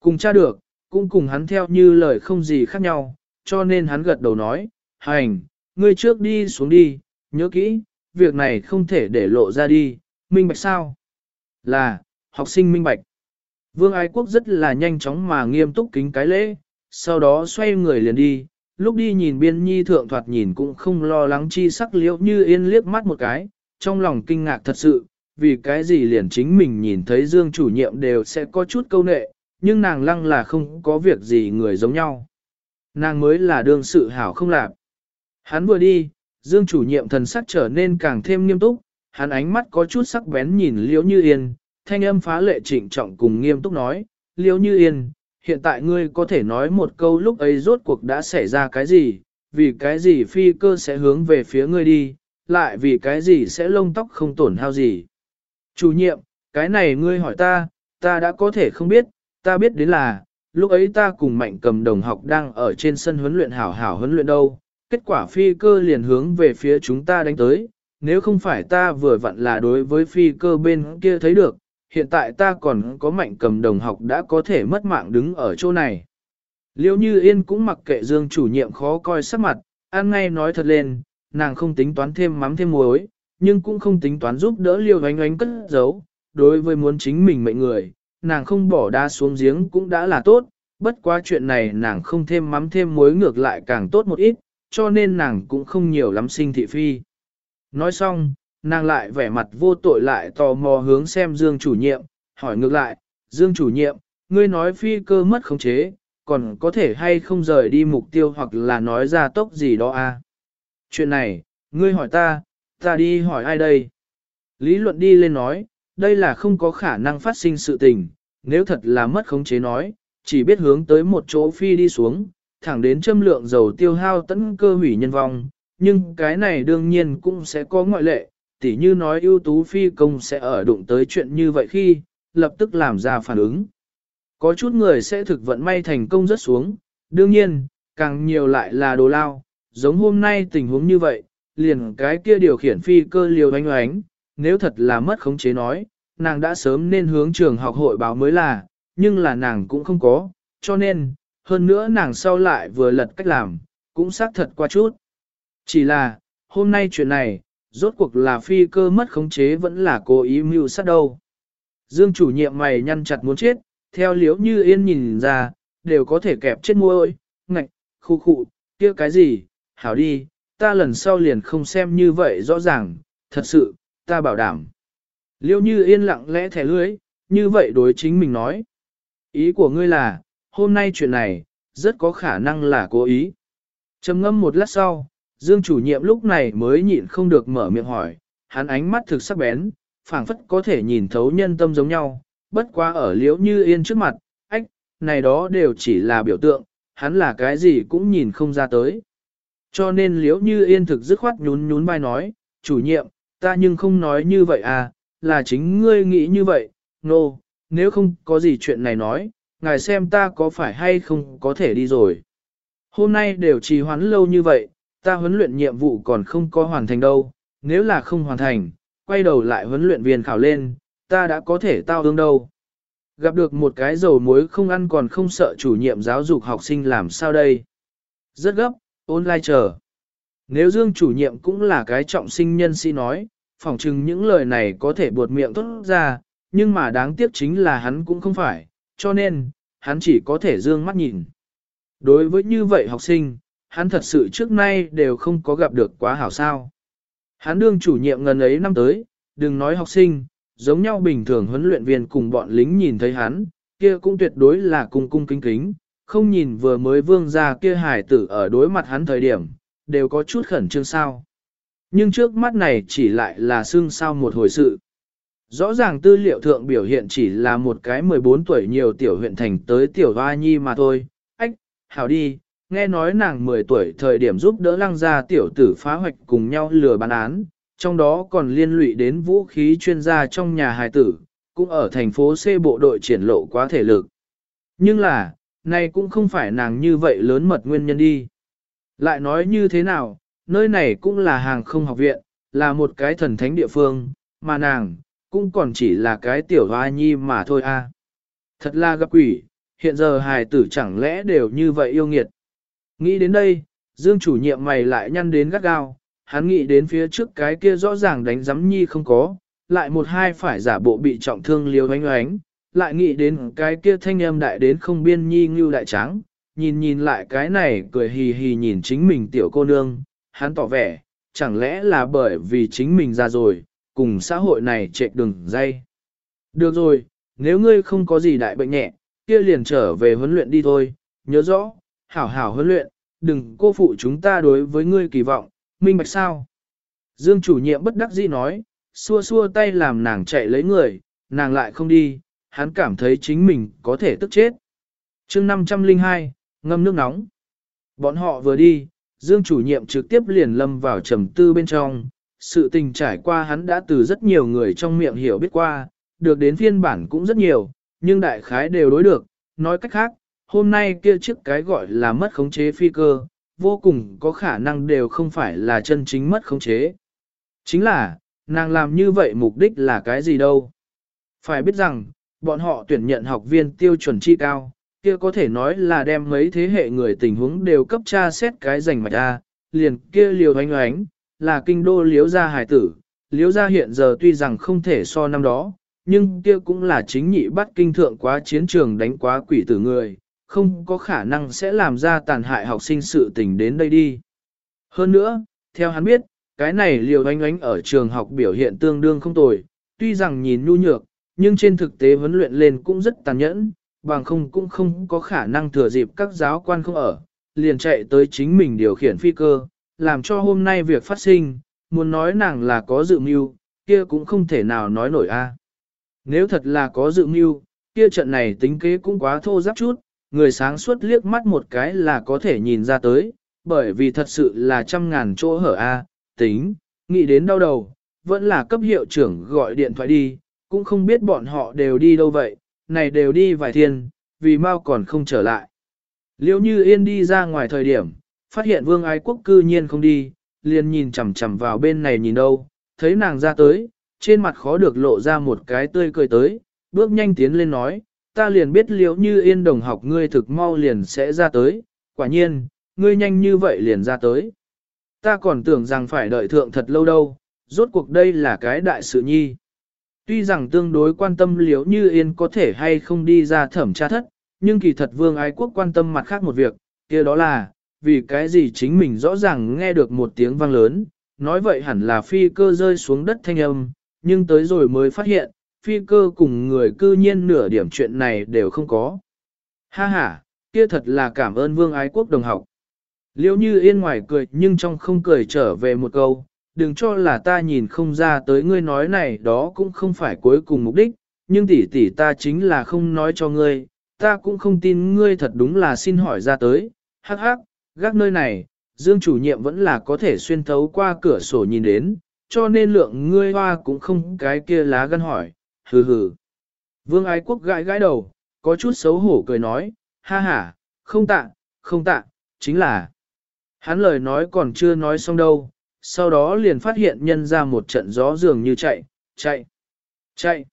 Cùng cha được, cũng cùng hắn theo như lời không gì khác nhau, cho nên hắn gật đầu nói, hành, ngươi trước đi xuống đi, nhớ kỹ, việc này không thể để lộ ra đi, minh bạch sao? Là, học sinh minh bạch. Vương Ái Quốc rất là nhanh chóng mà nghiêm túc kính cái lễ, sau đó xoay người liền đi, lúc đi nhìn biên nhi thượng thoạt nhìn cũng không lo lắng chi sắc liễu như yên liếc mắt một cái, trong lòng kinh ngạc thật sự, vì cái gì liền chính mình nhìn thấy Dương chủ nhiệm đều sẽ có chút câu nệ, nhưng nàng lăng là không có việc gì người giống nhau. Nàng mới là đương sự hảo không lạc. Hắn vừa đi, Dương chủ nhiệm thần sắc trở nên càng thêm nghiêm túc, hắn ánh mắt có chút sắc bén nhìn liễu như yên, thanh âm phá lệ trịnh trọng cùng nghiêm túc nói, liễu như yên, hiện tại ngươi có thể nói một câu lúc ấy rốt cuộc đã xảy ra cái gì, vì cái gì phi cơ sẽ hướng về phía ngươi đi, lại vì cái gì sẽ lông tóc không tổn hao gì. Chủ nhiệm, cái này ngươi hỏi ta, ta đã có thể không biết, ta biết đến là, lúc ấy ta cùng mạnh cầm đồng học đang ở trên sân huấn luyện hảo hảo huấn luyện đâu, kết quả phi cơ liền hướng về phía chúng ta đánh tới, nếu không phải ta vừa vặn là đối với phi cơ bên kia thấy được, hiện tại ta còn có mạnh cầm đồng học đã có thể mất mạng đứng ở chỗ này. Liêu như yên cũng mặc kệ dương chủ nhiệm khó coi sắc mặt, ăn ngay nói thật lên, nàng không tính toán thêm mắm thêm muối, nhưng cũng không tính toán giúp đỡ liêu ánh ánh cất giấu, đối với muốn chính mình mệnh người, nàng không bỏ đá xuống giếng cũng đã là tốt, bất quá chuyện này nàng không thêm mắm thêm muối ngược lại càng tốt một ít, cho nên nàng cũng không nhiều lắm sinh thị phi. Nói xong, nàng lại vẻ mặt vô tội lại tò mò hướng xem Dương chủ nhiệm, hỏi ngược lại, Dương chủ nhiệm, ngươi nói phi cơ mất khống chế, còn có thể hay không rời đi mục tiêu hoặc là nói ra tốc gì đó à? Chuyện này, ngươi hỏi ta, ta đi hỏi ai đây? Lý luận đi lên nói, đây là không có khả năng phát sinh sự tình, nếu thật là mất khống chế nói, chỉ biết hướng tới một chỗ phi đi xuống, thẳng đến châm lượng dầu tiêu hao tấn cơ hủy nhân vong, nhưng cái này đương nhiên cũng sẽ có ngoại lệ, tỉ như nói ưu tú phi công sẽ ở đụng tới chuyện như vậy khi, lập tức làm ra phản ứng. Có chút người sẽ thực vận may thành công rất xuống, đương nhiên, càng nhiều lại là đồ lao, giống hôm nay tình huống như vậy, liền cái kia điều khiển phi cơ liều oánh oánh, nếu thật là mất khống chế nói, nàng đã sớm nên hướng trường học hội báo mới là, nhưng là nàng cũng không có, cho nên, hơn nữa nàng sau lại vừa lật cách làm, cũng xác thật qua chút. Chỉ là, hôm nay chuyện này, rốt cuộc là phi cơ mất khống chế vẫn là cố ý mưu sát đâu. Dương chủ nhiệm mày nhăn chặt muốn chết, theo liếu như yên nhìn ra, đều có thể kẹp chết môi, ngạch, khu khụ, kia cái gì, hảo đi, ta lần sau liền không xem như vậy rõ ràng, thật sự, ta bảo đảm. Liêu như yên lặng lẽ thẻ lưới, như vậy đối chính mình nói. Ý của ngươi là, hôm nay chuyện này, rất có khả năng là cố ý. trầm ngâm một lát sau, Dương chủ nhiệm lúc này mới nhịn không được mở miệng hỏi, hắn ánh mắt thực sắc bén, phảng phất có thể nhìn thấu nhân tâm giống nhau, bất quá ở liễu như yên trước mặt, ách, này đó đều chỉ là biểu tượng, hắn là cái gì cũng nhìn không ra tới. Cho nên liễu như yên thực dứt khoát nhún nhún vai nói, chủ nhiệm, ta nhưng không nói như vậy à, là chính ngươi nghĩ như vậy, nô, no, nếu không có gì chuyện này nói, ngài xem ta có phải hay không có thể đi rồi. Hôm nay đều trì hoãn lâu như vậy, ta huấn luyện nhiệm vụ còn không có hoàn thành đâu, nếu là không hoàn thành, quay đầu lại huấn luyện viên khảo lên, ta đã có thể tao ương đâu. Gặp được một cái dầu muối không ăn còn không sợ chủ nhiệm giáo dục học sinh làm sao đây. Rất gấp, online chờ. Nếu Dương chủ nhiệm cũng là cái trọng sinh nhân sĩ nói, phỏng chừng những lời này có thể buột miệng tốt ra, nhưng mà đáng tiếc chính là hắn cũng không phải, cho nên, hắn chỉ có thể dương mắt nhìn. Đối với như vậy học sinh, hắn thật sự trước nay đều không có gặp được quá hảo sao. Hắn đương chủ nhiệm ngần ấy năm tới, đừng nói học sinh, giống nhau bình thường huấn luyện viên cùng bọn lính nhìn thấy hắn, kia cũng tuyệt đối là cung cung kính kính, không nhìn vừa mới vương ra kia hải tử ở đối mặt hắn thời điểm, đều có chút khẩn trương sao. Nhưng trước mắt này chỉ lại là xương sao một hồi sự. Rõ ràng tư liệu thượng biểu hiện chỉ là một cái 14 tuổi nhiều tiểu huyện thành tới tiểu hoa nhi mà thôi. Ách, hảo đi, nghe nói nàng 10 tuổi thời điểm giúp đỡ lăng gia tiểu tử phá hoạch cùng nhau lừa bán án, trong đó còn liên lụy đến vũ khí chuyên gia trong nhà hài tử, cũng ở thành phố C bộ đội triển lộ quá thể lực. Nhưng là, này cũng không phải nàng như vậy lớn mật nguyên nhân đi. Lại nói như thế nào, nơi này cũng là hàng không học viện, là một cái thần thánh địa phương, mà nàng, cũng còn chỉ là cái tiểu hoa nhi mà thôi a. Thật là gặp quỷ, hiện giờ hài tử chẳng lẽ đều như vậy yêu nghiệt. Nghĩ đến đây, Dương chủ nhiệm mày lại nhăn đến gắt gao, hắn nghĩ đến phía trước cái kia rõ ràng đánh giấm nhi không có, lại một hai phải giả bộ bị trọng thương liều oánh oánh, lại nghĩ đến cái kia thanh âm đại đến không biên nhi ngưu đại trắng, nhìn nhìn lại cái này cười hì hì nhìn chính mình tiểu cô nương, hắn tỏ vẻ, chẳng lẽ là bởi vì chính mình ra rồi, cùng xã hội này chạy đường dây. Được rồi, nếu ngươi không có gì đại bệnh nhẹ, kia liền trở về huấn luyện đi thôi, nhớ rõ, hảo hảo huấn luyện, đừng cô phụ chúng ta đối với ngươi kỳ vọng, minh bạch sao. Dương chủ nhiệm bất đắc dĩ nói, xua xua tay làm nàng chạy lấy người, nàng lại không đi, hắn cảm thấy chính mình có thể tức chết. chương 502, ngâm nước nóng. Bọn họ vừa đi, Dương chủ nhiệm trực tiếp liền lâm vào trầm tư bên trong, sự tình trải qua hắn đã từ rất nhiều người trong miệng hiểu biết qua, được đến phiên bản cũng rất nhiều, nhưng đại khái đều đối được, nói cách khác, hôm nay kia chiếc cái gọi là mất khống chế phi cơ, vô cùng có khả năng đều không phải là chân chính mất khống chế. Chính là, nàng làm như vậy mục đích là cái gì đâu? Phải biết rằng, bọn họ tuyển nhận học viên tiêu chuẩn chi cao, kia có thể nói là đem mấy thế hệ người tình huống đều cấp tra xét cái rành mạch A, liền kia liều oánh oánh, là kinh đô liếu gia hải tử, liếu gia hiện giờ tuy rằng không thể so năm đó, nhưng kia cũng là chính nhị bắt kinh thượng quá chiến trường đánh quá quỷ tử người, không có khả năng sẽ làm ra tàn hại học sinh sự tình đến đây đi. Hơn nữa, theo hắn biết, cái này liều oánh oánh ở trường học biểu hiện tương đương không tồi, tuy rằng nhìn nhu nhược, nhưng trên thực tế huấn luyện lên cũng rất tàn nhẫn, bằng không cũng không có khả năng thừa dịp các giáo quan không ở, liền chạy tới chính mình điều khiển phi cơ, làm cho hôm nay việc phát sinh, muốn nói nàng là có dự mưu, kia cũng không thể nào nói nổi a. Nếu thật là có dự mưu, kia trận này tính kế cũng quá thô giáp chút, người sáng suốt liếc mắt một cái là có thể nhìn ra tới, bởi vì thật sự là trăm ngàn chỗ hở a, tính, nghĩ đến đau đầu, vẫn là cấp hiệu trưởng gọi điện thoại đi, cũng không biết bọn họ đều đi đâu vậy, này đều đi vài thiên, vì mau còn không trở lại. Liễu như yên đi ra ngoài thời điểm, phát hiện vương ái quốc cư nhiên không đi, liền nhìn chằm chằm vào bên này nhìn đâu, thấy nàng ra tới, trên mặt khó được lộ ra một cái tươi cười tới, bước nhanh tiến lên nói, ta liền biết liễu như yên đồng học ngươi thực mau liền sẽ ra tới, quả nhiên, ngươi nhanh như vậy liền ra tới. Ta còn tưởng rằng phải đợi thượng thật lâu đâu, rốt cuộc đây là cái đại sự nhi. Tuy rằng tương đối quan tâm liễu như yên có thể hay không đi ra thẩm tra thất, nhưng kỳ thật vương ái quốc quan tâm mặt khác một việc, kia đó là, vì cái gì chính mình rõ ràng nghe được một tiếng vang lớn, nói vậy hẳn là phi cơ rơi xuống đất thanh âm, nhưng tới rồi mới phát hiện, phi cơ cùng người cư nhiên nửa điểm chuyện này đều không có. Ha ha, kia thật là cảm ơn vương ái quốc đồng học. Liêu như yên ngoài cười nhưng trong không cười trở về một câu, đừng cho là ta nhìn không ra tới ngươi nói này đó cũng không phải cuối cùng mục đích, nhưng tỷ tỷ ta chính là không nói cho ngươi, ta cũng không tin ngươi thật đúng là xin hỏi ra tới, hắc hắc, gác nơi này, Dương chủ nhiệm vẫn là có thể xuyên thấu qua cửa sổ nhìn đến, cho nên lượng ngươi hoa cũng không cái kia lá gân hỏi, hừ hừ. Vương ái quốc gãi gãi đầu, có chút xấu hổ cười nói, ha ha, không tạ, không tạ, chính là. Hắn lời nói còn chưa nói xong đâu, sau đó liền phát hiện nhân ra một trận gió dường như chạy, chạy, chạy.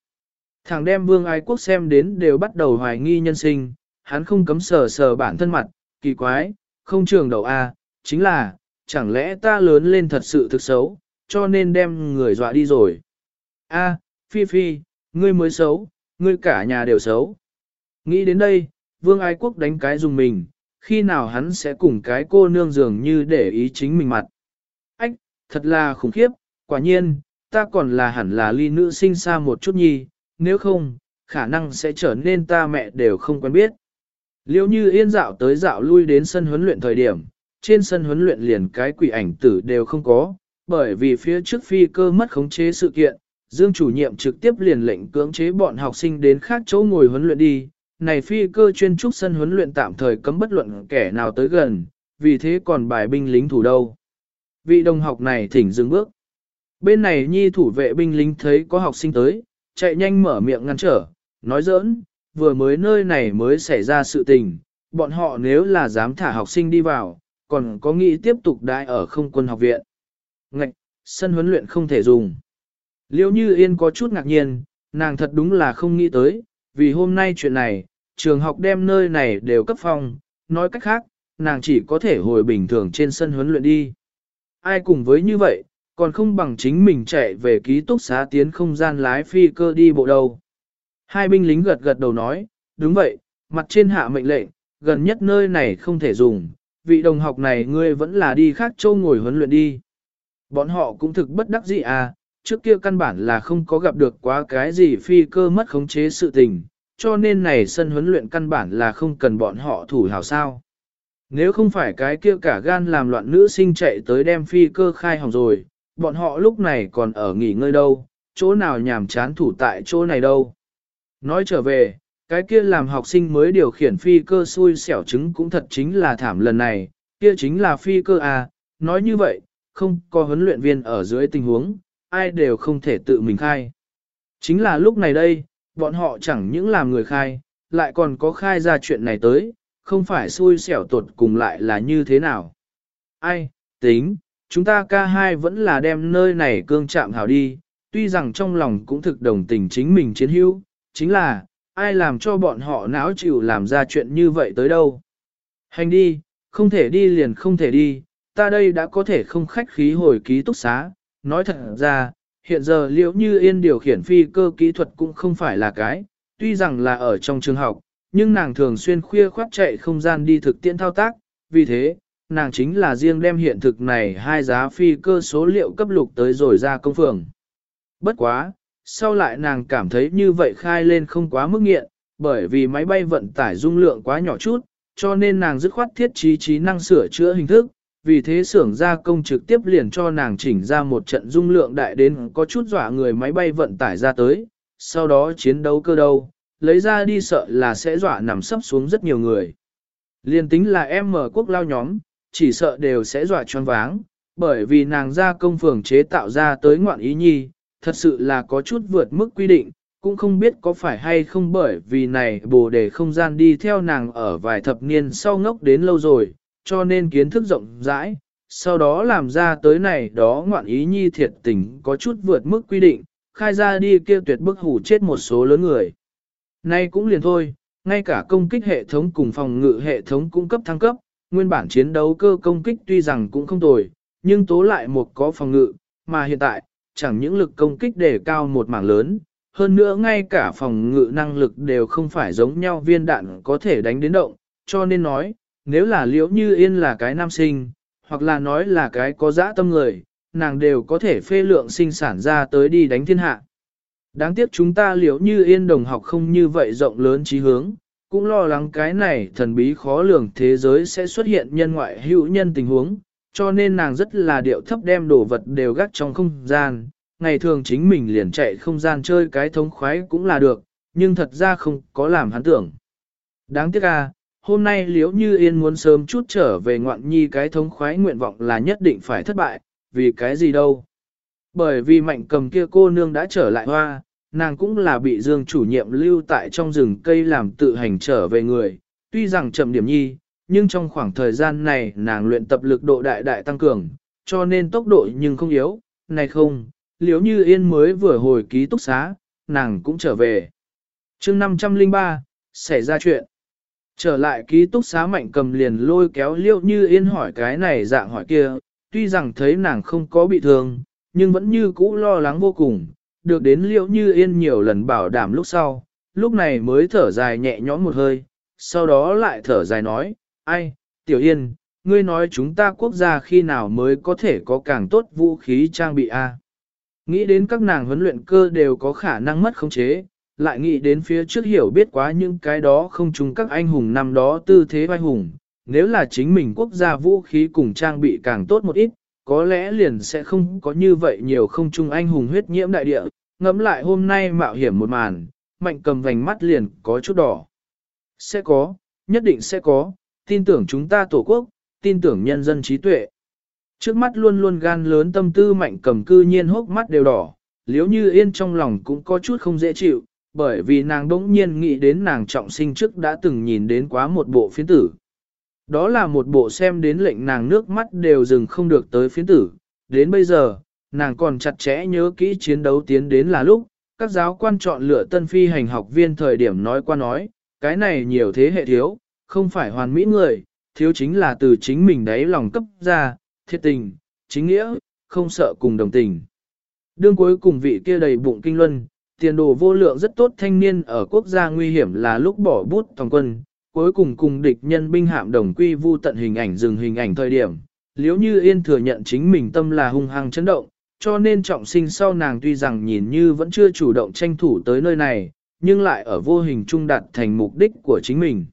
Thằng đem vương ái quốc xem đến đều bắt đầu hoài nghi nhân sinh, hắn không cấm sờ sờ bản thân mặt, kỳ quái, không trường đầu A, chính là, chẳng lẽ ta lớn lên thật sự thực xấu, cho nên đem người dọa đi rồi. A, Phi Phi, ngươi mới xấu, ngươi cả nhà đều xấu. Nghĩ đến đây, vương ái quốc đánh cái dùng mình, khi nào hắn sẽ cùng cái cô nương dường như để ý chính mình mặt. Thật là khủng khiếp, quả nhiên, ta còn là hẳn là ly nữ sinh xa một chút nhi, nếu không, khả năng sẽ trở nên ta mẹ đều không quen biết. Liêu như yên dạo tới dạo lui đến sân huấn luyện thời điểm, trên sân huấn luyện liền cái quỷ ảnh tử đều không có, bởi vì phía trước phi cơ mất khống chế sự kiện, Dương chủ nhiệm trực tiếp liền lệnh cưỡng chế bọn học sinh đến khác chỗ ngồi huấn luyện đi, này phi cơ chuyên trúc sân huấn luyện tạm thời cấm bất luận kẻ nào tới gần, vì thế còn bài binh lính thủ đâu. Vị đồng học này thỉnh dừng bước. Bên này nhi thủ vệ binh lính thấy có học sinh tới, chạy nhanh mở miệng ngăn trở, nói giỡn, vừa mới nơi này mới xảy ra sự tình, bọn họ nếu là dám thả học sinh đi vào, còn có nghĩ tiếp tục đại ở không quân học viện. Ngạch, sân huấn luyện không thể dùng. Liêu như yên có chút ngạc nhiên, nàng thật đúng là không nghĩ tới, vì hôm nay chuyện này, trường học đem nơi này đều cấp phong, nói cách khác, nàng chỉ có thể hồi bình thường trên sân huấn luyện đi. Ai cùng với như vậy, còn không bằng chính mình chạy về ký túc xá tiến không gian lái phi cơ đi bộ đầu. Hai binh lính gật gật đầu nói, đúng vậy, mặt trên hạ mệnh lệnh, gần nhất nơi này không thể dùng, vị đồng học này ngươi vẫn là đi khác châu ngồi huấn luyện đi. Bọn họ cũng thực bất đắc dĩ à, trước kia căn bản là không có gặp được quá cái gì phi cơ mất khống chế sự tình, cho nên này sân huấn luyện căn bản là không cần bọn họ thủ hào sao. Nếu không phải cái kia cả gan làm loạn nữ sinh chạy tới đem phi cơ khai hỏng rồi, bọn họ lúc này còn ở nghỉ ngơi đâu, chỗ nào nhàm chán thủ tại chỗ này đâu. Nói trở về, cái kia làm học sinh mới điều khiển phi cơ xui xẻo chứng cũng thật chính là thảm lần này, kia chính là phi cơ à, nói như vậy, không có huấn luyện viên ở dưới tình huống, ai đều không thể tự mình khai. Chính là lúc này đây, bọn họ chẳng những làm người khai, lại còn có khai ra chuyện này tới, không phải xui xẻo tột cùng lại là như thế nào. Ai, tính, chúng ta ca hai vẫn là đem nơi này cương chạm hảo đi, tuy rằng trong lòng cũng thực đồng tình chính mình chiến hữu, chính là, ai làm cho bọn họ não chịu làm ra chuyện như vậy tới đâu. Hành đi, không thể đi liền không thể đi, ta đây đã có thể không khách khí hồi ký túc xá, nói thật ra, hiện giờ liệu như yên điều khiển phi cơ kỹ thuật cũng không phải là cái, tuy rằng là ở trong trường học, nhưng nàng thường xuyên khuya khoát chạy không gian đi thực tiễn thao tác, vì thế, nàng chính là riêng đem hiện thực này hai giá phi cơ số liệu cấp lục tới rồi ra công phường. Bất quá, sau lại nàng cảm thấy như vậy khai lên không quá mức nghiện, bởi vì máy bay vận tải dung lượng quá nhỏ chút, cho nên nàng dứt khoát thiết trí trí năng sửa chữa hình thức, vì thế xưởng gia công trực tiếp liền cho nàng chỉnh ra một trận dung lượng đại đến có chút dọa người máy bay vận tải ra tới, sau đó chiến đấu cơ đâu, lấy ra đi sợ là sẽ dọa nằm sấp xuống rất nhiều người. Liên tính là em mở quốc lao nhóm, chỉ sợ đều sẽ dọa choáng váng, bởi vì nàng ra công phường chế tạo ra tới ngoạn ý nhi, thật sự là có chút vượt mức quy định, cũng không biết có phải hay không bởi vì này bồ đề không gian đi theo nàng ở vài thập niên sau ngốc đến lâu rồi, cho nên kiến thức rộng rãi, sau đó làm ra tới này đó ngoạn ý nhi thiệt tình có chút vượt mức quy định, khai ra đi kia tuyệt bức hủ chết một số lớn người. Nay cũng liền thôi, ngay cả công kích hệ thống cùng phòng ngự hệ thống cung cấp thăng cấp, nguyên bản chiến đấu cơ công kích tuy rằng cũng không tồi, nhưng tố lại một có phòng ngự, mà hiện tại, chẳng những lực công kích đề cao một mảng lớn, hơn nữa ngay cả phòng ngự năng lực đều không phải giống nhau viên đạn có thể đánh đến động, cho nên nói, nếu là liễu như yên là cái nam sinh, hoặc là nói là cái có dã tâm người, nàng đều có thể phê lượng sinh sản ra tới đi đánh thiên hạ. Đáng tiếc chúng ta liễu như yên đồng học không như vậy rộng lớn trí hướng, cũng lo lắng cái này thần bí khó lường thế giới sẽ xuất hiện nhân ngoại hữu nhân tình huống, cho nên nàng rất là điệu thấp đem đồ vật đều gắt trong không gian, ngày thường chính mình liền chạy không gian chơi cái thống khoái cũng là được, nhưng thật ra không có làm hắn tưởng. Đáng tiếc à, hôm nay liếu như yên muốn sớm chút trở về ngoạn nhi cái thống khoái nguyện vọng là nhất định phải thất bại, vì cái gì đâu. Bởi vì mạnh cầm kia cô nương đã trở lại hoa, nàng cũng là bị dương chủ nhiệm lưu tại trong rừng cây làm tự hành trở về người, tuy rằng chậm điểm nhi, nhưng trong khoảng thời gian này nàng luyện tập lực độ đại đại tăng cường, cho nên tốc độ nhưng không yếu, này không, liếu như yên mới vừa hồi ký túc xá, nàng cũng trở về. chương 503, xảy ra chuyện. Trở lại ký túc xá mạnh cầm liền lôi kéo liêu như yên hỏi cái này dạng hỏi kia, tuy rằng thấy nàng không có bị thương, nhưng vẫn như cũ lo lắng vô cùng, được đến liễu như yên nhiều lần bảo đảm lúc sau, lúc này mới thở dài nhẹ nhõm một hơi, sau đó lại thở dài nói, ai, tiểu yên, ngươi nói chúng ta quốc gia khi nào mới có thể có càng tốt vũ khí trang bị a? Nghĩ đến các nàng huấn luyện cơ đều có khả năng mất khống chế, lại nghĩ đến phía trước hiểu biết quá những cái đó không chung các anh hùng năm đó tư thế vai hùng. Nếu là chính mình quốc gia vũ khí cùng trang bị càng tốt một ít, có lẽ liền sẽ không có như vậy nhiều không chung anh hùng huyết nhiễm đại địa. Ngẫm lại hôm nay mạo hiểm một màn, mạnh cầm vành mắt liền có chút đỏ. Sẽ có, nhất định sẽ có, tin tưởng chúng ta tổ quốc, tin tưởng nhân dân trí tuệ. Trước mắt luôn luôn gan lớn tâm tư mạnh cầm cư nhiên hốc mắt đều đỏ, liếu như yên trong lòng cũng có chút không dễ chịu, bởi vì nàng đỗng nhiên nghĩ đến nàng trọng sinh trước đã từng nhìn đến quá một bộ phiến tử. Đó là một bộ xem đến lệnh nàng nước mắt đều dừng không được tới phiến tử. Đến bây giờ, nàng còn chặt chẽ nhớ kỹ chiến đấu tiến đến là lúc, các giáo quan chọn lựa tân phi hành học viên thời điểm nói qua nói, cái này nhiều thế hệ thiếu, không phải hoàn mỹ người, thiếu chính là từ chính mình đáy lòng cấp ra, thiệt tình, chính nghĩa, không sợ cùng đồng tình. Đương cuối cùng vị kia đầy bụng kinh luân, tiền đồ vô lượng rất tốt thanh niên ở quốc gia nguy hiểm là lúc bỏ bút toàn quân, cuối cùng cùng địch nhân binh hạm đồng quy vu tận hình ảnh dừng hình ảnh thời điểm. Liếu như yên thừa nhận chính mình tâm là hung hăng chấn động, cho nên trọng sinh sau nàng tuy rằng nhìn như vẫn chưa chủ động tranh thủ tới nơi này, nhưng lại ở vô hình trung đạt thành mục đích của chính mình.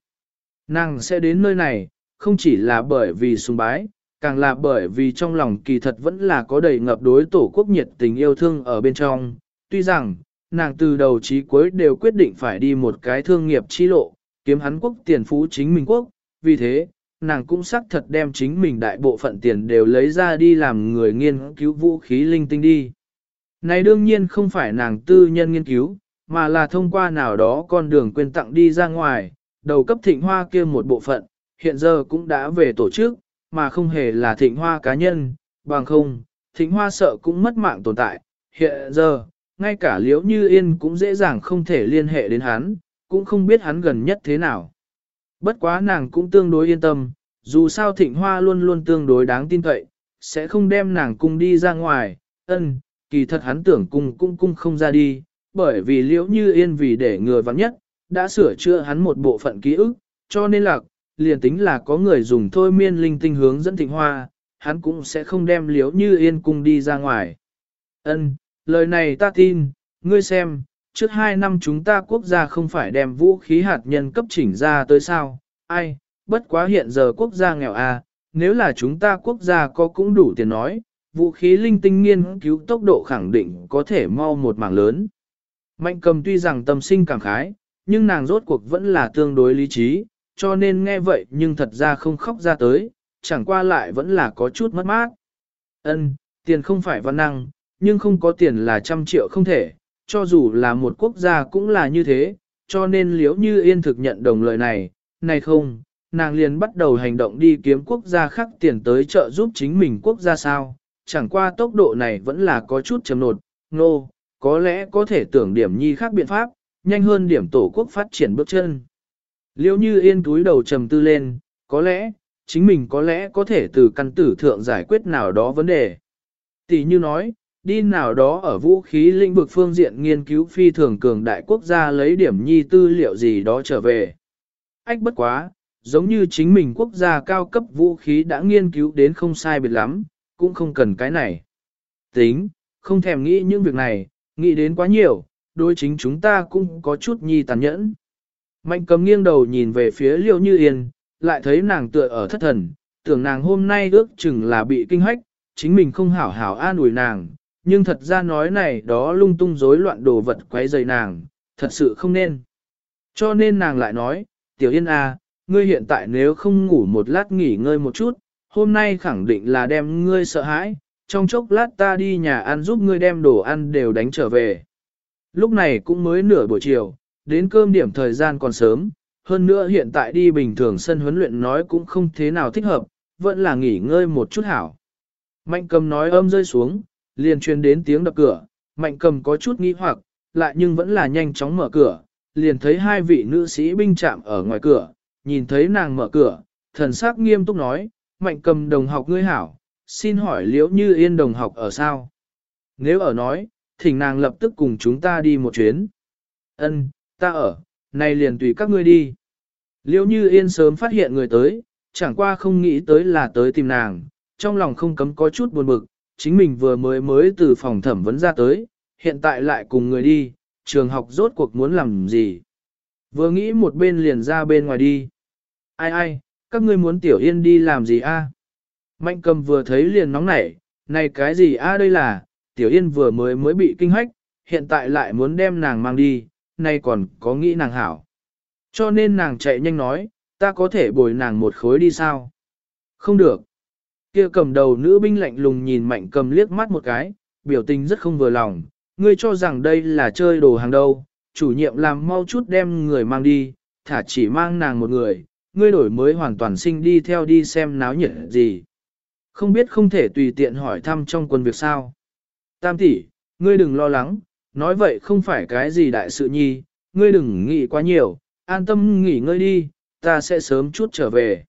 Nàng sẽ đến nơi này, không chỉ là bởi vì sùng bái, càng là bởi vì trong lòng kỳ thật vẫn là có đầy ngập đối tổ quốc nhiệt tình yêu thương ở bên trong. Tuy rằng, nàng từ đầu chí cuối đều quyết định phải đi một cái thương nghiệp chi lộ, kiếm hắn quốc tiền phú chính mình quốc, vì thế, nàng cũng xác thật đem chính mình đại bộ phận tiền đều lấy ra đi làm người nghiên cứu vũ khí linh tinh đi. Này đương nhiên không phải nàng tư nhân nghiên cứu, mà là thông qua nào đó con đường quên tặng đi ra ngoài, đầu cấp thịnh hoa kia một bộ phận, hiện giờ cũng đã về tổ chức, mà không hề là thịnh hoa cá nhân, bằng không, thịnh hoa sợ cũng mất mạng tồn tại. Hiện giờ, ngay cả liễu như yên cũng dễ dàng không thể liên hệ đến hắn, cũng không biết hắn gần nhất thế nào. Bất quá nàng cũng tương đối yên tâm, dù sao thịnh hoa luôn luôn tương đối đáng tin cậy, sẽ không đem nàng cung đi ra ngoài, ân, kỳ thật hắn tưởng cung cung cung không ra đi, bởi vì liễu như yên vì để ngừa vắng nhất, đã sửa chữa hắn một bộ phận ký ức, cho nên là, liền tính là có người dùng thôi miên linh tinh hướng dẫn thịnh hoa, hắn cũng sẽ không đem liễu như yên cung đi ra ngoài. Ân, lời này ta tin, ngươi xem, trước hai năm chúng ta quốc gia không phải đem vũ khí hạt nhân cấp chỉnh ra tới sao, ai, bất quá hiện giờ quốc gia nghèo à, nếu là chúng ta quốc gia có cũng đủ tiền nói, vũ khí linh tinh nghiên cứu tốc độ khẳng định có thể mau một mảng lớn. Mạnh cầm tuy rằng tâm sinh cảm khái, nhưng nàng rốt cuộc vẫn là tương đối lý trí, cho nên nghe vậy nhưng thật ra không khóc ra tới, chẳng qua lại vẫn là có chút mất mát. Ân, tiền không phải văn năng, nhưng không có tiền là trăm triệu không thể, cho dù là một quốc gia cũng là như thế, cho nên liếu như yên thực nhận đồng lời này, này không, nàng liền bắt đầu hành động đi kiếm quốc gia khác tiền tới trợ giúp chính mình quốc gia sao, chẳng qua tốc độ này vẫn là có chút chậm nột, nô, no, có lẽ có thể tưởng điểm nhi khác biện pháp, nhanh hơn điểm tổ quốc phát triển bước chân. Liêu như yên túi đầu trầm tư lên, có lẽ, chính mình có lẽ có thể từ căn tử thượng giải quyết nào đó vấn đề. Tỷ như nói, đi nào đó ở vũ khí lĩnh vực phương diện nghiên cứu phi thường cường đại quốc gia lấy điểm nhi tư liệu gì đó trở về. Ách bất quá, giống như chính mình quốc gia cao cấp vũ khí đã nghiên cứu đến không sai biệt lắm, cũng không cần cái này. Tính, không thèm nghĩ những việc này, nghĩ đến quá nhiều, đối chính chúng ta cũng có chút nhi tàn nhẫn. Mạnh cầm nghiêng đầu nhìn về phía liêu như yên, lại thấy nàng tựa ở thất thần, tưởng nàng hôm nay ước chừng là bị kinh hách, chính mình không hảo hảo an ủi nàng, nhưng thật ra nói này đó lung tung rối loạn đồ vật quấy rầy nàng, thật sự không nên. Cho nên nàng lại nói, tiểu yên à, ngươi hiện tại nếu không ngủ một lát nghỉ ngơi một chút, hôm nay khẳng định là đem ngươi sợ hãi, trong chốc lát ta đi nhà ăn giúp ngươi đem đồ ăn đều đánh trở về. Lúc này cũng mới nửa buổi chiều, đến cơm điểm thời gian còn sớm, hơn nữa hiện tại đi bình thường sân huấn luyện nói cũng không thế nào thích hợp, vẫn là nghỉ ngơi một chút hảo. Mạnh cầm nói âm rơi xuống, liền truyền đến tiếng đập cửa, mạnh cầm có chút nghi hoặc, lại nhưng vẫn là nhanh chóng mở cửa, liền thấy hai vị nữ sĩ binh chạm ở ngoài cửa, nhìn thấy nàng mở cửa, thần sắc nghiêm túc nói, mạnh cầm đồng học ngươi hảo, xin hỏi liễu như yên đồng học ở sao? Nếu ở nói, thỉnh nàng lập tức cùng chúng ta đi một chuyến. Ân, ta ở, này liền tùy các ngươi đi. Liễu như yên sớm phát hiện người tới, chẳng qua không nghĩ tới là tới tìm nàng, trong lòng không cấm có chút buồn bực, chính mình vừa mới mới từ phòng thẩm vấn ra tới, hiện tại lại cùng người đi, trường học rốt cuộc muốn làm gì. Vừa nghĩ một bên liền ra bên ngoài đi. Ai ai, các ngươi muốn tiểu yên đi làm gì a? À? Mạnh cầm vừa thấy liền nóng nảy, này cái gì a đây là, tiểu yên vừa mới mới bị kinh hách, hiện tại lại muốn đem nàng mang đi, nay còn có nghĩ nàng hảo. Cho nên nàng chạy nhanh nói, ta có thể bồi nàng một khối đi sao? Không được. Kia cầm đầu nữ binh lạnh lùng nhìn mạnh cầm liếc mắt một cái, biểu tình rất không vừa lòng, ngươi cho rằng đây là chơi đồ hàng đâu, chủ nhiệm làm mau chút đem người mang đi, thả chỉ mang nàng một người, ngươi đổi mới hoàn toàn sinh đi theo đi xem náo nhiệt gì. Không biết không thể tùy tiện hỏi thăm trong quân việc sao. Tam tỷ, ngươi đừng lo lắng, nói vậy không phải cái gì đại sự nhi, ngươi đừng nghĩ quá nhiều, an tâm nghỉ ngơi đi, ta sẽ sớm chút trở về.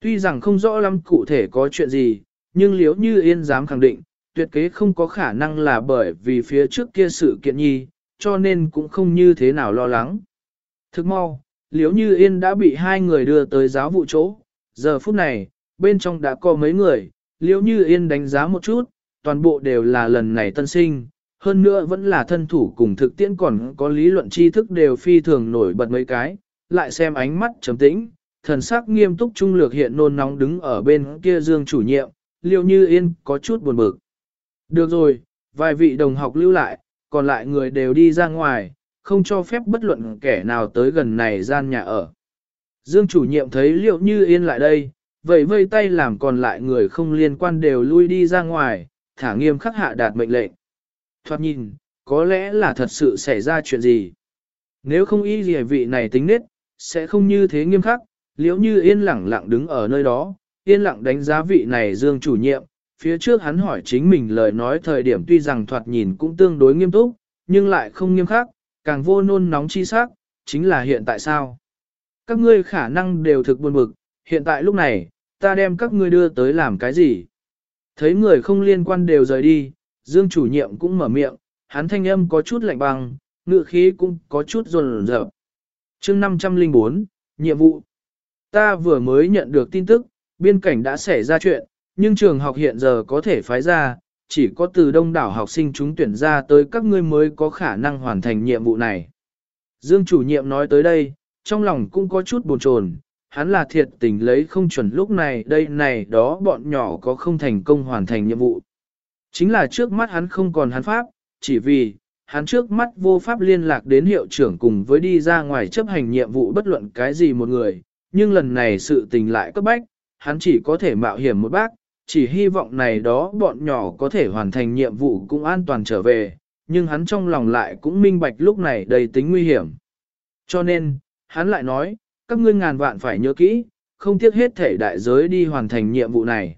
Tuy rằng không rõ lắm cụ thể có chuyện gì, nhưng liếu như yên dám khẳng định, tuyệt kế không có khả năng là bởi vì phía trước kia sự kiện nhi, cho nên cũng không như thế nào lo lắng. Thức mau, liếu như yên đã bị hai người đưa tới giáo vụ chỗ, giờ phút này, bên trong đã có mấy người, liếu như yên đánh giá một chút, toàn bộ đều là lần này tân sinh, hơn nữa vẫn là thân thủ cùng thực tiễn còn có lý luận tri thức đều phi thường nổi bật mấy cái, lại xem ánh mắt trầm tĩnh, thần sắc nghiêm túc trung lược hiện nôn nóng đứng ở bên kia dương chủ nhiệm, liêu như yên có chút buồn bực. Được rồi, vài vị đồng học lưu lại, còn lại người đều đi ra ngoài, không cho phép bất luận kẻ nào tới gần này gian nhà ở. Dương chủ nhiệm thấy liệu như yên lại đây, vậy vây tay làm còn lại người không liên quan đều lui đi ra ngoài, thả nghiêm khắc hạ đạt mệnh lệnh. Thoát nhìn, có lẽ là thật sự xảy ra chuyện gì. Nếu không ý gì vị này tính nết, sẽ không như thế nghiêm khắc, liễu như yên lặng lặng đứng ở nơi đó, yên lặng đánh giá vị này dương chủ nhiệm, phía trước hắn hỏi chính mình lời nói thời điểm tuy rằng thoạt nhìn cũng tương đối nghiêm túc, nhưng lại không nghiêm khắc, càng vô nôn nóng chi sắc, chính là hiện tại sao. Các ngươi khả năng đều thực buồn bực, hiện tại lúc này, ta đem các ngươi đưa tới làm cái gì? Thấy người không liên quan đều rời đi, Dương chủ nhiệm cũng mở miệng, hắn thanh âm có chút lạnh băng, ngựa khí cũng có chút rồn rợp. chương 504, nhiệm vụ. Ta vừa mới nhận được tin tức, biên cảnh đã xảy ra chuyện, nhưng trường học hiện giờ có thể phái ra, chỉ có từ đông đảo học sinh chúng tuyển ra tới các ngươi mới có khả năng hoàn thành nhiệm vụ này. Dương chủ nhiệm nói tới đây, trong lòng cũng có chút buồn chồn, hắn là thiệt tình lấy không chuẩn lúc này đây này đó bọn nhỏ có không thành công hoàn thành nhiệm vụ. Chính là trước mắt hắn không còn hắn pháp, chỉ vì, hắn trước mắt vô pháp liên lạc đến hiệu trưởng cùng với đi ra ngoài chấp hành nhiệm vụ bất luận cái gì một người, nhưng lần này sự tình lại cấp bách, hắn chỉ có thể mạo hiểm một bác, chỉ hy vọng này đó bọn nhỏ có thể hoàn thành nhiệm vụ cũng an toàn trở về, nhưng hắn trong lòng lại cũng minh bạch lúc này đầy tính nguy hiểm. Cho nên, hắn lại nói, các ngươi ngàn vạn phải nhớ kỹ, không tiếc hết thể đại giới đi hoàn thành nhiệm vụ này.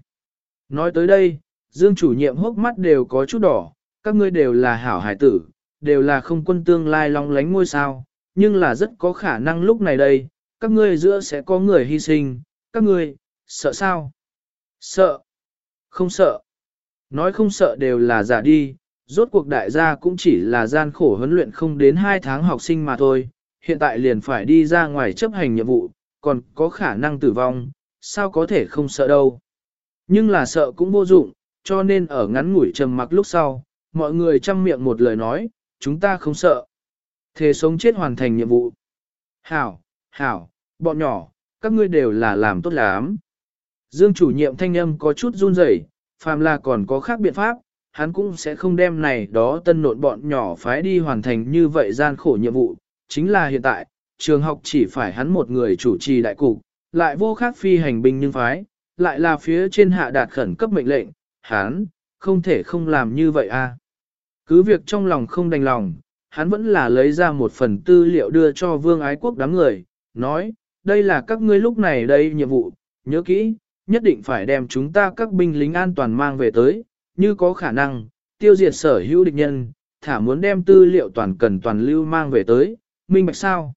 Nói tới đây, Dương chủ nhiệm hốc mắt đều có chút đỏ, các ngươi đều là hảo hải tử, đều là không quân tương lai long lánh ngôi sao, nhưng là rất có khả năng lúc này đây, các ngươi giữa sẽ có người hy sinh, các ngươi, sợ sao? Sợ. Không sợ. Nói không sợ đều là giả đi, rốt cuộc đại gia cũng chỉ là gian khổ huấn luyện không đến 2 tháng học sinh mà thôi, hiện tại liền phải đi ra ngoài chấp hành nhiệm vụ, còn có khả năng tử vong, sao có thể không sợ đâu. Nhưng là sợ cũng vô dụng, cho nên ở ngắn ngủi trầm mặc lúc sau, mọi người chăm miệng một lời nói, chúng ta không sợ. Thế sống chết hoàn thành nhiệm vụ. Hảo, hảo, bọn nhỏ, các ngươi đều là làm tốt lắm. Dương chủ nhiệm thanh âm có chút run rẩy, phàm là còn có khác biện pháp, hắn cũng sẽ không đem này đó tân nộn bọn nhỏ phái đi hoàn thành như vậy gian khổ nhiệm vụ. Chính là hiện tại, trường học chỉ phải hắn một người chủ trì đại cục, lại vô khác phi hành binh nhưng phái, lại là phía trên hạ đạt khẩn cấp mệnh lệnh, hắn, không thể không làm như vậy a. À. Cứ việc trong lòng không đành lòng, hắn vẫn là lấy ra một phần tư liệu đưa cho vương ái quốc đám người, nói, đây là các ngươi lúc này đây nhiệm vụ, nhớ kỹ, nhất định phải đem chúng ta các binh lính an toàn mang về tới, như có khả năng, tiêu diệt sở hữu địch nhân, thả muốn đem tư liệu toàn cần toàn lưu mang về tới, minh bạch sao.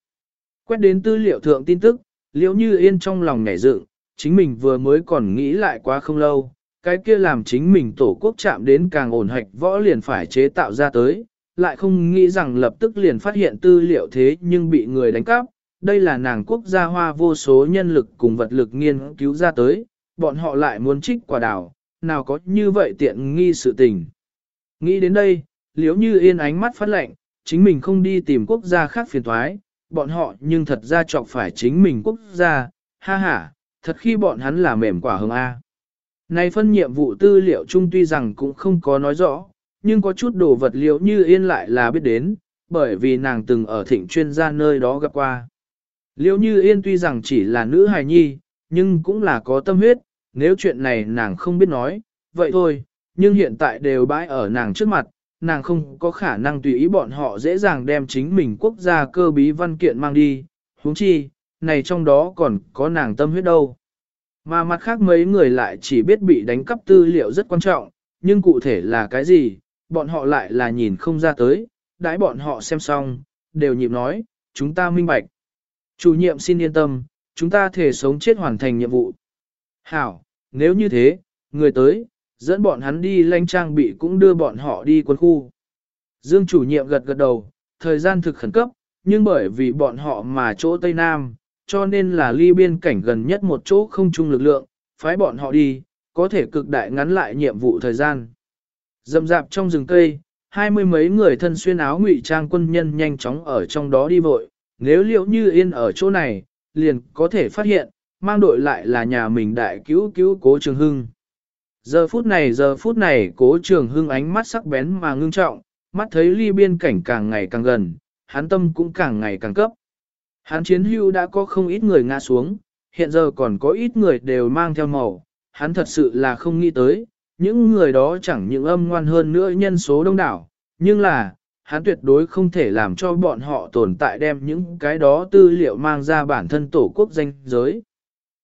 Quét đến tư liệu thượng tin tức, liễu như yên trong lòng nhảy dựng, chính mình vừa mới còn nghĩ lại quá không lâu, cái kia làm chính mình tổ quốc chạm đến càng ổn hạch võ liền phải chế tạo ra tới, lại không nghĩ rằng lập tức liền phát hiện tư liệu thế nhưng bị người đánh cắp. Đây là nàng quốc gia hoa vô số nhân lực cùng vật lực nghiên cứu ra tới, bọn họ lại muốn trích quả đảo, nào có như vậy tiện nghi sự tình. Nghĩ đến đây, liếu như yên ánh mắt phát lệnh, chính mình không đi tìm quốc gia khác phiền thoái, bọn họ nhưng thật ra chọc phải chính mình quốc gia, ha ha, thật khi bọn hắn là mềm quả hương A. Này phân nhiệm vụ tư liệu chung tuy rằng cũng không có nói rõ, nhưng có chút đồ vật liệu như yên lại là biết đến, bởi vì nàng từng ở thịnh chuyên gia nơi đó gặp qua liêu như yên tuy rằng chỉ là nữ hài nhi, nhưng cũng là có tâm huyết, nếu chuyện này nàng không biết nói, vậy thôi, nhưng hiện tại đều bãi ở nàng trước mặt, nàng không có khả năng tùy ý bọn họ dễ dàng đem chính mình quốc gia cơ bí văn kiện mang đi, huống chi, này trong đó còn có nàng tâm huyết đâu. Mà mặt khác mấy người lại chỉ biết bị đánh cắp tư liệu rất quan trọng, nhưng cụ thể là cái gì, bọn họ lại là nhìn không ra tới, đãi bọn họ xem xong, đều nhịp nói, chúng ta minh bạch. Chủ nhiệm xin yên tâm, chúng ta thể sống chết hoàn thành nhiệm vụ. Hảo, nếu như thế, người tới, dẫn bọn hắn đi lanh trang bị cũng đưa bọn họ đi quân khu. Dương chủ nhiệm gật gật đầu, thời gian thực khẩn cấp, nhưng bởi vì bọn họ mà chỗ Tây Nam, cho nên là ly biên cảnh gần nhất một chỗ không chung lực lượng, phái bọn họ đi, có thể cực đại ngắn lại nhiệm vụ thời gian. Dầm dạp trong rừng cây, hai mươi mấy người thân xuyên áo ngụy trang quân nhân nhanh chóng ở trong đó đi vội, nếu liệu như yên ở chỗ này, liền có thể phát hiện, mang đội lại là nhà mình đại cứu cứu cố trường hưng. Giờ phút này giờ phút này cố trường hưng ánh mắt sắc bén mà ngưng trọng, mắt thấy ly biên cảnh càng ngày càng gần, hắn tâm cũng càng ngày càng cấp. Hắn chiến hưu đã có không ít người ngã xuống, hiện giờ còn có ít người đều mang theo màu, hắn thật sự là không nghĩ tới, những người đó chẳng những âm ngoan hơn nữa nhân số đông đảo, nhưng là, hắn tuyệt đối không thể làm cho bọn họ tồn tại đem những cái đó tư liệu mang ra bản thân tổ quốc danh giới.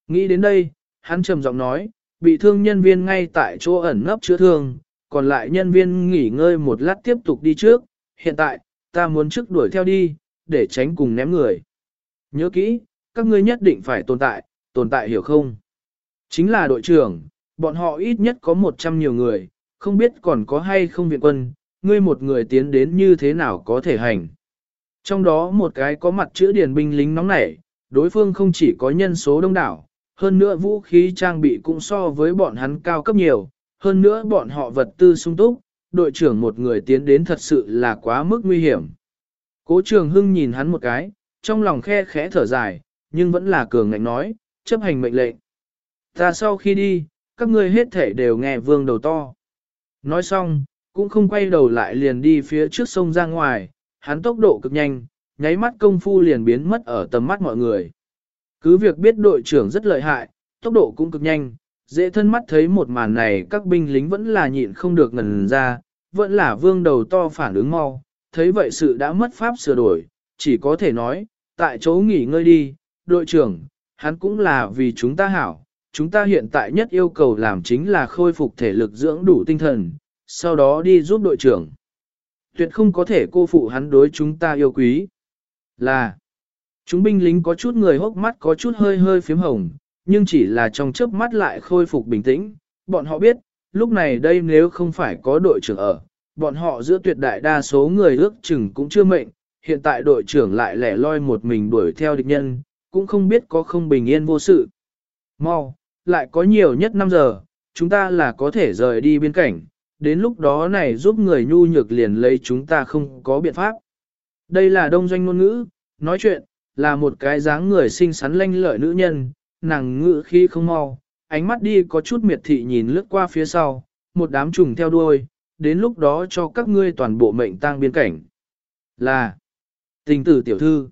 Nghĩ đến đây, hắn trầm giọng nói, bị thương nhân viên ngay tại chỗ ẩn nấp chữa thương, còn lại nhân viên nghỉ ngơi một lát tiếp tục đi trước, hiện tại, ta muốn trước đuổi theo đi, để tránh cùng ném người. Nhớ kỹ, các ngươi nhất định phải tồn tại, tồn tại hiểu không? Chính là đội trưởng, bọn họ ít nhất có 100 nhiều người, không biết còn có hay không viện quân, ngươi một người tiến đến như thế nào có thể hành. Trong đó một cái có mặt chữ điển binh lính nóng nảy, đối phương không chỉ có nhân số đông đảo, hơn nữa vũ khí trang bị cũng so với bọn hắn cao cấp nhiều, hơn nữa bọn họ vật tư sung túc, đội trưởng một người tiến đến thật sự là quá mức nguy hiểm. Cố trường hưng nhìn hắn một cái, trong lòng khe khẽ thở dài, nhưng vẫn là cường ngạnh nói, chấp hành mệnh lệnh. Ta sau khi đi, các ngươi hết thể đều nghe vương đầu to. Nói xong, cũng không quay đầu lại liền đi phía trước sông ra ngoài, hắn tốc độ cực nhanh, nháy mắt công phu liền biến mất ở tầm mắt mọi người. Cứ việc biết đội trưởng rất lợi hại, tốc độ cũng cực nhanh, dễ thân mắt thấy một màn này các binh lính vẫn là nhịn không được ngần ra, vẫn là vương đầu to phản ứng mau, thấy vậy sự đã mất pháp sửa đổi, chỉ có thể nói, tại chỗ nghỉ ngơi đi, đội trưởng, hắn cũng là vì chúng ta hảo, chúng ta hiện tại nhất yêu cầu làm chính là khôi phục thể lực dưỡng đủ tinh thần, sau đó đi giúp đội trưởng. Tuyệt không có thể cô phụ hắn đối chúng ta yêu quý. Là, chúng binh lính có chút người hốc mắt có chút hơi hơi phím hồng, nhưng chỉ là trong chớp mắt lại khôi phục bình tĩnh. Bọn họ biết, lúc này đây nếu không phải có đội trưởng ở, bọn họ giữa tuyệt đại đa số người ước chừng cũng chưa mệnh, hiện tại đội trưởng lại lẻ loi một mình đuổi theo địch nhân, cũng không biết có không bình yên vô sự. Mau, lại có nhiều nhất 5 giờ, chúng ta là có thể rời đi biên cảnh, đến lúc đó này giúp người nhu nhược liền lấy chúng ta không có biện pháp. Đây là đông doanh ngôn ngữ, nói chuyện, là một cái dáng người xinh xắn lanh lợi nữ nhân, nàng ngữ khi không mau, ánh mắt đi có chút miệt thị nhìn lướt qua phía sau, một đám trùng theo đuôi, đến lúc đó cho các ngươi toàn bộ mệnh tang biên cảnh. Là, tình tử tiểu thư.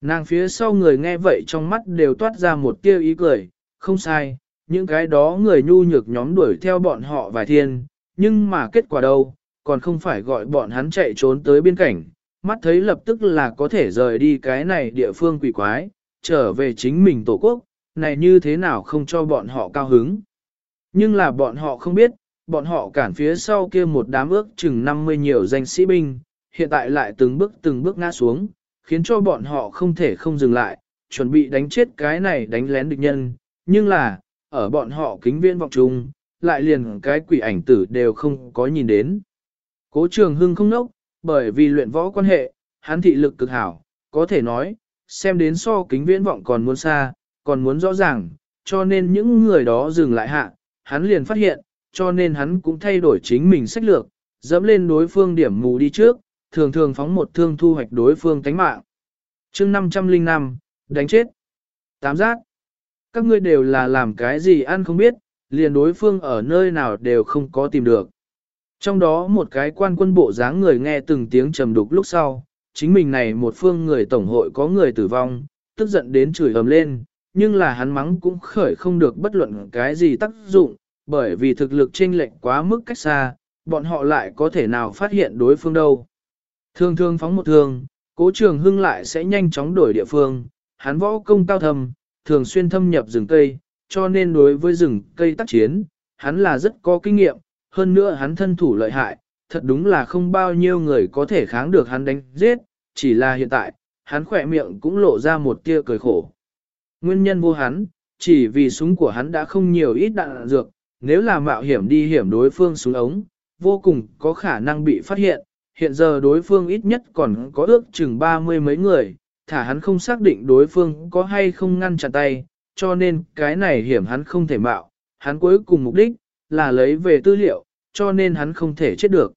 Nàng phía sau người nghe vậy trong mắt đều toát ra một tia ý cười, không sai, những cái đó người nhu nhược nhóm đuổi theo bọn họ vài thiên, nhưng mà kết quả đâu, còn không phải gọi bọn hắn chạy trốn tới biên cảnh, mắt thấy lập tức là có thể rời đi cái này địa phương quỷ quái, trở về chính mình tổ quốc, này như thế nào không cho bọn họ cao hứng. Nhưng là bọn họ không biết, bọn họ cản phía sau kia một đám ước chừng 50 nhiều danh sĩ binh, hiện tại lại từng bước từng bước ngã xuống, khiến cho bọn họ không thể không dừng lại, chuẩn bị đánh chết cái này đánh lén địch nhân, nhưng là, ở bọn họ kính viên vọng trùng lại liền cái quỷ ảnh tử đều không có nhìn đến. Cố trường hưng không nốc, bởi vì luyện võ quan hệ, hắn thị lực cực hảo, có thể nói, xem đến so kính viễn vọng còn muốn xa, còn muốn rõ ràng, cho nên những người đó dừng lại hạ, hắn liền phát hiện, cho nên hắn cũng thay đổi chính mình sách lược, dẫm lên đối phương điểm mù đi trước, thường thường phóng một thương thu hoạch đối phương tánh mạng. chương 505, đánh chết. Tám giác. Các ngươi đều là làm cái gì ăn không biết, liền đối phương ở nơi nào đều không có tìm được. Trong đó một cái quan quân bộ dáng người nghe từng tiếng trầm đục lúc sau, chính mình này một phương người tổng hội có người tử vong, tức giận đến chửi ầm lên, nhưng là hắn mắng cũng khởi không được bất luận cái gì tác dụng, bởi vì thực lực chênh lệch quá mức cách xa, bọn họ lại có thể nào phát hiện đối phương đâu. Thường thường phóng một thương cố trường hưng lại sẽ nhanh chóng đổi địa phương, hắn võ công cao thầm, thường xuyên thâm nhập rừng cây, cho nên đối với rừng cây tác chiến, hắn là rất có kinh nghiệm, hơn nữa hắn thân thủ lợi hại, thật đúng là không bao nhiêu người có thể kháng được hắn đánh giết, chỉ là hiện tại, hắn khỏe miệng cũng lộ ra một tia cười khổ. Nguyên nhân vô hắn, chỉ vì súng của hắn đã không nhiều ít đạn dược, nếu là mạo hiểm đi hiểm đối phương súng ống, vô cùng có khả năng bị phát hiện. Hiện giờ đối phương ít nhất còn có ước chừng ba mươi mấy người, thả hắn không xác định đối phương có hay không ngăn chặn tay, cho nên cái này hiểm hắn không thể mạo, hắn cuối cùng mục đích là lấy về tư liệu, cho nên hắn không thể chết được.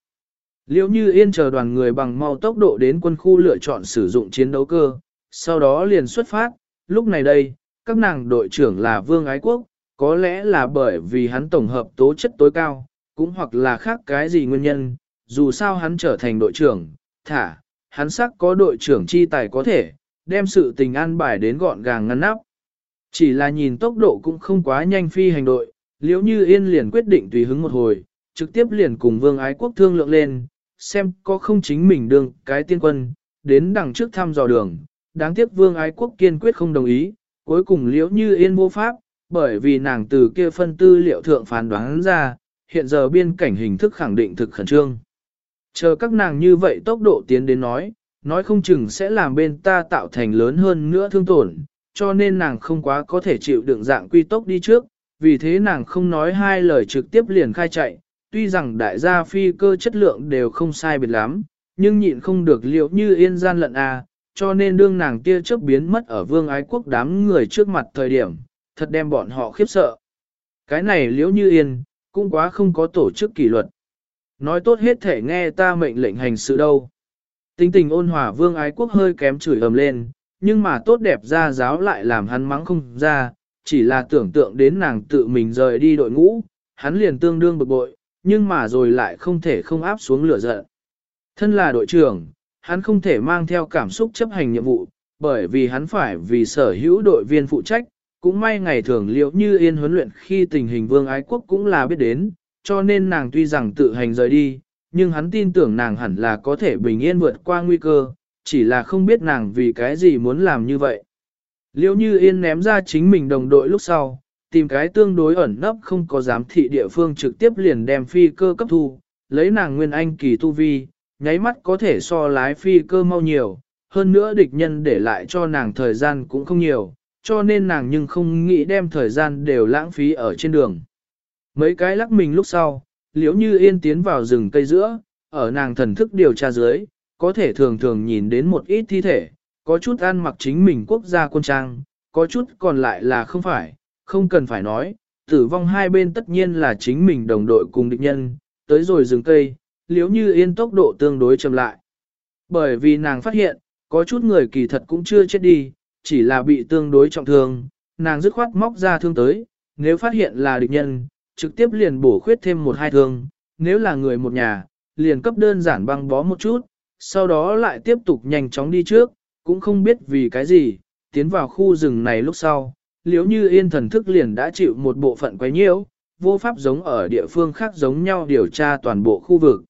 Liễu như yên chờ đoàn người bằng mau tốc độ đến quân khu lựa chọn sử dụng chiến đấu cơ, sau đó liền xuất phát, lúc này đây, các nàng đội trưởng là Vương Ái Quốc, có lẽ là bởi vì hắn tổng hợp tố chất tối cao, cũng hoặc là khác cái gì nguyên nhân, dù sao hắn trở thành đội trưởng, thả, hắn sắc có đội trưởng chi tài có thể, đem sự tình an bài đến gọn gàng ngăn nắp. Chỉ là nhìn tốc độ cũng không quá nhanh phi hành đội, liễu như yên liền quyết định tùy hứng một hồi, trực tiếp liền cùng vương ái quốc thương lượng lên, xem có không chính mình đường cái tiên quân, đến đằng trước thăm dò đường. Đáng tiếc vương ái quốc kiên quyết không đồng ý, cuối cùng liễu như yên vô pháp, bởi vì nàng từ kia phân tư liệu thượng phán đoán ra, hiện giờ biên cảnh hình thức khẳng định thực khẩn trương. Chờ các nàng như vậy tốc độ tiến đến nói, nói không chừng sẽ làm bên ta tạo thành lớn hơn nữa thương tổn, cho nên nàng không quá có thể chịu đựng dạng quy tốc đi trước, vì thế nàng không nói hai lời trực tiếp liền khai chạy, tuy rằng đại gia phi cơ chất lượng đều không sai biệt lắm, nhưng nhịn không được liệu như yên gian lận à, cho nên đương nàng kia chớp biến mất ở vương ái quốc đám người trước mặt thời điểm, thật đem bọn họ khiếp sợ. Cái này liễu như yên, cũng quá không có tổ chức kỷ luật. Nói tốt hết thể nghe ta mệnh lệnh hành sự đâu. Tính tình ôn hòa vương ái quốc hơi kém chửi ầm lên, nhưng mà tốt đẹp ra giáo lại làm hắn mắng không ra, chỉ là tưởng tượng đến nàng tự mình rời đi đội ngũ, hắn liền tương đương bực bội, nhưng mà rồi lại không thể không áp xuống lửa giận. Thân là đội trưởng, hắn không thể mang theo cảm xúc chấp hành nhiệm vụ, bởi vì hắn phải vì sở hữu đội viên phụ trách, cũng may ngày thường liệu như yên huấn luyện khi tình hình vương ái quốc cũng là biết đến, cho nên nàng tuy rằng tự hành rời đi, nhưng hắn tin tưởng nàng hẳn là có thể bình yên vượt qua nguy cơ, chỉ là không biết nàng vì cái gì muốn làm như vậy. Liễu như yên ném ra chính mình đồng đội lúc sau, tìm cái tương đối ẩn nấp không có giám thị địa phương trực tiếp liền đem phi cơ cấp thu, lấy nàng nguyên anh kỳ tu vi, nháy mắt có thể so lái phi cơ mau nhiều, hơn nữa địch nhân để lại cho nàng thời gian cũng không nhiều, cho nên nàng nhưng không nghĩ đem thời gian đều lãng phí ở trên đường. Mấy cái lắc mình lúc sau, liễu như yên tiến vào rừng cây giữa, ở nàng thần thức điều tra dưới, có thể thường thường nhìn đến một ít thi thể, có chút ăn mặc chính mình quốc gia quân trang, có chút còn lại là không phải, không cần phải nói, tử vong hai bên tất nhiên là chính mình đồng đội cùng địch nhân, tới rồi rừng cây, liếu như yên tốc độ tương đối chậm lại. Bởi vì nàng phát hiện, có chút người kỳ thật cũng chưa chết đi, chỉ là bị tương đối trọng thương, nàng dứt khoát móc ra thương tới, nếu phát hiện là địch nhân, trực tiếp liền bổ khuyết thêm một hai thương, nếu là người một nhà, liền cấp đơn giản băng bó một chút, sau đó lại tiếp tục nhanh chóng đi trước, cũng không biết vì cái gì, tiến vào khu rừng này lúc sau, liếu như yên thần thức liền đã chịu một bộ phận quấy nhiễu, vô pháp giống ở địa phương khác giống nhau điều tra toàn bộ khu vực.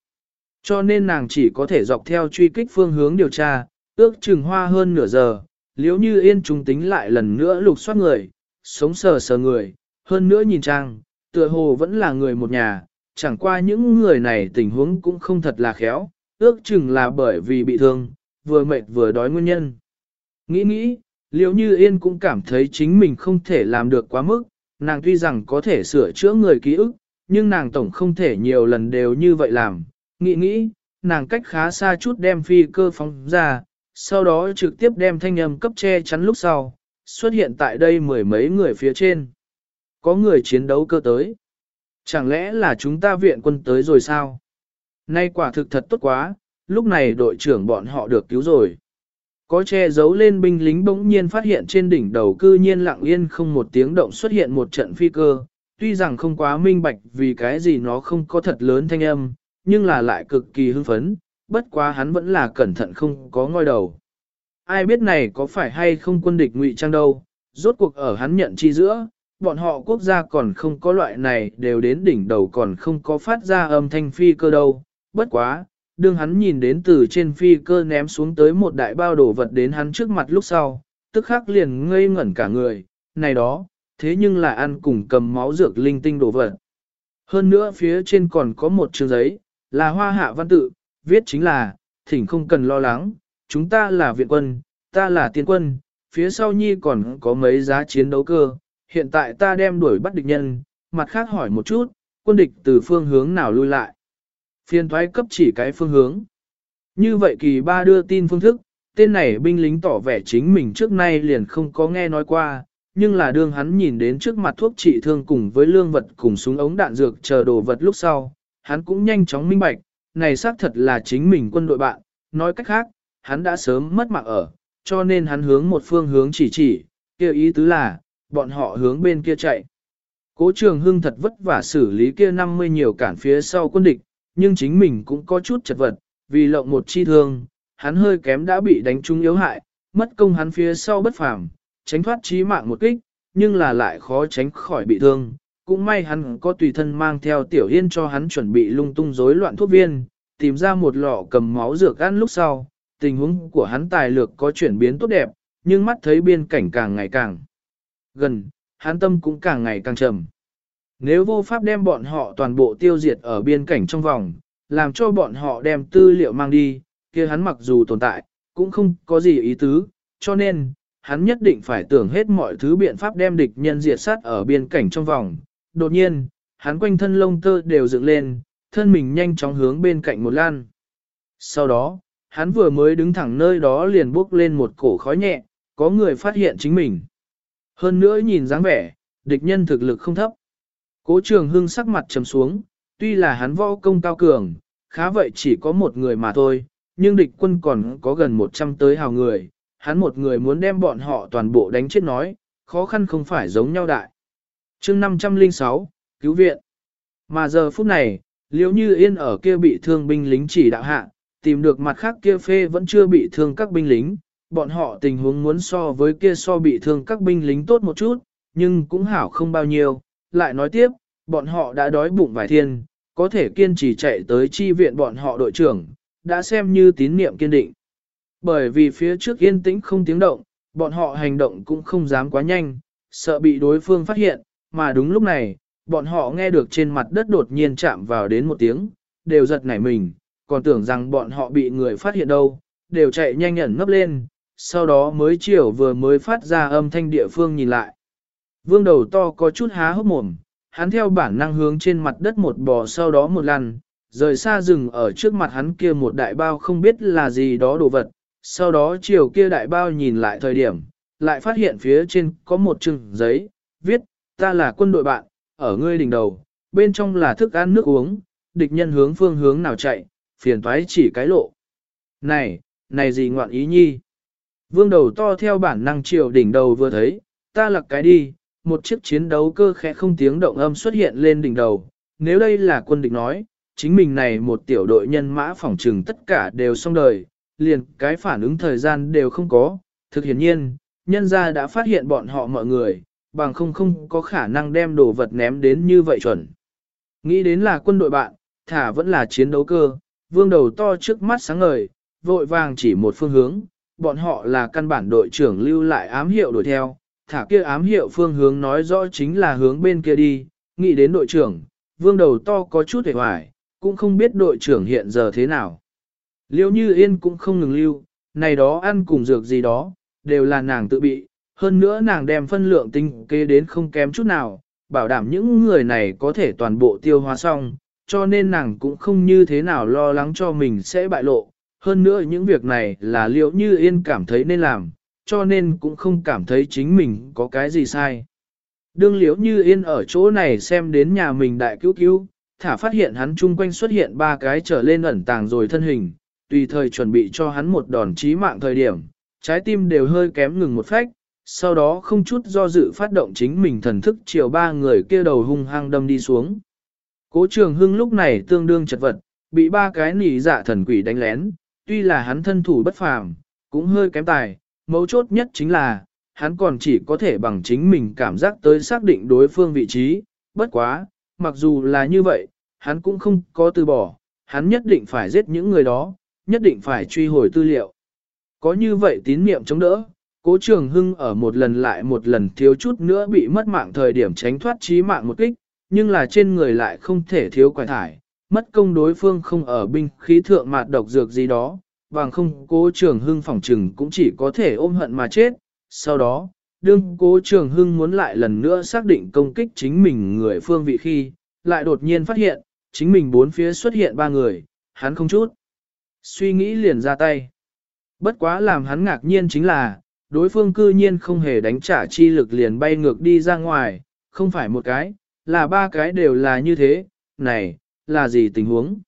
Cho nên nàng chỉ có thể dọc theo truy kích phương hướng điều tra, ước chừng hoa hơn nửa giờ, liếu như yên trung tính lại lần nữa lục soát người, sống sờ sờ người, hơn nữa nhìn trang, tựa hồ vẫn là người một nhà, chẳng qua những người này tình huống cũng không thật là khéo, ước chừng là bởi vì bị thương, vừa mệt vừa đói nguyên nhân. Nghĩ nghĩ, liệu như yên cũng cảm thấy chính mình không thể làm được quá mức, nàng tuy rằng có thể sửa chữa người ký ức, nhưng nàng tổng không thể nhiều lần đều như vậy làm. Nghĩ nghĩ, nàng cách khá xa chút đem phi cơ phóng ra, sau đó trực tiếp đem thanh âm cấp che chắn lúc sau, xuất hiện tại đây mười mấy người phía trên. Có người chiến đấu cơ tới. Chẳng lẽ là chúng ta viện quân tới rồi sao? Nay quả thực thật tốt quá, lúc này đội trưởng bọn họ được cứu rồi. Có che giấu lên binh lính bỗng nhiên phát hiện trên đỉnh đầu cư nhiên lặng yên không một tiếng động xuất hiện một trận phi cơ, tuy rằng không quá minh bạch vì cái gì nó không có thật lớn thanh âm, nhưng là lại cực kỳ hưng phấn, bất quá hắn vẫn là cẩn thận không có ngoi đầu. Ai biết này có phải hay không quân địch ngụy trang đâu, rốt cuộc ở hắn nhận chi giữa, bọn họ quốc gia còn không có loại này đều đến đỉnh đầu còn không có phát ra âm thanh phi cơ đâu, bất quá, đương hắn nhìn đến từ trên phi cơ ném xuống tới một đại bao đồ vật đến hắn trước mặt lúc sau, tức khắc liền ngây ngẩn cả người, này đó, thế nhưng là ăn cùng cầm máu dược linh tinh đồ vật. Hơn nữa phía trên còn có một chương giấy, là hoa hạ văn tự, viết chính là, thỉnh không cần lo lắng, chúng ta là viện quân, ta là tiên quân, phía sau nhi còn có mấy giá chiến đấu cơ, hiện tại ta đem đuổi bắt địch nhân, mặt khác hỏi một chút, quân địch từ phương hướng nào lui lại phiền thoái cấp chỉ cái phương hướng. Như vậy kỳ ba đưa tin phương thức, tên này binh lính tỏ vẻ chính mình trước nay liền không có nghe nói qua, nhưng là đương hắn nhìn đến trước mặt thuốc trị thương cùng với lương vật cùng súng ống đạn dược chờ đồ vật lúc sau, hắn cũng nhanh chóng minh bạch, này xác thật là chính mình quân đội bạn, nói cách khác, hắn đã sớm mất mạng ở, cho nên hắn hướng một phương hướng chỉ chỉ, kêu ý tứ là, bọn họ hướng bên kia chạy. Cố trường hưng thật vất vả xử lý kia 50 nhiều cản phía sau quân địch, nhưng chính mình cũng có chút chật vật, vì lộng một chi thương, hắn hơi kém đã bị đánh trúng yếu hại, mất công hắn phía sau bất phàm, tránh thoát chí mạng một kích, nhưng là lại khó tránh khỏi bị thương. Cũng may hắn có tùy thân mang theo tiểu yên cho hắn chuẩn bị lung tung rối loạn thuốc viên, tìm ra một lọ cầm máu dược ăn lúc sau, tình huống của hắn tài lược có chuyển biến tốt đẹp, nhưng mắt thấy biên cảnh càng ngày càng gần, hắn tâm cũng càng ngày càng trầm. Nếu vô pháp đem bọn họ toàn bộ tiêu diệt ở biên cảnh trong vòng, làm cho bọn họ đem tư liệu mang đi, kia hắn mặc dù tồn tại, cũng không có gì ý tứ, cho nên, hắn nhất định phải tưởng hết mọi thứ biện pháp đem địch nhân diệt sát ở biên cảnh trong vòng. Đột nhiên, hắn quanh thân lông tơ đều dựng lên, thân mình nhanh chóng hướng bên cạnh một lan. Sau đó, hắn vừa mới đứng thẳng nơi đó liền bốc lên một cổ khói nhẹ, có người phát hiện chính mình. Hơn nữa nhìn dáng vẻ, địch nhân thực lực không thấp. Cố trường hưng sắc mặt trầm xuống, tuy là hắn võ công cao cường, khá vậy chỉ có một người mà thôi, nhưng địch quân còn có gần 100 tới hào người, hắn một người muốn đem bọn họ toàn bộ đánh chết nói, khó khăn không phải giống nhau đại. chương 506, cứu viện. Mà giờ phút này, liếu như yên ở kia bị thương binh lính chỉ đạo hạ, tìm được mặt khác kia phê vẫn chưa bị thương các binh lính, bọn họ tình huống muốn so với kia so bị thương các binh lính tốt một chút, nhưng cũng hảo không bao nhiêu. Lại nói tiếp, bọn họ đã đói bụng vài thiên, có thể kiên trì chạy tới chi viện bọn họ đội trưởng, đã xem như tín niệm kiên định. Bởi vì phía trước yên tĩnh không tiếng động, bọn họ hành động cũng không dám quá nhanh, sợ bị đối phương phát hiện, mà đúng lúc này, bọn họ nghe được trên mặt đất đột nhiên chạm vào đến một tiếng, đều giật nảy mình, còn tưởng rằng bọn họ bị người phát hiện đâu, đều chạy nhanh nhẩn ngấp lên, sau đó mới chiều vừa mới phát ra âm thanh địa phương nhìn lại. Vương đầu to có chút há hốc mồm, hắn theo bản năng hướng trên mặt đất một bò sau đó một lần, rời xa rừng ở trước mặt hắn kia một đại bao không biết là gì đó đồ vật, sau đó chiều kia đại bao nhìn lại thời điểm, lại phát hiện phía trên có một chừng giấy, viết, ta là quân đội bạn, ở ngươi đỉnh đầu, bên trong là thức ăn nước uống, địch nhân hướng phương hướng nào chạy, phiền toái chỉ cái lộ. Này, này gì ngoạn ý nhi? Vương đầu to theo bản năng chiều đỉnh đầu vừa thấy, ta lặc cái đi, một chiếc chiến đấu cơ khẽ không tiếng động âm xuất hiện lên đỉnh đầu. Nếu đây là quân địch nói, chính mình này một tiểu đội nhân mã phỏng trừng tất cả đều xong đời, liền cái phản ứng thời gian đều không có. Thực hiện nhiên, nhân gia đã phát hiện bọn họ mọi người, bằng không không có khả năng đem đồ vật ném đến như vậy chuẩn. Nghĩ đến là quân đội bạn, thả vẫn là chiến đấu cơ, vương đầu to trước mắt sáng ngời, vội vàng chỉ một phương hướng, bọn họ là căn bản đội trưởng lưu lại ám hiệu đuổi theo, thả kia ám hiệu phương hướng nói rõ chính là hướng bên kia đi, nghĩ đến đội trưởng, vương đầu to có chút hề hoài, cũng không biết đội trưởng hiện giờ thế nào. Liêu như yên cũng không ngừng lưu, này đó ăn cùng dược gì đó, đều là nàng tự bị, hơn nữa nàng đem phân lượng tinh kế đến không kém chút nào, bảo đảm những người này có thể toàn bộ tiêu hóa xong, cho nên nàng cũng không như thế nào lo lắng cho mình sẽ bại lộ. Hơn nữa những việc này là liệu như yên cảm thấy nên làm, cho nên cũng không cảm thấy chính mình có cái gì sai. Đương liễu như yên ở chỗ này xem đến nhà mình đại cứu cứu, thả phát hiện hắn chung quanh xuất hiện ba cái trở lên ẩn tàng rồi thân hình, tùy thời chuẩn bị cho hắn một đòn chí mạng thời điểm, trái tim đều hơi kém ngừng một phách, sau đó không chút do dự phát động chính mình thần thức chiều ba người kia đầu hung hăng đâm đi xuống. Cố trường hưng lúc này tương đương chật vật, bị ba cái nỉ dạ thần quỷ đánh lén, tuy là hắn thân thủ bất phàm, cũng hơi kém tài, mấu chốt nhất chính là, hắn còn chỉ có thể bằng chính mình cảm giác tới xác định đối phương vị trí, bất quá, mặc dù là như vậy, hắn cũng không có từ bỏ, hắn nhất định phải giết những người đó, nhất định phải truy hồi tư liệu. Có như vậy tín niệm chống đỡ, cố trường hưng ở một lần lại một lần thiếu chút nữa bị mất mạng thời điểm tránh thoát chí mạng một kích, nhưng là trên người lại không thể thiếu quải thải, mất công đối phương không ở binh khí thượng mạt độc dược gì đó, bằng không cố trường hưng phỏng trừng cũng chỉ có thể ôm hận mà chết. Sau đó, đương cố trường hưng muốn lại lần nữa xác định công kích chính mình người phương vị khi, lại đột nhiên phát hiện, chính mình bốn phía xuất hiện ba người, hắn không chút. Suy nghĩ liền ra tay. Bất quá làm hắn ngạc nhiên chính là, đối phương cư nhiên không hề đánh trả chi lực liền bay ngược đi ra ngoài, không phải một cái, là ba cái đều là như thế, này, là gì tình huống?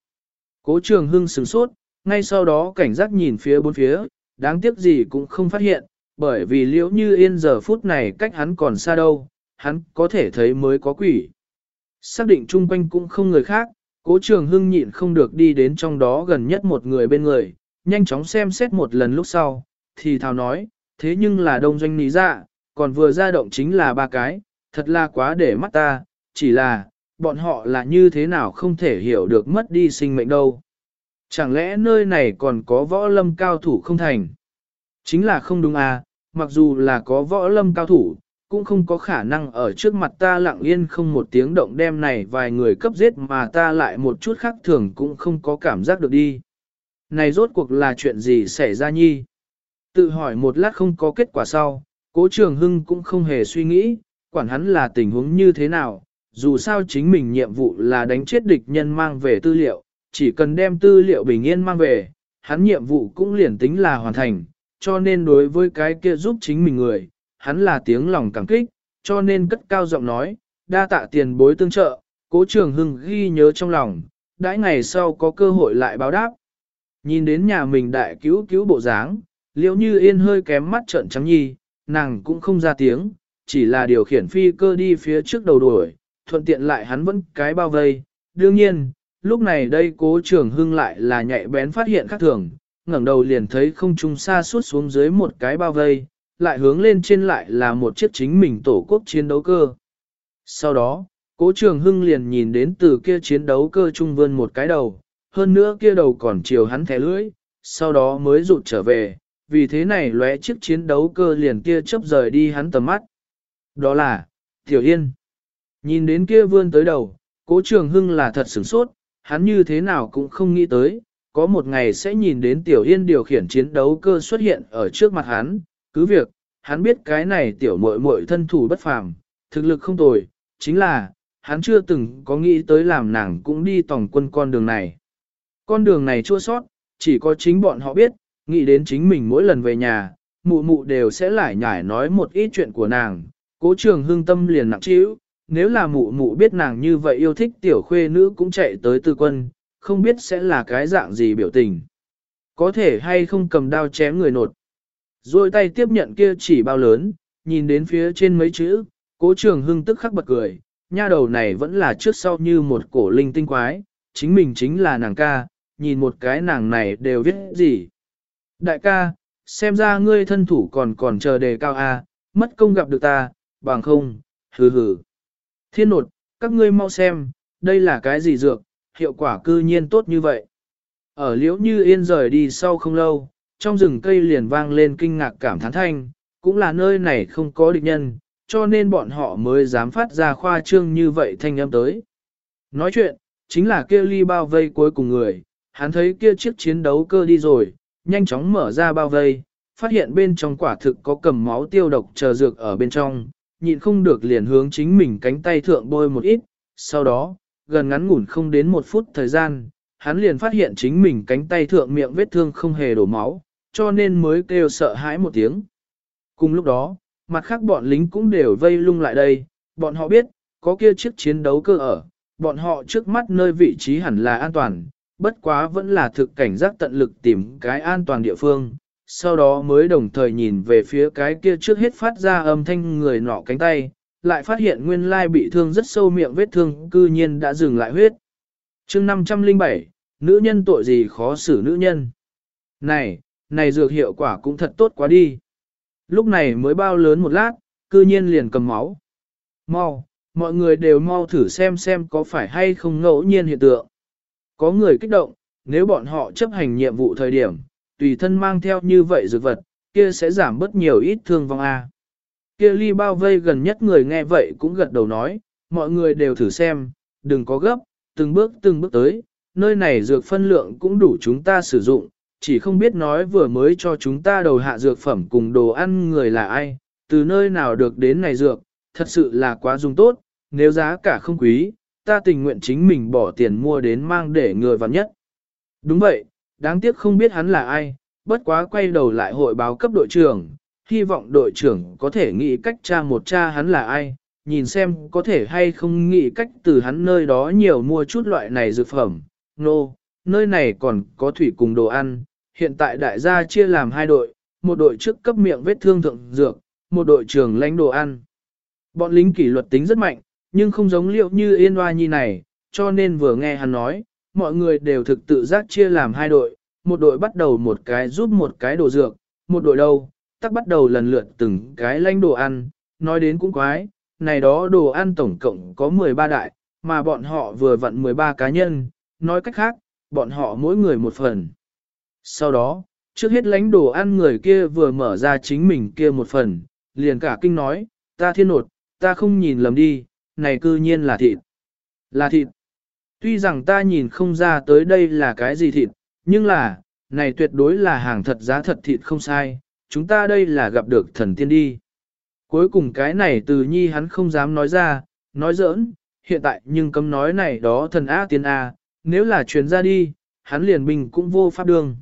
Cố trường hưng sửng sốt, ngay sau đó cảnh giác nhìn phía bốn phía, đáng tiếc gì cũng không phát hiện, bởi vì liễu như yên giờ phút này cách hắn còn xa đâu, hắn có thể thấy mới có quỷ. Xác định chung quanh cũng không người khác, cố trường hưng nhịn không được đi đến trong đó gần nhất một người bên người, nhanh chóng xem xét một lần lúc sau, thì thào nói, thế nhưng là đông doanh ní dạ, còn vừa ra động chính là ba cái, thật là quá để mắt ta, chỉ là, bọn họ là như thế nào không thể hiểu được mất đi sinh mệnh đâu. Chẳng lẽ nơi này còn có võ lâm cao thủ không thành? Chính là không đúng à, mặc dù là có võ lâm cao thủ, cũng không có khả năng ở trước mặt ta lặng yên không một tiếng động đem này vài người cấp giết mà ta lại một chút khác thường cũng không có cảm giác được đi. Này rốt cuộc là chuyện gì xảy ra nhi? Tự hỏi một lát không có kết quả sau, cố trường hưng cũng không hề suy nghĩ, quản hắn là tình huống như thế nào, dù sao chính mình nhiệm vụ là đánh chết địch nhân mang về tư liệu, chỉ cần đem tư liệu bình yên mang về, hắn nhiệm vụ cũng liền tính là hoàn thành, cho nên đối với cái kia giúp chính mình người, hắn là tiếng lòng cảm kích, cho nên cất cao giọng nói, đa tạ tiền bối tương trợ, cố trường hưng ghi nhớ trong lòng, đãi ngày sau có cơ hội lại báo đáp. Nhìn đến nhà mình đại cứu cứu bộ dáng, liễu như yên hơi kém mắt trợn trắng nhi, nàng cũng không ra tiếng, chỉ là điều khiển phi cơ đi phía trước đầu đuổi, thuận tiện lại hắn vẫn cái bao vây. Đương nhiên, lúc này đây cố trường hưng lại là nhạy bén phát hiện khác thường, ngẩng đầu liền thấy không trung xa suốt xuống dưới một cái bao vây, lại hướng lên trên lại là một chiếc chính mình tổ quốc chiến đấu cơ. Sau đó, cố trường hưng liền nhìn đến từ kia chiến đấu cơ trung vươn một cái đầu, hơn nữa kia đầu còn chiều hắn thẻ lưỡi, sau đó mới rụt trở về, vì thế này lóe chiếc chiến đấu cơ liền kia chấp rời đi hắn tầm mắt. Đó là, Tiểu Yên. Nhìn đến kia vươn tới đầu, cố trường hưng là thật sửng sốt, hắn như thế nào cũng không nghĩ tới, có một ngày sẽ nhìn đến Tiểu Yên điều khiển chiến đấu cơ xuất hiện ở trước mặt hắn, cứ việc, hắn biết cái này tiểu muội muội thân thủ bất phàm, thực lực không tồi, chính là, hắn chưa từng có nghĩ tới làm nàng cũng đi tòng quân con đường này. Con đường này chua sót, chỉ có chính bọn họ biết, nghĩ đến chính mình mỗi lần về nhà, mụ mụ đều sẽ lại nhải nói một ít chuyện của nàng, cố trường hương tâm liền nặng trĩu, nếu là mụ mụ biết nàng như vậy yêu thích tiểu khuê nữ cũng chạy tới tư quân, không biết sẽ là cái dạng gì biểu tình. Có thể hay không cầm đao chém người nột. Rồi tay tiếp nhận kia chỉ bao lớn, nhìn đến phía trên mấy chữ, cố trường hưng tức khắc bật cười, nha đầu này vẫn là trước sau như một cổ linh tinh quái, chính mình chính là nàng ca, nhìn một cái nàng này đều viết gì. Đại ca, xem ra ngươi thân thủ còn còn chờ đề cao a, mất công gặp được ta, bằng không, hừ hừ. Thiên nột, các ngươi mau xem, đây là cái gì dược, hiệu quả cư nhiên tốt như vậy. Ở liễu như yên rời đi sau không lâu, trong rừng cây liền vang lên kinh ngạc cảm thán thanh, cũng là nơi này không có địch nhân, cho nên bọn họ mới dám phát ra khoa trương như vậy thanh âm tới. Nói chuyện, chính là kia ly bao vây cuối cùng người, hắn thấy kia chiếc chiến đấu cơ đi rồi, nhanh chóng mở ra bao vây, phát hiện bên trong quả thực có cầm máu tiêu độc chờ dược ở bên trong, nhịn không được liền hướng chính mình cánh tay thượng bôi một ít, sau đó, gần ngắn ngủn không đến một phút thời gian, hắn liền phát hiện chính mình cánh tay thượng miệng vết thương không hề đổ máu, cho nên mới kêu sợ hãi một tiếng. Cùng lúc đó, mặt khác bọn lính cũng đều vây lung lại đây, bọn họ biết, có kia chiếc chiến đấu cơ ở, bọn họ trước mắt nơi vị trí hẳn là an toàn, bất quá vẫn là thực cảnh giác tận lực tìm cái an toàn địa phương, sau đó mới đồng thời nhìn về phía cái kia trước hết phát ra âm thanh người nọ cánh tay, lại phát hiện nguyên lai bị thương rất sâu miệng vết thương cư nhiên đã dừng lại huyết. chương 507, nữ nhân tội gì khó xử nữ nhân. Này, này dược hiệu quả cũng thật tốt quá đi. Lúc này mới bao lớn một lát, cư nhiên liền cầm máu. Mau, mọi người đều mau thử xem xem có phải hay không ngẫu nhiên hiện tượng. Có người kích động, nếu bọn họ chấp hành nhiệm vụ thời điểm, tùy thân mang theo như vậy dược vật, kia sẽ giảm bớt nhiều ít thương vong A. Kia ly bao vây gần nhất người nghe vậy cũng gật đầu nói, mọi người đều thử xem, đừng có gấp, từng bước từng bước tới, nơi này dược phân lượng cũng đủ chúng ta sử dụng, chỉ không biết nói vừa mới cho chúng ta đầu hạ dược phẩm cùng đồ ăn người là ai, từ nơi nào được đến này dược, thật sự là quá dùng tốt, nếu giá cả không quý, ta tình nguyện chính mình bỏ tiền mua đến mang để người vào nhất. Đúng vậy, đáng tiếc không biết hắn là ai, bất quá quay đầu lại hội báo cấp đội trưởng, hy vọng đội trưởng có thể nghĩ cách tra một cha hắn là ai, nhìn xem có thể hay không nghĩ cách từ hắn nơi đó nhiều mua chút loại này dược phẩm. Nô, no, nơi này còn có thủy cùng đồ ăn, hiện tại đại gia chia làm hai đội, một đội trước cấp miệng vết thương thượng dược, một đội trưởng lãnh đồ ăn. Bọn lính kỷ luật tính rất mạnh, nhưng không giống liệu như yên hoa nhi này, cho nên vừa nghe hắn nói, mọi người đều thực tự giác chia làm hai đội, một đội bắt đầu một cái giúp một cái đồ dược, một đội đâu, tắc bắt đầu lần lượt từng cái lãnh đồ ăn, nói đến cũng quái, này đó đồ ăn tổng cộng có 13 đại, mà bọn họ vừa vặn 13 cá nhân, nói cách khác, bọn họ mỗi người một phần. Sau đó, trước hết lãnh đồ ăn người kia vừa mở ra chính mình kia một phần, liền cả kinh nói, ta thiên nột, ta không nhìn lầm đi, này cư nhiên là thịt. Là thịt. Tuy rằng ta nhìn không ra tới đây là cái gì thịt, nhưng là, này tuyệt đối là hàng thật giá thật thịt không sai, chúng ta đây là gặp được thần tiên đi. Cuối cùng cái này từ nhi hắn không dám nói ra, nói giỡn, hiện tại nhưng cấm nói này đó thần á tiên A, nếu là truyền ra đi, hắn liền bình cũng vô pháp đương.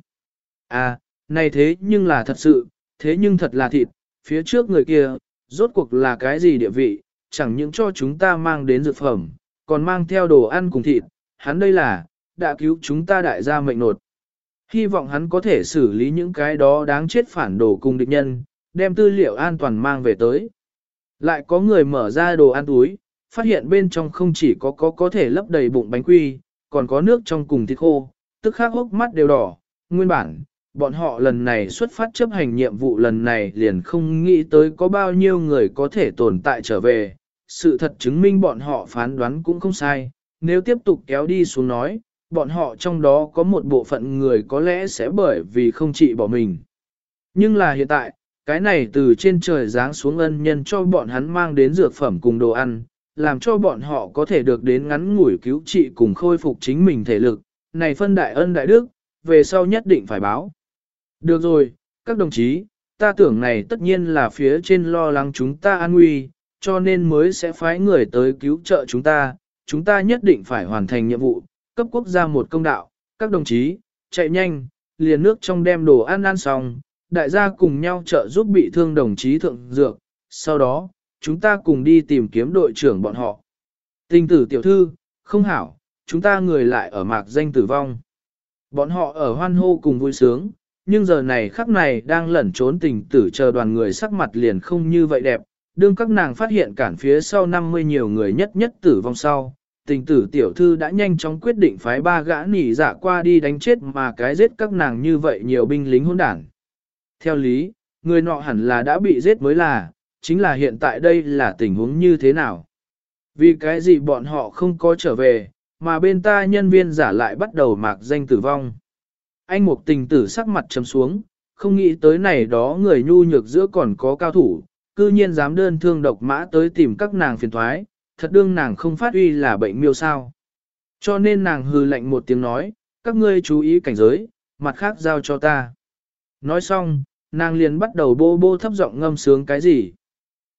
À, này thế nhưng là thật sự, thế nhưng thật là thịt, phía trước người kia, rốt cuộc là cái gì địa vị, chẳng những cho chúng ta mang đến dược phẩm, còn mang theo đồ ăn cùng thịt, hắn đây là, đã cứu chúng ta đại gia mệnh nột. Hy vọng hắn có thể xử lý những cái đó đáng chết phản đồ cùng địch nhân, đem tư liệu an toàn mang về tới. Lại có người mở ra đồ ăn túi, phát hiện bên trong không chỉ có có có thể lấp đầy bụng bánh quy, còn có nước trong cùng thịt khô, tức khắc hốc mắt đều đỏ. Nguyên bản, bọn họ lần này xuất phát chấp hành nhiệm vụ lần này liền không nghĩ tới có bao nhiêu người có thể tồn tại trở về. Sự thật chứng minh bọn họ phán đoán cũng không sai, nếu tiếp tục kéo đi xuống nói, bọn họ trong đó có một bộ phận người có lẽ sẽ bởi vì không trị bỏ mình. Nhưng là hiện tại, cái này từ trên trời giáng xuống ân nhân cho bọn hắn mang đến dược phẩm cùng đồ ăn, làm cho bọn họ có thể được đến ngắn ngủi cứu trị cùng khôi phục chính mình thể lực. Này phân đại ân đại đức, về sau nhất định phải báo. Được rồi, các đồng chí, ta tưởng này tất nhiên là phía trên lo lắng chúng ta an nguy, cho nên mới sẽ phái người tới cứu trợ chúng ta, chúng ta nhất định phải hoàn thành nhiệm vụ, cấp quốc gia một công đạo, các đồng chí, chạy nhanh, liền nước trong đem đồ ăn ăn xong, đại gia cùng nhau trợ giúp bị thương đồng chí thượng dược, sau đó, chúng ta cùng đi tìm kiếm đội trưởng bọn họ. Tình tử tiểu thư, không hảo, chúng ta người lại ở mạc danh tử vong. Bọn họ ở hoan hô cùng vui sướng, nhưng giờ này khắc này đang lẩn trốn tình tử chờ đoàn người sắc mặt liền không như vậy đẹp, đương các nàng phát hiện cản phía sau 50 nhiều người nhất nhất tử vong sau. Tình tử tiểu thư đã nhanh chóng quyết định phái ba gã nỉ dạ qua đi đánh chết mà cái giết các nàng như vậy nhiều binh lính hỗn đảng. Theo lý, người nọ hẳn là đã bị giết mới là, chính là hiện tại đây là tình huống như thế nào. Vì cái gì bọn họ không có trở về, mà bên ta nhân viên giả lại bắt đầu mạc danh tử vong. Anh một tình tử sắc mặt chấm xuống, không nghĩ tới này đó người nhu nhược giữa còn có cao thủ, cư nhiên dám đơn thương độc mã tới tìm các nàng phiền thoái, thật đương nàng không phát uy là bệnh miêu sao. Cho nên nàng hư lạnh một tiếng nói, các ngươi chú ý cảnh giới, mặt khác giao cho ta. Nói xong, nàng liền bắt đầu bô bô thấp giọng ngâm sướng cái gì.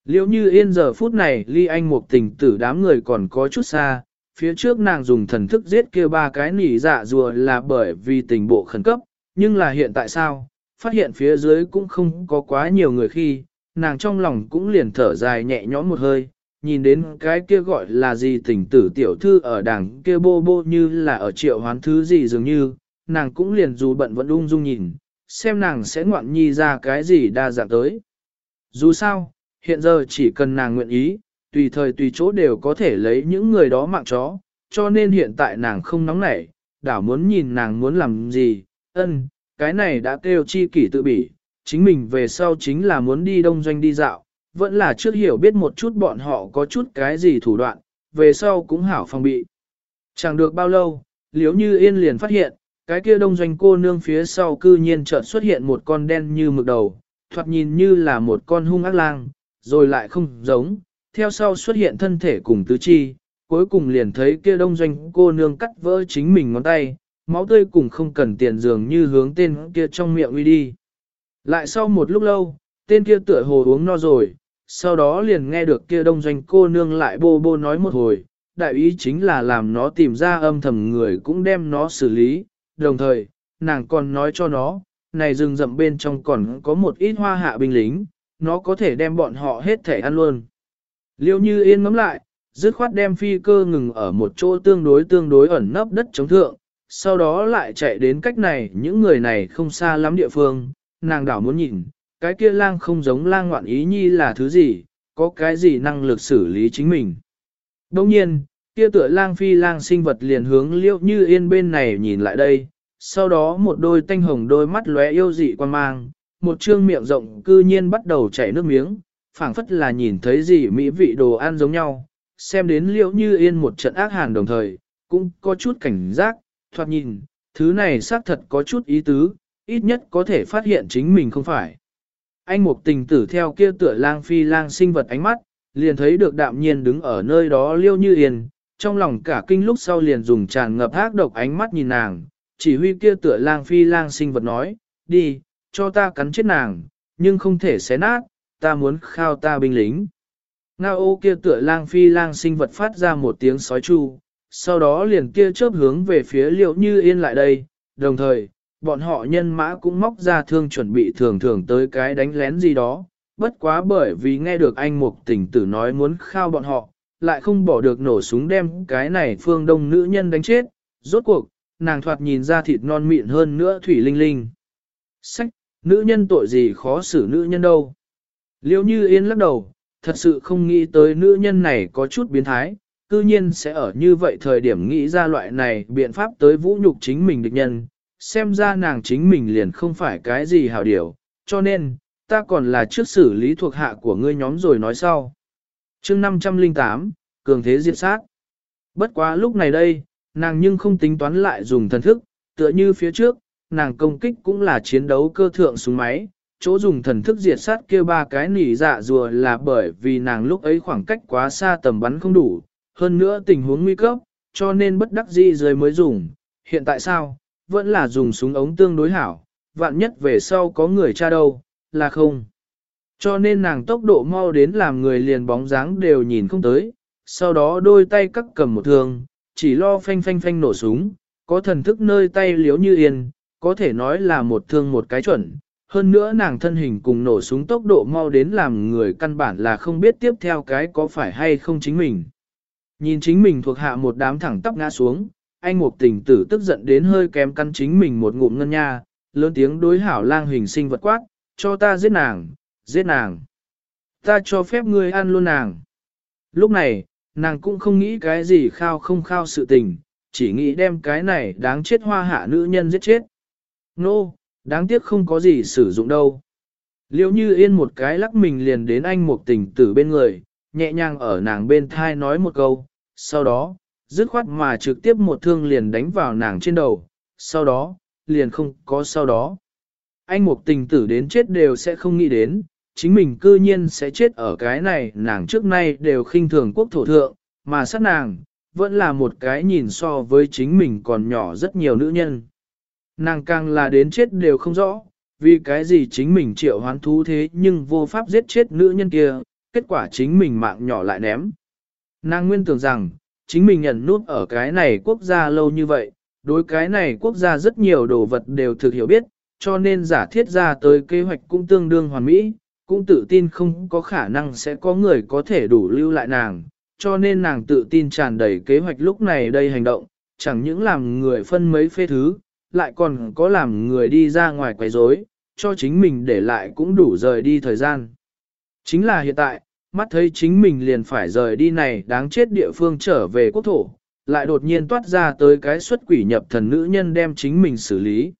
Liệu như yên giờ phút này ly anh một tình tử đám người còn có chút xa, phía trước nàng dùng thần thức giết kia ba cái nỉ dạ rùa là bởi vì tình bộ khẩn cấp, nhưng là hiện tại sao, phát hiện phía dưới cũng không có quá nhiều người khi, nàng trong lòng cũng liền thở dài nhẹ nhõm một hơi, nhìn đến cái kia gọi là gì tình tử tiểu thư ở đằng kia bô bô như là ở triệu hoán thứ gì dường như, nàng cũng liền dù bận vẫn ung dung nhìn, xem nàng sẽ ngoạn nhi ra cái gì đa dạng tới. Dù sao, hiện giờ chỉ cần nàng nguyện ý, tùy thời tùy chỗ đều có thể lấy những người đó mạng chó, cho nên hiện tại nàng không nóng nảy, đảo muốn nhìn nàng muốn làm gì, ân, cái này đã kêu chi kỷ tự bỉ, chính mình về sau chính là muốn đi đông doanh đi dạo, vẫn là trước hiểu biết một chút bọn họ có chút cái gì thủ đoạn, về sau cũng hảo phòng bị. Chẳng được bao lâu, liếu như yên liền phát hiện, cái kia đông doanh cô nương phía sau cư nhiên chợt xuất hiện một con đen như mực đầu, thoạt nhìn như là một con hung ác lang, rồi lại không giống, theo sau xuất hiện thân thể cùng tứ chi, cuối cùng liền thấy kia đông doanh cô nương cắt vỡ chính mình ngón tay, máu tươi cùng không cần tiền dường như hướng tên kia trong miệng uy đi. Lại sau một lúc lâu, tên kia tựa hồ uống no rồi, sau đó liền nghe được kia đông doanh cô nương lại bô bô nói một hồi, đại ý chính là làm nó tìm ra âm thầm người cũng đem nó xử lý, đồng thời, nàng còn nói cho nó, này rừng rậm bên trong còn có một ít hoa hạ binh lính, nó có thể đem bọn họ hết thể ăn luôn. Liêu như yên ngắm lại, dứt khoát đem phi cơ ngừng ở một chỗ tương đối tương đối ẩn nấp đất chống thượng, sau đó lại chạy đến cách này những người này không xa lắm địa phương, nàng đảo muốn nhìn, cái kia lang không giống lang ngoạn ý nhi là thứ gì, có cái gì năng lực xử lý chính mình. Đồng nhiên, kia tựa lang phi lang sinh vật liền hướng liễu như yên bên này nhìn lại đây, sau đó một đôi tanh hồng đôi mắt lóe yêu dị quan mang, một trương miệng rộng cư nhiên bắt đầu chảy nước miếng, phảng phất là nhìn thấy gì mỹ vị đồ ăn giống nhau, xem đến liễu như yên một trận ác hàn đồng thời, cũng có chút cảnh giác, thoạt nhìn, thứ này xác thật có chút ý tứ, ít nhất có thể phát hiện chính mình không phải. Anh một tình tử theo kia tựa lang phi lang sinh vật ánh mắt, liền thấy được đạm nhiên đứng ở nơi đó liêu như yên, trong lòng cả kinh lúc sau liền dùng tràn ngập ác độc ánh mắt nhìn nàng, chỉ huy kia tựa lang phi lang sinh vật nói, đi, cho ta cắn chết nàng, nhưng không thể xé nát, ta muốn khao ta binh lính. Ngao ô kia tựa lang phi lang sinh vật phát ra một tiếng sói chu, sau đó liền kia chớp hướng về phía liệu như yên lại đây, đồng thời, bọn họ nhân mã cũng móc ra thương chuẩn bị thường thường tới cái đánh lén gì đó, bất quá bởi vì nghe được anh mục tỉnh tử nói muốn khao bọn họ, lại không bỏ được nổ súng đem cái này phương đông nữ nhân đánh chết, rốt cuộc, nàng thoạt nhìn ra thịt non mịn hơn nữa thủy linh linh. Sách, nữ nhân tội gì khó xử nữ nhân đâu. Liêu như yên lắc đầu, thật sự không nghĩ tới nữ nhân này có chút biến thái, cư nhiên sẽ ở như vậy thời điểm nghĩ ra loại này biện pháp tới vũ nhục chính mình địch nhân, xem ra nàng chính mình liền không phải cái gì hảo điều, cho nên, ta còn là trước xử lý thuộc hạ của ngươi nhóm rồi nói sau. chương 508, Cường Thế Diệt Sát Bất quá lúc này đây, nàng nhưng không tính toán lại dùng thần thức, tựa như phía trước, nàng công kích cũng là chiến đấu cơ thượng súng máy, chỗ dùng thần thức diệt sát kia ba cái nỉ dạ rùa là bởi vì nàng lúc ấy khoảng cách quá xa tầm bắn không đủ, hơn nữa tình huống nguy cấp, cho nên bất đắc dĩ rồi mới dùng. Hiện tại sao, vẫn là dùng súng ống tương đối hảo, vạn nhất về sau có người cha đâu, là không. Cho nên nàng tốc độ mau đến làm người liền bóng dáng đều nhìn không tới, sau đó đôi tay cắt cầm một thương, chỉ lo phanh phanh phanh nổ súng, có thần thức nơi tay liếu như yên, có thể nói là một thương một cái chuẩn. Hơn nữa nàng thân hình cùng nổ súng tốc độ mau đến làm người căn bản là không biết tiếp theo cái có phải hay không chính mình. Nhìn chính mình thuộc hạ một đám thẳng tóc ngã xuống, anh mục tình tử tức giận đến hơi kém căn chính mình một ngụm ngân nha, lớn tiếng đối hảo lang hình sinh vật quát, cho ta giết nàng, giết nàng. Ta cho phép ngươi ăn luôn nàng. Lúc này, nàng cũng không nghĩ cái gì khao không khao sự tình, chỉ nghĩ đem cái này đáng chết hoa hạ nữ nhân giết chết. Nô, no, đáng tiếc không có gì sử dụng đâu. Liêu như yên một cái lắc mình liền đến anh một tình tử bên người, nhẹ nhàng ở nàng bên thai nói một câu, sau đó, dứt khoát mà trực tiếp một thương liền đánh vào nàng trên đầu, sau đó, liền không có sau đó. Anh một tình tử đến chết đều sẽ không nghĩ đến, chính mình cư nhiên sẽ chết ở cái này nàng trước nay đều khinh thường quốc thổ thượng, mà sát nàng, vẫn là một cái nhìn so với chính mình còn nhỏ rất nhiều nữ nhân. Nàng càng là đến chết đều không rõ, vì cái gì chính mình triệu hoán thú thế nhưng vô pháp giết chết nữ nhân kia, kết quả chính mình mạng nhỏ lại ném. Nàng nguyên tưởng rằng, chính mình nhận nút ở cái này quốc gia lâu như vậy, đối cái này quốc gia rất nhiều đồ vật đều thực hiểu biết, cho nên giả thiết ra tới kế hoạch cũng tương đương hoàn mỹ, cũng tự tin không có khả năng sẽ có người có thể đủ lưu lại nàng, cho nên nàng tự tin tràn đầy kế hoạch lúc này đây hành động, chẳng những làm người phân mấy phê thứ, lại còn có làm người đi ra ngoài quấy rối, cho chính mình để lại cũng đủ rời đi thời gian. Chính là hiện tại, mắt thấy chính mình liền phải rời đi này đáng chết địa phương trở về quốc thổ, lại đột nhiên toát ra tới cái xuất quỷ nhập thần nữ nhân đem chính mình xử lý.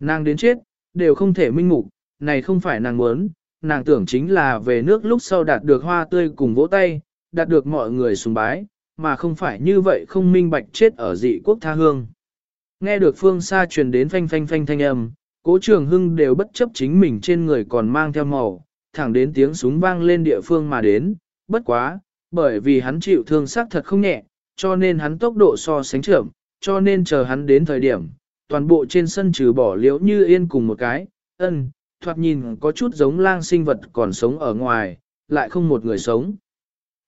Nàng đến chết, đều không thể minh mục, này không phải nàng muốn, nàng tưởng chính là về nước lúc sau đạt được hoa tươi cùng vỗ tay, đạt được mọi người sùng bái, mà không phải như vậy không minh bạch chết ở dị quốc tha hương. Nghe được phương xa truyền đến phanh phanh phanh thanh âm, cố trường hưng đều bất chấp chính mình trên người còn mang theo màu, thẳng đến tiếng súng vang lên địa phương mà đến, bất quá, bởi vì hắn chịu thương xác thật không nhẹ, cho nên hắn tốc độ so sánh chậm, cho nên chờ hắn đến thời điểm, toàn bộ trên sân trừ bỏ liễu như yên cùng một cái, ân, thoạt nhìn có chút giống lang sinh vật còn sống ở ngoài, lại không một người sống.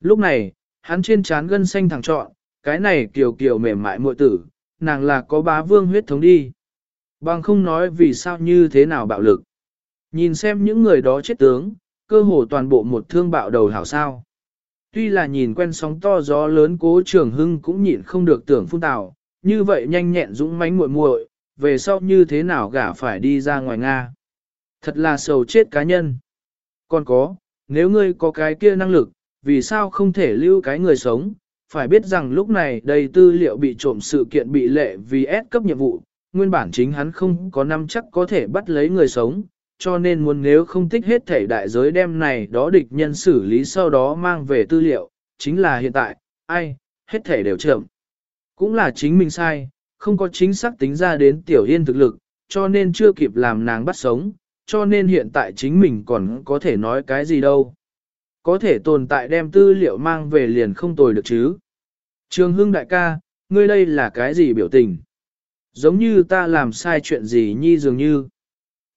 Lúc này, hắn trên trán gân xanh thẳng trọn, cái này kiều kiều mềm mại muội tử, nàng là có bá vương huyết thống đi. Bằng không nói vì sao như thế nào bạo lực. Nhìn xem những người đó chết tướng, cơ hồ toàn bộ một thương bạo đầu hảo sao. Tuy là nhìn quen sóng to gió lớn cố trường hưng cũng nhịn không được tưởng phun tào, như vậy nhanh nhẹn dũng mãnh muội muội, về sau như thế nào gả phải đi ra ngoài Nga. Thật là sầu chết cá nhân. Còn có, nếu ngươi có cái kia năng lực, vì sao không thể lưu cái người sống, phải biết rằng lúc này đây tư liệu bị trộm sự kiện bị lệ vì ép cấp nhiệm vụ, nguyên bản chính hắn không có năm chắc có thể bắt lấy người sống, cho nên muốn nếu không tích hết thể đại giới đem này đó địch nhân xử lý sau đó mang về tư liệu, chính là hiện tại, ai, hết thể đều chậm. Cũng là chính mình sai, không có chính xác tính ra đến tiểu yên thực lực, cho nên chưa kịp làm nàng bắt sống, cho nên hiện tại chính mình còn có thể nói cái gì đâu. Có thể tồn tại đem tư liệu mang về liền không tồi được chứ. Trường Hưng đại ca, ngươi đây là cái gì biểu tình? Giống như ta làm sai chuyện gì nhi dường như.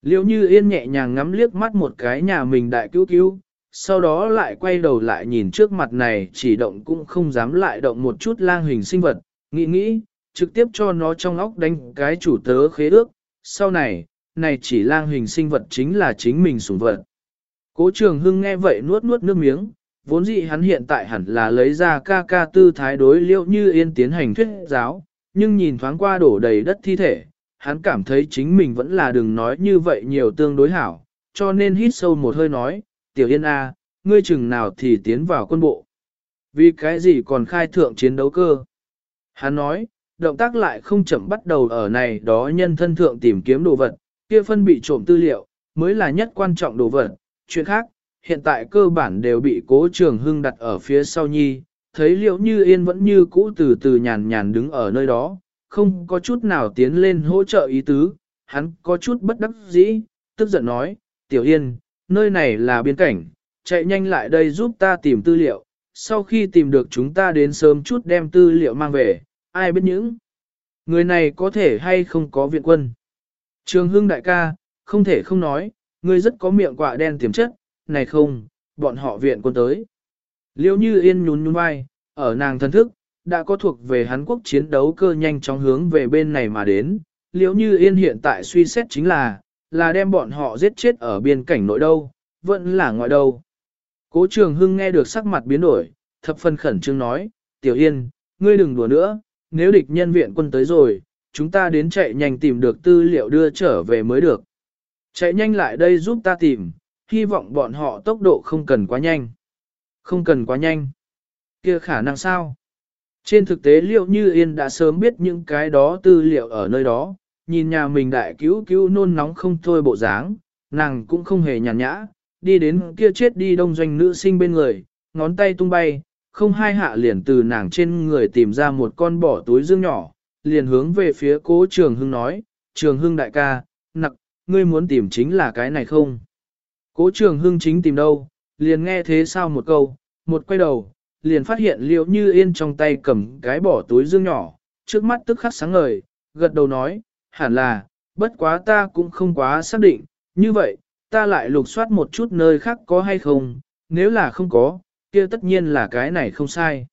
Liêu như yên nhẹ nhàng ngắm liếc mắt một cái nhà mình đại cứu cứu, sau đó lại quay đầu lại nhìn trước mặt này chỉ động cũng không dám lại động một chút lang hình sinh vật, nghĩ nghĩ, trực tiếp cho nó trong óc đánh cái chủ tớ khế ước, sau này, này chỉ lang hình sinh vật chính là chính mình sủng vật. Cố trường hưng nghe vậy nuốt nuốt nước miếng, vốn dĩ hắn hiện tại hẳn là lấy ra ca ca tư thái đối liệu như yên tiến hành thuyết giáo, nhưng nhìn thoáng qua đổ đầy đất thi thể, hắn cảm thấy chính mình vẫn là đừng nói như vậy nhiều tương đối hảo, cho nên hít sâu một hơi nói, tiểu yên A, ngươi chừng nào thì tiến vào quân bộ. Vì cái gì còn khai thượng chiến đấu cơ? Hắn nói, động tác lại không chậm bắt đầu ở này đó nhân thân thượng tìm kiếm đồ vật, kia phân bị trộm tư liệu, mới là nhất quan trọng đồ vật. Chuyện khác, hiện tại cơ bản đều bị cố trường hưng đặt ở phía sau nhi, thấy liệu như yên vẫn như cũ từ từ nhàn nhàn đứng ở nơi đó, không có chút nào tiến lên hỗ trợ ý tứ, hắn có chút bất đắc dĩ, tức giận nói, tiểu yên, nơi này là biên cảnh, chạy nhanh lại đây giúp ta tìm tư liệu, sau khi tìm được chúng ta đến sớm chút đem tư liệu mang về, ai biết những người này có thể hay không có viện quân. Trường Hưng đại ca, không thể không nói, ngươi rất có miệng quạ đen tiềm chất, này không, bọn họ viện quân tới. Liêu như yên nhún nhún vai, ở nàng thân thức, đã có thuộc về hán quốc chiến đấu cơ nhanh chóng hướng về bên này mà đến. liếu như yên hiện tại suy xét chính là, là đem bọn họ giết chết ở biên cảnh nội đâu, vẫn là ngoại đâu. Cố trường hưng nghe được sắc mặt biến đổi, thập phân khẩn trương nói, tiểu yên, ngươi đừng đùa nữa, nếu địch nhân viện quân tới rồi, chúng ta đến chạy nhanh tìm được tư liệu đưa trở về mới được. Chạy nhanh lại đây giúp ta tìm, hy vọng bọn họ tốc độ không cần quá nhanh. Không cần quá nhanh. kia khả năng sao? Trên thực tế liệu như Yên đã sớm biết những cái đó tư liệu ở nơi đó, nhìn nhà mình đại cứu cứu nôn nóng không thôi bộ dáng, nàng cũng không hề nhàn nhã, đi đến kia chết đi đông doanh nữ sinh bên người, ngón tay tung bay, không hai hạ liền từ nàng trên người tìm ra một con bỏ túi dương nhỏ, liền hướng về phía cố trường hưng nói, trường hưng đại ca, nặc, ngươi muốn tìm chính là cái này không? Cố trường hưng chính tìm đâu, liền nghe thế sao một câu, một quay đầu, liền phát hiện liễu như yên trong tay cầm cái bỏ túi dương nhỏ, trước mắt tức khắc sáng ngời, gật đầu nói, hẳn là, bất quá ta cũng không quá xác định, như vậy, ta lại lục soát một chút nơi khác có hay không, nếu là không có, kia tất nhiên là cái này không sai.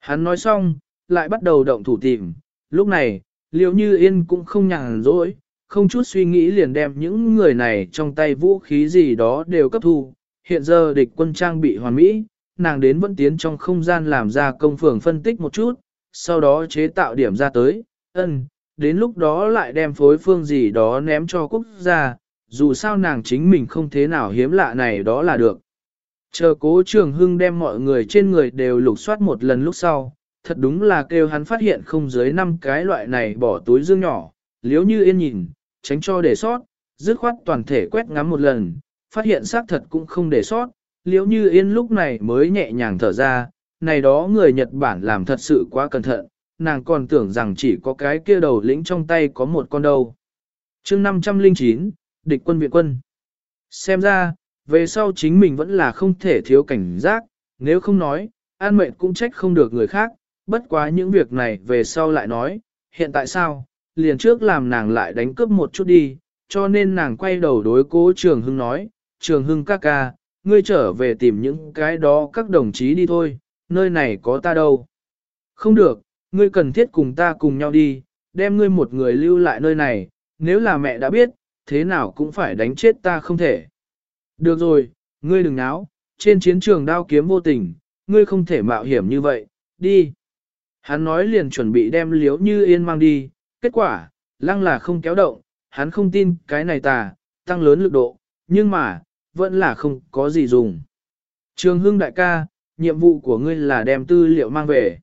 Hắn nói xong, lại bắt đầu động thủ tìm, lúc này, liễu như yên cũng không nhàn rỗi, không chút suy nghĩ liền đem những người này trong tay vũ khí gì đó đều cấp thu. Hiện giờ địch quân trang bị hoàn mỹ, nàng đến vẫn tiến trong không gian làm ra công phường phân tích một chút, sau đó chế tạo điểm ra tới, ân, đến lúc đó lại đem phối phương gì đó ném cho quốc gia, dù sao nàng chính mình không thế nào hiếm lạ này đó là được. Chờ cố trường hưng đem mọi người trên người đều lục soát một lần lúc sau, thật đúng là kêu hắn phát hiện không dưới năm cái loại này bỏ túi dương nhỏ, liếu như yên nhìn, tránh cho để sót, dứt khoát toàn thể quét ngắm một lần, phát hiện xác thật cũng không để sót, liễu như yên lúc này mới nhẹ nhàng thở ra, này đó người Nhật Bản làm thật sự quá cẩn thận, nàng còn tưởng rằng chỉ có cái kia đầu lĩnh trong tay có một con đâu. chương 509, địch quân viện quân. Xem ra, về sau chính mình vẫn là không thể thiếu cảnh giác, nếu không nói, an mệnh cũng trách không được người khác, bất quá những việc này về sau lại nói, hiện tại sao, liền trước làm nàng lại đánh cướp một chút đi, cho nên nàng quay đầu đối cố Trường Hưng nói, Trường Hưng ca ca, ngươi trở về tìm những cái đó các đồng chí đi thôi, nơi này có ta đâu. Không được, ngươi cần thiết cùng ta cùng nhau đi, đem ngươi một người lưu lại nơi này, nếu là mẹ đã biết, thế nào cũng phải đánh chết ta không thể. Được rồi, ngươi đừng náo, trên chiến trường đao kiếm vô tình, ngươi không thể mạo hiểm như vậy, đi. Hắn nói liền chuẩn bị đem liếu như yên mang đi, kết quả, lăng là không kéo động, hắn không tin cái này tà, tăng lớn lực độ, nhưng mà, vẫn là không có gì dùng. Trường hưng đại ca, nhiệm vụ của ngươi là đem tư liệu mang về.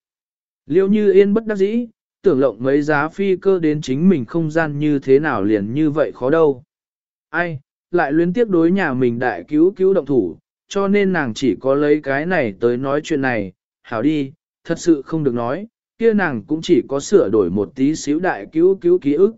Liêu như yên bất đắc dĩ, tưởng lộng mấy giá phi cơ đến chính mình không gian như thế nào liền như vậy khó đâu. Ai, lại luyến tiếp đối nhà mình đại cứu cứu động thủ, cho nên nàng chỉ có lấy cái này tới nói chuyện này, hảo đi, thật sự không được nói, kia nàng cũng chỉ có sửa đổi một tí xíu đại cứu cứu ký ức.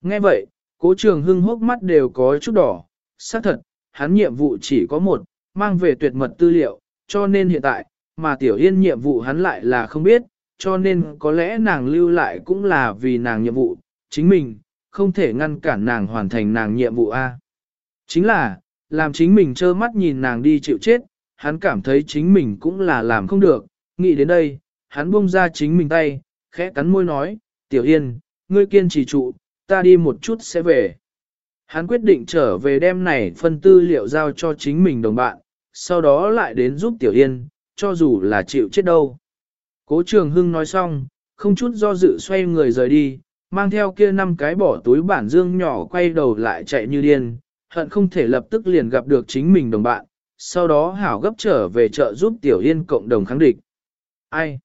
Nghe vậy, cố trường hưng hốc mắt đều có chút đỏ, xác thật, hắn nhiệm vụ chỉ có một, mang về tuyệt mật tư liệu, cho nên hiện tại, mà tiểu yên nhiệm vụ hắn lại là không biết, cho nên có lẽ nàng lưu lại cũng là vì nàng nhiệm vụ, chính mình, không thể ngăn cản nàng hoàn thành nàng nhiệm vụ A. Chính là, làm chính mình trơ mắt nhìn nàng đi chịu chết, hắn cảm thấy chính mình cũng là làm không được, nghĩ đến đây, hắn buông ra chính mình tay, khẽ cắn môi nói, tiểu yên, ngươi kiên trì trụ, ta đi một chút sẽ về. Hắn quyết định trở về đêm này phân tư liệu giao cho chính mình đồng bạn, sau đó lại đến giúp tiểu yên, cho dù là chịu chết đâu. Cố trường hưng nói xong, không chút do dự xoay người rời đi, mang theo kia năm cái bỏ túi bản dương nhỏ quay đầu lại chạy như điên, hận không thể lập tức liền gặp được chính mình đồng bạn, sau đó hảo gấp trở về chợ giúp Tiểu Yên cộng đồng kháng địch. Ai?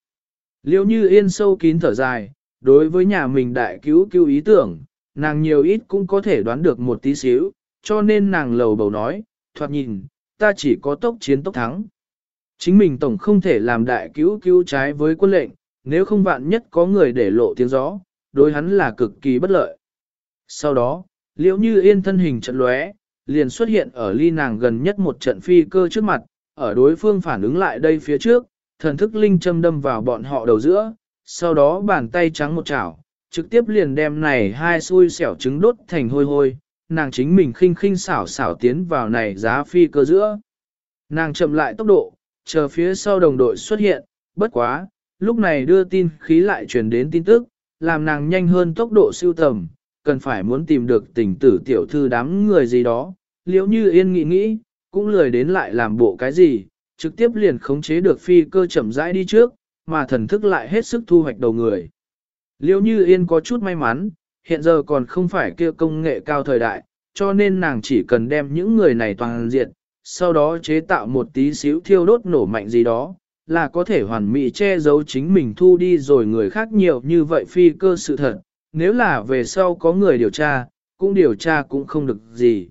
Liêu như Yên sâu kín thở dài, đối với nhà mình đại cứu cứu ý tưởng, nàng nhiều ít cũng có thể đoán được một tí xíu, cho nên nàng lầu bầu nói, thoạt nhìn, ta chỉ có tốc chiến tốc thắng. Chính mình tổng không thể làm đại cứu cứu trái với quân lệnh, nếu không vạn nhất có người để lộ tiếng gió, đối hắn là cực kỳ bất lợi. Sau đó, liễu như yên thân hình trận lóe, liền xuất hiện ở ly nàng gần nhất một trận phi cơ trước mặt, ở đối phương phản ứng lại đây phía trước, thần thức linh châm đâm vào bọn họ đầu giữa, sau đó bàn tay trắng một chảo, trực tiếp liền đem này hai xui xẻo trứng đốt thành hôi hôi, nàng chính mình khinh khinh xảo xảo tiến vào này giá phi cơ giữa. Nàng chậm lại tốc độ, chờ phía sau đồng đội xuất hiện, bất quá, lúc này đưa tin khí lại truyền đến tin tức, làm nàng nhanh hơn tốc độ siêu tầm, cần phải muốn tìm được tình tử tiểu thư đám người gì đó, liễu như yên nghĩ nghĩ, cũng lười đến lại làm bộ cái gì, trực tiếp liền khống chế được phi cơ chậm rãi đi trước, mà thần thức lại hết sức thu hoạch đầu người. Liêu như yên có chút may mắn, hiện giờ còn không phải kia công nghệ cao thời đại, cho nên nàng chỉ cần đem những người này toàn diện, sau đó chế tạo một tí xíu thiêu đốt nổ mạnh gì đó, là có thể hoàn mỹ che giấu chính mình thu đi rồi người khác nhiều như vậy phi cơ sự thật, nếu là về sau có người điều tra, cũng điều tra cũng không được gì.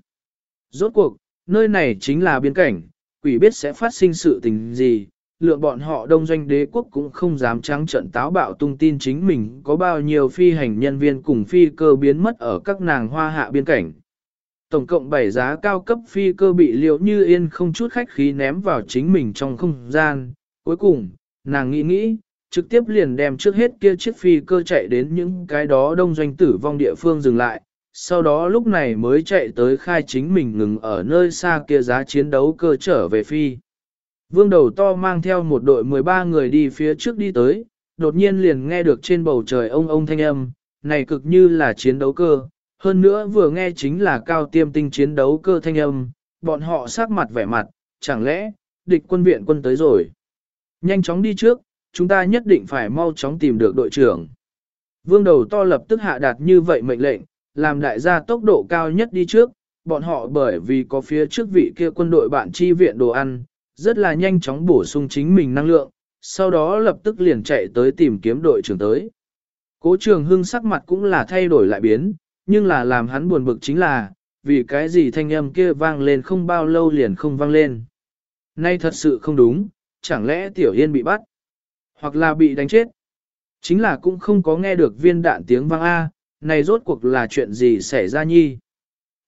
Rốt cuộc, nơi này chính là biên cảnh, quỷ biết sẽ phát sinh sự tình gì, lượng bọn họ đông doanh đế quốc cũng không dám trắng trận táo bạo tung tin chính mình có bao nhiêu phi hành nhân viên cùng phi cơ biến mất ở các nàng hoa hạ biên cảnh. Tổng cộng 7 giá cao cấp phi cơ bị liệu như yên không chút khách khí ném vào chính mình trong không gian. Cuối cùng, nàng nghĩ nghĩ, trực tiếp liền đem trước hết kia chiếc phi cơ chạy đến những cái đó đông doanh tử vong địa phương dừng lại. Sau đó lúc này mới chạy tới khai chính mình ngừng ở nơi xa kia giá chiến đấu cơ trở về phi. Vương đầu to mang theo một đội 13 người đi phía trước đi tới, đột nhiên liền nghe được trên bầu trời ông ông thanh âm, này cực như là chiến đấu cơ, hơn nữa vừa nghe chính là cao tiêm tinh chiến đấu cơ thanh âm, bọn họ sắc mặt vẻ mặt, chẳng lẽ, địch quân viện quân tới rồi. Nhanh chóng đi trước, chúng ta nhất định phải mau chóng tìm được đội trưởng. Vương đầu to lập tức hạ đạt như vậy mệnh lệnh, làm đại gia tốc độ cao nhất đi trước, bọn họ bởi vì có phía trước vị kia quân đội bạn chi viện đồ ăn, rất là nhanh chóng bổ sung chính mình năng lượng, sau đó lập tức liền chạy tới tìm kiếm đội trưởng tới. Cố trường hưng sắc mặt cũng là thay đổi lại biến, nhưng là làm hắn buồn bực chính là, vì cái gì thanh âm kia vang lên không bao lâu liền không vang lên. Nay thật sự không đúng, chẳng lẽ Tiểu Yên bị bắt, hoặc là bị đánh chết. Chính là cũng không có nghe được viên đạn tiếng vang A, này rốt cuộc là chuyện gì xảy ra nhi.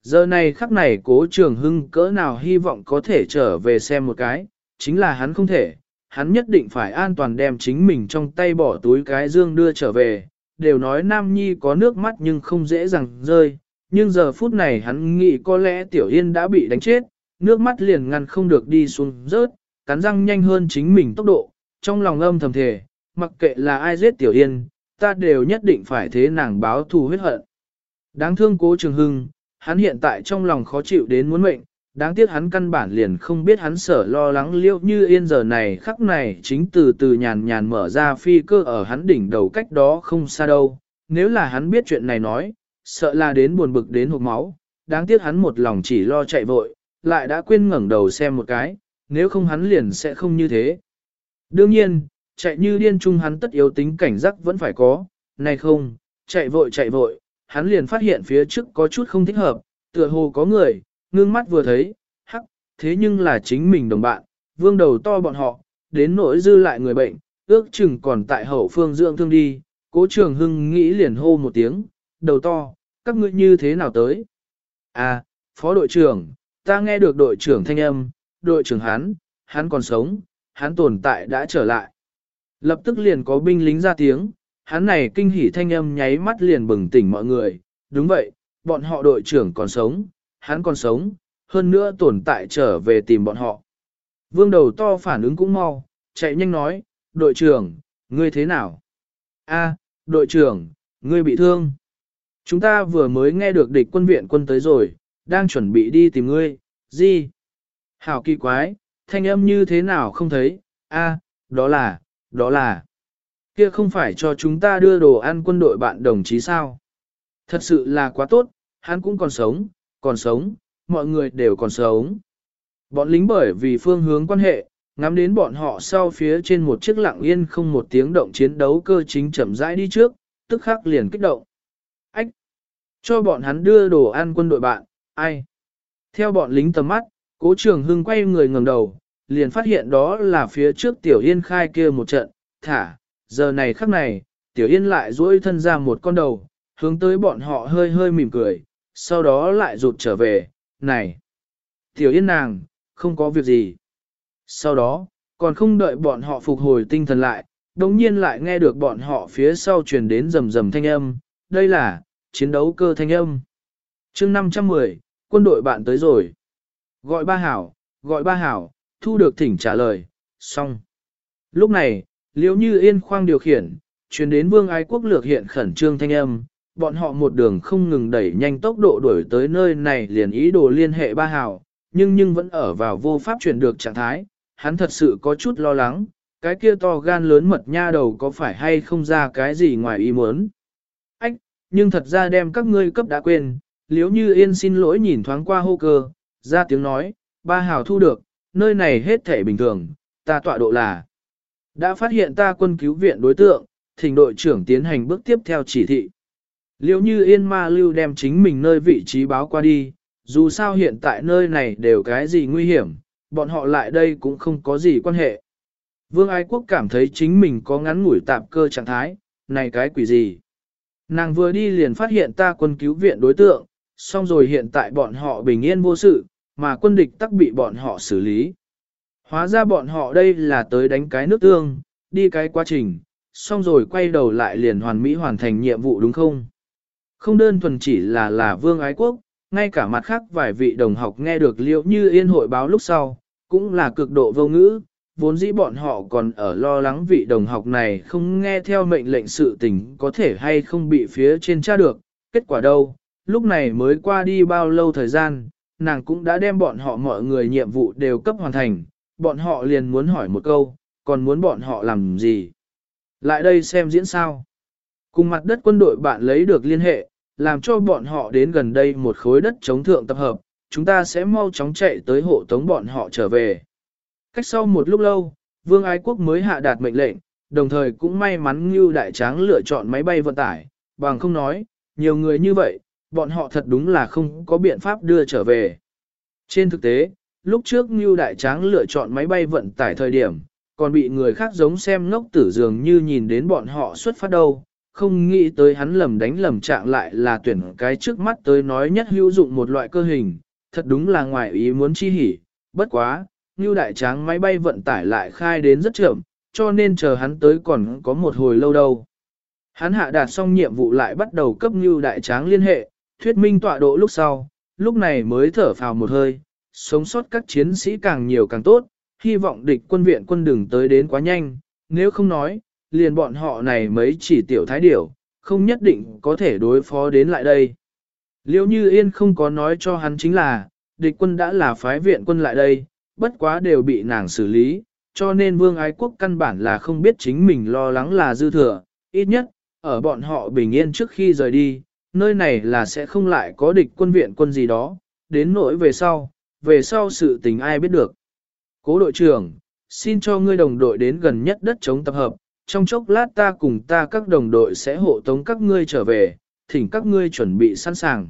Giờ này khắc này cố trường hưng cỡ nào hy vọng có thể trở về xem một cái, chính là hắn không thể, hắn nhất định phải an toàn đem chính mình trong tay bỏ túi cái dương đưa trở về, đều nói Nam Nhi có nước mắt nhưng không dễ dàng rơi, nhưng giờ phút này hắn nghĩ có lẽ Tiểu Yên đã bị đánh chết, nước mắt liền ngăn không được đi xuống rớt, cắn răng nhanh hơn chính mình tốc độ, trong lòng âm thầm thề, mặc kệ là ai giết Tiểu Yên, ta đều nhất định phải thế nàng báo thù huyết hận. Đáng thương cố trường hưng, hắn hiện tại trong lòng khó chịu đến muốn mệnh, đáng tiếc hắn căn bản liền không biết hắn sở lo lắng liêu như yên giờ này khắc này chính từ từ nhàn nhàn mở ra phi cơ ở hắn đỉnh đầu cách đó không xa đâu. Nếu là hắn biết chuyện này nói, sợ là đến buồn bực đến hộp máu, đáng tiếc hắn một lòng chỉ lo chạy vội, lại đã quên ngẩng đầu xem một cái, nếu không hắn liền sẽ không như thế. Đương nhiên, chạy như điên chung hắn tất yếu tính cảnh giác vẫn phải có, này không, chạy vội chạy vội, hắn liền phát hiện phía trước có chút không thích hợp, tựa hồ có người, ngưng mắt vừa thấy, hắc, thế nhưng là chính mình đồng bạn, vương đầu to bọn họ, đến nỗi dư lại người bệnh, ước chừng còn tại hậu phương dưỡng thương đi, cố trường hưng nghĩ liền hô một tiếng, đầu to, các ngươi như thế nào tới? À, phó đội trưởng, ta nghe được đội trưởng thanh âm, đội trưởng hắn, hắn còn sống, hắn tồn tại đã trở lại. Lập tức liền có binh lính ra tiếng, hắn này kinh hỉ thanh âm nháy mắt liền bừng tỉnh mọi người, đúng vậy, bọn họ đội trưởng còn sống, hắn còn sống, hơn nữa tồn tại trở về tìm bọn họ. Vương đầu to phản ứng cũng mau, chạy nhanh nói, đội trưởng, ngươi thế nào? A, đội trưởng, ngươi bị thương. Chúng ta vừa mới nghe được địch quân viện quân tới rồi, đang chuẩn bị đi tìm ngươi, gì? Hảo kỳ quái, thanh âm như thế nào không thấy, a, đó là, đó là, kia không phải cho chúng ta đưa đồ ăn quân đội bạn đồng chí sao? Thật sự là quá tốt, hắn cũng còn sống, còn sống, mọi người đều còn sống. Bọn lính bởi vì phương hướng quan hệ, ngắm đến bọn họ sau phía trên một chiếc lặng yên không một tiếng động chiến đấu cơ chính chậm rãi đi trước, tức khắc liền kích động. Ách! Cho bọn hắn đưa đồ ăn quân đội bạn, ai? Theo bọn lính tầm mắt, cố trường hưng quay người ngẩng đầu, liền phát hiện đó là phía trước tiểu yên khai kia một trận, thả, giờ này khắc này, tiểu yên lại duỗi thân ra một con đầu, hướng tới bọn họ hơi hơi mỉm cười, sau đó lại rụt trở về, này, tiểu yên nàng, không có việc gì. Sau đó, còn không đợi bọn họ phục hồi tinh thần lại, đồng nhiên lại nghe được bọn họ phía sau truyền đến rầm rầm thanh âm, đây là, chiến đấu cơ thanh âm. chương 510, quân đội bạn tới rồi. Gọi ba hảo, gọi ba hảo, thu được thỉnh trả lời, xong. Lúc này, liếu như yên khoang điều khiển, chuyển đến vương ái quốc lược hiện khẩn trương thanh âm, bọn họ một đường không ngừng đẩy nhanh tốc độ đuổi tới nơi này liền ý đồ liên hệ ba hào, nhưng nhưng vẫn ở vào vô pháp chuyển được trạng thái, hắn thật sự có chút lo lắng, cái kia to gan lớn mật nha đầu có phải hay không ra cái gì ngoài ý muốn. Ách, nhưng thật ra đem các ngươi cấp đã quên, liếu như yên xin lỗi nhìn thoáng qua hô cơ, ra tiếng nói, ba hào thu được, nơi này hết thể bình thường, ta tọa độ là. Đã phát hiện ta quân cứu viện đối tượng, thỉnh đội trưởng tiến hành bước tiếp theo chỉ thị. Liệu như yên ma lưu đem chính mình nơi vị trí báo qua đi, dù sao hiện tại nơi này đều cái gì nguy hiểm, bọn họ lại đây cũng không có gì quan hệ. Vương Ái Quốc cảm thấy chính mình có ngắn ngủi tạm cơ trạng thái, này cái quỷ gì. Nàng vừa đi liền phát hiện ta quân cứu viện đối tượng, xong rồi hiện tại bọn họ bình yên vô sự, mà quân địch tắc bị bọn họ xử lý. Hóa ra bọn họ đây là tới đánh cái nước tương, đi cái quá trình, xong rồi quay đầu lại liền hoàn mỹ hoàn thành nhiệm vụ đúng không? Không đơn thuần chỉ là là vương ái quốc, ngay cả mặt khác vài vị đồng học nghe được liệu như yên hội báo lúc sau, cũng là cực độ vô ngữ, vốn dĩ bọn họ còn ở lo lắng vị đồng học này không nghe theo mệnh lệnh sự tình có thể hay không bị phía trên tra được, kết quả đâu, lúc này mới qua đi bao lâu thời gian, nàng cũng đã đem bọn họ mọi người nhiệm vụ đều cấp hoàn thành, bọn họ liền muốn hỏi một câu, còn muốn bọn họ làm gì? Lại đây xem diễn sao? Cùng mặt đất quân đội bạn lấy được liên hệ, làm cho bọn họ đến gần đây một khối đất chống thượng tập hợp, chúng ta sẽ mau chóng chạy tới hộ tống bọn họ trở về. Cách sau một lúc lâu, Vương Ái Quốc mới hạ đạt mệnh lệnh, đồng thời cũng may mắn như đại tráng lựa chọn máy bay vận tải, bằng không nói, nhiều người như vậy, bọn họ thật đúng là không có biện pháp đưa trở về. Trên thực tế, lúc trước Ngưu Đại Tráng lựa chọn máy bay vận tải thời điểm, còn bị người khác giống xem ngốc tử dường như nhìn đến bọn họ xuất phát đâu, không nghĩ tới hắn lầm đánh lầm trạng lại là tuyển cái trước mắt tới nói nhất hữu dụng một loại cơ hình, thật đúng là ngoài ý muốn chi hỉ, bất quá, Ngưu đại tráng máy bay vận tải lại khai đến rất chậm, cho nên chờ hắn tới còn có một hồi lâu đâu. Hắn hạ đạt xong nhiệm vụ lại bắt đầu cấp Ngưu đại tráng liên hệ, thuyết minh tọa độ lúc sau, lúc này mới thở phào một hơi, sống sót các chiến sĩ càng nhiều càng tốt, hy vọng địch quân viện quân đừng tới đến quá nhanh, nếu không nói, liền bọn họ này mấy chỉ tiểu thái điểu, không nhất định có thể đối phó đến lại đây. Liêu như yên không có nói cho hắn chính là, địch quân đã là phái viện quân lại đây, bất quá đều bị nàng xử lý, cho nên vương ái quốc căn bản là không biết chính mình lo lắng là dư thừa, ít nhất, ở bọn họ bình yên trước khi rời đi, nơi này là sẽ không lại có địch quân viện quân gì đó, đến nỗi về sau, về sau sự tình ai biết được. Cố đội trưởng, xin cho ngươi đồng đội đến gần nhất đất chống tập hợp, trong chốc lát ta cùng ta các đồng đội sẽ hộ tống các ngươi trở về, thỉnh các ngươi chuẩn bị sẵn sàng.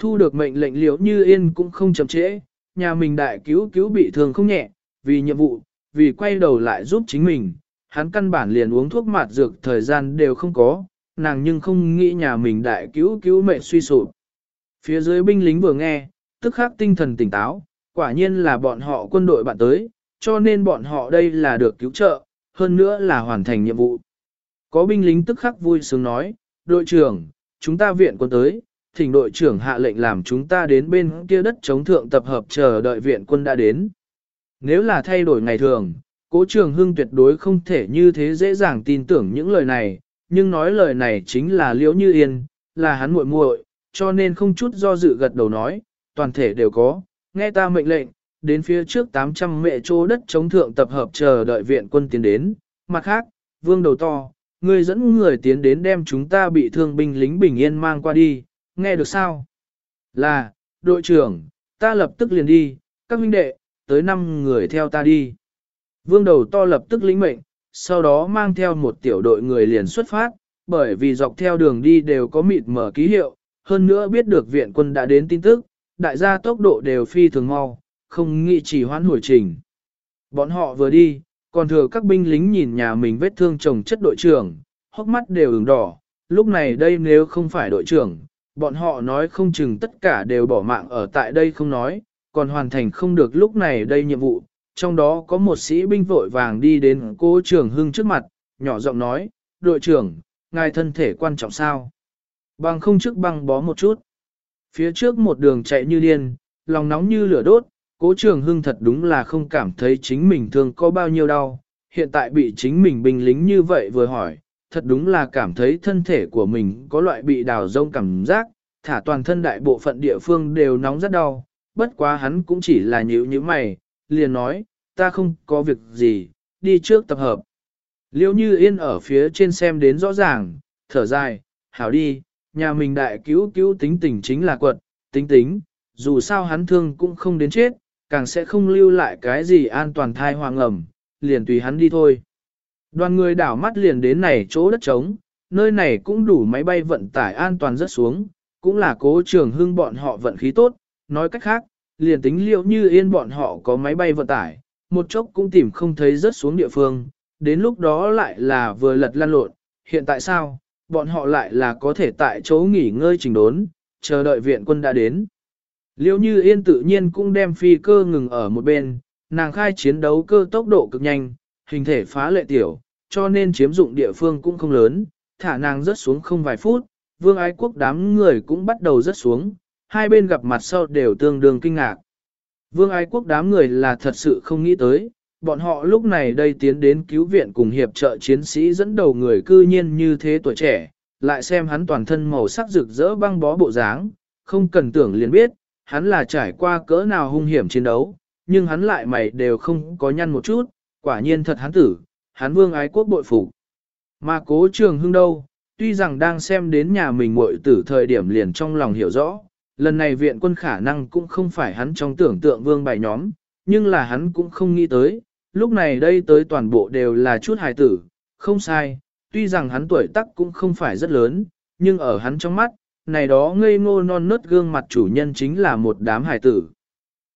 Thu được mệnh lệnh liễu như yên cũng không chậm trễ, nhà mình đại cứu cứu bị thương không nhẹ, vì nhiệm vụ, vì quay đầu lại giúp chính mình, hắn căn bản liền uống thuốc mạt dược thời gian đều không có, nàng nhưng không nghĩ nhà mình đại cứu cứu mệnh suy sụp. Phía dưới binh lính vừa nghe, tức khắc tinh thần tỉnh táo, quả nhiên là bọn họ quân đội bạn tới, cho nên bọn họ đây là được cứu trợ, hơn nữa là hoàn thành nhiệm vụ. Có binh lính tức khắc vui sướng nói, đội trưởng, chúng ta viện quân tới, thỉnh đội trưởng hạ lệnh làm chúng ta đến bên kia đất chống thượng tập hợp chờ đợi viện quân đã đến. Nếu là thay đổi ngày thường, cố trường hưng tuyệt đối không thể như thế dễ dàng tin tưởng những lời này, nhưng nói lời này chính là liễu như yên, là hắn muội muội, cho nên không chút do dự gật đầu nói, toàn thể đều có, nghe ta mệnh lệnh, đến phía trước 800 mẹ chỗ đất chống thượng tập hợp chờ đợi viện quân tiến đến, mặt khác, vương đầu to, người dẫn người tiến đến đem chúng ta bị thương binh lính bình yên mang qua đi, nghe được sao? Là, đội trưởng, ta lập tức liền đi, các huynh đệ, tới 5 người theo ta đi. Vương đầu to lập tức lĩnh mệnh, sau đó mang theo một tiểu đội người liền xuất phát, bởi vì dọc theo đường đi đều có mịt mở ký hiệu, hơn nữa biết được viện quân đã đến tin tức, đại gia tốc độ đều phi thường mau, không nghĩ chỉ hoãn hồi trình. Bọn họ vừa đi, còn thừa các binh lính nhìn nhà mình vết thương chồng chất đội trưởng, hốc mắt đều ửng đỏ, lúc này đây nếu không phải đội trưởng, bọn họ nói không chừng tất cả đều bỏ mạng ở tại đây không nói, còn hoàn thành không được lúc này đây nhiệm vụ. Trong đó có một sĩ binh vội vàng đi đến cô trưởng hưng trước mặt, nhỏ giọng nói, đội trưởng, ngài thân thể quan trọng sao? Bằng không trước băng bó một chút. Phía trước một đường chạy như điên, lòng nóng như lửa đốt, cố trường hưng thật đúng là không cảm thấy chính mình thương có bao nhiêu đau. Hiện tại bị chính mình bình lính như vậy vừa hỏi, thật đúng là cảm thấy thân thể của mình có loại bị đào rông cảm giác, thả toàn thân đại bộ phận địa phương đều nóng rất đau, bất quá hắn cũng chỉ là nhíu như mày, liền nói, ta không có việc gì, đi trước tập hợp. Liêu như yên ở phía trên xem đến rõ ràng, thở dài, hảo đi, nhà mình đại cứu cứu tính tình chính là quật, tính tính, dù sao hắn thương cũng không đến chết, càng sẽ không lưu lại cái gì an toàn thai hoàng ẩm, liền tùy hắn đi thôi. Đoàn người đảo mắt liền đến này chỗ đất trống, nơi này cũng đủ máy bay vận tải an toàn rất xuống, cũng là cố trường hưng bọn họ vận khí tốt, nói cách khác, liền tính liệu như yên bọn họ có máy bay vận tải, một chốc cũng tìm không thấy rớt xuống địa phương, đến lúc đó lại là vừa lật lan lộn, hiện tại sao, bọn họ lại là có thể tại chỗ nghỉ ngơi trình đốn, chờ đợi viện quân đã đến. Liêu như yên tự nhiên cũng đem phi cơ ngừng ở một bên, nàng khai chiến đấu cơ tốc độ cực nhanh, hình thể phá lệ tiểu, cho nên chiếm dụng địa phương cũng không lớn, thả nàng rớt xuống không vài phút, vương ái quốc đám người cũng bắt đầu rớt xuống, hai bên gặp mặt sau đều tương đương kinh ngạc. Vương ái quốc đám người là thật sự không nghĩ tới, bọn họ lúc này đây tiến đến cứu viện cùng hiệp trợ chiến sĩ dẫn đầu người cư nhiên như thế tuổi trẻ, lại xem hắn toàn thân màu sắc rực rỡ băng bó bộ dáng, không cần tưởng liền biết, hắn là trải qua cỡ nào hung hiểm chiến đấu, nhưng hắn lại mày đều không có nhăn một chút, quả nhiên thật hắn tử, hắn vương ái quốc bội phục. Mà cố trường hưng đâu, tuy rằng đang xem đến nhà mình muội tử thời điểm liền trong lòng hiểu rõ, lần này viện quân khả năng cũng không phải hắn trong tưởng tượng vương bài nhóm, nhưng là hắn cũng không nghĩ tới, lúc này đây tới toàn bộ đều là chút hài tử, không sai, tuy rằng hắn tuổi tác cũng không phải rất lớn, nhưng ở hắn trong mắt, này đó ngây ngô non nớt gương mặt chủ nhân chính là một đám hài tử.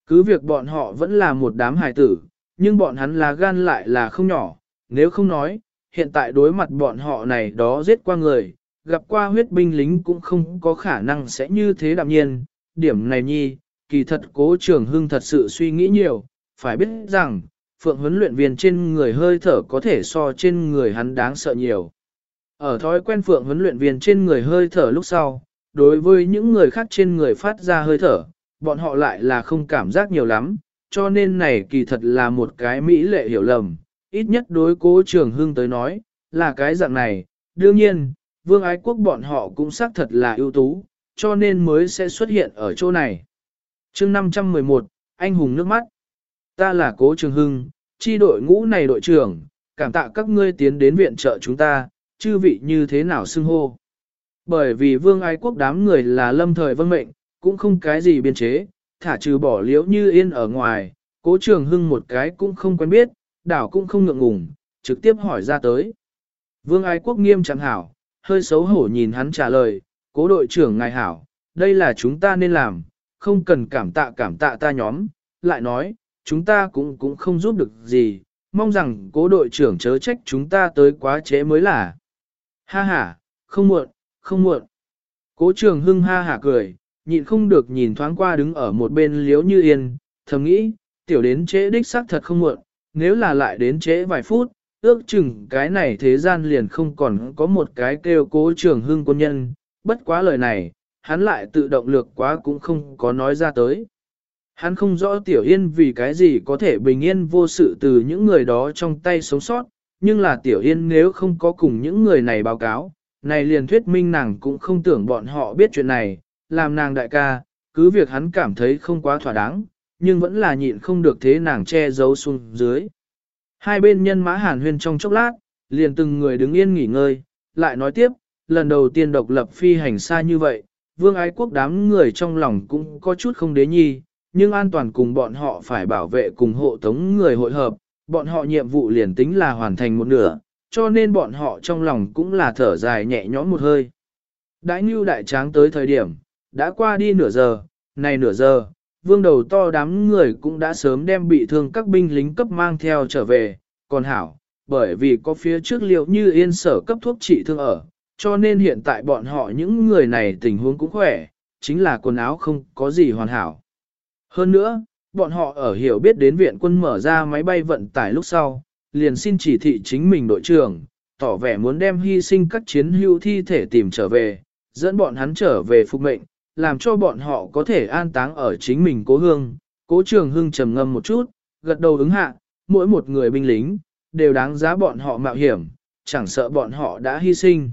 Cứ việc bọn họ vẫn là một đám hài tử, nhưng bọn hắn là gan lại là không nhỏ, nếu không nói, hiện tại đối mặt bọn họ này đó giết qua người, gặp qua huyết binh lính cũng không có khả năng sẽ như thế đạm nhiên, điểm này nhi, kỳ thật cố trường hưng thật sự suy nghĩ nhiều, phải biết rằng, phượng huấn luyện viên trên người hơi thở có thể so trên người hắn đáng sợ nhiều. Ở thói quen phượng huấn luyện viên trên người hơi thở lúc sau, đối với những người khác trên người phát ra hơi thở, bọn họ lại là không cảm giác nhiều lắm, cho nên này kỳ thật là một cái mỹ lệ hiểu lầm, ít nhất đối cố trường hưng tới nói, là cái dạng này, đương nhiên, vương ái quốc bọn họ cũng xác thật là ưu tú, cho nên mới sẽ xuất hiện ở chỗ này. chương 511, anh hùng nước mắt. Ta là cố trường hưng, chi đội ngũ này đội trưởng, cảm tạ các ngươi tiến đến viện trợ chúng ta, chư vị như thế nào xưng hô. Bởi vì vương ái quốc đám người là lâm thời vân mệnh, cũng không cái gì biên chế, thả trừ bỏ liễu như yên ở ngoài, cố trường hưng một cái cũng không quen biết, đảo cũng không ngượng ngùng, trực tiếp hỏi ra tới. Vương ái quốc nghiêm chẳng hảo, hơi xấu hổ nhìn hắn trả lời, cố đội trưởng ngài hảo, đây là chúng ta nên làm, không cần cảm tạ cảm tạ ta nhóm, lại nói, chúng ta cũng cũng không giúp được gì, mong rằng cố đội trưởng chớ trách chúng ta tới quá trễ mới là. Ha ha, không muộn, không muộn. Cố trường hưng ha hả cười, nhịn không được nhìn thoáng qua đứng ở một bên liếu như yên, thầm nghĩ, tiểu đến trễ đích xác thật không muộn, nếu là lại đến trễ vài phút, ước chừng cái này thế gian liền không còn có một cái kêu cố trường hưng quân nhân, bất quá lời này, hắn lại tự động lược quá cũng không có nói ra tới. Hắn không rõ Tiểu Yên vì cái gì có thể bình yên vô sự từ những người đó trong tay sống sót, nhưng là Tiểu Yên nếu không có cùng những người này báo cáo, này liền thuyết minh nàng cũng không tưởng bọn họ biết chuyện này, làm nàng đại ca, cứ việc hắn cảm thấy không quá thỏa đáng, nhưng vẫn là nhịn không được thế nàng che giấu xuống dưới. Hai bên nhân mã hàn huyên trong chốc lát, liền từng người đứng yên nghỉ ngơi, lại nói tiếp, lần đầu tiên độc lập phi hành xa như vậy, vương ái quốc đám người trong lòng cũng có chút không đế nhi, nhưng an toàn cùng bọn họ phải bảo vệ cùng hộ tống người hội hợp, bọn họ nhiệm vụ liền tính là hoàn thành một nửa, cho nên bọn họ trong lòng cũng là thở dài nhẹ nhõm một hơi. Đãi như đại tráng tới thời điểm, đã qua đi nửa giờ, này nửa giờ, vương đầu to đám người cũng đã sớm đem bị thương các binh lính cấp mang theo trở về, còn hảo, bởi vì có phía trước liệu như yên sở cấp thuốc trị thương ở, cho nên hiện tại bọn họ những người này tình huống cũng khỏe, chính là quần áo không có gì hoàn hảo. Hơn nữa, bọn họ ở hiểu biết đến viện quân mở ra máy bay vận tải lúc sau, liền xin chỉ thị chính mình đội trưởng, tỏ vẻ muốn đem hy sinh các chiến hữu thi thể tìm trở về, dẫn bọn hắn trở về phục mệnh, làm cho bọn họ có thể an táng ở chính mình cố hương. Cố trường hưng trầm ngâm một chút, gật đầu ứng hạ, mỗi một người binh lính, đều đáng giá bọn họ mạo hiểm, chẳng sợ bọn họ đã hy sinh.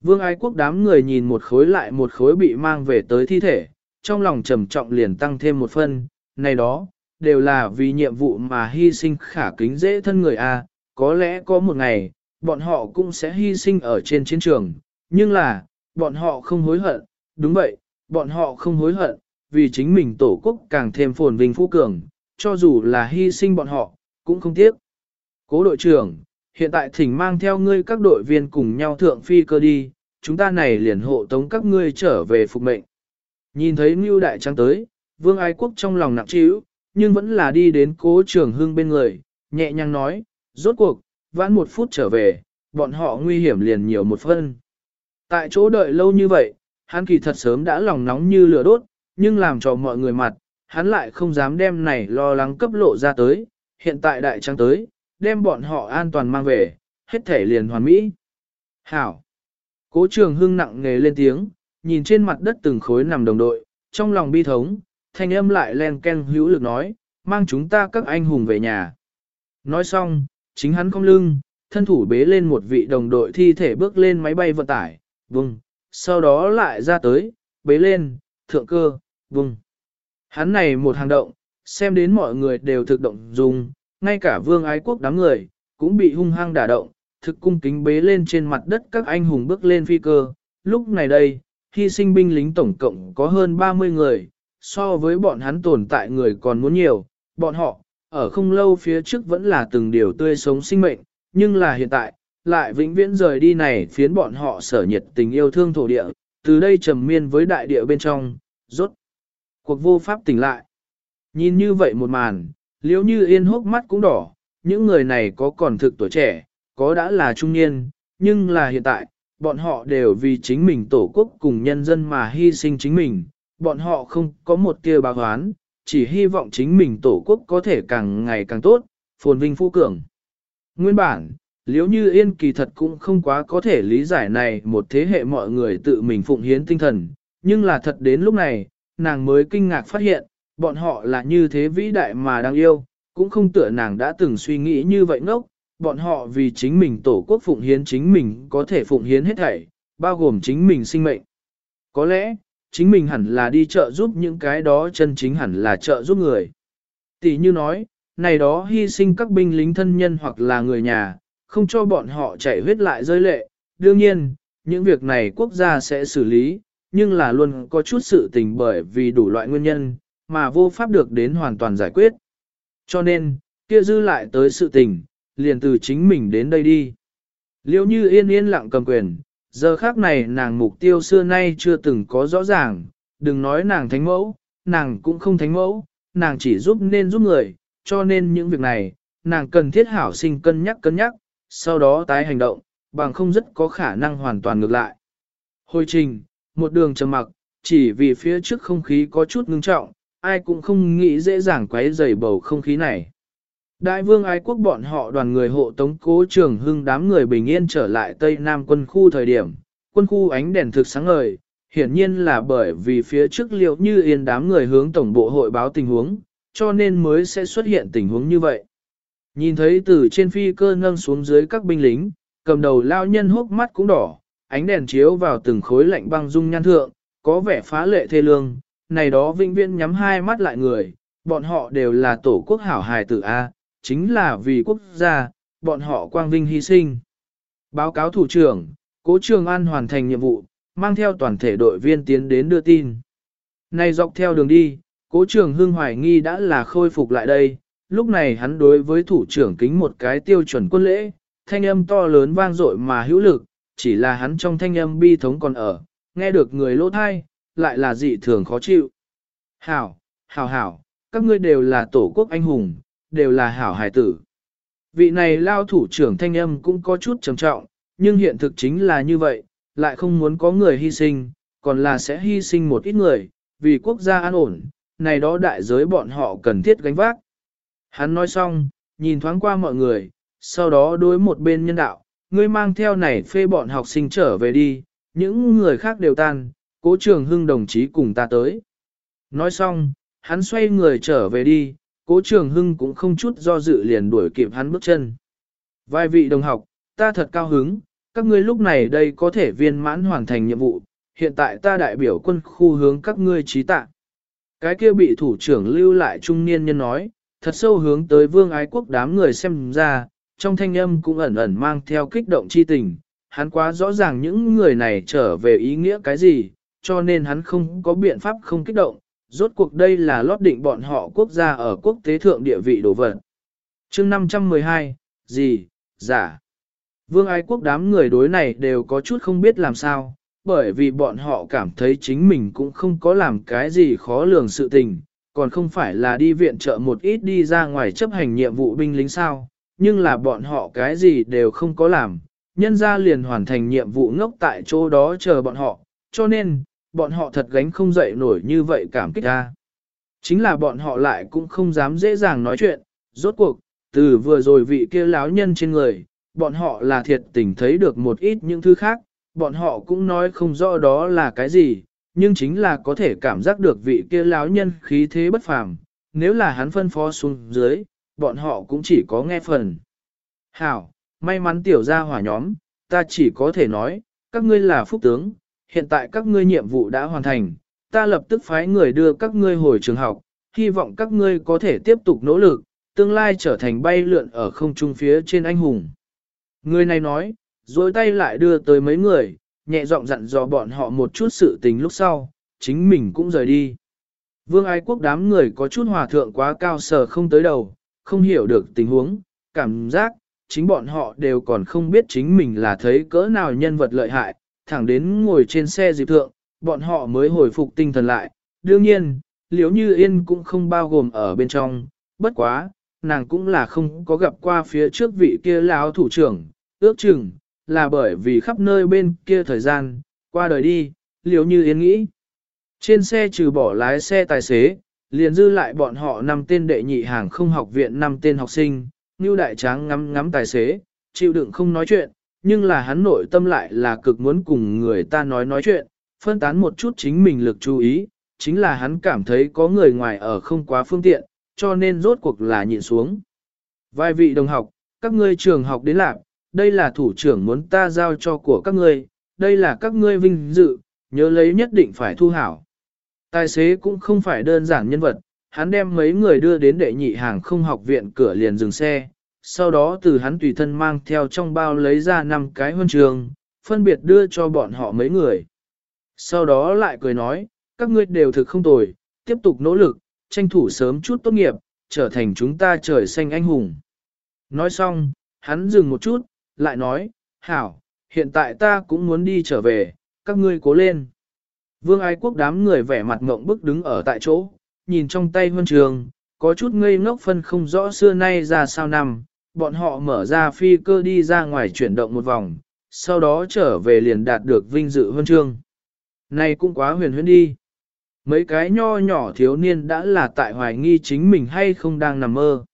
Vương ái quốc đám người nhìn một khối lại một khối bị mang về tới thi thể, trong lòng trầm trọng liền tăng thêm một phân, này đó, đều là vì nhiệm vụ mà hy sinh khả kính dễ thân người A, có lẽ có một ngày, bọn họ cũng sẽ hy sinh ở trên chiến trường, nhưng là, bọn họ không hối hận, đúng vậy, bọn họ không hối hận, vì chính mình tổ quốc càng thêm phồn vinh phú cường, cho dù là hy sinh bọn họ, cũng không tiếc. Cố đội trưởng, hiện tại thỉnh mang theo ngươi các đội viên cùng nhau thượng phi cơ đi, chúng ta này liền hộ tống các ngươi trở về phục mệnh. Nhìn thấy Ngưu Đại Trắng tới, Vương Ái Quốc trong lòng nặng trĩu, nhưng vẫn là đi đến cố trường hưng bên người, nhẹ nhàng nói, rốt cuộc, vãn một phút trở về, bọn họ nguy hiểm liền nhiều một phân. Tại chỗ đợi lâu như vậy, hắn kỳ thật sớm đã lòng nóng như lửa đốt, nhưng làm cho mọi người mặt, hắn lại không dám đem này lo lắng cấp lộ ra tới, hiện tại đại trắng tới, đem bọn họ an toàn mang về, hết thể liền hoàn mỹ. Hảo! Cố trường hưng nặng nghề lên tiếng, nhìn trên mặt đất từng khối nằm đồng đội, trong lòng bi thống, thanh âm lại len ken hữu lực nói, mang chúng ta các anh hùng về nhà. Nói xong, chính hắn không lưng, thân thủ bế lên một vị đồng đội thi thể bước lên máy bay vận tải, vùng, sau đó lại ra tới, bế lên, thượng cơ, vùng. Hắn này một hành động, xem đến mọi người đều thực động dùng, ngay cả vương ái quốc đám người, cũng bị hung hăng đả động, thực cung kính bế lên trên mặt đất các anh hùng bước lên phi cơ. Lúc này đây, hy sinh binh lính tổng cộng có hơn 30 người, so với bọn hắn tồn tại người còn muốn nhiều, bọn họ, ở không lâu phía trước vẫn là từng điều tươi sống sinh mệnh, nhưng là hiện tại, lại vĩnh viễn rời đi này phiến bọn họ sở nhiệt tình yêu thương thổ địa, từ đây trầm miên với đại địa bên trong, rốt. Cuộc vô pháp tỉnh lại. Nhìn như vậy một màn, liếu như yên hốc mắt cũng đỏ, những người này có còn thực tuổi trẻ, có đã là trung niên, nhưng là hiện tại, bọn họ đều vì chính mình tổ quốc cùng nhân dân mà hy sinh chính mình, bọn họ không có một tia báo hoán, chỉ hy vọng chính mình tổ quốc có thể càng ngày càng tốt, phồn vinh phú cường. Nguyên bản, Liếu như yên kỳ thật cũng không quá có thể lý giải này một thế hệ mọi người tự mình phụng hiến tinh thần, nhưng là thật đến lúc này, nàng mới kinh ngạc phát hiện, bọn họ là như thế vĩ đại mà đang yêu, cũng không tựa nàng đã từng suy nghĩ như vậy ngốc, bọn họ vì chính mình tổ quốc phụng hiến chính mình có thể phụng hiến hết thảy, bao gồm chính mình sinh mệnh. Có lẽ, chính mình hẳn là đi chợ giúp những cái đó chân chính hẳn là trợ giúp người. Tỷ như nói, này đó hy sinh các binh lính thân nhân hoặc là người nhà, không cho bọn họ chạy huyết lại rơi lệ. Đương nhiên, những việc này quốc gia sẽ xử lý, nhưng là luôn có chút sự tình bởi vì đủ loại nguyên nhân, mà vô pháp được đến hoàn toàn giải quyết. Cho nên, kia dư lại tới sự tình, liền từ chính mình đến đây đi. Liêu như yên yên lặng cầm quyền, giờ khác này nàng mục tiêu xưa nay chưa từng có rõ ràng, đừng nói nàng thánh mẫu, nàng cũng không thánh mẫu, nàng chỉ giúp nên giúp người, cho nên những việc này, nàng cần thiết hảo sinh cân nhắc cân nhắc, sau đó tái hành động, bằng không rất có khả năng hoàn toàn ngược lại. Hồi trình, một đường trầm mặc, chỉ vì phía trước không khí có chút ngưng trọng, ai cũng không nghĩ dễ dàng quấy rầy bầu không khí này. Đại vương ái quốc bọn họ đoàn người hộ tống cố trường hưng đám người bình yên trở lại Tây Nam quân khu thời điểm, quân khu ánh đèn thực sáng ngời, hiển nhiên là bởi vì phía trước liệu như yên đám người hướng tổng bộ hội báo tình huống, cho nên mới sẽ xuất hiện tình huống như vậy. Nhìn thấy từ trên phi cơ nâng xuống dưới các binh lính, cầm đầu lao nhân hốc mắt cũng đỏ, ánh đèn chiếu vào từng khối lạnh băng dung nhan thượng, có vẻ phá lệ thê lương, này đó vinh viên nhắm hai mắt lại người, bọn họ đều là tổ quốc hảo hài tử A, chính là vì quốc gia, bọn họ quang vinh hy sinh. Báo cáo thủ trưởng, cố trường an hoàn thành nhiệm vụ, mang theo toàn thể đội viên tiến đến đưa tin. Này dọc theo đường đi, cố trường hưng hoài nghi đã là khôi phục lại đây, lúc này hắn đối với thủ trưởng kính một cái tiêu chuẩn quân lễ, thanh âm to lớn vang dội mà hữu lực, chỉ là hắn trong thanh âm bi thống còn ở, nghe được người lỗ thai, lại là dị thường khó chịu. Hảo, hảo hảo, các ngươi đều là tổ quốc anh hùng, đều là hảo hài tử. Vị này lao thủ trưởng thanh âm cũng có chút trầm trọng, nhưng hiện thực chính là như vậy, lại không muốn có người hy sinh, còn là sẽ hy sinh một ít người, vì quốc gia an ổn, này đó đại giới bọn họ cần thiết gánh vác. Hắn nói xong, nhìn thoáng qua mọi người, sau đó đối một bên nhân đạo, ngươi mang theo này phê bọn học sinh trở về đi, những người khác đều tan, cố trường hưng đồng chí cùng ta tới. Nói xong, hắn xoay người trở về đi, cố trường hưng cũng không chút do dự liền đuổi kịp hắn bước chân. Vài vị đồng học, ta thật cao hứng, các ngươi lúc này đây có thể viên mãn hoàn thành nhiệm vụ, hiện tại ta đại biểu quân khu hướng các ngươi trí tạ. Cái kia bị thủ trưởng lưu lại trung niên nhân nói, thật sâu hướng tới vương ái quốc đám người xem ra, trong thanh âm cũng ẩn ẩn mang theo kích động chi tình, hắn quá rõ ràng những người này trở về ý nghĩa cái gì, cho nên hắn không có biện pháp không kích động, rốt cuộc đây là lót định bọn họ quốc gia ở quốc tế thượng địa vị đồ vật. chương 512, gì, giả. Vương ái quốc đám người đối này đều có chút không biết làm sao, bởi vì bọn họ cảm thấy chính mình cũng không có làm cái gì khó lường sự tình, còn không phải là đi viện trợ một ít đi ra ngoài chấp hành nhiệm vụ binh lính sao, nhưng là bọn họ cái gì đều không có làm, nhân ra liền hoàn thành nhiệm vụ ngốc tại chỗ đó chờ bọn họ, cho nên, bọn họ thật gánh không dậy nổi như vậy cảm kích ta. Chính là bọn họ lại cũng không dám dễ dàng nói chuyện, rốt cuộc, từ vừa rồi vị kia láo nhân trên người, bọn họ là thiệt tình thấy được một ít những thứ khác, bọn họ cũng nói không rõ đó là cái gì, nhưng chính là có thể cảm giác được vị kia láo nhân khí thế bất phàm, nếu là hắn phân phó xuống dưới, bọn họ cũng chỉ có nghe phần. Hảo, may mắn tiểu gia hỏa nhóm, ta chỉ có thể nói, các ngươi là phúc tướng, hiện tại các ngươi nhiệm vụ đã hoàn thành, ta lập tức phái người đưa các ngươi hồi trường học, hy vọng các ngươi có thể tiếp tục nỗ lực, tương lai trở thành bay lượn ở không trung phía trên anh hùng. Người này nói, dối tay lại đưa tới mấy người, nhẹ giọng dặn dò bọn họ một chút sự tình lúc sau, chính mình cũng rời đi. Vương ái quốc đám người có chút hòa thượng quá cao sở không tới đầu, không hiểu được tình huống, cảm giác, chính bọn họ đều còn không biết chính mình là thấy cỡ nào nhân vật lợi hại, thẳng đến ngồi trên xe dịp thượng, bọn họ mới hồi phục tinh thần lại. Đương nhiên, liếu như yên cũng không bao gồm ở bên trong, bất quá, nàng cũng là không có gặp qua phía trước vị kia lão thủ trưởng, ước chừng, là bởi vì khắp nơi bên kia thời gian, qua đời đi, liếu như yên nghĩ. Trên xe trừ bỏ lái xe tài xế, liền dư lại bọn họ năm tên đệ nhị hàng không học viện năm tên học sinh, như đại tráng ngắm ngắm tài xế, chịu đựng không nói chuyện, nhưng là hắn nội tâm lại là cực muốn cùng người ta nói nói chuyện, phân tán một chút chính mình lực chú ý, chính là hắn cảm thấy có người ngoài ở không quá phương tiện, cho nên rốt cuộc là nhịn xuống. Vài vị đồng học, các ngươi trường học đến lạc, đây là thủ trưởng muốn ta giao cho của các ngươi, đây là các ngươi vinh dự, nhớ lấy nhất định phải thu hảo. Tài xế cũng không phải đơn giản nhân vật, hắn đem mấy người đưa đến đệ nhị hàng không học viện cửa liền dừng xe, sau đó từ hắn tùy thân mang theo trong bao lấy ra năm cái huân trường, phân biệt đưa cho bọn họ mấy người. Sau đó lại cười nói, các ngươi đều thực không tồi, tiếp tục nỗ lực, tranh thủ sớm chút tốt nghiệp, trở thành chúng ta trời xanh anh hùng. Nói xong, hắn dừng một chút, lại nói, hảo, hiện tại ta cũng muốn đi trở về, các ngươi cố lên. Vương ái quốc đám người vẻ mặt ngộng bức đứng ở tại chỗ, nhìn trong tay huân trường, có chút ngây ngốc phân không rõ xưa nay ra sao nằm, bọn họ mở ra phi cơ đi ra ngoài chuyển động một vòng, sau đó trở về liền đạt được vinh dự huân chương. Này cũng quá huyền huyễn đi. Mấy cái nho nhỏ thiếu niên đã là tại hoài nghi chính mình hay không đang nằm mơ.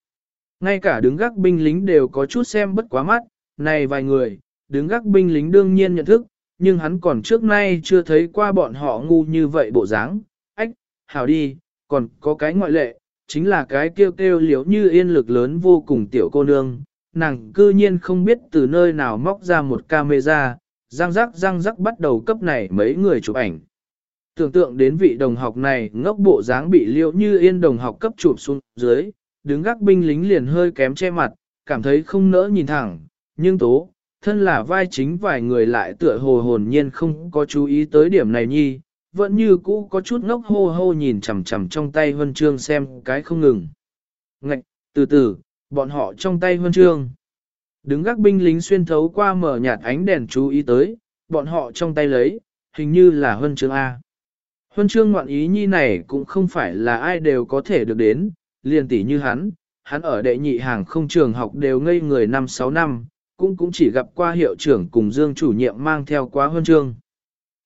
Ngay cả đứng gác binh lính đều có chút xem bất quá mắt, này vài người, đứng gác binh lính đương nhiên nhận thức, nhưng hắn còn trước nay chưa thấy qua bọn họ ngu như vậy bộ dáng. Ách, hảo đi, còn có cái ngoại lệ, chính là cái kêu kêu liếu như yên lực lớn vô cùng tiểu cô nương, nàng cư nhiên không biết từ nơi nào móc ra một camera, răng rắc răng rắc bắt đầu cấp này mấy người chụp ảnh. Tưởng tượng đến vị đồng học này ngốc bộ dáng bị liễu như yên đồng học cấp chụp xuống dưới, đứng gác binh lính liền hơi kém che mặt, cảm thấy không nỡ nhìn thẳng, nhưng tố, thân là vai chính vài người lại tựa hồ hồn nhiên không có chú ý tới điểm này nhi, vẫn như cũ có chút ngốc hô hô nhìn chằm chằm trong tay huân chương xem cái không ngừng. Ngạch, từ từ, bọn họ trong tay huân chương. Đứng gác binh lính xuyên thấu qua mở nhạt ánh đèn chú ý tới, bọn họ trong tay lấy, hình như là huân chương A. Huân chương ngoạn ý nhi này cũng không phải là ai đều có thể được đến, liền tỷ như hắn, hắn ở đệ nhị hàng không trường học đều ngây người 5-6 năm, cũng cũng chỉ gặp qua hiệu trưởng cùng Dương chủ nhiệm mang theo quá huân chương.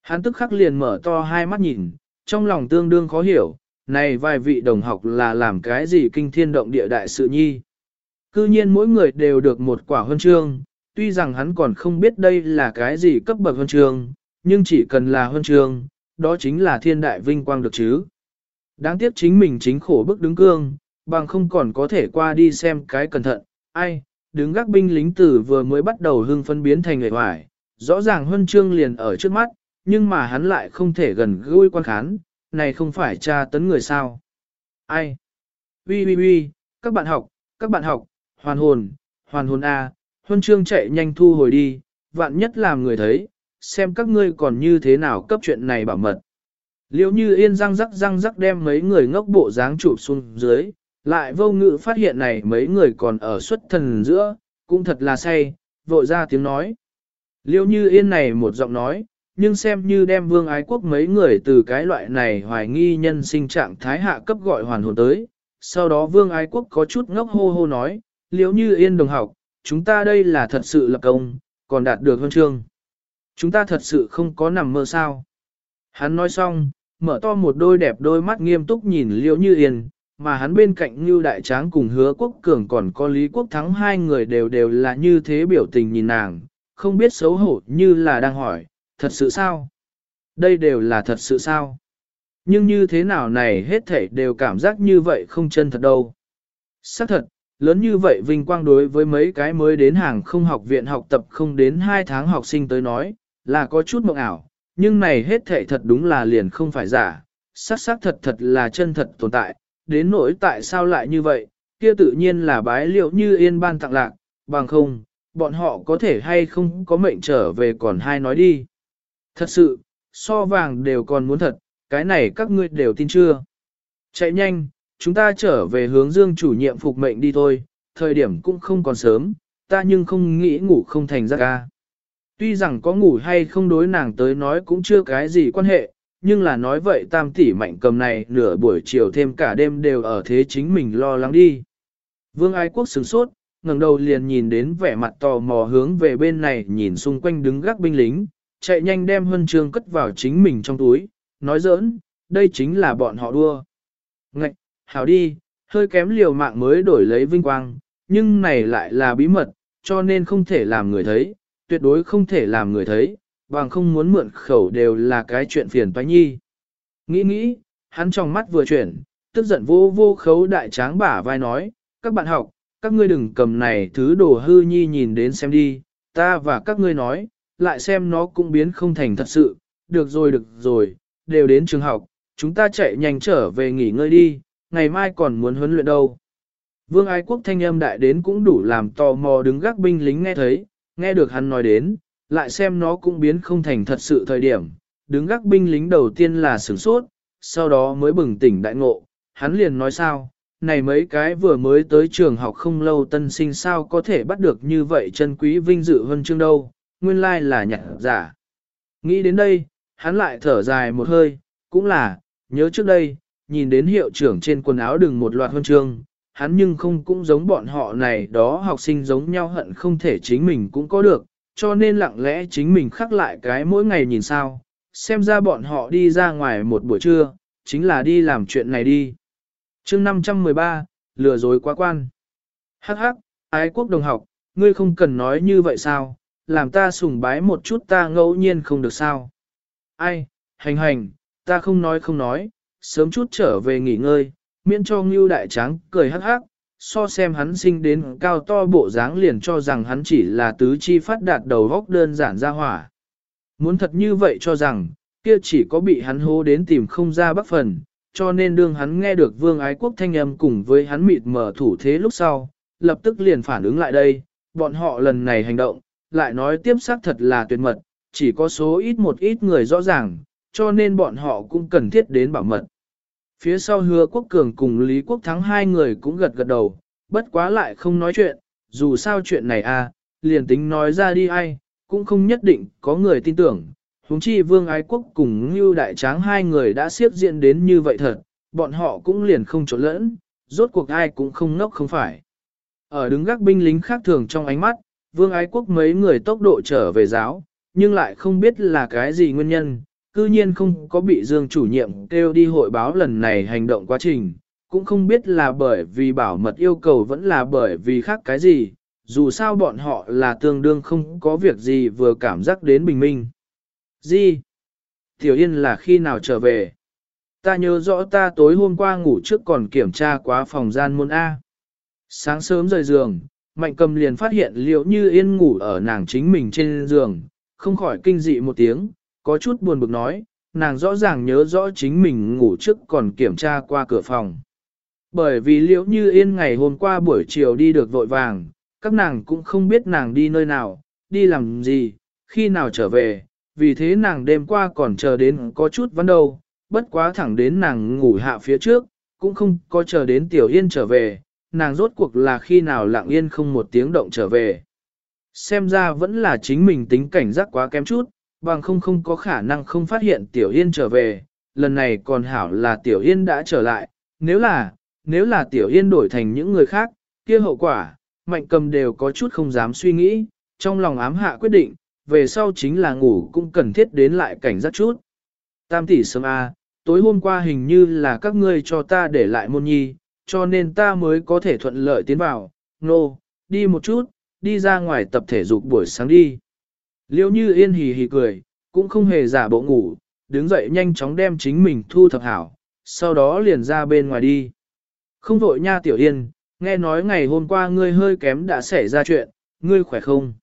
Hắn tức khắc liền mở to hai mắt nhìn, trong lòng tương đương khó hiểu, này vài vị đồng học là làm cái gì kinh thiên động địa đại sự nhi. Cư nhiên mỗi người đều được một quả huân chương, tuy rằng hắn còn không biết đây là cái gì cấp bậc huân chương, nhưng chỉ cần là huân chương, đó chính là thiên đại vinh quang được chứ. Đáng tiếc chính mình chính khổ bức đứng cương, bằng không còn có thể qua đi xem cái cẩn thận, ai, đứng gác binh lính tử vừa mới bắt đầu hưng phân biến thành người hoài, rõ ràng huân chương liền ở trước mắt, nhưng mà hắn lại không thể gần gũi quan khán, này không phải tra tấn người sao. Ai? Ui ui ui, các bạn học, các bạn học, hoàn hồn, hoàn hồn A, huân chương chạy nhanh thu hồi đi, vạn nhất làm người thấy, xem các ngươi còn như thế nào cấp chuyện này bảo mật. Liêu như yên răng rắc răng rắc đem mấy người ngốc bộ dáng chụp xuống dưới, lại vô ngữ phát hiện này mấy người còn ở xuất thần giữa, cũng thật là say, vội ra tiếng nói. Liêu như yên này một giọng nói, nhưng xem như đem vương ái quốc mấy người từ cái loại này hoài nghi nhân sinh trạng thái hạ cấp gọi hoàn hồn tới. Sau đó vương ái quốc có chút ngốc hô hô nói, liếu như yên đồng học, chúng ta đây là thật sự lập công, còn đạt được huân chương. Chúng ta thật sự không có nằm mơ sao. Hắn nói xong, mở to một đôi đẹp đôi mắt nghiêm túc nhìn liễu như yên, mà hắn bên cạnh như đại tráng cùng hứa quốc cường còn có lý quốc thắng hai người đều đều là như thế biểu tình nhìn nàng, không biết xấu hổ như là đang hỏi, thật sự sao? Đây đều là thật sự sao? Nhưng như thế nào này hết thảy đều cảm giác như vậy không chân thật đâu. Xác thật, lớn như vậy vinh quang đối với mấy cái mới đến hàng không học viện học tập không đến 2 tháng học sinh tới nói, là có chút mộng ảo, nhưng này hết thảy thật đúng là liền không phải giả, xác xác thật thật là chân thật tồn tại, đến nỗi tại sao lại như vậy, kia tự nhiên là bái liệu như yên ban tặng lạc, bằng không, bọn họ có thể hay không có mệnh trở về còn hai nói đi. Thật sự, so vàng đều còn muốn thật, cái này các ngươi đều tin chưa? Chạy nhanh, chúng ta trở về hướng dương chủ nhiệm phục mệnh đi thôi, thời điểm cũng không còn sớm, ta nhưng không nghĩ ngủ không thành giác ca. Tuy rằng có ngủ hay không đối nàng tới nói cũng chưa cái gì quan hệ, nhưng là nói vậy tam tỷ mạnh cầm này nửa buổi chiều thêm cả đêm đều ở thế chính mình lo lắng đi. Vương Ái Quốc sửng sốt, ngẩng đầu liền nhìn đến vẻ mặt tò mò hướng về bên này nhìn xung quanh đứng gác binh lính, chạy nhanh đem huân chương cất vào chính mình trong túi, nói giỡn, đây chính là bọn họ đua. Ngạch, hảo đi, hơi kém liều mạng mới đổi lấy vinh quang, nhưng này lại là bí mật, cho nên không thể làm người thấy, tuyệt đối không thể làm người thấy, bằng không muốn mượn khẩu đều là cái chuyện phiền toái nhi. Nghĩ nghĩ, hắn trong mắt vừa chuyển, tức giận vô vô khấu đại tráng bả vai nói, các bạn học, các ngươi đừng cầm này thứ đồ hư nhi nhìn đến xem đi, ta và các ngươi nói, lại xem nó cũng biến không thành thật sự, được rồi được rồi, đều đến trường học, chúng ta chạy nhanh trở về nghỉ ngơi đi, ngày mai còn muốn huấn luyện đâu. Vương Ái Quốc thanh âm đại đến cũng đủ làm tò mò đứng gác binh lính nghe thấy, nghe được hắn nói đến, lại xem nó cũng biến không thành thật sự thời điểm. Đứng gác binh lính đầu tiên là sửng sốt, sau đó mới bừng tỉnh đại ngộ, hắn liền nói sao, này mấy cái vừa mới tới trường học không lâu tân sinh sao có thể bắt được như vậy chân quý vinh dự hơn chương đâu, nguyên lai là nhặt giả. Nghĩ đến đây, hắn lại thở dài một hơi, cũng là, nhớ trước đây, nhìn đến hiệu trưởng trên quần áo đừng một loạt huân chương, hắn nhưng không cũng giống bọn họ này đó học sinh giống nhau hận không thể chính mình cũng có được, cho nên lặng lẽ chính mình khắc lại cái mỗi ngày nhìn sao, xem ra bọn họ đi ra ngoài một buổi trưa, chính là đi làm chuyện này đi. chương 513, lừa dối quá quan. Hắc hắc, ái quốc đồng học, ngươi không cần nói như vậy sao, làm ta sùng bái một chút ta ngẫu nhiên không được sao. Ai, hành hành, ta không nói không nói, sớm chút trở về nghỉ ngơi, miễn cho ngưu đại tráng cười hắc hắc, so xem hắn sinh đến cao to bộ dáng liền cho rằng hắn chỉ là tứ chi phát đạt đầu góc đơn giản ra hỏa. Muốn thật như vậy cho rằng, kia chỉ có bị hắn hô đến tìm không ra bắc phần, cho nên đương hắn nghe được vương ái quốc thanh âm cùng với hắn mịt mở thủ thế lúc sau, lập tức liền phản ứng lại đây, bọn họ lần này hành động, lại nói tiếp xác thật là tuyệt mật, chỉ có số ít một ít người rõ ràng, cho nên bọn họ cũng cần thiết đến bảo mật. Phía sau hứa quốc cường cùng Lý Quốc Thắng hai người cũng gật gật đầu, bất quá lại không nói chuyện, dù sao chuyện này à, liền tính nói ra đi ai, cũng không nhất định có người tin tưởng. Húng chi vương ái quốc cùng như đại tráng hai người đã siếp diện đến như vậy thật, bọn họ cũng liền không trộn lẫn, rốt cuộc ai cũng không ngốc không phải. Ở đứng gác binh lính khác thường trong ánh mắt, vương ái quốc mấy người tốc độ trở về giáo, nhưng lại không biết là cái gì nguyên nhân, cư nhiên không có bị Dương chủ nhiệm kêu đi hội báo lần này hành động quá trình, cũng không biết là bởi vì bảo mật yêu cầu vẫn là bởi vì khác cái gì, dù sao bọn họ là tương đương không có việc gì vừa cảm giác đến bình minh. Gì? Tiểu Yên là khi nào trở về? Ta nhớ rõ ta tối hôm qua ngủ trước còn kiểm tra quá phòng gian môn A. Sáng sớm rời giường, Mạnh cầm liền phát hiện liệu như Yên ngủ ở nàng chính mình trên giường, không khỏi kinh dị một tiếng, có chút buồn bực nói, nàng rõ ràng nhớ rõ chính mình ngủ trước còn kiểm tra qua cửa phòng. Bởi vì liễu như yên ngày hôm qua buổi chiều đi được vội vàng, các nàng cũng không biết nàng đi nơi nào, đi làm gì, khi nào trở về, vì thế nàng đêm qua còn chờ đến có chút vấn đâu, bất quá thẳng đến nàng ngủ hạ phía trước, cũng không có chờ đến tiểu yên trở về, nàng rốt cuộc là khi nào lặng yên không một tiếng động trở về. Xem ra vẫn là chính mình tính cảnh giác quá kém chút, bằng không không có khả năng không phát hiện Tiểu Yên trở về, lần này còn hảo là Tiểu Yên đã trở lại, nếu là, nếu là Tiểu Yên đổi thành những người khác, kia hậu quả, mạnh cầm đều có chút không dám suy nghĩ, trong lòng ám hạ quyết định, về sau chính là ngủ cũng cần thiết đến lại cảnh giác chút. Tam tỷ sớm A, tối hôm qua hình như là các ngươi cho ta để lại môn nhi, cho nên ta mới có thể thuận lợi tiến vào, nô, no, đi một chút, đi ra ngoài tập thể dục buổi sáng đi. Liêu như yên hì hì cười, cũng không hề giả bộ ngủ, đứng dậy nhanh chóng đem chính mình thu thập hảo, sau đó liền ra bên ngoài đi. Không vội nha tiểu yên, nghe nói ngày hôm qua ngươi hơi kém đã xảy ra chuyện, ngươi khỏe không?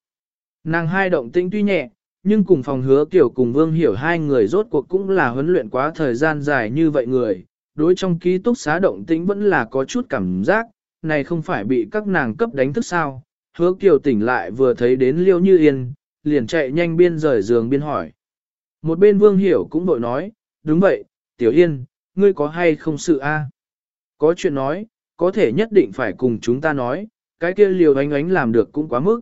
Nàng hai động tĩnh tuy nhẹ, nhưng cùng phòng hứa tiểu cùng vương hiểu hai người rốt cuộc cũng là huấn luyện quá thời gian dài như vậy người, đối trong ký túc xá động tĩnh vẫn là có chút cảm giác, này không phải bị các nàng cấp đánh thức sao, hứa kiều tỉnh lại vừa thấy đến liêu như yên, liền chạy nhanh biên rời giường biên hỏi. Một bên vương hiểu cũng bội nói, đúng vậy, tiểu yên, ngươi có hay không sự a? Có chuyện nói, có thể nhất định phải cùng chúng ta nói, cái kia Liêu ánh ánh làm được cũng quá mức.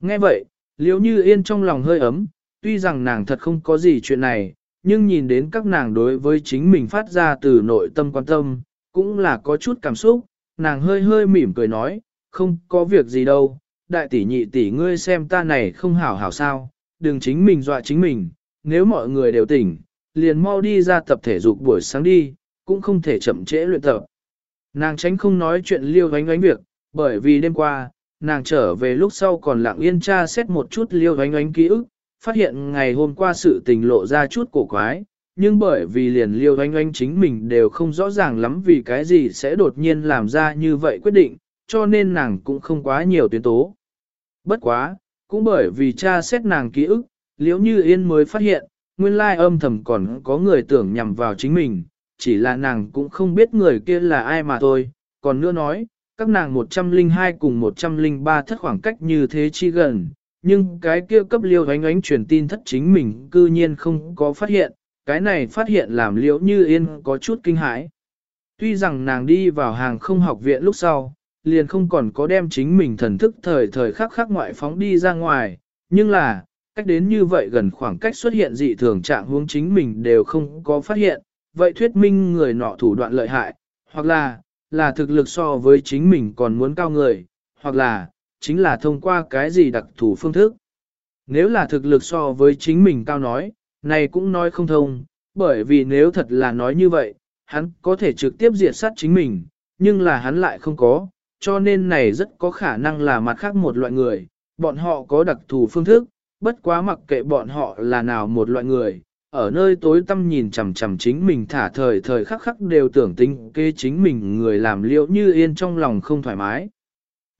Nghe vậy, Liêu như yên trong lòng hơi ấm, tuy rằng nàng thật không có gì chuyện này, nhưng nhìn đến các nàng đối với chính mình phát ra từ nội tâm quan tâm, cũng là có chút cảm xúc, nàng hơi hơi mỉm cười nói, không có việc gì đâu, đại tỷ nhị tỷ ngươi xem ta này không hảo hảo sao, đừng chính mình dọa chính mình, nếu mọi người đều tỉnh, liền mau đi ra tập thể dục buổi sáng đi, cũng không thể chậm trễ luyện tập. Nàng tránh không nói chuyện liêu gánh gánh việc, bởi vì đêm qua, nàng trở về lúc sau còn lặng yên tra xét một chút liêu oánh oánh ký ức, phát hiện ngày hôm qua sự tình lộ ra chút cổ quái, nhưng bởi vì liền liêu oanh oanh chính mình đều không rõ ràng lắm vì cái gì sẽ đột nhiên làm ra như vậy quyết định, cho nên nàng cũng không quá nhiều tuyến tố. Bất quá, cũng bởi vì cha xét nàng ký ức, liếu như yên mới phát hiện, nguyên lai âm thầm còn có người tưởng nhằm vào chính mình, chỉ là nàng cũng không biết người kia là ai mà thôi, còn nữa nói, các nàng 102 cùng 103 thất khoảng cách như thế chi gần, nhưng cái kia cấp liêu ánh ánh truyền tin thất chính mình cư nhiên không có phát hiện, cái này phát hiện làm liễu như yên có chút kinh hãi. Tuy rằng nàng đi vào hàng không học viện lúc sau, liền không còn có đem chính mình thần thức thời thời khắc khắc ngoại phóng đi ra ngoài, nhưng là, cách đến như vậy gần khoảng cách xuất hiện dị thường trạng huống chính mình đều không có phát hiện, vậy thuyết minh người nọ thủ đoạn lợi hại, hoặc là, là thực lực so với chính mình còn muốn cao người, hoặc là, chính là thông qua cái gì đặc thù phương thức. Nếu là thực lực so với chính mình cao nói, này cũng nói không thông, bởi vì nếu thật là nói như vậy, hắn có thể trực tiếp diệt sát chính mình, nhưng là hắn lại không có, cho nên này rất có khả năng là mặt khác một loại người, bọn họ có đặc thù phương thức, bất quá mặc kệ bọn họ là nào một loại người, ở nơi tối tâm nhìn chằm chằm chính mình thả thời thời khắc khắc đều tưởng tính kê chính mình người làm liệu như yên trong lòng không thoải mái.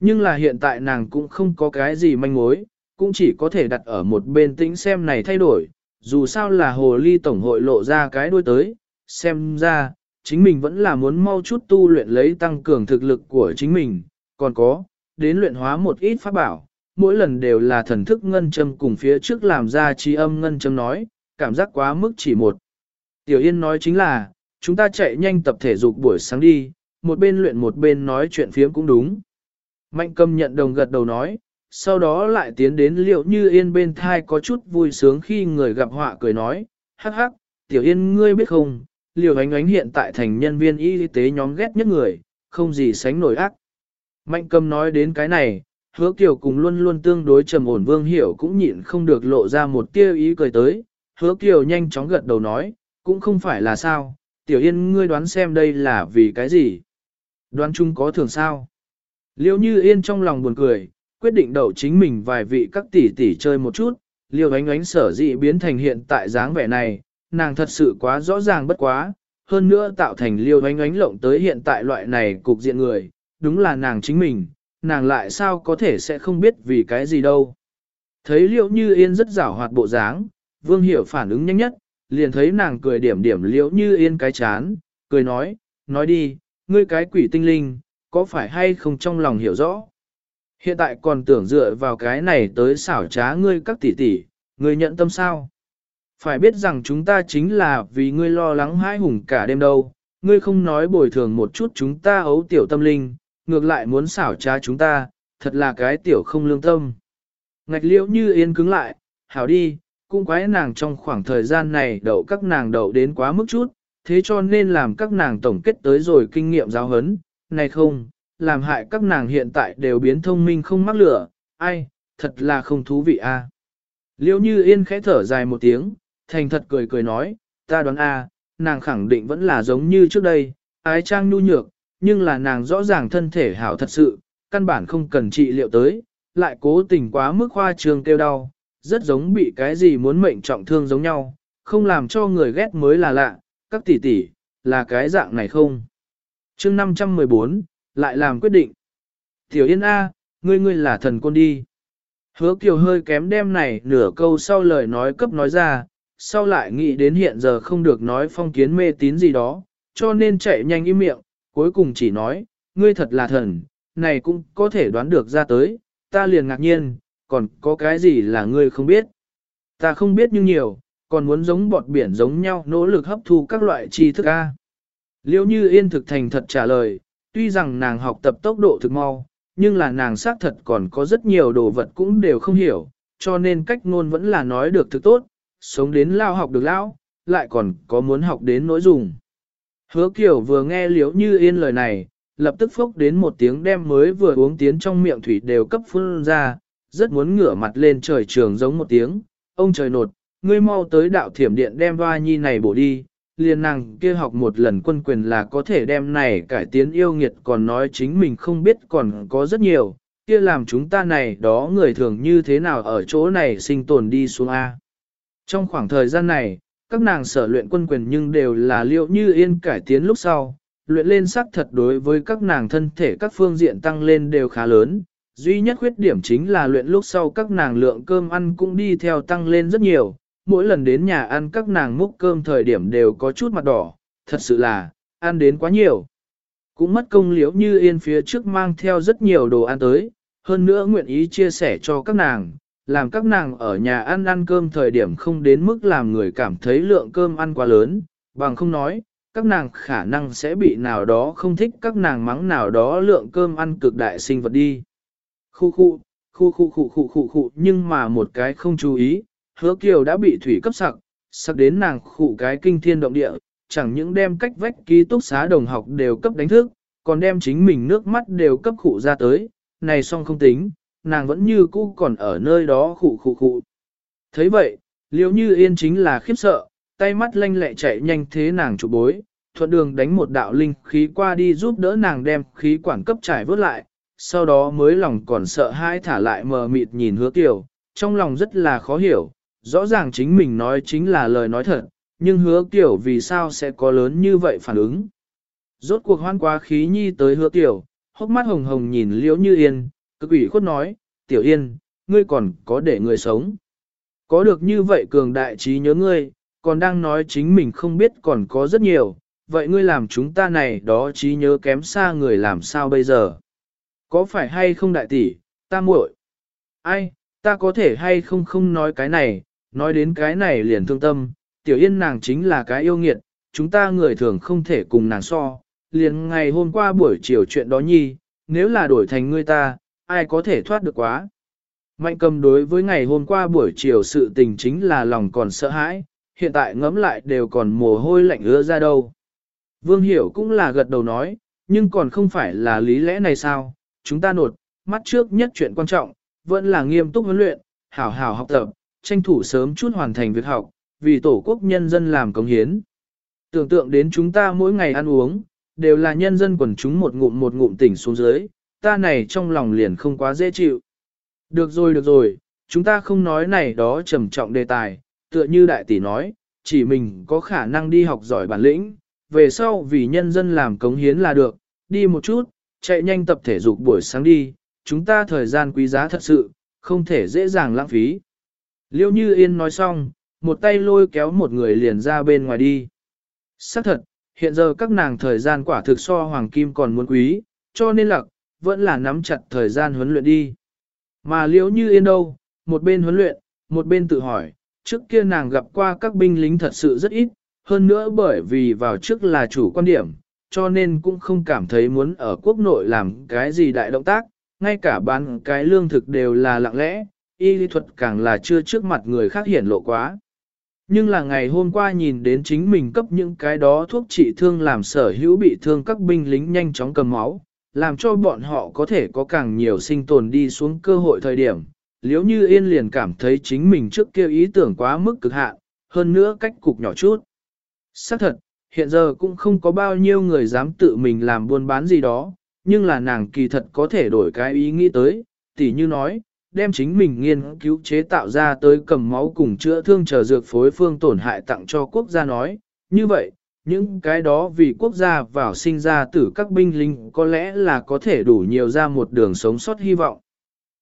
Nhưng là hiện tại nàng cũng không có cái gì manh mối, cũng chỉ có thể đặt ở một bên tĩnh xem này thay đổi, dù sao là hồ ly tổng hội lộ ra cái đuôi tới, xem ra, chính mình vẫn là muốn mau chút tu luyện lấy tăng cường thực lực của chính mình, còn có, đến luyện hóa một ít pháp bảo, mỗi lần đều là thần thức ngân châm cùng phía trước làm ra trí âm ngân châm nói, cảm giác quá mức chỉ một. Tiểu Yên nói chính là, chúng ta chạy nhanh tập thể dục buổi sáng đi, một bên luyện một bên nói chuyện phiếm cũng đúng. Mạnh cầm nhận đồng gật đầu nói, sau đó lại tiến đến liệu như Yên bên thai có chút vui sướng khi người gặp họa cười nói, hắc hắc, Tiểu Yên ngươi biết không, liều ánh ánh hiện tại thành nhân viên y tế nhóm ghét nhất người, không gì sánh nổi ác. Mạnh cầm nói đến cái này, hứa kiểu cùng luôn luôn tương đối trầm ổn vương hiểu cũng nhịn không được lộ ra một tia ý cười tới, hứa kiểu nhanh chóng gật đầu nói, cũng không phải là sao, tiểu yên ngươi đoán xem đây là vì cái gì. Đoán chung có thường sao. Liêu như yên trong lòng buồn cười, quyết định đậu chính mình vài vị các tỷ tỷ chơi một chút, liêu ánh ánh sở dị biến thành hiện tại dáng vẻ này, nàng thật sự quá rõ ràng bất quá, hơn nữa tạo thành liêu ánh ánh lộng tới hiện tại loại này cục diện người, đúng là nàng chính mình, nàng lại sao có thể sẽ không biết vì cái gì đâu. Thấy liêu như yên rất rảo hoạt bộ dáng, vương hiểu phản ứng nhanh nhất, liền thấy nàng cười điểm điểm liêu như yên cái chán, cười nói, nói đi, ngươi cái quỷ tinh linh, có phải hay không trong lòng hiểu rõ. Hiện tại còn tưởng dựa vào cái này tới xảo trá ngươi các tỷ tỷ, ngươi nhận tâm sao? Phải biết rằng chúng ta chính là vì ngươi lo lắng hãi hùng cả đêm đâu, ngươi không nói bồi thường một chút chúng ta ấu tiểu tâm linh, ngược lại muốn xảo trá chúng ta, thật là cái tiểu không lương tâm. Ngạch liễu như yên cứng lại, hảo đi, cũng quái nàng trong khoảng thời gian này đậu các nàng đậu đến quá mức chút, thế cho nên làm các nàng tổng kết tới rồi kinh nghiệm giáo hấn, này không, làm hại các nàng hiện tại đều biến thông minh không mắc lửa, ai, thật là không thú vị a. À. Liễu như yên khẽ thở dài một tiếng, thành thật cười cười nói, ta đoán a, nàng khẳng định vẫn là giống như trước đây, ái trang nhu nhược, nhưng là nàng rõ ràng thân thể hảo thật sự, căn bản không cần trị liệu tới, lại cố tình quá mức khoa trương kêu đau, rất giống bị cái gì muốn mệnh trọng thương giống nhau, không làm cho người ghét mới là lạ, các tỷ tỷ, là cái dạng này không? Chương 514, lại làm quyết định. Tiểu Yên A, ngươi ngươi là thần côn đi. Hứa Kiều hơi kém đem này nửa câu sau lời nói cấp nói ra, sau lại nghĩ đến hiện giờ không được nói phong kiến mê tín gì đó, cho nên chạy nhanh im miệng, cuối cùng chỉ nói, ngươi thật là thần, này cũng có thể đoán được ra tới, ta liền ngạc nhiên, còn có cái gì là ngươi không biết. Ta không biết nhưng nhiều, còn muốn giống bọt biển giống nhau nỗ lực hấp thu các loại tri thức A. Liêu như yên thực thành thật trả lời, tuy rằng nàng học tập tốc độ thực mau, nhưng là nàng xác thật còn có rất nhiều đồ vật cũng đều không hiểu, cho nên cách ngôn vẫn là nói được thực tốt, sống đến lao học được lao, lại còn có muốn học đến nỗi dùng. Hứa Kiều vừa nghe liếu như yên lời này, lập tức phốc đến một tiếng đem mới vừa uống tiến trong miệng thủy đều cấp phun ra, rất muốn ngửa mặt lên trời trường giống một tiếng, ông trời nột, ngươi mau tới đạo thiểm điện đem hoa nhi này bổ đi, liền nàng kia học một lần quân quyền là có thể đem này cải tiến yêu nghiệt còn nói chính mình không biết còn có rất nhiều, kia làm chúng ta này đó người thường như thế nào ở chỗ này sinh tồn đi xuống A. Trong khoảng thời gian này, các nàng sở luyện quân quyền nhưng đều là liệu như yên cải tiến lúc sau, luyện lên sắc thật đối với các nàng thân thể các phương diện tăng lên đều khá lớn. Duy nhất khuyết điểm chính là luyện lúc sau các nàng lượng cơm ăn cũng đi theo tăng lên rất nhiều, mỗi lần đến nhà ăn các nàng múc cơm thời điểm đều có chút mặt đỏ, thật sự là, ăn đến quá nhiều. Cũng mất công liễu như yên phía trước mang theo rất nhiều đồ ăn tới, hơn nữa nguyện ý chia sẻ cho các nàng, làm các nàng ở nhà ăn ăn cơm thời điểm không đến mức làm người cảm thấy lượng cơm ăn quá lớn, bằng không nói, các nàng khả năng sẽ bị nào đó không thích các nàng mắng nào đó lượng cơm ăn cực đại sinh vật đi. Khu khu, khu khu khu khu khu khu nhưng mà một cái không chú ý, hứa kiều đã bị thủy cấp sặc, sặc đến nàng khụ cái kinh thiên động địa, chẳng những đem cách vách ký túc xá đồng học đều cấp đánh thức, còn đem chính mình nước mắt đều cấp khụ ra tới, này song không tính, nàng vẫn như cũ còn ở nơi đó khụ khụ khụ. thấy vậy, liếu như yên chính là khiếp sợ, tay mắt lanh lẹ chạy nhanh thế nàng trụ bối, thuận đường đánh một đạo linh khí qua đi giúp đỡ nàng đem khí quản cấp trải vớt lại, sau đó mới lòng còn sợ hãi thả lại mờ mịt nhìn hứa tiểu, trong lòng rất là khó hiểu, rõ ràng chính mình nói chính là lời nói thật, nhưng hứa tiểu vì sao sẽ có lớn như vậy phản ứng. Rốt cuộc hoan quá khí nhi tới hứa tiểu, hốc mắt hồng hồng nhìn liễu như yên, cực ủy khuất nói, tiểu yên, ngươi còn có để người sống. Có được như vậy cường đại trí nhớ ngươi, còn đang nói chính mình không biết còn có rất nhiều, vậy ngươi làm chúng ta này đó trí nhớ kém xa người làm sao bây giờ? Có phải hay không đại tỷ, ta muội? Ai, ta có thể hay không không nói cái này, nói đến cái này liền thương tâm, tiểu yên nàng chính là cái yêu nghiệt, chúng ta người thường không thể cùng nàng so, liền ngày hôm qua buổi chiều chuyện đó nhi, nếu là đổi thành ngươi ta, ai có thể thoát được quá. Mạnh cầm đối với ngày hôm qua buổi chiều sự tình chính là lòng còn sợ hãi, hiện tại ngẫm lại đều còn mồ hôi lạnh ứa ra đâu. Vương Hiểu cũng là gật đầu nói, nhưng còn không phải là lý lẽ này sao, chúng ta nột, mắt trước nhất chuyện quan trọng, vẫn là nghiêm túc huấn luyện, hảo hảo học tập, tranh thủ sớm chút hoàn thành việc học, vì tổ quốc nhân dân làm công hiến. Tưởng tượng đến chúng ta mỗi ngày ăn uống, đều là nhân dân quần chúng một ngụm một ngụm tỉnh xuống dưới, ta này trong lòng liền không quá dễ chịu. Được rồi được rồi, chúng ta không nói này đó trầm trọng đề tài, tựa như đại tỷ nói, chỉ mình có khả năng đi học giỏi bản lĩnh, về sau vì nhân dân làm cống hiến là được, đi một chút, chạy nhanh tập thể dục buổi sáng đi, chúng ta thời gian quý giá thật sự, không thể dễ dàng lãng phí. Liêu Như Yên nói xong, một tay lôi kéo một người liền ra bên ngoài đi. Xác thật, hiện giờ các nàng thời gian quả thực so hoàng kim còn muốn quý, cho nên là vẫn là nắm chặt thời gian huấn luyện đi. Mà liễu như yên đâu, một bên huấn luyện, một bên tự hỏi, trước kia nàng gặp qua các binh lính thật sự rất ít, hơn nữa bởi vì vào trước là chủ quan điểm, cho nên cũng không cảm thấy muốn ở quốc nội làm cái gì đại động tác, ngay cả bán cái lương thực đều là lặng lẽ, y lý thuật càng là chưa trước mặt người khác hiển lộ quá. Nhưng là ngày hôm qua nhìn đến chính mình cấp những cái đó thuốc trị thương làm sở hữu bị thương các binh lính nhanh chóng cầm máu, làm cho bọn họ có thể có càng nhiều sinh tồn đi xuống cơ hội thời điểm. Liếu như yên liền cảm thấy chính mình trước kia ý tưởng quá mức cực hạn, hơn nữa cách cục nhỏ chút. Xác thật, hiện giờ cũng không có bao nhiêu người dám tự mình làm buôn bán gì đó, nhưng là nàng kỳ thật có thể đổi cái ý nghĩ tới, tỉ như nói, đem chính mình nghiên cứu chế tạo ra tới cầm máu cùng chữa thương chờ dược phối phương tổn hại tặng cho quốc gia nói, như vậy, những cái đó vì quốc gia vào sinh ra tử các binh lính có lẽ là có thể đủ nhiều ra một đường sống sót hy vọng.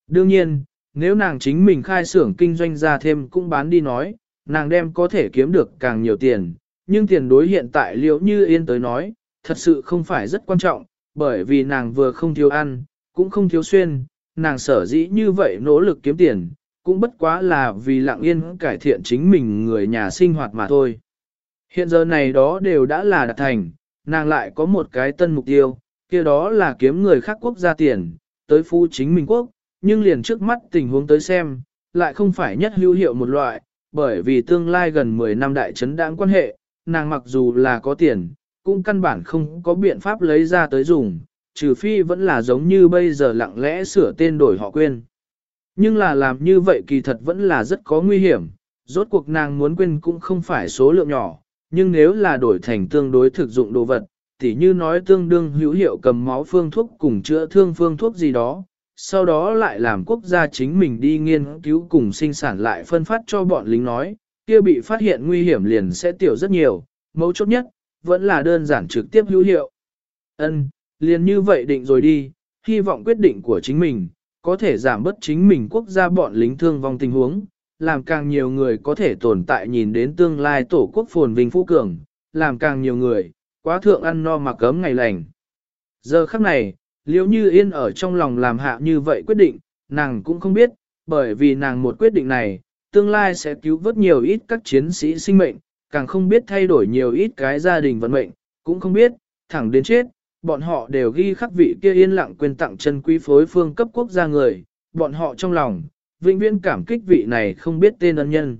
Đương nhiên, nếu nàng chính mình khai xưởng kinh doanh ra thêm cũng bán đi nói, nàng đem có thể kiếm được càng nhiều tiền, nhưng tiền đối hiện tại liệu như yên tới nói, thật sự không phải rất quan trọng, bởi vì nàng vừa không thiếu ăn, cũng không thiếu xuyên, nàng sở dĩ như vậy nỗ lực kiếm tiền, cũng bất quá là vì lặng yên cải thiện chính mình người nhà sinh hoạt mà thôi. Hiện giờ này đó đều đã là đạt thành, nàng lại có một cái tân mục tiêu, kia đó là kiếm người khác quốc gia tiền, tới phu chính mình quốc, nhưng liền trước mắt tình huống tới xem, lại không phải nhất hữu hiệu một loại, bởi vì tương lai gần 10 năm đại chấn đáng quan hệ, nàng mặc dù là có tiền, cũng căn bản không có biện pháp lấy ra tới dùng, trừ phi vẫn là giống như bây giờ lặng lẽ sửa tên đổi họ quên. Nhưng là làm như vậy kỳ thật vẫn là rất có nguy hiểm, rốt cuộc nàng muốn quên cũng không phải số lượng nhỏ, nhưng nếu là đổi thành tương đối thực dụng đồ vật, tỉ như nói tương đương hữu hiệu cầm máu phương thuốc cùng chữa thương phương thuốc gì đó, sau đó lại làm quốc gia chính mình đi nghiên cứu cùng sinh sản lại phân phát cho bọn lính nói, kia bị phát hiện nguy hiểm liền sẽ tiểu rất nhiều, mấu chốt nhất, vẫn là đơn giản trực tiếp hữu hiệu. Ân, liền như vậy định rồi đi, hy vọng quyết định của chính mình, có thể giảm bớt chính mình quốc gia bọn lính thương vong tình huống, làm càng nhiều người có thể tồn tại nhìn đến tương lai tổ quốc phồn vinh phú cường, làm càng nhiều người, quá thượng ăn no mặc cấm ngày lành. Giờ khắc này, liễu như yên ở trong lòng làm hạ như vậy quyết định, nàng cũng không biết, bởi vì nàng một quyết định này, tương lai sẽ cứu vớt nhiều ít các chiến sĩ sinh mệnh, càng không biết thay đổi nhiều ít cái gia đình vận mệnh, cũng không biết, thẳng đến chết, bọn họ đều ghi khắc vị kia yên lặng quên tặng chân quý phối phương cấp quốc gia người, bọn họ trong lòng, vĩnh viễn cảm kích vị này không biết tên ân nhân.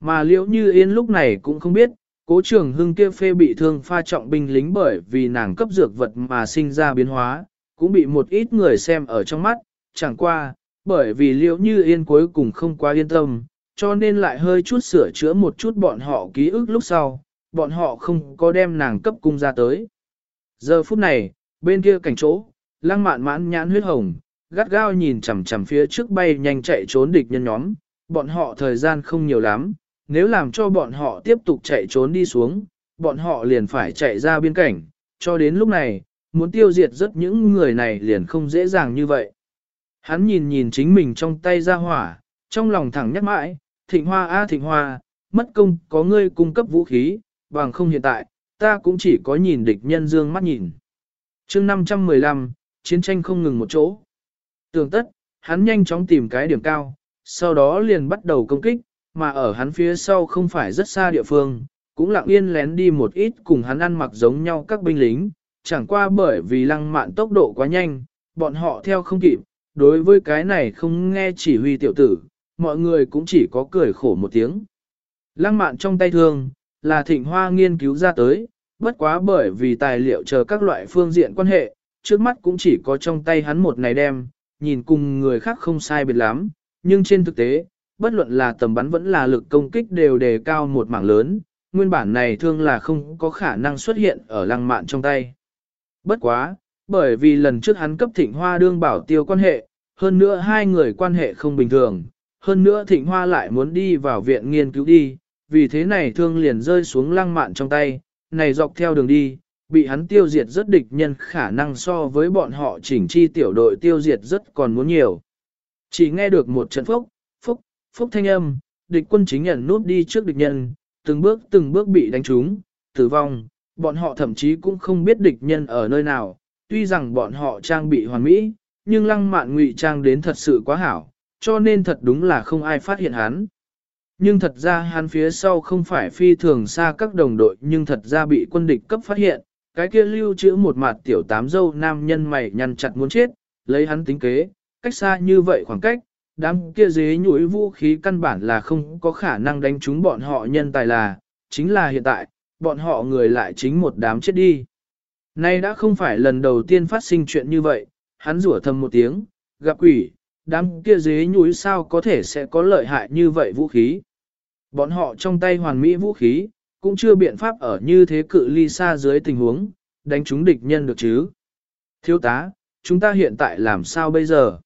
Mà liễu như yên lúc này cũng không biết, cố trường hưng kia phê bị thương pha trọng binh lính bởi vì nàng cấp dược vật mà sinh ra biến hóa, cũng bị một ít người xem ở trong mắt, chẳng qua, bởi vì liễu như yên cuối cùng không quá yên tâm, cho nên lại hơi chút sửa chữa một chút bọn họ ký ức lúc sau, bọn họ không có đem nàng cấp cung ra tới. Giờ phút này, bên kia cảnh chỗ, lăng mạn mãn nhãn huyết hồng, gắt gao nhìn chằm chằm phía trước bay nhanh chạy trốn địch nhân nhóm, bọn họ thời gian không nhiều lắm, nếu làm cho bọn họ tiếp tục chạy trốn đi xuống, bọn họ liền phải chạy ra biên cảnh, cho đến lúc này, muốn tiêu diệt rất những người này liền không dễ dàng như vậy. Hắn nhìn nhìn chính mình trong tay ra hỏa, trong lòng thẳng nhắc mãi, thịnh hoa a thịnh hoa, mất công có ngươi cung cấp vũ khí, bằng không hiện tại, ta cũng chỉ có nhìn địch nhân dương mắt nhìn. chương 515, chiến tranh không ngừng một chỗ. Tường tất, hắn nhanh chóng tìm cái điểm cao, sau đó liền bắt đầu công kích, mà ở hắn phía sau không phải rất xa địa phương, cũng lặng yên lén đi một ít cùng hắn ăn mặc giống nhau các binh lính, chẳng qua bởi vì lăng mạn tốc độ quá nhanh, bọn họ theo không kịp, đối với cái này không nghe chỉ huy tiểu tử, mọi người cũng chỉ có cười khổ một tiếng. Lăng mạn trong tay thương, là thịnh hoa nghiên cứu ra tới, bất quá bởi vì tài liệu chờ các loại phương diện quan hệ, trước mắt cũng chỉ có trong tay hắn một này đem, nhìn cùng người khác không sai biệt lắm, nhưng trên thực tế, bất luận là tầm bắn vẫn là lực công kích đều đề cao một mảng lớn, nguyên bản này thương là không có khả năng xuất hiện ở lăng mạn trong tay. Bất quá, bởi vì lần trước hắn cấp thịnh hoa đương bảo tiêu quan hệ, hơn nữa hai người quan hệ không bình thường, hơn nữa thịnh hoa lại muốn đi vào viện nghiên cứu đi, vì thế này thương liền rơi xuống lăng mạn trong tay, này dọc theo đường đi, bị hắn tiêu diệt rất địch nhân khả năng so với bọn họ chỉnh chi tiểu đội tiêu diệt rất còn muốn nhiều. Chỉ nghe được một trận phốc, phốc, phốc thanh âm, địch quân chính nhận nút đi trước địch nhân, từng bước từng bước bị đánh trúng, tử vong, bọn họ thậm chí cũng không biết địch nhân ở nơi nào, tuy rằng bọn họ trang bị hoàn mỹ, nhưng lăng mạn ngụy trang đến thật sự quá hảo, cho nên thật đúng là không ai phát hiện hắn. Nhưng thật ra hắn phía sau không phải phi thường xa các đồng đội nhưng thật ra bị quân địch cấp phát hiện, cái kia lưu trữ một mặt tiểu tám dâu nam nhân mày nhăn chặt muốn chết, lấy hắn tính kế, cách xa như vậy khoảng cách, đám kia dế nhủi vũ khí căn bản là không có khả năng đánh trúng bọn họ nhân tài là, chính là hiện tại, bọn họ người lại chính một đám chết đi. Nay đã không phải lần đầu tiên phát sinh chuyện như vậy, hắn rủa thầm một tiếng, gặp quỷ, đám kia dế nhúi sao có thể sẽ có lợi hại như vậy vũ khí. Bọn họ trong tay hoàn mỹ vũ khí, cũng chưa biện pháp ở như thế cự ly xa dưới tình huống, đánh chúng địch nhân được chứ. Thiếu tá, chúng ta hiện tại làm sao bây giờ?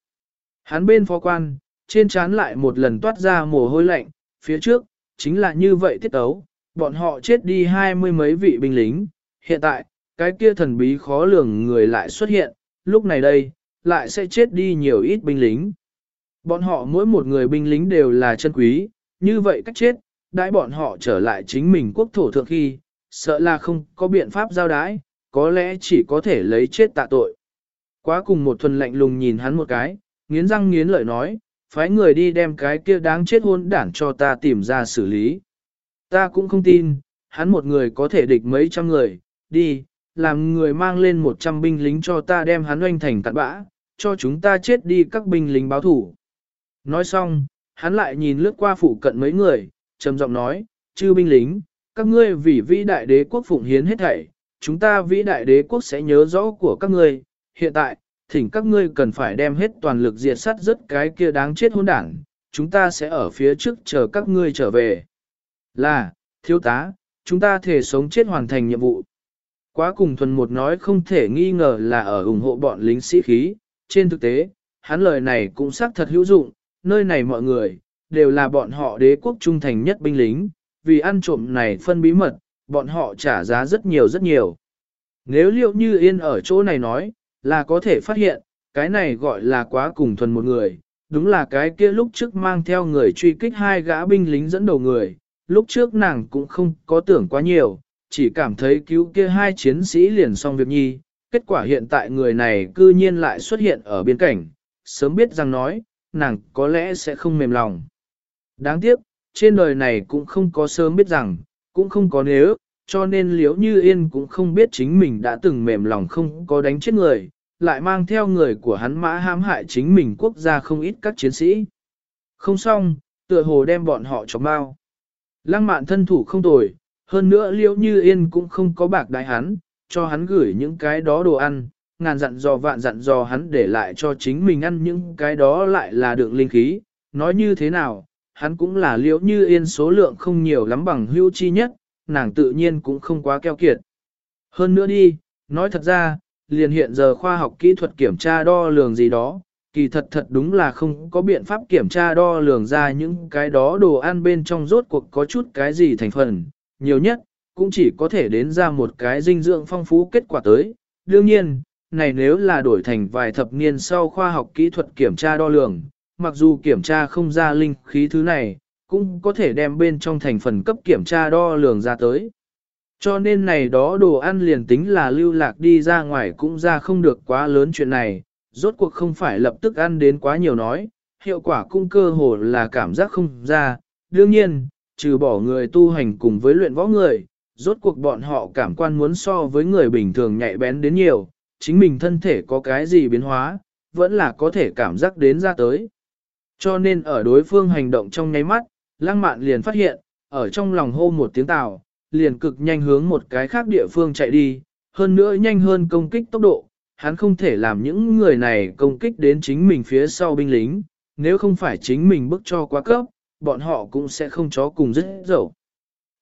Hắn bên phó quan, trên trán lại một lần toát ra mồ hôi lạnh, phía trước, chính là như vậy tiết ấu, bọn họ chết đi hai mươi mấy vị binh lính, hiện tại, cái kia thần bí khó lường người lại xuất hiện, lúc này đây, lại sẽ chết đi nhiều ít binh lính. Bọn họ mỗi một người binh lính đều là chân quý, như vậy cách chết, đãi bọn họ trở lại chính mình quốc thổ thượng khi, sợ là không có biện pháp giao đái, có lẽ chỉ có thể lấy chết tạ tội. Quá cùng một thuần lạnh lùng nhìn hắn một cái, nghiến răng nghiến lợi nói, phái người đi đem cái kia đáng chết hôn đảng cho ta tìm ra xử lý. Ta cũng không tin, hắn một người có thể địch mấy trăm người, đi, làm người mang lên một trăm binh lính cho ta đem hắn oanh thành cặn bã, cho chúng ta chết đi các binh lính báo thủ. Nói xong, hắn lại nhìn lướt qua phụ cận mấy người, trầm giọng nói, chư binh lính, các ngươi vì vĩ đại đế quốc phụng hiến hết thảy, chúng ta vĩ đại đế quốc sẽ nhớ rõ của các ngươi, hiện tại, thỉnh các ngươi cần phải đem hết toàn lực diệt sát rất cái kia đáng chết hôn đảng, chúng ta sẽ ở phía trước chờ các ngươi trở về. Là, thiếu tá, chúng ta thể sống chết hoàn thành nhiệm vụ. Quá cùng thuần một nói không thể nghi ngờ là ở ủng hộ bọn lính sĩ khí, trên thực tế, hắn lời này cũng xác thật hữu dụng, nơi này mọi người, đều là bọn họ đế quốc trung thành nhất binh lính, vì ăn trộm này phân bí mật, bọn họ trả giá rất nhiều rất nhiều. Nếu liệu như yên ở chỗ này nói, là có thể phát hiện, cái này gọi là quá cùng thuần một người, đúng là cái kia lúc trước mang theo người truy kích hai gã binh lính dẫn đầu người, lúc trước nàng cũng không có tưởng quá nhiều, chỉ cảm thấy cứu kia hai chiến sĩ liền xong việc nhi, kết quả hiện tại người này cư nhiên lại xuất hiện ở biên cảnh, sớm biết rằng nói, nàng có lẽ sẽ không mềm lòng. Đáng tiếc, trên đời này cũng không có sớm biết rằng, cũng không có nếu, cho nên liếu như yên cũng không biết chính mình đã từng mềm lòng không có đánh chết người, lại mang theo người của hắn mã hãm hại chính mình quốc gia không ít các chiến sĩ. Không xong, tựa hồ đem bọn họ cho bao. Lăng mạn thân thủ không tồi, hơn nữa liễu như yên cũng không có bạc đại hắn, cho hắn gửi những cái đó đồ ăn, ngàn dặn dò vạn dặn dò hắn để lại cho chính mình ăn những cái đó lại là đường linh khí, nói như thế nào, hắn cũng là liễu như yên số lượng không nhiều lắm bằng hưu chi nhất, nàng tự nhiên cũng không quá keo kiệt. Hơn nữa đi, nói thật ra, liền hiện giờ khoa học kỹ thuật kiểm tra đo lường gì đó, kỳ thật thật đúng là không có biện pháp kiểm tra đo lường ra những cái đó đồ ăn bên trong rốt cuộc có chút cái gì thành phần, nhiều nhất, cũng chỉ có thể đến ra một cái dinh dưỡng phong phú kết quả tới. Đương nhiên, này nếu là đổi thành vài thập niên sau khoa học kỹ thuật kiểm tra đo lường, mặc dù kiểm tra không ra linh khí thứ này, cũng có thể đem bên trong thành phần cấp kiểm tra đo lường ra tới. Cho nên này đó đồ ăn liền tính là lưu lạc đi ra ngoài cũng ra không được quá lớn chuyện này, rốt cuộc không phải lập tức ăn đến quá nhiều nói, hiệu quả cung cơ hồ là cảm giác không ra. Đương nhiên, trừ bỏ người tu hành cùng với luyện võ người, rốt cuộc bọn họ cảm quan muốn so với người bình thường nhạy bén đến nhiều, chính mình thân thể có cái gì biến hóa, vẫn là có thể cảm giác đến ra tới. Cho nên ở đối phương hành động trong nháy mắt, lăng mạn liền phát hiện, ở trong lòng hô một tiếng tào, liền cực nhanh hướng một cái khác địa phương chạy đi, hơn nữa nhanh hơn công kích tốc độ, hắn không thể làm những người này công kích đến chính mình phía sau binh lính, nếu không phải chính mình bức cho quá cấp, bọn họ cũng sẽ không chó cùng rất dẫu.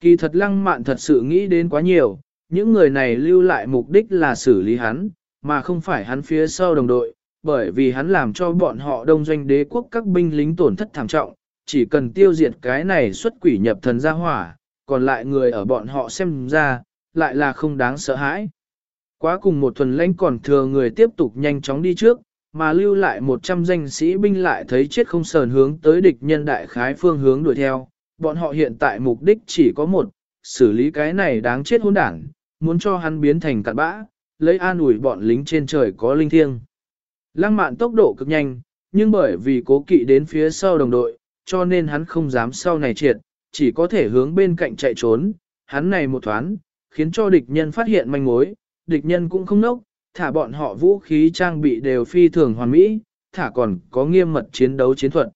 Kỳ thật lăng mạn thật sự nghĩ đến quá nhiều, những người này lưu lại mục đích là xử lý hắn, mà không phải hắn phía sau đồng đội, bởi vì hắn làm cho bọn họ đông doanh đế quốc các binh lính tổn thất thảm trọng, chỉ cần tiêu diệt cái này xuất quỷ nhập thần ra hỏa, còn lại người ở bọn họ xem ra, lại là không đáng sợ hãi. Quá cùng một thuần lãnh còn thừa người tiếp tục nhanh chóng đi trước, mà lưu lại 100 danh sĩ binh lại thấy chết không sờn hướng tới địch nhân đại khái phương hướng đuổi theo. Bọn họ hiện tại mục đích chỉ có một, xử lý cái này đáng chết hôn đảng, muốn cho hắn biến thành cặn bã, lấy an ủi bọn lính trên trời có linh thiêng. Lăng mạn tốc độ cực nhanh, nhưng bởi vì cố kỵ đến phía sau đồng đội, cho nên hắn không dám sau này triệt, chỉ có thể hướng bên cạnh chạy trốn, hắn này một thoáng, khiến cho địch nhân phát hiện manh mối, địch nhân cũng không nốc, thả bọn họ vũ khí trang bị đều phi thường hoàn mỹ, thả còn có nghiêm mật chiến đấu chiến thuật.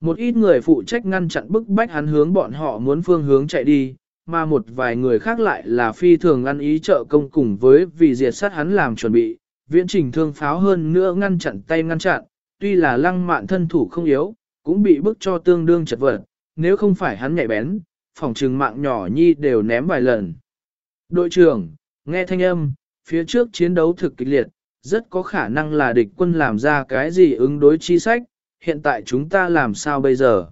Một ít người phụ trách ngăn chặn bức bách hắn hướng bọn họ muốn phương hướng chạy đi, mà một vài người khác lại là phi thường ăn ý trợ công cùng với vì diệt sát hắn làm chuẩn bị, viễn trình thương pháo hơn nữa ngăn chặn tay ngăn chặn, tuy là lăng mạn thân thủ không yếu, cũng bị bức cho tương đương chật vật, nếu không phải hắn nhạy bén, phòng trừng mạng nhỏ nhi đều ném vài lần. Đội trưởng, nghe thanh âm, phía trước chiến đấu thực kịch liệt, rất có khả năng là địch quân làm ra cái gì ứng đối chi sách, hiện tại chúng ta làm sao bây giờ?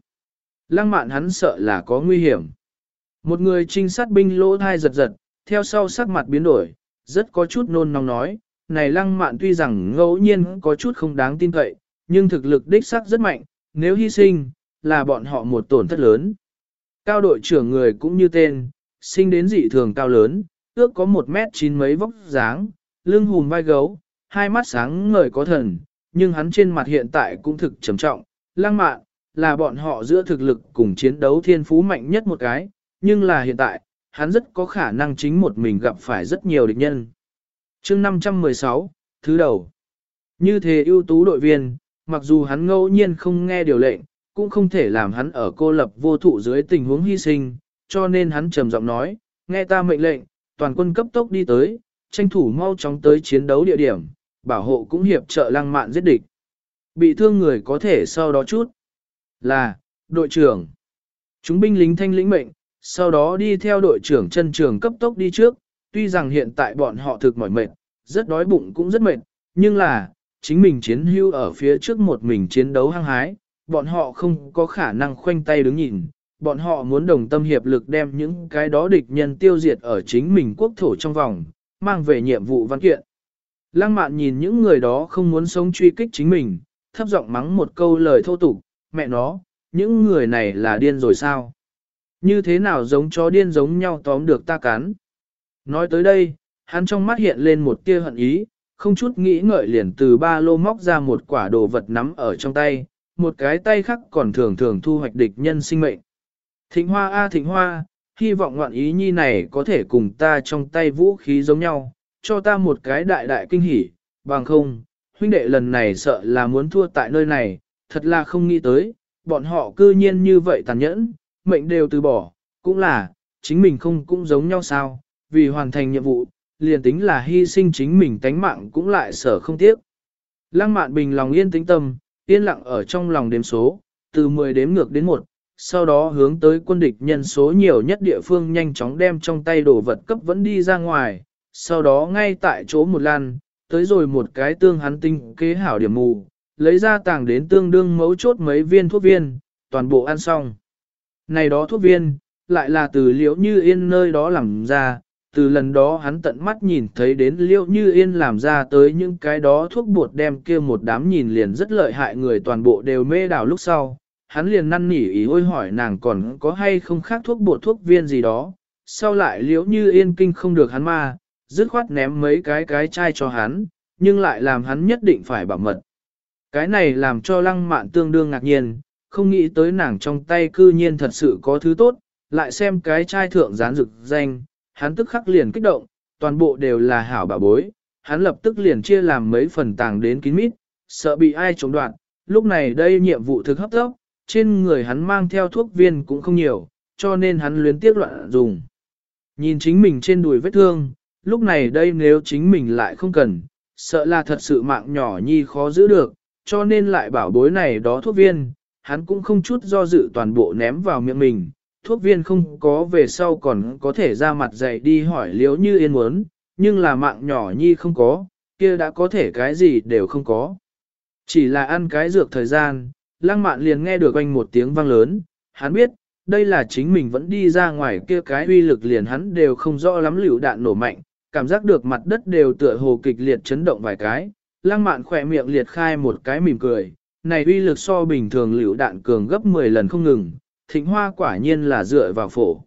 Lăng mạn hắn sợ là có nguy hiểm. Một người trinh sát binh lỗ thai giật giật, theo sau sắc mặt biến đổi, rất có chút nôn nóng nói, này lăng mạn tuy rằng ngẫu nhiên có chút không đáng tin cậy, nhưng thực lực đích xác rất mạnh, nếu hy sinh, là bọn họ một tổn thất lớn. Cao đội trưởng người cũng như tên, sinh đến dị thường cao lớn, ước có một mét chín mấy vóc dáng, lưng hùm vai gấu, hai mắt sáng ngời có thần, nhưng hắn trên mặt hiện tại cũng thực trầm trọng, lăng mạn, là bọn họ giữa thực lực cùng chiến đấu thiên phú mạnh nhất một cái, nhưng là hiện tại, hắn rất có khả năng chính một mình gặp phải rất nhiều địch nhân. chương 516, thứ đầu. Như thế ưu tú đội viên, mặc dù hắn ngẫu nhiên không nghe điều lệnh, cũng không thể làm hắn ở cô lập vô thụ dưới tình huống hy sinh, cho nên hắn trầm giọng nói, nghe ta mệnh lệnh, toàn quân cấp tốc đi tới, tranh thủ mau chóng tới chiến đấu địa điểm, bảo hộ cũng hiệp trợ lăng mạn giết địch. Bị thương người có thể sau đó chút. Là, đội trưởng. Chúng binh lính thanh lĩnh mệnh, sau đó đi theo đội trưởng chân trường cấp tốc đi trước, tuy rằng hiện tại bọn họ thực mỏi mệt, rất đói bụng cũng rất mệt, nhưng là, chính mình chiến hưu ở phía trước một mình chiến đấu hăng hái, bọn họ không có khả năng khoanh tay đứng nhìn, bọn họ muốn đồng tâm hiệp lực đem những cái đó địch nhân tiêu diệt ở chính mình quốc thổ trong vòng, mang về nhiệm vụ văn kiện. Lăng mạn nhìn những người đó không muốn sống truy kích chính mình, thấp giọng mắng một câu lời thô tục, mẹ nó, những người này là điên rồi sao? Như thế nào giống chó điên giống nhau tóm được ta cắn? Nói tới đây, hắn trong mắt hiện lên một tia hận ý, không chút nghĩ ngợi liền từ ba lô móc ra một quả đồ vật nắm ở trong tay, một cái tay khác còn thường thường thu hoạch địch nhân sinh mệnh. Thịnh hoa a thịnh hoa, hy vọng ngoạn ý nhi này có thể cùng ta trong tay vũ khí giống nhau, cho ta một cái đại đại kinh hỉ, bằng không, huynh đệ lần này sợ là muốn thua tại nơi này, thật là không nghĩ tới, bọn họ cư nhiên như vậy tàn nhẫn, mệnh đều từ bỏ, cũng là, chính mình không cũng giống nhau sao, vì hoàn thành nhiệm vụ, liền tính là hy sinh chính mình tánh mạng cũng lại sở không tiếc. Lăng mạn bình lòng yên tĩnh tâm, yên lặng ở trong lòng đếm số, từ 10 đếm ngược đến 1, sau đó hướng tới quân địch nhân số nhiều nhất địa phương nhanh chóng đem trong tay đồ vật cấp vẫn đi ra ngoài, sau đó ngay tại chỗ một lan, tới rồi một cái tương hắn tinh kế hảo điểm mù, lấy ra tàng đến tương đương mấu chốt mấy viên thuốc viên, toàn bộ ăn xong. Này đó thuốc viên, lại là từ liễu như yên nơi đó làm ra, từ lần đó hắn tận mắt nhìn thấy đến liễu như yên làm ra tới những cái đó thuốc bột đem kia một đám nhìn liền rất lợi hại người toàn bộ đều mê đảo lúc sau. Hắn liền năn nỉ ý ôi hỏi nàng còn có hay không khác thuốc bột thuốc viên gì đó, sau lại liễu như yên kinh không được hắn ma, dứt khoát ném mấy cái cái chai cho hắn, nhưng lại làm hắn nhất định phải bảo mật. Cái này làm cho lăng mạn tương đương ngạc nhiên, không nghĩ tới nàng trong tay cư nhiên thật sự có thứ tốt, lại xem cái chai thượng gián rực danh, hắn tức khắc liền kích động, toàn bộ đều là hảo bảo bối, hắn lập tức liền chia làm mấy phần tàng đến kín mít, sợ bị ai chống đoạn, lúc này đây nhiệm vụ thực hấp tốc, trên người hắn mang theo thuốc viên cũng không nhiều, cho nên hắn luyến tiếc loạn dùng. Nhìn chính mình trên đùi vết thương, lúc này đây nếu chính mình lại không cần, sợ là thật sự mạng nhỏ nhi khó giữ được, cho nên lại bảo bối này đó thuốc viên, hắn cũng không chút do dự toàn bộ ném vào miệng mình, thuốc viên không có về sau còn có thể ra mặt dạy đi hỏi liếu như yên muốn, nhưng là mạng nhỏ nhi không có, kia đã có thể cái gì đều không có. Chỉ là ăn cái dược thời gian, lăng mạn liền nghe được anh một tiếng vang lớn, hắn biết, đây là chính mình vẫn đi ra ngoài kia cái uy lực liền hắn đều không rõ lắm liều đạn nổ mạnh, cảm giác được mặt đất đều tựa hồ kịch liệt chấn động vài cái, lăng mạn khỏe miệng liệt khai một cái mỉm cười, này uy lực so bình thường liều đạn cường gấp 10 lần không ngừng, thịnh hoa quả nhiên là dựa vào phổ.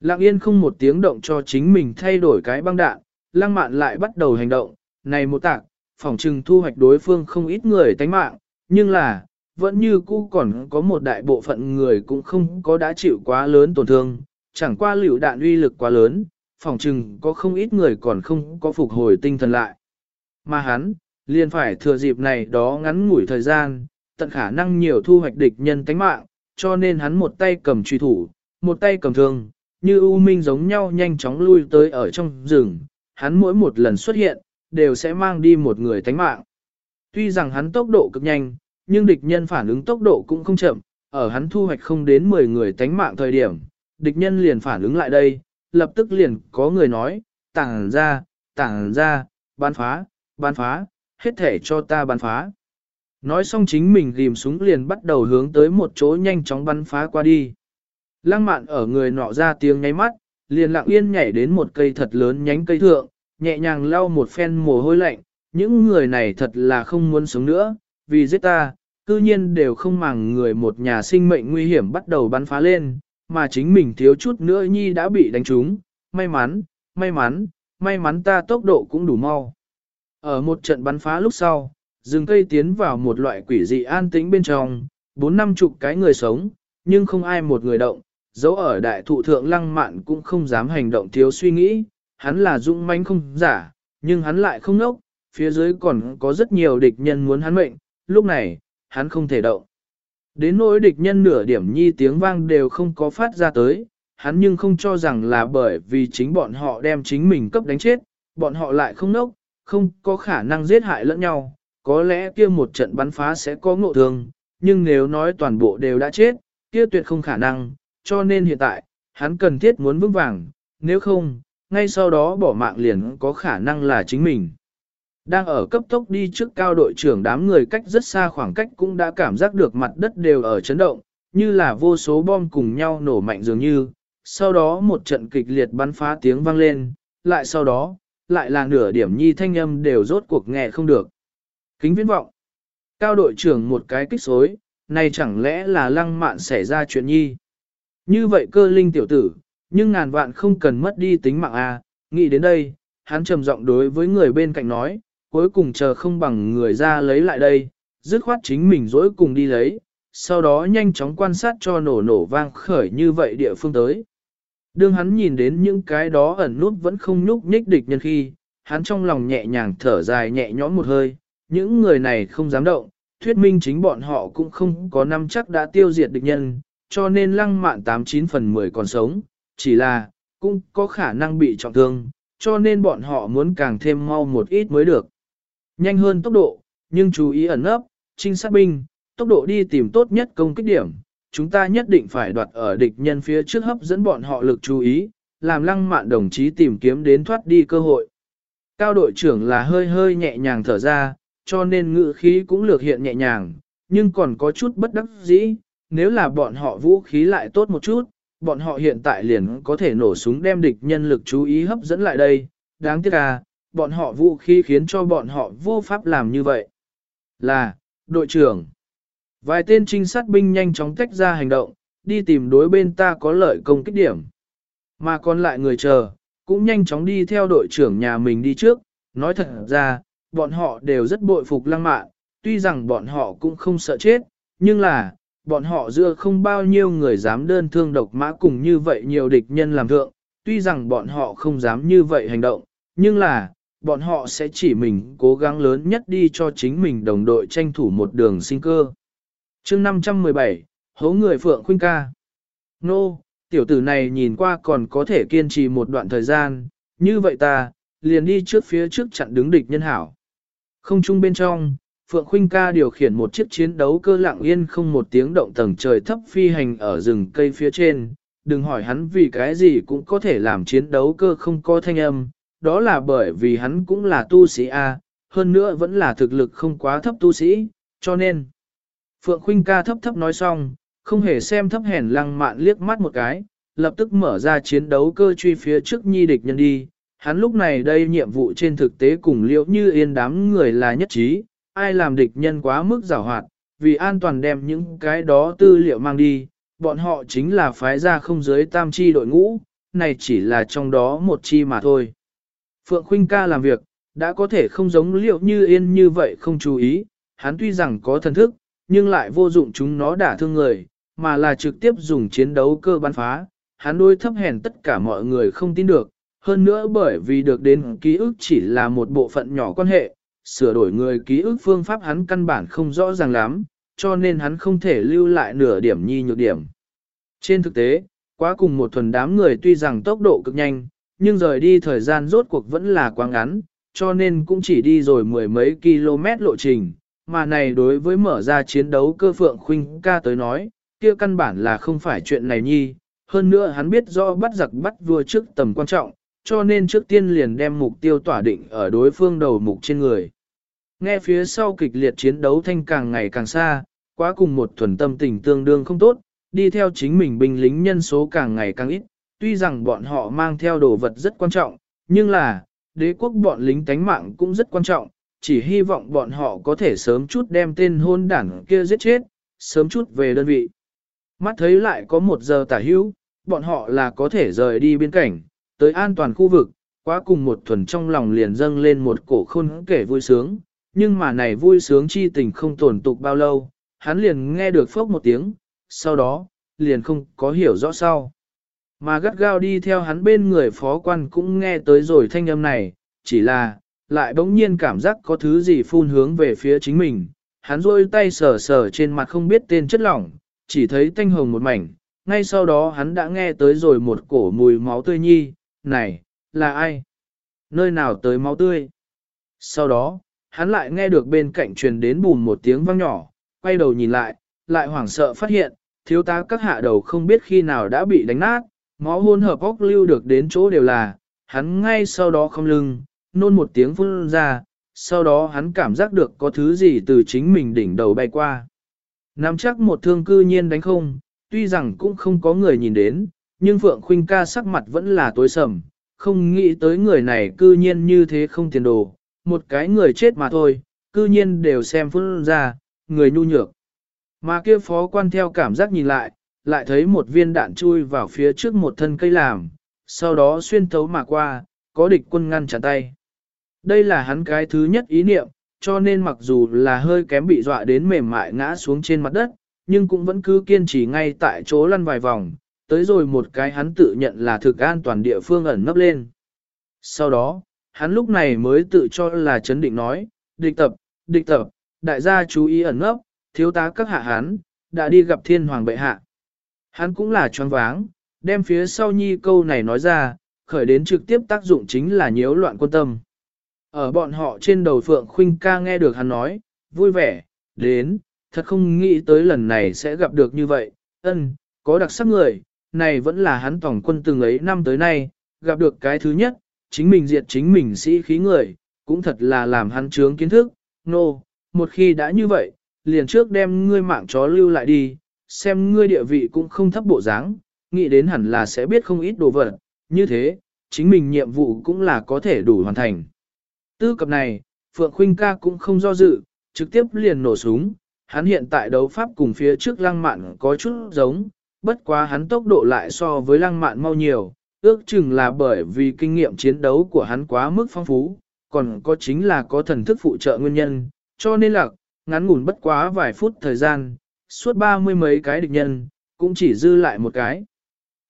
Lặng yên không một tiếng động cho chính mình thay đổi cái băng đạn, lăng mạn lại bắt đầu hành động, này một tạc, phòng trừng thu hoạch đối phương không ít người tánh mạng, nhưng là, vẫn như cũ còn có một đại bộ phận người cũng không có đã chịu quá lớn tổn thương, chẳng qua liều đạn uy lực quá lớn, phỏng chừng có không ít người còn không có phục hồi tinh thần lại. Mà hắn, liền phải thừa dịp này đó ngắn ngủi thời gian, tận khả năng nhiều thu hoạch địch nhân tánh mạng, cho nên hắn một tay cầm truy thủ, một tay cầm thương, như U Minh giống nhau nhanh chóng lui tới ở trong rừng, hắn mỗi một lần xuất hiện, đều sẽ mang đi một người tánh mạng. Tuy rằng hắn tốc độ cực nhanh, nhưng địch nhân phản ứng tốc độ cũng không chậm, ở hắn thu hoạch không đến 10 người tánh mạng thời điểm, địch nhân liền phản ứng lại đây, lập tức liền có người nói, tảng ra, tảng ra, bán phá, bán phá, hết thể cho ta bán phá. Nói xong chính mình ghim súng liền bắt đầu hướng tới một chỗ nhanh chóng bắn phá qua đi. Lăng mạn ở người nọ ra tiếng nháy mắt, liền lặng yên nhảy đến một cây thật lớn nhánh cây thượng, nhẹ nhàng lau một phen mồ hôi lạnh, những người này thật là không muốn sống nữa, vì giết ta, cư nhiên đều không màng người một nhà sinh mệnh nguy hiểm bắt đầu bắn phá lên, mà chính mình thiếu chút nữa nhi đã bị đánh trúng, may mắn, may mắn, may mắn ta tốc độ cũng đủ mau. Ở một trận bắn phá lúc sau, rừng cây tiến vào một loại quỷ dị an tĩnh bên trong, bốn năm chục cái người sống, nhưng không ai một người động, dấu ở đại thụ thượng lăng mạn cũng không dám hành động thiếu suy nghĩ, hắn là dũng mãnh không giả, nhưng hắn lại không nốc, phía dưới còn có rất nhiều địch nhân muốn hắn mệnh, lúc này, hắn không thể động. Đến nỗi địch nhân nửa điểm nhi tiếng vang đều không có phát ra tới, hắn nhưng không cho rằng là bởi vì chính bọn họ đem chính mình cấp đánh chết, bọn họ lại không nốc, không có khả năng giết hại lẫn nhau, có lẽ kia một trận bắn phá sẽ có ngộ thương, nhưng nếu nói toàn bộ đều đã chết, kia tuyệt không khả năng, cho nên hiện tại, hắn cần thiết muốn vững vàng, nếu không, ngay sau đó bỏ mạng liền có khả năng là chính mình. Đang ở cấp tốc đi trước cao đội trưởng đám người cách rất xa khoảng cách cũng đã cảm giác được mặt đất đều ở chấn động, như là vô số bom cùng nhau nổ mạnh dường như. Sau đó một trận kịch liệt bắn phá tiếng vang lên, lại sau đó, lại là nửa điểm nhi thanh âm đều rốt cuộc nghe không được. Kính viễn vọng. Cao đội trưởng một cái kích xối, này chẳng lẽ là lăng mạn xảy ra chuyện nhi. Như vậy cơ linh tiểu tử, nhưng ngàn vạn không cần mất đi tính mạng a. À. nghĩ đến đây, hắn trầm giọng đối với người bên cạnh nói, cuối cùng chờ không bằng người ra lấy lại đây, dứt khoát chính mình dỗi cùng đi lấy, sau đó nhanh chóng quan sát cho nổ nổ vang khởi như vậy địa phương tới. Đương hắn nhìn đến những cái đó ẩn nút vẫn không nhúc nhích địch nhân khi, hắn trong lòng nhẹ nhàng thở dài nhẹ nhõm một hơi, những người này không dám động, thuyết minh chính bọn họ cũng không có năm chắc đã tiêu diệt địch nhân, cho nên lăng mạn 89 phần 10 còn sống, chỉ là, cũng có khả năng bị trọng thương, cho nên bọn họ muốn càng thêm mau một ít mới được. Nhanh hơn tốc độ, nhưng chú ý ẩn ấp, trinh sát binh, tốc độ đi tìm tốt nhất công kích điểm, chúng ta nhất định phải đoạt ở địch nhân phía trước hấp dẫn bọn họ lực chú ý, làm lăng mạn đồng chí tìm kiếm đến thoát đi cơ hội. Cao đội trưởng là hơi hơi nhẹ nhàng thở ra, cho nên ngự khí cũng lược hiện nhẹ nhàng, nhưng còn có chút bất đắc dĩ, nếu là bọn họ vũ khí lại tốt một chút, bọn họ hiện tại liền có thể nổ súng đem địch nhân lực chú ý hấp dẫn lại đây, đáng tiếc à, bọn họ vũ khí khiến cho bọn họ vô pháp làm như vậy. Là, đội trưởng. Vài tên trinh sát binh nhanh chóng tách ra hành động, đi tìm đối bên ta có lợi công kích điểm. Mà còn lại người chờ, cũng nhanh chóng đi theo đội trưởng nhà mình đi trước, nói thật ra, bọn họ đều rất bội phục lăng mạn, tuy rằng bọn họ cũng không sợ chết, nhưng là, bọn họ dưa không bao nhiêu người dám đơn thương độc mã cùng như vậy nhiều địch nhân làm thượng, tuy rằng bọn họ không dám như vậy hành động, nhưng là, bọn họ sẽ chỉ mình cố gắng lớn nhất đi cho chính mình đồng đội tranh thủ một đường sinh cơ. chương 517, hố người Phượng Khuynh ca. Nô, tiểu tử này nhìn qua còn có thể kiên trì một đoạn thời gian, như vậy ta, liền đi trước phía trước chặn đứng địch nhân hảo. Không chung bên trong, Phượng Khuynh ca điều khiển một chiếc chiến đấu cơ lặng yên không một tiếng động tầng trời thấp phi hành ở rừng cây phía trên. Đừng hỏi hắn vì cái gì cũng có thể làm chiến đấu cơ không có thanh âm, đó là bởi vì hắn cũng là tu sĩ A, hơn nữa vẫn là thực lực không quá thấp tu sĩ, cho nên. Phượng Khuynh ca thấp thấp nói xong, không hề xem thấp hèn lăng mạn liếc mắt một cái, lập tức mở ra chiến đấu cơ truy phía trước nhi địch nhân đi. Hắn lúc này đây nhiệm vụ trên thực tế cùng liễu như yên đám người là nhất trí, ai làm địch nhân quá mức giảo hoạt, vì an toàn đem những cái đó tư liệu mang đi, bọn họ chính là phái ra không giới tam chi đội ngũ, này chỉ là trong đó một chi mà thôi. Phượng Khuynh ca làm việc, đã có thể không giống liệu như yên như vậy không chú ý, hắn tuy rằng có thần thức, nhưng lại vô dụng chúng nó đả thương người, mà là trực tiếp dùng chiến đấu cơ bắn phá, hắn đôi thấp hèn tất cả mọi người không tin được, hơn nữa bởi vì được đến ký ức chỉ là một bộ phận nhỏ quan hệ, sửa đổi người ký ức phương pháp hắn căn bản không rõ ràng lắm, cho nên hắn không thể lưu lại nửa điểm nhi nhược điểm. Trên thực tế, quá cùng một thuần đám người tuy rằng tốc độ cực nhanh, nhưng rời đi thời gian rốt cuộc vẫn là quá ngắn, cho nên cũng chỉ đi rồi mười mấy km lộ trình, mà này đối với mở ra chiến đấu cơ phượng khuynh ca tới nói, kia căn bản là không phải chuyện này nhi, hơn nữa hắn biết rõ bắt giặc bắt vua trước tầm quan trọng, cho nên trước tiên liền đem mục tiêu tỏa định ở đối phương đầu mục trên người. Nghe phía sau kịch liệt chiến đấu thanh càng ngày càng xa, quá cùng một thuần tâm tình tương đương không tốt, đi theo chính mình binh lính nhân số càng ngày càng ít, tuy rằng bọn họ mang theo đồ vật rất quan trọng, nhưng là, đế quốc bọn lính tánh mạng cũng rất quan trọng, chỉ hy vọng bọn họ có thể sớm chút đem tên hôn đảng kia giết chết, sớm chút về đơn vị. Mắt thấy lại có một giờ tả hữu, bọn họ là có thể rời đi biên cảnh, tới an toàn khu vực, quá cùng một thuần trong lòng liền dâng lên một cổ khôn kể vui sướng, nhưng mà này vui sướng chi tình không tồn tục bao lâu, hắn liền nghe được phốc một tiếng, sau đó, liền không có hiểu rõ sau. Mà gắt gao đi theo hắn bên người phó quan cũng nghe tới rồi thanh âm này, chỉ là, lại bỗng nhiên cảm giác có thứ gì phun hướng về phía chính mình. Hắn rôi tay sờ sờ trên mặt không biết tên chất lỏng, chỉ thấy thanh hồng một mảnh, ngay sau đó hắn đã nghe tới rồi một cổ mùi máu tươi nhi, này, là ai? Nơi nào tới máu tươi? Sau đó, hắn lại nghe được bên cạnh truyền đến bùm một tiếng vang nhỏ, quay đầu nhìn lại, lại hoảng sợ phát hiện, thiếu tá các hạ đầu không biết khi nào đã bị đánh nát, máu hôn hợp óc lưu được đến chỗ đều là, hắn ngay sau đó không lưng, nôn một tiếng phun ra, sau đó hắn cảm giác được có thứ gì từ chính mình đỉnh đầu bay qua. Nắm chắc một thương cư nhiên đánh không, tuy rằng cũng không có người nhìn đến, nhưng Phượng Khuynh ca sắc mặt vẫn là tối sầm, không nghĩ tới người này cư nhiên như thế không tiền đồ, một cái người chết mà thôi, cư nhiên đều xem phun ra, người nhu nhược. Mà kia phó quan theo cảm giác nhìn lại, lại thấy một viên đạn chui vào phía trước một thân cây làm, sau đó xuyên thấu mà qua, có địch quân ngăn chặn tay. Đây là hắn cái thứ nhất ý niệm, cho nên mặc dù là hơi kém bị dọa đến mềm mại ngã xuống trên mặt đất, nhưng cũng vẫn cứ kiên trì ngay tại chỗ lăn vài vòng, tới rồi một cái hắn tự nhận là thực an toàn địa phương ẩn nấp lên. Sau đó, hắn lúc này mới tự cho là chấn định nói, địch tập, địch tập, đại gia chú ý ẩn nấp, thiếu tá các hạ hắn, đã đi gặp thiên hoàng bệ hạ. Hắn cũng là choáng váng, đem phía sau nhi câu này nói ra, khởi đến trực tiếp tác dụng chính là nhiễu loạn quân tâm. Ở bọn họ trên đầu Phượng Khuynh ca nghe được hắn nói, vui vẻ, đến, thật không nghĩ tới lần này sẽ gặp được như vậy, ân, có đặc sắc người, này vẫn là hắn tổng quân từng ấy năm tới nay, gặp được cái thứ nhất, chính mình diệt chính mình sĩ khí người, cũng thật là làm hắn trướng kiến thức, nô, no, một khi đã như vậy, liền trước đem ngươi mạng chó lưu lại đi, xem ngươi địa vị cũng không thấp bộ dáng, nghĩ đến hẳn là sẽ biết không ít đồ vật, như thế, chính mình nhiệm vụ cũng là có thể đủ hoàn thành. Tư cập này, Phượng Khuynh ca cũng không do dự, trực tiếp liền nổ súng, hắn hiện tại đấu pháp cùng phía trước lăng mạn có chút giống, bất quá hắn tốc độ lại so với lăng mạn mau nhiều, ước chừng là bởi vì kinh nghiệm chiến đấu của hắn quá mức phong phú, còn có chính là có thần thức phụ trợ nguyên nhân, cho nên là, ngắn ngủn bất quá vài phút thời gian, suốt ba mươi mấy cái địch nhân, cũng chỉ dư lại một cái.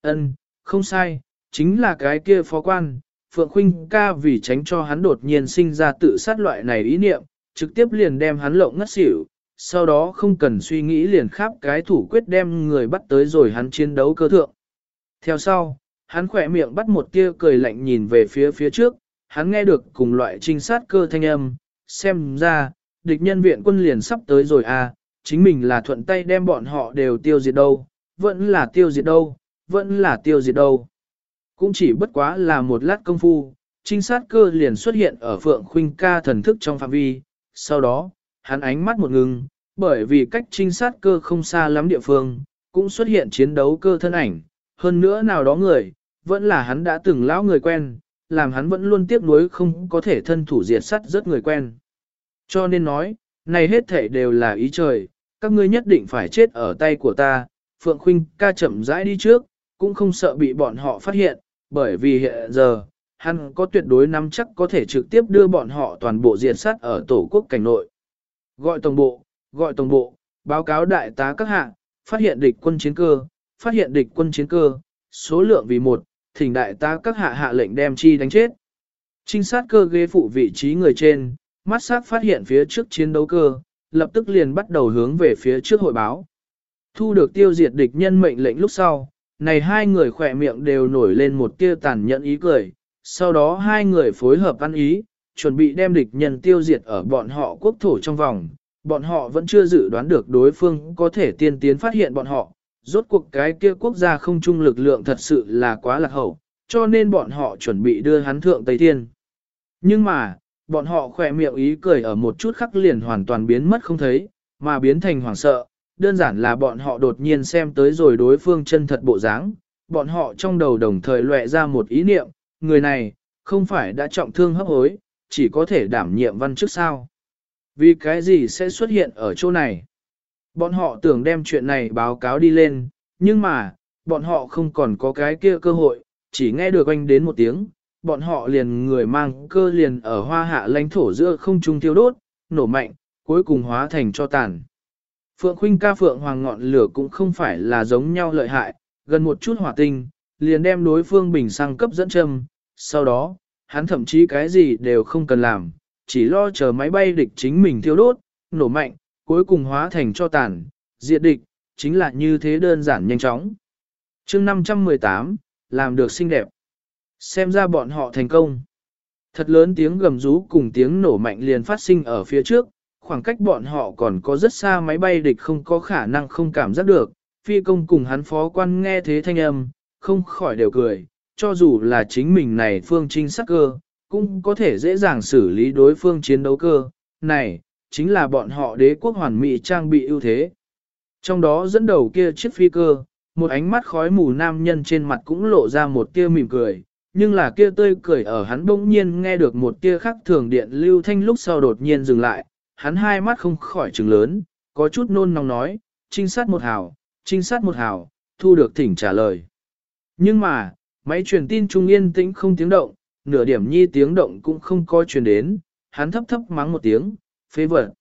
Ân, không sai, chính là cái kia phó quan, Phượng Khuynh ca vì tránh cho hắn đột nhiên sinh ra tự sát loại này ý niệm, trực tiếp liền đem hắn lộng ngất xỉu, sau đó không cần suy nghĩ liền khắp cái thủ quyết đem người bắt tới rồi hắn chiến đấu cơ thượng. Theo sau, hắn khỏe miệng bắt một tia cười lạnh nhìn về phía phía trước, hắn nghe được cùng loại trinh sát cơ thanh âm, xem ra, địch nhân viện quân liền sắp tới rồi à, chính mình là thuận tay đem bọn họ đều tiêu diệt đâu, vẫn là tiêu diệt đâu, vẫn là tiêu diệt đâu. Cũng chỉ bất quá là một lát công phu, trinh sát cơ liền xuất hiện ở Phượng Khuynh ca thần thức trong phạm vi, sau đó, hắn ánh mắt một ngừng, bởi vì cách trinh sát cơ không xa lắm địa phương, cũng xuất hiện chiến đấu cơ thân ảnh, hơn nữa nào đó người, vẫn là hắn đã từng lão người quen, làm hắn vẫn luôn tiếc nuối không có thể thân thủ diệt sát rất người quen. Cho nên nói, này hết thể đều là ý trời, các ngươi nhất định phải chết ở tay của ta, Phượng Khuynh ca chậm rãi đi trước, cũng không sợ bị bọn họ phát hiện, bởi vì hiện giờ, hắn có tuyệt đối nắm chắc có thể trực tiếp đưa bọn họ toàn bộ diệt sát ở tổ quốc cảnh nội. Gọi tổng bộ, gọi tổng bộ, báo cáo đại tá các hạng, phát hiện địch quân chiến cơ, phát hiện địch quân chiến cơ, số lượng vì một, thỉnh đại tá các hạ hạ lệnh đem chi đánh chết. Trinh sát cơ ghế phụ vị trí người trên, mắt sát phát hiện phía trước chiến đấu cơ, lập tức liền bắt đầu hướng về phía trước hội báo. Thu được tiêu diệt địch nhân mệnh lệnh lúc sau, này hai người khỏe miệng đều nổi lên một tia tàn nhẫn ý cười, sau đó hai người phối hợp ăn ý, chuẩn bị đem địch nhân tiêu diệt ở bọn họ quốc thổ trong vòng. Bọn họ vẫn chưa dự đoán được đối phương có thể tiên tiến phát hiện bọn họ, rốt cuộc cái kia quốc gia không chung lực lượng thật sự là quá lạc hậu, cho nên bọn họ chuẩn bị đưa hắn thượng Tây Thiên. Nhưng mà, bọn họ khỏe miệng ý cười ở một chút khắc liền hoàn toàn biến mất không thấy, mà biến thành hoảng sợ, đơn giản là bọn họ đột nhiên xem tới rồi đối phương chân thật bộ dáng, bọn họ trong đầu đồng thời lệ ra một ý niệm, người này, không phải đã trọng thương hấp hối, chỉ có thể đảm nhiệm văn chức sao. Vì cái gì sẽ xuất hiện ở chỗ này? Bọn họ tưởng đem chuyện này báo cáo đi lên, nhưng mà, bọn họ không còn có cái kia cơ hội, chỉ nghe được anh đến một tiếng, bọn họ liền người mang cơ liền ở hoa hạ lãnh thổ giữa không trung tiêu đốt, nổ mạnh, cuối cùng hóa thành cho tàn. Phượng Khuynh ca Phượng Hoàng ngọn lửa cũng không phải là giống nhau lợi hại, gần một chút hỏa tinh, liền đem đối phương bình sang cấp dẫn châm, sau đó, hắn thậm chí cái gì đều không cần làm, chỉ lo chờ máy bay địch chính mình thiêu đốt, nổ mạnh, cuối cùng hóa thành cho tàn, diệt địch, chính là như thế đơn giản nhanh chóng. chương 518, làm được xinh đẹp. Xem ra bọn họ thành công. Thật lớn tiếng gầm rú cùng tiếng nổ mạnh liền phát sinh ở phía trước, khoảng cách bọn họ còn có rất xa máy bay địch không có khả năng không cảm giác được. Phi công cùng hắn phó quan nghe thế thanh âm, không khỏi đều cười, cho dù là chính mình này phương trinh sắc cơ, cũng có thể dễ dàng xử lý đối phương chiến đấu cơ. Này, chính là bọn họ đế quốc hoàn mỹ trang bị ưu thế. Trong đó dẫn đầu kia chiếc phi cơ, một ánh mắt khói mù nam nhân trên mặt cũng lộ ra một tia mỉm cười, nhưng là kia tươi cười ở hắn bỗng nhiên nghe được một tia khắc thường điện lưu thanh lúc sau đột nhiên dừng lại, hắn hai mắt không khỏi trừng lớn, có chút nôn nóng nói, trinh sát một hào, trinh sát một hào, thu được thỉnh trả lời. Nhưng mà, máy truyền tin trung yên tĩnh không tiếng động, nửa điểm nhi tiếng động cũng không có truyền đến, hắn thấp thấp mắng một tiếng, phế vật.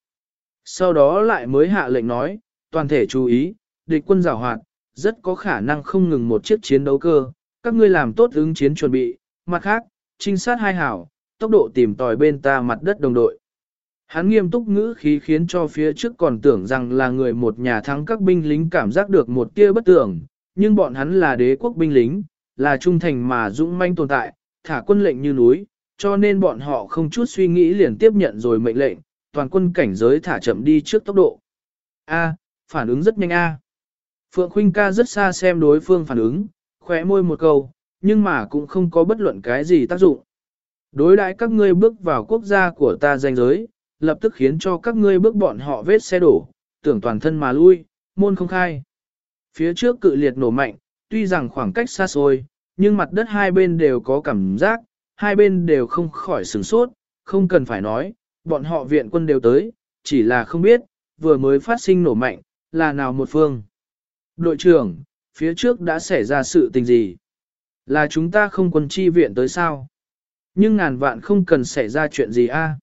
Sau đó lại mới hạ lệnh nói, toàn thể chú ý, địch quân rào hoạt, rất có khả năng không ngừng một chiếc chiến đấu cơ, các ngươi làm tốt ứng chiến chuẩn bị, mặt khác, trinh sát hai hảo, tốc độ tìm tòi bên ta mặt đất đồng đội. Hắn nghiêm túc ngữ khí khiến cho phía trước còn tưởng rằng là người một nhà thắng các binh lính cảm giác được một tia bất tưởng, nhưng bọn hắn là đế quốc binh lính, là trung thành mà dũng manh tồn tại, thả quân lệnh như núi, cho nên bọn họ không chút suy nghĩ liền tiếp nhận rồi mệnh lệnh, toàn quân cảnh giới thả chậm đi trước tốc độ. A, phản ứng rất nhanh a. Phượng Khuynh ca rất xa xem đối phương phản ứng, khóe môi một câu, nhưng mà cũng không có bất luận cái gì tác dụng. Đối đãi các ngươi bước vào quốc gia của ta danh giới, lập tức khiến cho các ngươi bước bọn họ vết xe đổ, tưởng toàn thân mà lui, môn không khai. Phía trước cự liệt nổ mạnh, tuy rằng khoảng cách xa xôi, nhưng mặt đất hai bên đều có cảm giác, hai bên đều không khỏi sửng sốt, không cần phải nói, bọn họ viện quân đều tới, chỉ là không biết, vừa mới phát sinh nổ mạnh, là nào một phương. Đội trưởng, phía trước đã xảy ra sự tình gì? Là chúng ta không quân chi viện tới sao? Nhưng ngàn vạn không cần xảy ra chuyện gì a.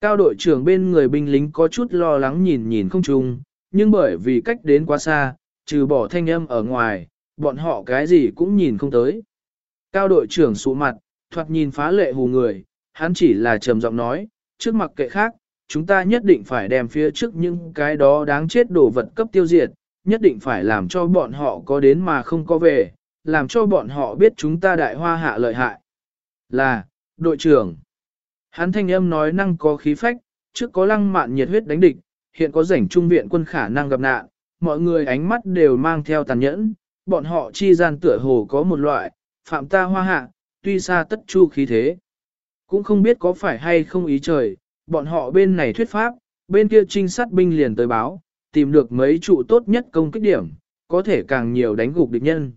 Cao đội trưởng bên người binh lính có chút lo lắng nhìn nhìn không trùng, nhưng bởi vì cách đến quá xa, trừ bỏ thanh âm ở ngoài, bọn họ cái gì cũng nhìn không tới. Cao đội trưởng sụ mặt, thoạt nhìn phá lệ hù người, hắn chỉ là trầm giọng nói, trước mặt kệ khác, chúng ta nhất định phải đem phía trước những cái đó đáng chết đổ vật cấp tiêu diệt, nhất định phải làm cho bọn họ có đến mà không có về, làm cho bọn họ biết chúng ta đại hoa hạ lợi hại. Là, đội trưởng. Hắn thanh âm nói năng có khí phách, trước có lăng mạn nhiệt huyết đánh địch, hiện có rảnh trung viện quân khả năng gặp nạn, mọi người ánh mắt đều mang theo tàn nhẫn, bọn họ chi gian tựa hồ có một loại, phạm ta hoa hạ, tuy xa tất chu khí thế. Cũng không biết có phải hay không ý trời, bọn họ bên này thuyết pháp, bên kia trinh sát binh liền tới báo, tìm được mấy trụ tốt nhất công kích điểm, có thể càng nhiều đánh gục địch nhân.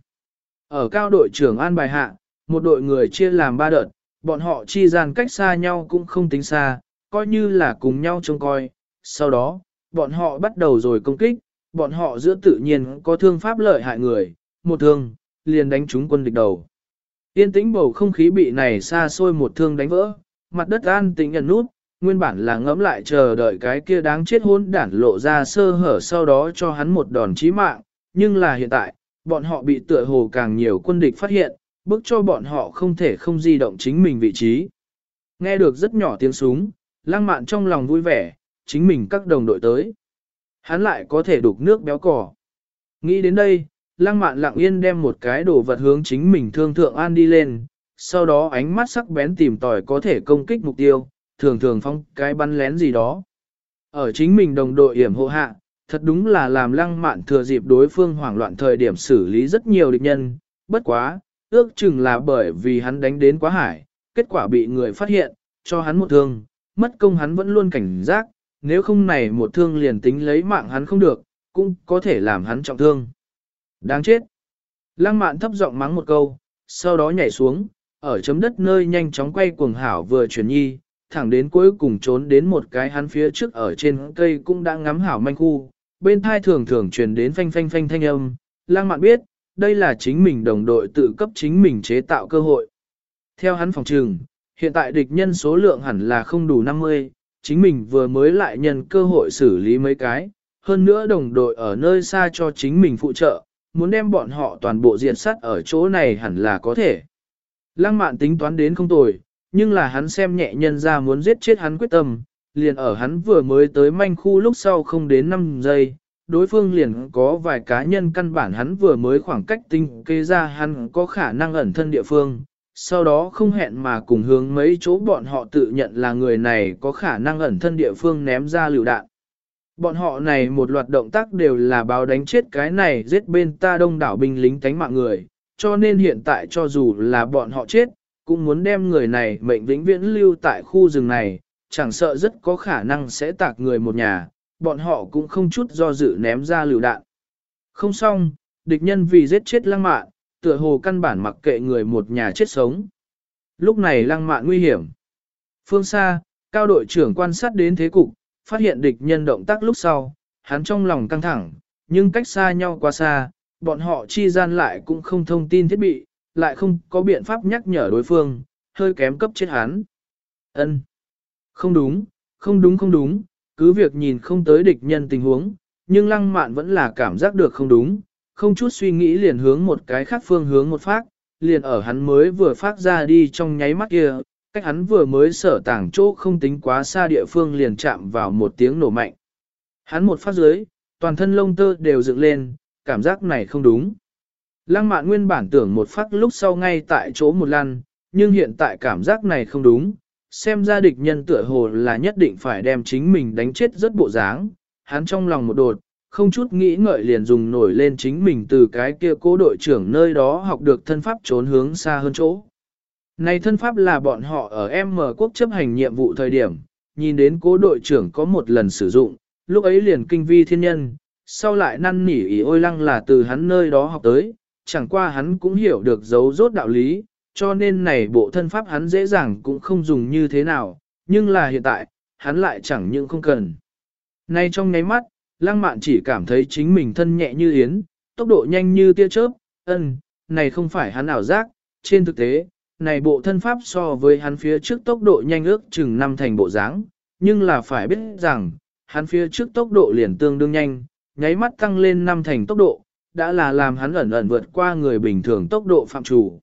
Ở cao đội trưởng an bài hạ, một đội người chia làm ba đợt, bọn họ chi gian cách xa nhau cũng không tính xa, coi như là cùng nhau trông coi. Sau đó, bọn họ bắt đầu rồi công kích, bọn họ giữa tự nhiên có thương pháp lợi hại người, một thương, liền đánh trúng quân địch đầu. Yên tĩnh bầu không khí bị này xa xôi một thương đánh vỡ, mặt đất an tĩnh nhận nút, nguyên bản là ngẫm lại chờ đợi cái kia đáng chết hôn đản lộ ra sơ hở sau đó cho hắn một đòn chí mạng, nhưng là hiện tại, bọn họ bị tựa hồ càng nhiều quân địch phát hiện, bức cho bọn họ không thể không di động chính mình vị trí. Nghe được rất nhỏ tiếng súng, lăng mạn trong lòng vui vẻ, chính mình các đồng đội tới. Hắn lại có thể đục nước béo cỏ. Nghĩ đến đây, lăng mạn lặng yên đem một cái đồ vật hướng chính mình thương thượng an đi lên, sau đó ánh mắt sắc bén tìm tòi có thể công kích mục tiêu, thường thường phong cái bắn lén gì đó. Ở chính mình đồng đội hiểm hộ hạ, thật đúng là làm lăng mạn thừa dịp đối phương hoảng loạn thời điểm xử lý rất nhiều địch nhân, bất quá, ước chừng là bởi vì hắn đánh đến quá hải, kết quả bị người phát hiện, cho hắn một thương, mất công hắn vẫn luôn cảnh giác, nếu không này một thương liền tính lấy mạng hắn không được, cũng có thể làm hắn trọng thương. Đáng chết! Lăng mạn thấp giọng mắng một câu, sau đó nhảy xuống, ở chấm đất nơi nhanh chóng quay cuồng hảo vừa chuyển nhi, thẳng đến cuối cùng trốn đến một cái hắn phía trước ở trên cây cũng đã ngắm hảo manh khu, bên thai thường thường truyền đến phanh phanh phanh thanh âm, lang mạn biết, đây là chính mình đồng đội tự cấp chính mình chế tạo cơ hội. Theo hắn phòng trừng, hiện tại địch nhân số lượng hẳn là không đủ 50, chính mình vừa mới lại nhân cơ hội xử lý mấy cái, hơn nữa đồng đội ở nơi xa cho chính mình phụ trợ, muốn đem bọn họ toàn bộ diệt sát ở chỗ này hẳn là có thể. Lăng mạn tính toán đến không tồi, nhưng là hắn xem nhẹ nhân ra muốn giết chết hắn quyết tâm, liền ở hắn vừa mới tới manh khu lúc sau không đến 5 giây, đối phương liền có vài cá nhân căn bản hắn vừa mới khoảng cách tinh kê ra hắn có khả năng ẩn thân địa phương, sau đó không hẹn mà cùng hướng mấy chỗ bọn họ tự nhận là người này có khả năng ẩn thân địa phương ném ra lựu đạn. Bọn họ này một loạt động tác đều là báo đánh chết cái này giết bên ta đông đảo binh lính tánh mạng người, cho nên hiện tại cho dù là bọn họ chết, cũng muốn đem người này mệnh vĩnh viễn lưu tại khu rừng này, chẳng sợ rất có khả năng sẽ tạc người một nhà, bọn họ cũng không chút do dự ném ra lựu đạn. Không xong, địch nhân vì giết chết lăng mạn, tựa hồ căn bản mặc kệ người một nhà chết sống. Lúc này lăng mạn nguy hiểm. Phương xa, cao đội trưởng quan sát đến thế cục, phát hiện địch nhân động tác lúc sau, hắn trong lòng căng thẳng, nhưng cách xa nhau quá xa, bọn họ chi gian lại cũng không thông tin thiết bị, lại không có biện pháp nhắc nhở đối phương, hơi kém cấp chết hắn. Ân, Không đúng, không đúng không đúng, cứ việc nhìn không tới địch nhân tình huống, nhưng lăng mạn vẫn là cảm giác được không đúng, không chút suy nghĩ liền hướng một cái khác phương hướng một phát, liền ở hắn mới vừa phát ra đi trong nháy mắt kia, cách hắn vừa mới sở tảng chỗ không tính quá xa địa phương liền chạm vào một tiếng nổ mạnh. Hắn một phát dưới, toàn thân lông tơ đều dựng lên, cảm giác này không đúng. Lăng mạn nguyên bản tưởng một phát lúc sau ngay tại chỗ một lần, nhưng hiện tại cảm giác này không đúng, xem ra địch nhân tựa hồ là nhất định phải đem chính mình đánh chết rất bộ dáng, hắn trong lòng một đột, không chút nghĩ ngợi liền dùng nổi lên chính mình từ cái kia cố đội trưởng nơi đó học được thân pháp trốn hướng xa hơn chỗ. Này thân pháp là bọn họ ở M quốc chấp hành nhiệm vụ thời điểm, nhìn đến cố đội trưởng có một lần sử dụng, lúc ấy liền kinh vi thiên nhân, sau lại năn nỉ ý ôi lăng là từ hắn nơi đó học tới, chẳng qua hắn cũng hiểu được dấu rốt đạo lý, cho nên này bộ thân pháp hắn dễ dàng cũng không dùng như thế nào, nhưng là hiện tại, hắn lại chẳng những không cần. Nay trong nháy mắt, lăng mạn chỉ cảm thấy chính mình thân nhẹ như yến, tốc độ nhanh như tia chớp, ân, này không phải hắn ảo giác, trên thực tế, này bộ thân pháp so với hắn phía trước tốc độ nhanh ước chừng năm thành bộ dáng, nhưng là phải biết rằng, hắn phía trước tốc độ liền tương đương nhanh, nháy mắt tăng lên năm thành tốc độ, đã là làm hắn ẩn ẩn vượt qua người bình thường tốc độ phạm chủ.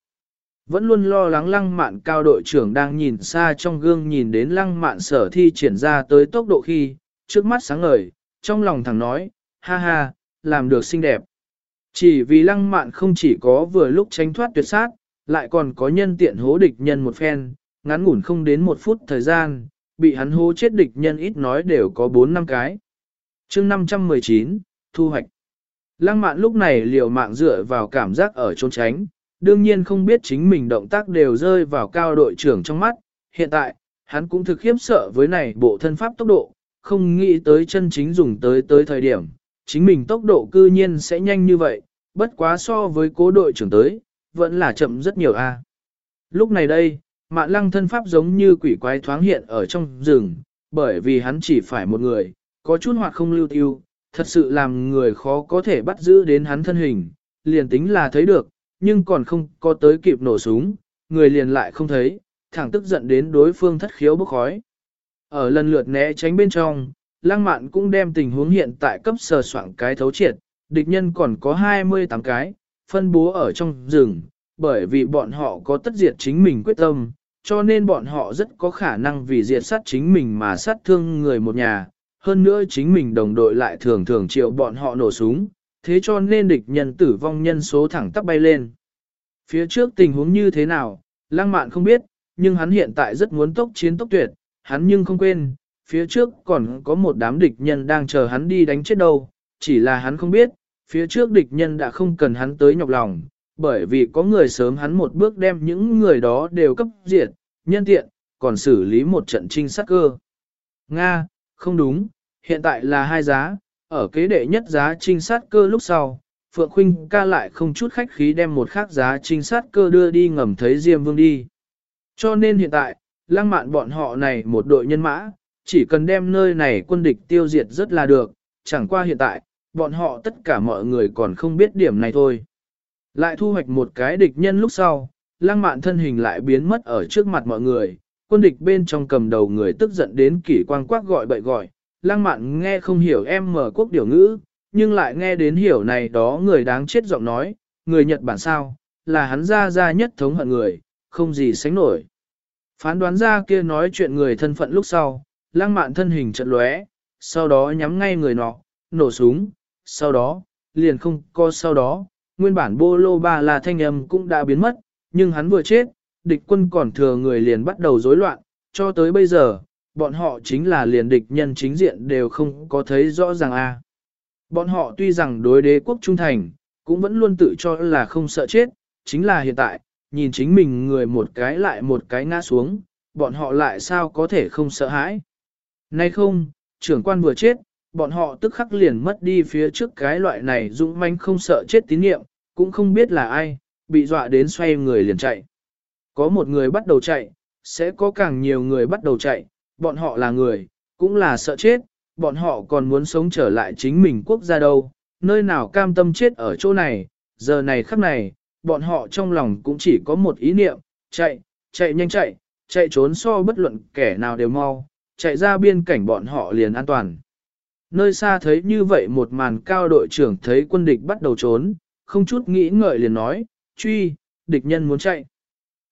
Vẫn luôn lo lắng lăng mạn cao đội trưởng đang nhìn xa trong gương nhìn đến lăng mạn sở thi triển ra tới tốc độ khi, trước mắt sáng ngời, trong lòng thằng nói, ha ha, làm được xinh đẹp. Chỉ vì lăng mạn không chỉ có vừa lúc tránh thoát tuyệt sát, lại còn có nhân tiện hố địch nhân một phen, ngắn ngủn không đến một phút thời gian, bị hắn hố chết địch nhân ít nói đều có 4 năm cái. chương 519, thu hoạch. Lăng mạn lúc này liều mạng dựa vào cảm giác ở trốn tránh, đương nhiên không biết chính mình động tác đều rơi vào cao đội trưởng trong mắt. Hiện tại, hắn cũng thực khiếp sợ với này bộ thân pháp tốc độ, không nghĩ tới chân chính dùng tới tới thời điểm, chính mình tốc độ cư nhiên sẽ nhanh như vậy, bất quá so với cố đội trưởng tới, vẫn là chậm rất nhiều a. Lúc này đây, mạn lăng thân pháp giống như quỷ quái thoáng hiện ở trong rừng, bởi vì hắn chỉ phải một người, có chút hoạt không lưu tiêu, thật sự làm người khó có thể bắt giữ đến hắn thân hình, liền tính là thấy được, nhưng còn không có tới kịp nổ súng, người liền lại không thấy, thẳng tức giận đến đối phương thất khiếu bốc khói. Ở lần lượt né tránh bên trong, lăng mạn cũng đem tình huống hiện tại cấp sờ soạn cái thấu triệt, địch nhân còn có 28 cái, phân bố ở trong rừng, bởi vì bọn họ có tất diệt chính mình quyết tâm, cho nên bọn họ rất có khả năng vì diệt sát chính mình mà sát thương người một nhà, hơn nữa chính mình đồng đội lại thường thường chịu bọn họ nổ súng, thế cho nên địch nhân tử vong nhân số thẳng tắp bay lên. Phía trước tình huống như thế nào, lăng mạn không biết, nhưng hắn hiện tại rất muốn tốc chiến tốc tuyệt, hắn nhưng không quên, phía trước còn có một đám địch nhân đang chờ hắn đi đánh chết đâu, chỉ là hắn không biết, phía trước địch nhân đã không cần hắn tới nhọc lòng, bởi vì có người sớm hắn một bước đem những người đó đều cấp diệt, nhân tiện, còn xử lý một trận trinh sát cơ. Nga, không đúng, hiện tại là hai giá, ở kế đệ nhất giá trinh sát cơ lúc sau, Phượng Khuynh ca lại không chút khách khí đem một khác giá trinh sát cơ đưa đi ngầm thấy Diêm Vương đi. Cho nên hiện tại, lăng mạn bọn họ này một đội nhân mã, chỉ cần đem nơi này quân địch tiêu diệt rất là được, chẳng qua hiện tại, bọn họ tất cả mọi người còn không biết điểm này thôi. Lại thu hoạch một cái địch nhân lúc sau, lăng mạn thân hình lại biến mất ở trước mặt mọi người, quân địch bên trong cầm đầu người tức giận đến kỷ quang quắc gọi bậy gọi, lăng mạn nghe không hiểu em mở quốc điều ngữ, nhưng lại nghe đến hiểu này đó người đáng chết giọng nói, người Nhật Bản sao, là hắn ra ra nhất thống hận người, không gì sánh nổi. Phán đoán ra kia nói chuyện người thân phận lúc sau, lăng mạn thân hình trận lóe, sau đó nhắm ngay người nọ, nổ súng, sau đó, liền không co sau đó, nguyên bản bô lô ba là thanh âm cũng đã biến mất, nhưng hắn vừa chết, địch quân còn thừa người liền bắt đầu rối loạn, cho tới bây giờ, bọn họ chính là liền địch nhân chính diện đều không có thấy rõ ràng a. Bọn họ tuy rằng đối đế quốc trung thành, cũng vẫn luôn tự cho là không sợ chết, chính là hiện tại, nhìn chính mình người một cái lại một cái ngã xuống, bọn họ lại sao có thể không sợ hãi. Nay không, trưởng quan vừa chết, bọn họ tức khắc liền mất đi phía trước cái loại này dũng manh không sợ chết tín nhiệm, cũng không biết là ai, bị dọa đến xoay người liền chạy. Có một người bắt đầu chạy, sẽ có càng nhiều người bắt đầu chạy, bọn họ là người, cũng là sợ chết, bọn họ còn muốn sống trở lại chính mình quốc gia đâu, nơi nào cam tâm chết ở chỗ này, giờ này khắc này, bọn họ trong lòng cũng chỉ có một ý niệm, chạy, chạy nhanh chạy, chạy trốn so bất luận kẻ nào đều mau, chạy ra biên cảnh bọn họ liền an toàn. Nơi xa thấy như vậy một màn cao đội trưởng thấy quân địch bắt đầu trốn, không chút nghĩ ngợi liền nói, truy, địch nhân muốn chạy.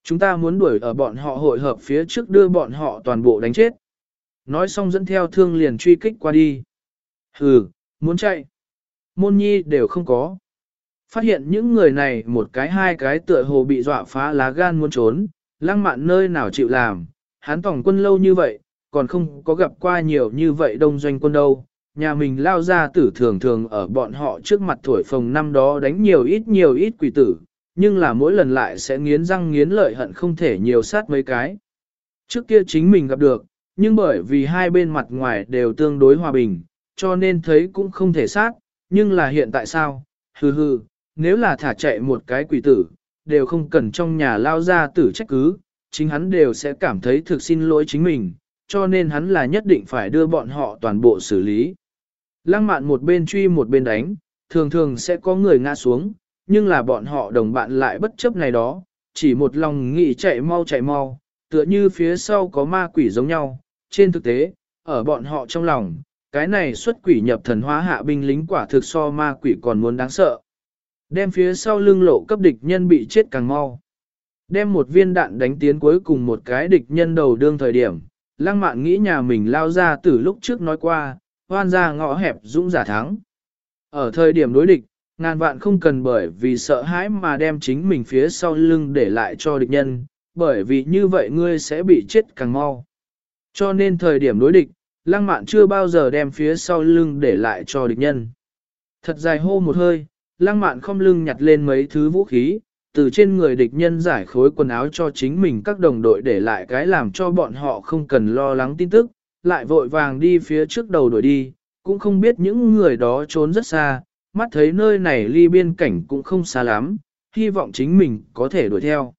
Chúng ta muốn đuổi ở bọn họ hội hợp phía trước đưa bọn họ toàn bộ đánh chết. Nói xong dẫn theo thương liền truy kích qua đi. Hừ, muốn chạy. Môn nhi đều không có. Phát hiện những người này một cái hai cái tựa hồ bị dọa phá lá gan muốn trốn, lăng mạn nơi nào chịu làm, hắn tổng quân lâu như vậy, còn không có gặp qua nhiều như vậy đông doanh quân đâu. Nhà mình lao ra tử thường thường ở bọn họ trước mặt thổi phồng năm đó đánh nhiều ít nhiều ít quỷ tử, nhưng là mỗi lần lại sẽ nghiến răng nghiến lợi hận không thể nhiều sát mấy cái. Trước kia chính mình gặp được, nhưng bởi vì hai bên mặt ngoài đều tương đối hòa bình, cho nên thấy cũng không thể sát, nhưng là hiện tại sao, hừ hừ, nếu là thả chạy một cái quỷ tử, đều không cần trong nhà lao ra tử trách cứ, chính hắn đều sẽ cảm thấy thực xin lỗi chính mình, cho nên hắn là nhất định phải đưa bọn họ toàn bộ xử lý. Lăng mạn một bên truy một bên đánh, thường thường sẽ có người ngã xuống, nhưng là bọn họ đồng bạn lại bất chấp này đó, chỉ một lòng nghĩ chạy mau chạy mau, tựa như phía sau có ma quỷ giống nhau. Trên thực tế, ở bọn họ trong lòng, cái này xuất quỷ nhập thần hóa hạ binh lính quả thực so ma quỷ còn muốn đáng sợ. Đem phía sau lưng lộ cấp địch nhân bị chết càng mau. Đem một viên đạn đánh tiến cuối cùng một cái địch nhân đầu đương thời điểm, lăng mạn nghĩ nhà mình lao ra từ lúc trước nói qua, hoan ra ngõ hẹp dũng giả thắng. Ở thời điểm đối địch, ngàn vạn không cần bởi vì sợ hãi mà đem chính mình phía sau lưng để lại cho địch nhân, bởi vì như vậy ngươi sẽ bị chết càng mau. Cho nên thời điểm đối địch, lăng mạn chưa bao giờ đem phía sau lưng để lại cho địch nhân. Thật dài hô một hơi, lăng mạn không lưng nhặt lên mấy thứ vũ khí, từ trên người địch nhân giải khối quần áo cho chính mình các đồng đội để lại cái làm cho bọn họ không cần lo lắng tin tức, lại vội vàng đi phía trước đầu đuổi đi, cũng không biết những người đó trốn rất xa, mắt thấy nơi này ly biên cảnh cũng không xa lắm, hy vọng chính mình có thể đuổi theo.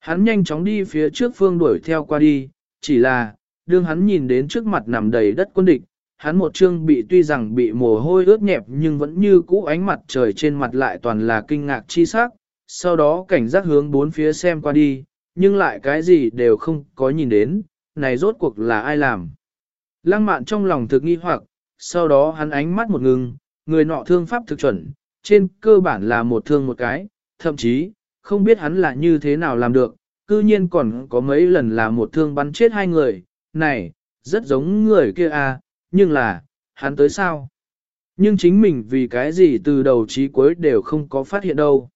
Hắn nhanh chóng đi phía trước phương đuổi theo qua đi, chỉ là, đương hắn nhìn đến trước mặt nằm đầy đất quân địch, hắn một trương bị tuy rằng bị mồ hôi ướt nhẹp nhưng vẫn như cũ ánh mặt trời trên mặt lại toàn là kinh ngạc chi sắc, sau đó cảnh giác hướng bốn phía xem qua đi, nhưng lại cái gì đều không có nhìn đến, này rốt cuộc là ai làm. Lăng mạn trong lòng thực nghi hoặc, sau đó hắn ánh mắt một ngừng, người nọ thương pháp thực chuẩn, trên cơ bản là một thương một cái, thậm chí, không biết hắn là như thế nào làm được, cư nhiên còn có mấy lần là một thương bắn chết hai người, này, rất giống người kia à, nhưng là, hắn tới sao? Nhưng chính mình vì cái gì từ đầu chí cuối đều không có phát hiện đâu.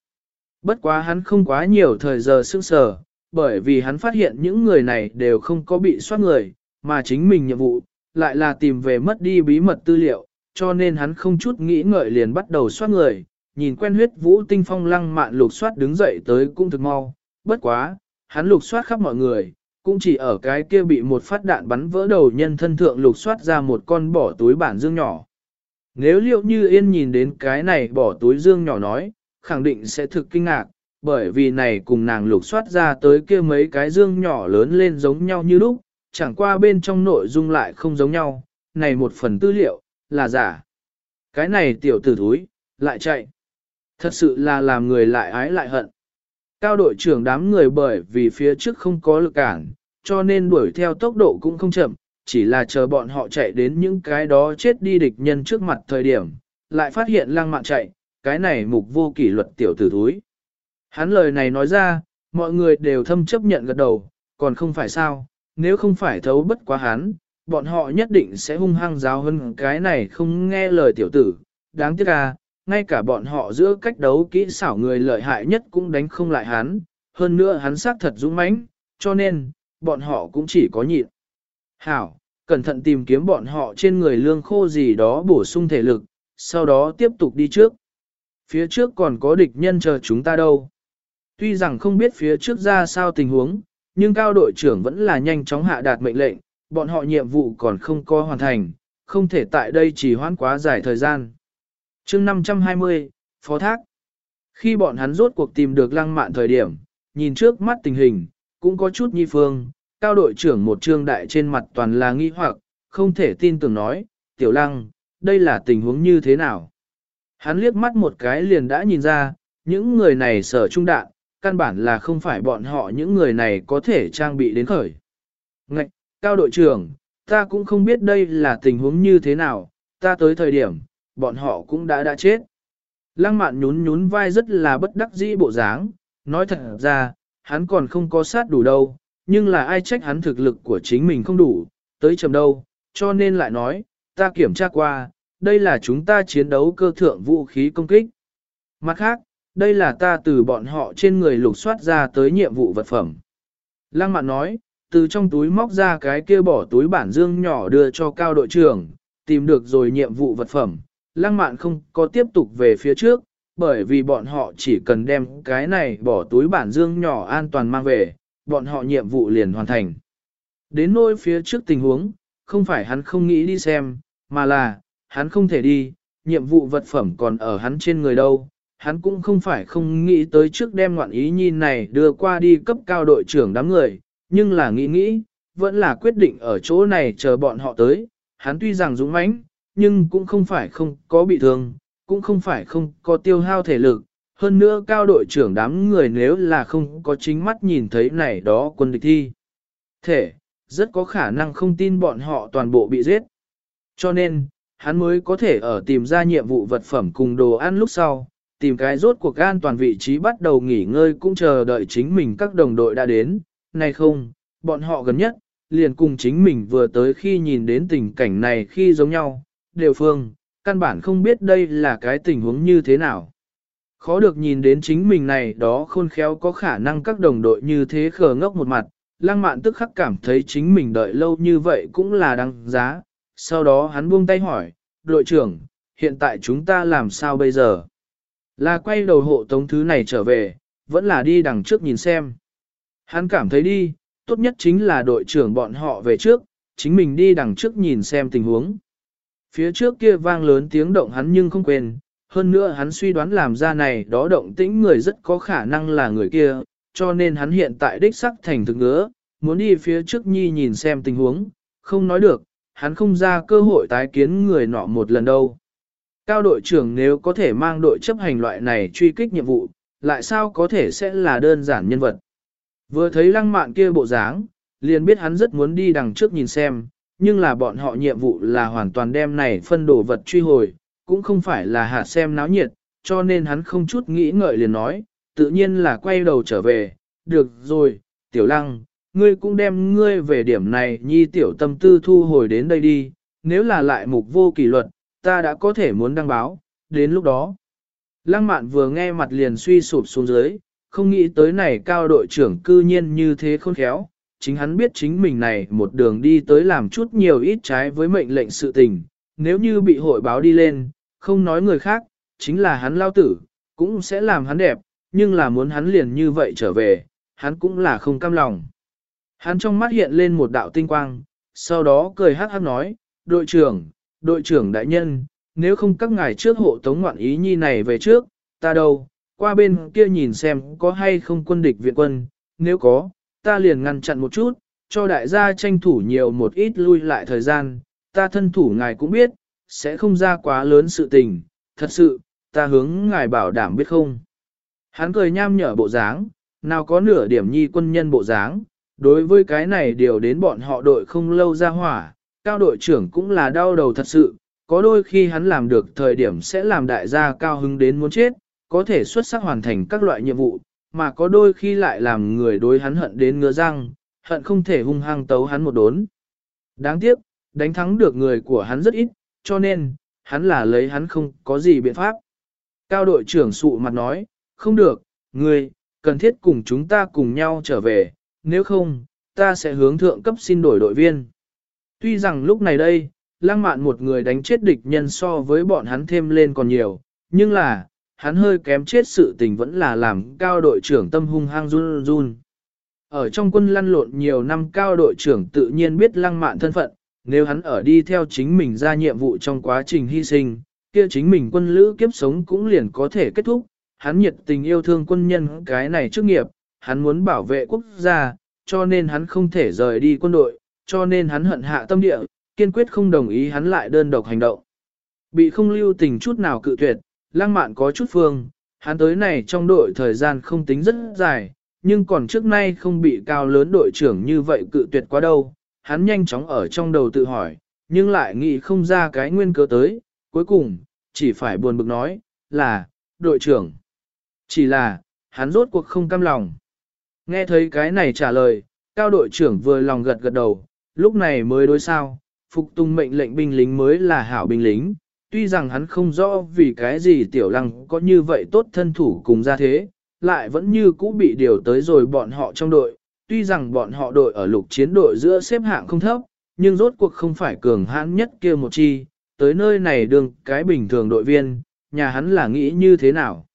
Bất quá hắn không quá nhiều thời giờ sương sờ, bởi vì hắn phát hiện những người này đều không có bị soát người, mà chính mình nhiệm vụ, lại là tìm về mất đi bí mật tư liệu, cho nên hắn không chút nghĩ ngợi liền bắt đầu soát người, nhìn quen huyết vũ tinh phong lăng mạn lục soát đứng dậy tới cũng thực mau, bất quá, hắn lục soát khắp mọi người, cũng chỉ ở cái kia bị một phát đạn bắn vỡ đầu nhân thân thượng lục soát ra một con bỏ túi bản dương nhỏ. Nếu liệu như yên nhìn đến cái này bỏ túi dương nhỏ nói, khẳng định sẽ thực kinh ngạc, bởi vì này cùng nàng lục soát ra tới kia mấy cái dương nhỏ lớn lên giống nhau như lúc, chẳng qua bên trong nội dung lại không giống nhau, này một phần tư liệu, là giả. Cái này tiểu tử thúi, lại chạy. Thật sự là làm người lại ái lại hận. Cao đội trưởng đám người bởi vì phía trước không có lực cản, cho nên đuổi theo tốc độ cũng không chậm, chỉ là chờ bọn họ chạy đến những cái đó chết đi địch nhân trước mặt thời điểm, lại phát hiện lăng mạn chạy, cái này mục vô kỷ luật tiểu tử thúi. Hắn lời này nói ra, mọi người đều thâm chấp nhận gật đầu, còn không phải sao, nếu không phải thấu bất quá hắn, bọn họ nhất định sẽ hung hăng giáo hơn cái này không nghe lời tiểu tử. Đáng tiếc à, ngay cả bọn họ giữa cách đấu kỹ xảo người lợi hại nhất cũng đánh không lại hắn, hơn nữa hắn xác thật dũng mãnh, cho nên, bọn họ cũng chỉ có nhịn. Hảo, cẩn thận tìm kiếm bọn họ trên người lương khô gì đó bổ sung thể lực, sau đó tiếp tục đi trước. Phía trước còn có địch nhân chờ chúng ta đâu. Tuy rằng không biết phía trước ra sao tình huống, nhưng cao đội trưởng vẫn là nhanh chóng hạ đạt mệnh lệnh, bọn họ nhiệm vụ còn không có hoàn thành, không thể tại đây chỉ hoãn quá dài thời gian. chương 520, Phó Thác Khi bọn hắn rốt cuộc tìm được lăng mạn thời điểm, nhìn trước mắt tình hình, cũng có chút nhi phương, cao đội trưởng một trương đại trên mặt toàn là nghi hoặc, không thể tin tưởng nói, tiểu lăng, đây là tình huống như thế nào? Hắn liếc mắt một cái liền đã nhìn ra, những người này sở trung đạn, căn bản là không phải bọn họ những người này có thể trang bị đến khởi. Ngạch, cao đội trưởng, ta cũng không biết đây là tình huống như thế nào, ta tới thời điểm, bọn họ cũng đã đã chết. Lăng mạn nhún nhún vai rất là bất đắc dĩ bộ dáng, nói thật ra, hắn còn không có sát đủ đâu, nhưng là ai trách hắn thực lực của chính mình không đủ, tới chầm đâu, cho nên lại nói, ta kiểm tra qua, đây là chúng ta chiến đấu cơ thượng vũ khí công kích. Mặt khác, đây là ta từ bọn họ trên người lục soát ra tới nhiệm vụ vật phẩm. Lăng mạn nói, từ trong túi móc ra cái kia bỏ túi bản dương nhỏ đưa cho cao đội trưởng, tìm được rồi nhiệm vụ vật phẩm. Lăng mạn không có tiếp tục về phía trước, bởi vì bọn họ chỉ cần đem cái này bỏ túi bản dương nhỏ an toàn mang về, bọn họ nhiệm vụ liền hoàn thành. Đến nỗi phía trước tình huống, không phải hắn không nghĩ đi xem, mà là, hắn không thể đi, nhiệm vụ vật phẩm còn ở hắn trên người đâu. Hắn cũng không phải không nghĩ tới trước đem ngoạn ý nhìn này đưa qua đi cấp cao đội trưởng đám người, nhưng là nghĩ nghĩ, vẫn là quyết định ở chỗ này chờ bọn họ tới. Hắn tuy rằng dũng mãnh, nhưng cũng không phải không có bị thương, cũng không phải không có tiêu hao thể lực. Hơn nữa cao đội trưởng đám người nếu là không có chính mắt nhìn thấy này đó quân địch thi. Thể, rất có khả năng không tin bọn họ toàn bộ bị giết. Cho nên, hắn mới có thể ở tìm ra nhiệm vụ vật phẩm cùng đồ ăn lúc sau, tìm cái rốt cuộc an toàn vị trí bắt đầu nghỉ ngơi cũng chờ đợi chính mình các đồng đội đã đến. Này không, bọn họ gần nhất, liền cùng chính mình vừa tới khi nhìn đến tình cảnh này khi giống nhau, đều phương, căn bản không biết đây là cái tình huống như thế nào. Khó được nhìn đến chính mình này đó khôn khéo có khả năng các đồng đội như thế khờ ngốc một mặt, lang mạn tức khắc cảm thấy chính mình đợi lâu như vậy cũng là đáng giá. Sau đó hắn buông tay hỏi, đội trưởng, hiện tại chúng ta làm sao bây giờ? Là quay đầu hộ tống thứ này trở về, vẫn là đi đằng trước nhìn xem. Hắn cảm thấy đi, tốt nhất chính là đội trưởng bọn họ về trước, chính mình đi đằng trước nhìn xem tình huống. Phía trước kia vang lớn tiếng động hắn nhưng không quên, hơn nữa hắn suy đoán làm ra này đó động tĩnh người rất có khả năng là người kia, cho nên hắn hiện tại đích sắc thành thực ngứa, muốn đi phía trước nhi nhìn xem tình huống, không nói được, hắn không ra cơ hội tái kiến người nọ một lần đâu. Cao đội trưởng nếu có thể mang đội chấp hành loại này truy kích nhiệm vụ, lại sao có thể sẽ là đơn giản nhân vật. Vừa thấy lăng mạn kia bộ dáng, liền biết hắn rất muốn đi đằng trước nhìn xem, nhưng là bọn họ nhiệm vụ là hoàn toàn đem này phân đồ vật truy hồi, cũng không phải là hạ xem náo nhiệt, cho nên hắn không chút nghĩ ngợi liền nói, tự nhiên là quay đầu trở về, được rồi, tiểu lăng, ngươi cũng đem ngươi về điểm này nhi tiểu tâm tư thu hồi đến đây đi, nếu là lại mục vô kỷ luật, ta đã có thể muốn đăng báo, đến lúc đó. Lăng mạn vừa nghe mặt liền suy sụp xuống dưới, không nghĩ tới này cao đội trưởng cư nhiên như thế khôn khéo, chính hắn biết chính mình này một đường đi tới làm chút nhiều ít trái với mệnh lệnh sự tình, nếu như bị hội báo đi lên, không nói người khác, chính là hắn lao tử, cũng sẽ làm hắn đẹp, nhưng là muốn hắn liền như vậy trở về, hắn cũng là không cam lòng. Hắn trong mắt hiện lên một đạo tinh quang, sau đó cười hát hát nói, đội trưởng, đội trưởng đại nhân, nếu không các ngài trước hộ tống ngoạn ý nhi này về trước, ta đâu, qua bên kia nhìn xem có hay không quân địch viện quân, nếu có, ta liền ngăn chặn một chút, cho đại gia tranh thủ nhiều một ít lui lại thời gian, ta thân thủ ngài cũng biết, sẽ không ra quá lớn sự tình, thật sự, ta hướng ngài bảo đảm biết không. Hắn cười nham nhở bộ dáng, nào có nửa điểm nhi quân nhân bộ dáng, đối với cái này điều đến bọn họ đội không lâu ra hỏa, cao đội trưởng cũng là đau đầu thật sự, có đôi khi hắn làm được thời điểm sẽ làm đại gia cao hứng đến muốn chết, có thể xuất sắc hoàn thành các loại nhiệm vụ, mà có đôi khi lại làm người đối hắn hận đến ngứa răng, hận không thể hung hăng tấu hắn một đốn. Đáng tiếc, đánh thắng được người của hắn rất ít, cho nên, hắn là lấy hắn không có gì biện pháp. Cao đội trưởng sụ mặt nói, không được, người, cần thiết cùng chúng ta cùng nhau trở về, nếu không, ta sẽ hướng thượng cấp xin đổi đội viên. Tuy rằng lúc này đây, lăng mạn một người đánh chết địch nhân so với bọn hắn thêm lên còn nhiều, nhưng là, hắn hơi kém chết sự tình vẫn là làm cao đội trưởng tâm hung hăng run run. Ở trong quân lăn lộn nhiều năm cao đội trưởng tự nhiên biết lăng mạn thân phận, nếu hắn ở đi theo chính mình ra nhiệm vụ trong quá trình hy sinh, kia chính mình quân lữ kiếp sống cũng liền có thể kết thúc, hắn nhiệt tình yêu thương quân nhân cái này trước nghiệp, hắn muốn bảo vệ quốc gia, cho nên hắn không thể rời đi quân đội, cho nên hắn hận hạ tâm địa, kiên quyết không đồng ý hắn lại đơn độc hành động. Bị không lưu tình chút nào cự tuyệt, lăng mạn có chút phương, hắn tới này trong đội thời gian không tính rất dài, nhưng còn trước nay không bị cao lớn đội trưởng như vậy cự tuyệt quá đâu. Hắn nhanh chóng ở trong đầu tự hỏi, nhưng lại nghĩ không ra cái nguyên cớ tới, cuối cùng, chỉ phải buồn bực nói, là, đội trưởng. Chỉ là, hắn rốt cuộc không cam lòng. Nghe thấy cái này trả lời, cao đội trưởng vừa lòng gật gật đầu, lúc này mới đối sao, phục tung mệnh lệnh binh lính mới là hảo binh lính, tuy rằng hắn không rõ vì cái gì tiểu lăng có như vậy tốt thân thủ cùng ra thế, lại vẫn như cũ bị điều tới rồi bọn họ trong đội, tuy rằng bọn họ đội ở lục chiến đội giữa xếp hạng không thấp, nhưng rốt cuộc không phải cường hãn nhất kia một chi, tới nơi này đường cái bình thường đội viên, nhà hắn là nghĩ như thế nào.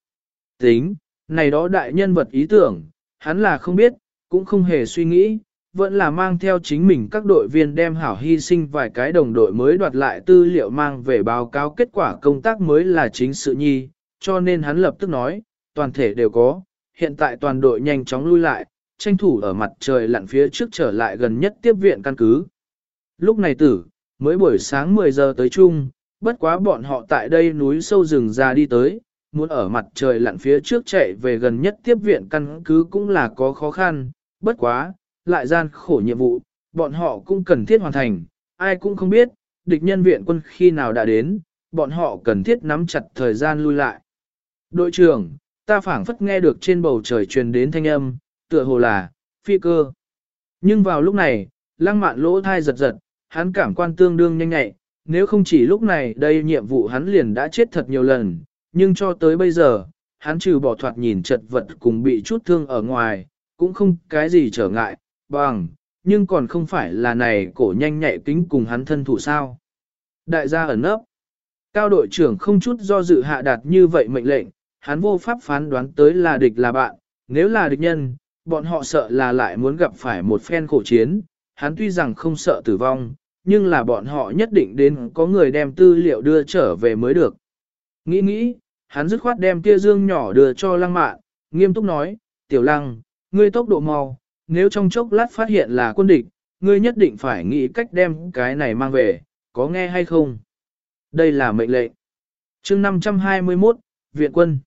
Tính, này đó đại nhân vật ý tưởng, hắn là không biết, cũng không hề suy nghĩ, vẫn là mang theo chính mình các đội viên đem hảo hy sinh vài cái đồng đội mới đoạt lại tư liệu mang về báo cáo kết quả công tác mới là chính sự nhi, cho nên hắn lập tức nói, toàn thể đều có, hiện tại toàn đội nhanh chóng lui lại, tranh thủ ở mặt trời lặn phía trước trở lại gần nhất tiếp viện căn cứ. Lúc này tử, mới buổi sáng 10 giờ tới chung, bất quá bọn họ tại đây núi sâu rừng ra đi tới, muốn ở mặt trời lặn phía trước chạy về gần nhất tiếp viện căn cứ cũng là có khó khăn, bất quá, lại gian khổ nhiệm vụ, bọn họ cũng cần thiết hoàn thành, ai cũng không biết, địch nhân viện quân khi nào đã đến, bọn họ cần thiết nắm chặt thời gian lui lại. Đội trưởng, ta phảng phất nghe được trên bầu trời truyền đến thanh âm, tựa hồ là, phi cơ. Nhưng vào lúc này, lăng mạn lỗ thai giật giật, hắn cảm quan tương đương nhanh nhẹ, nếu không chỉ lúc này đây nhiệm vụ hắn liền đã chết thật nhiều lần, nhưng cho tới bây giờ, hắn trừ bỏ thoạt nhìn chật vật cùng bị chút thương ở ngoài, cũng không cái gì trở ngại, bằng, nhưng còn không phải là này cổ nhanh nhạy kính cùng hắn thân thủ sao. Đại gia ẩn nấp. Cao đội trưởng không chút do dự hạ đạt như vậy mệnh lệnh, hắn vô pháp phán đoán tới là địch là bạn, nếu là địch nhân, bọn họ sợ là lại muốn gặp phải một phen khổ chiến, hắn tuy rằng không sợ tử vong, nhưng là bọn họ nhất định đến có người đem tư liệu đưa trở về mới được. Nghĩ nghĩ, hắn dứt khoát đem tia dương nhỏ đưa cho lăng mạn, nghiêm túc nói, tiểu lăng, ngươi tốc độ mau, nếu trong chốc lát phát hiện là quân địch, ngươi nhất định phải nghĩ cách đem cái này mang về, có nghe hay không? Đây là mệnh lệnh. chương 521, Viện quân.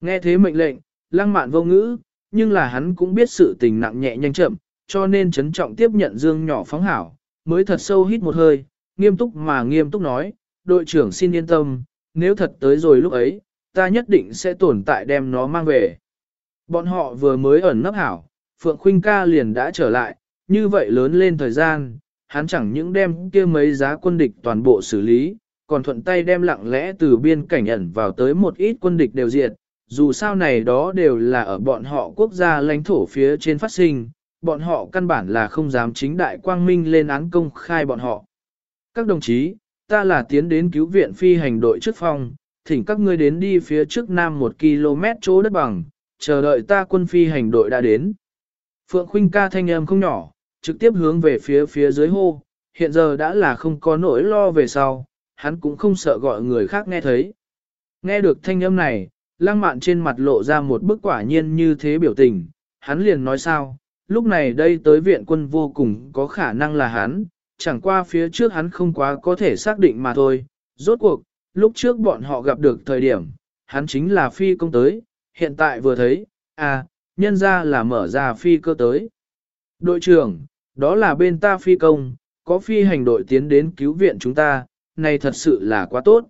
Nghe thế mệnh lệnh, lăng mạn vô ngữ, nhưng là hắn cũng biết sự tình nặng nhẹ nhanh chậm, cho nên trấn trọng tiếp nhận dương nhỏ phóng hảo, mới thật sâu hít một hơi, nghiêm túc mà nghiêm túc nói, đội trưởng xin yên tâm, nếu thật tới rồi lúc ấy, ta nhất định sẽ tồn tại đem nó mang về. Bọn họ vừa mới ẩn nấp hảo, Phượng Khuynh ca liền đã trở lại, như vậy lớn lên thời gian, hắn chẳng những đem kia mấy giá quân địch toàn bộ xử lý, còn thuận tay đem lặng lẽ từ biên cảnh ẩn vào tới một ít quân địch đều diệt, dù sao này đó đều là ở bọn họ quốc gia lãnh thổ phía trên phát sinh, bọn họ căn bản là không dám chính đại quang minh lên án công khai bọn họ. Các đồng chí, ta là tiến đến cứu viện phi hành đội trước phòng, thỉnh các ngươi đến đi phía trước nam một km chỗ đất bằng, chờ đợi ta quân phi hành đội đã đến. Phượng Khuynh ca thanh âm không nhỏ, trực tiếp hướng về phía phía dưới hô, hiện giờ đã là không có nỗi lo về sau, hắn cũng không sợ gọi người khác nghe thấy. Nghe được thanh âm này, lăng mạn trên mặt lộ ra một bức quả nhiên như thế biểu tình, hắn liền nói sao, lúc này đây tới viện quân vô cùng có khả năng là hắn, chẳng qua phía trước hắn không quá có thể xác định mà thôi, rốt cuộc, lúc trước bọn họ gặp được thời điểm, hắn chính là phi công tới, hiện tại vừa thấy, à, nhân ra là mở ra phi cơ tới. Đội trưởng, đó là bên ta phi công, có phi hành đội tiến đến cứu viện chúng ta, này thật sự là quá tốt.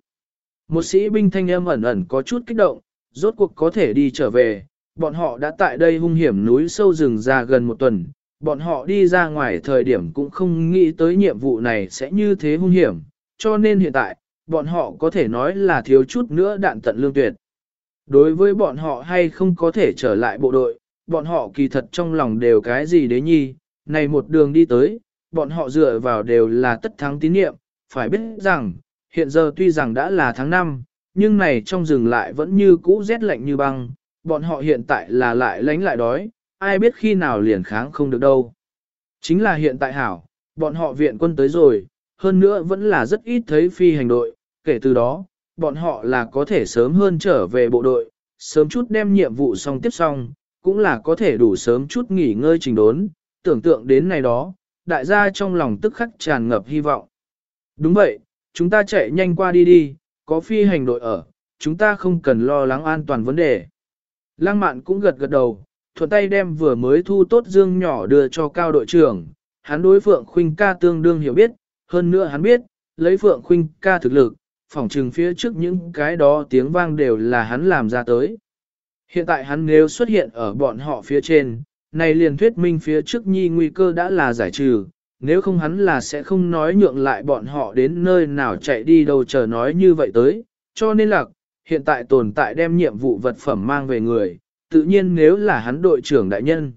Một sĩ binh thanh âm ẩn ẩn có chút kích động, rốt cuộc có thể đi trở về, bọn họ đã tại đây hung hiểm núi sâu rừng ra gần một tuần, bọn họ đi ra ngoài thời điểm cũng không nghĩ tới nhiệm vụ này sẽ như thế hung hiểm, cho nên hiện tại, bọn họ có thể nói là thiếu chút nữa đạn tận lương tuyệt. Đối với bọn họ hay không có thể trở lại bộ đội, bọn họ kỳ thật trong lòng đều cái gì đấy nhi, này một đường đi tới, bọn họ dựa vào đều là tất thắng tín nhiệm, phải biết rằng, hiện giờ tuy rằng đã là tháng 5, nhưng này trong rừng lại vẫn như cũ rét lạnh như băng, bọn họ hiện tại là lại lánh lại đói, ai biết khi nào liền kháng không được đâu. Chính là hiện tại hảo, bọn họ viện quân tới rồi, hơn nữa vẫn là rất ít thấy phi hành đội, kể từ đó, bọn họ là có thể sớm hơn trở về bộ đội, sớm chút đem nhiệm vụ xong tiếp xong, cũng là có thể đủ sớm chút nghỉ ngơi trình đốn, tưởng tượng đến này đó, đại gia trong lòng tức khắc tràn ngập hy vọng. Đúng vậy, chúng ta chạy nhanh qua đi đi, có phi hành đội ở, chúng ta không cần lo lắng an toàn vấn đề. Lăng mạn cũng gật gật đầu, thuận tay đem vừa mới thu tốt dương nhỏ đưa cho cao đội trưởng, hắn đối Phượng Khuynh ca tương đương hiểu biết, hơn nữa hắn biết, lấy Phượng Khuynh ca thực lực, phỏng trừng phía trước những cái đó tiếng vang đều là hắn làm ra tới. Hiện tại hắn nếu xuất hiện ở bọn họ phía trên, này liền thuyết minh phía trước nhi nguy cơ đã là giải trừ, nếu không hắn là sẽ không nói nhượng lại bọn họ đến nơi nào chạy đi đâu chờ nói như vậy tới, cho nên là, hiện tại tồn tại đem nhiệm vụ vật phẩm mang về người, tự nhiên nếu là hắn đội trưởng đại nhân.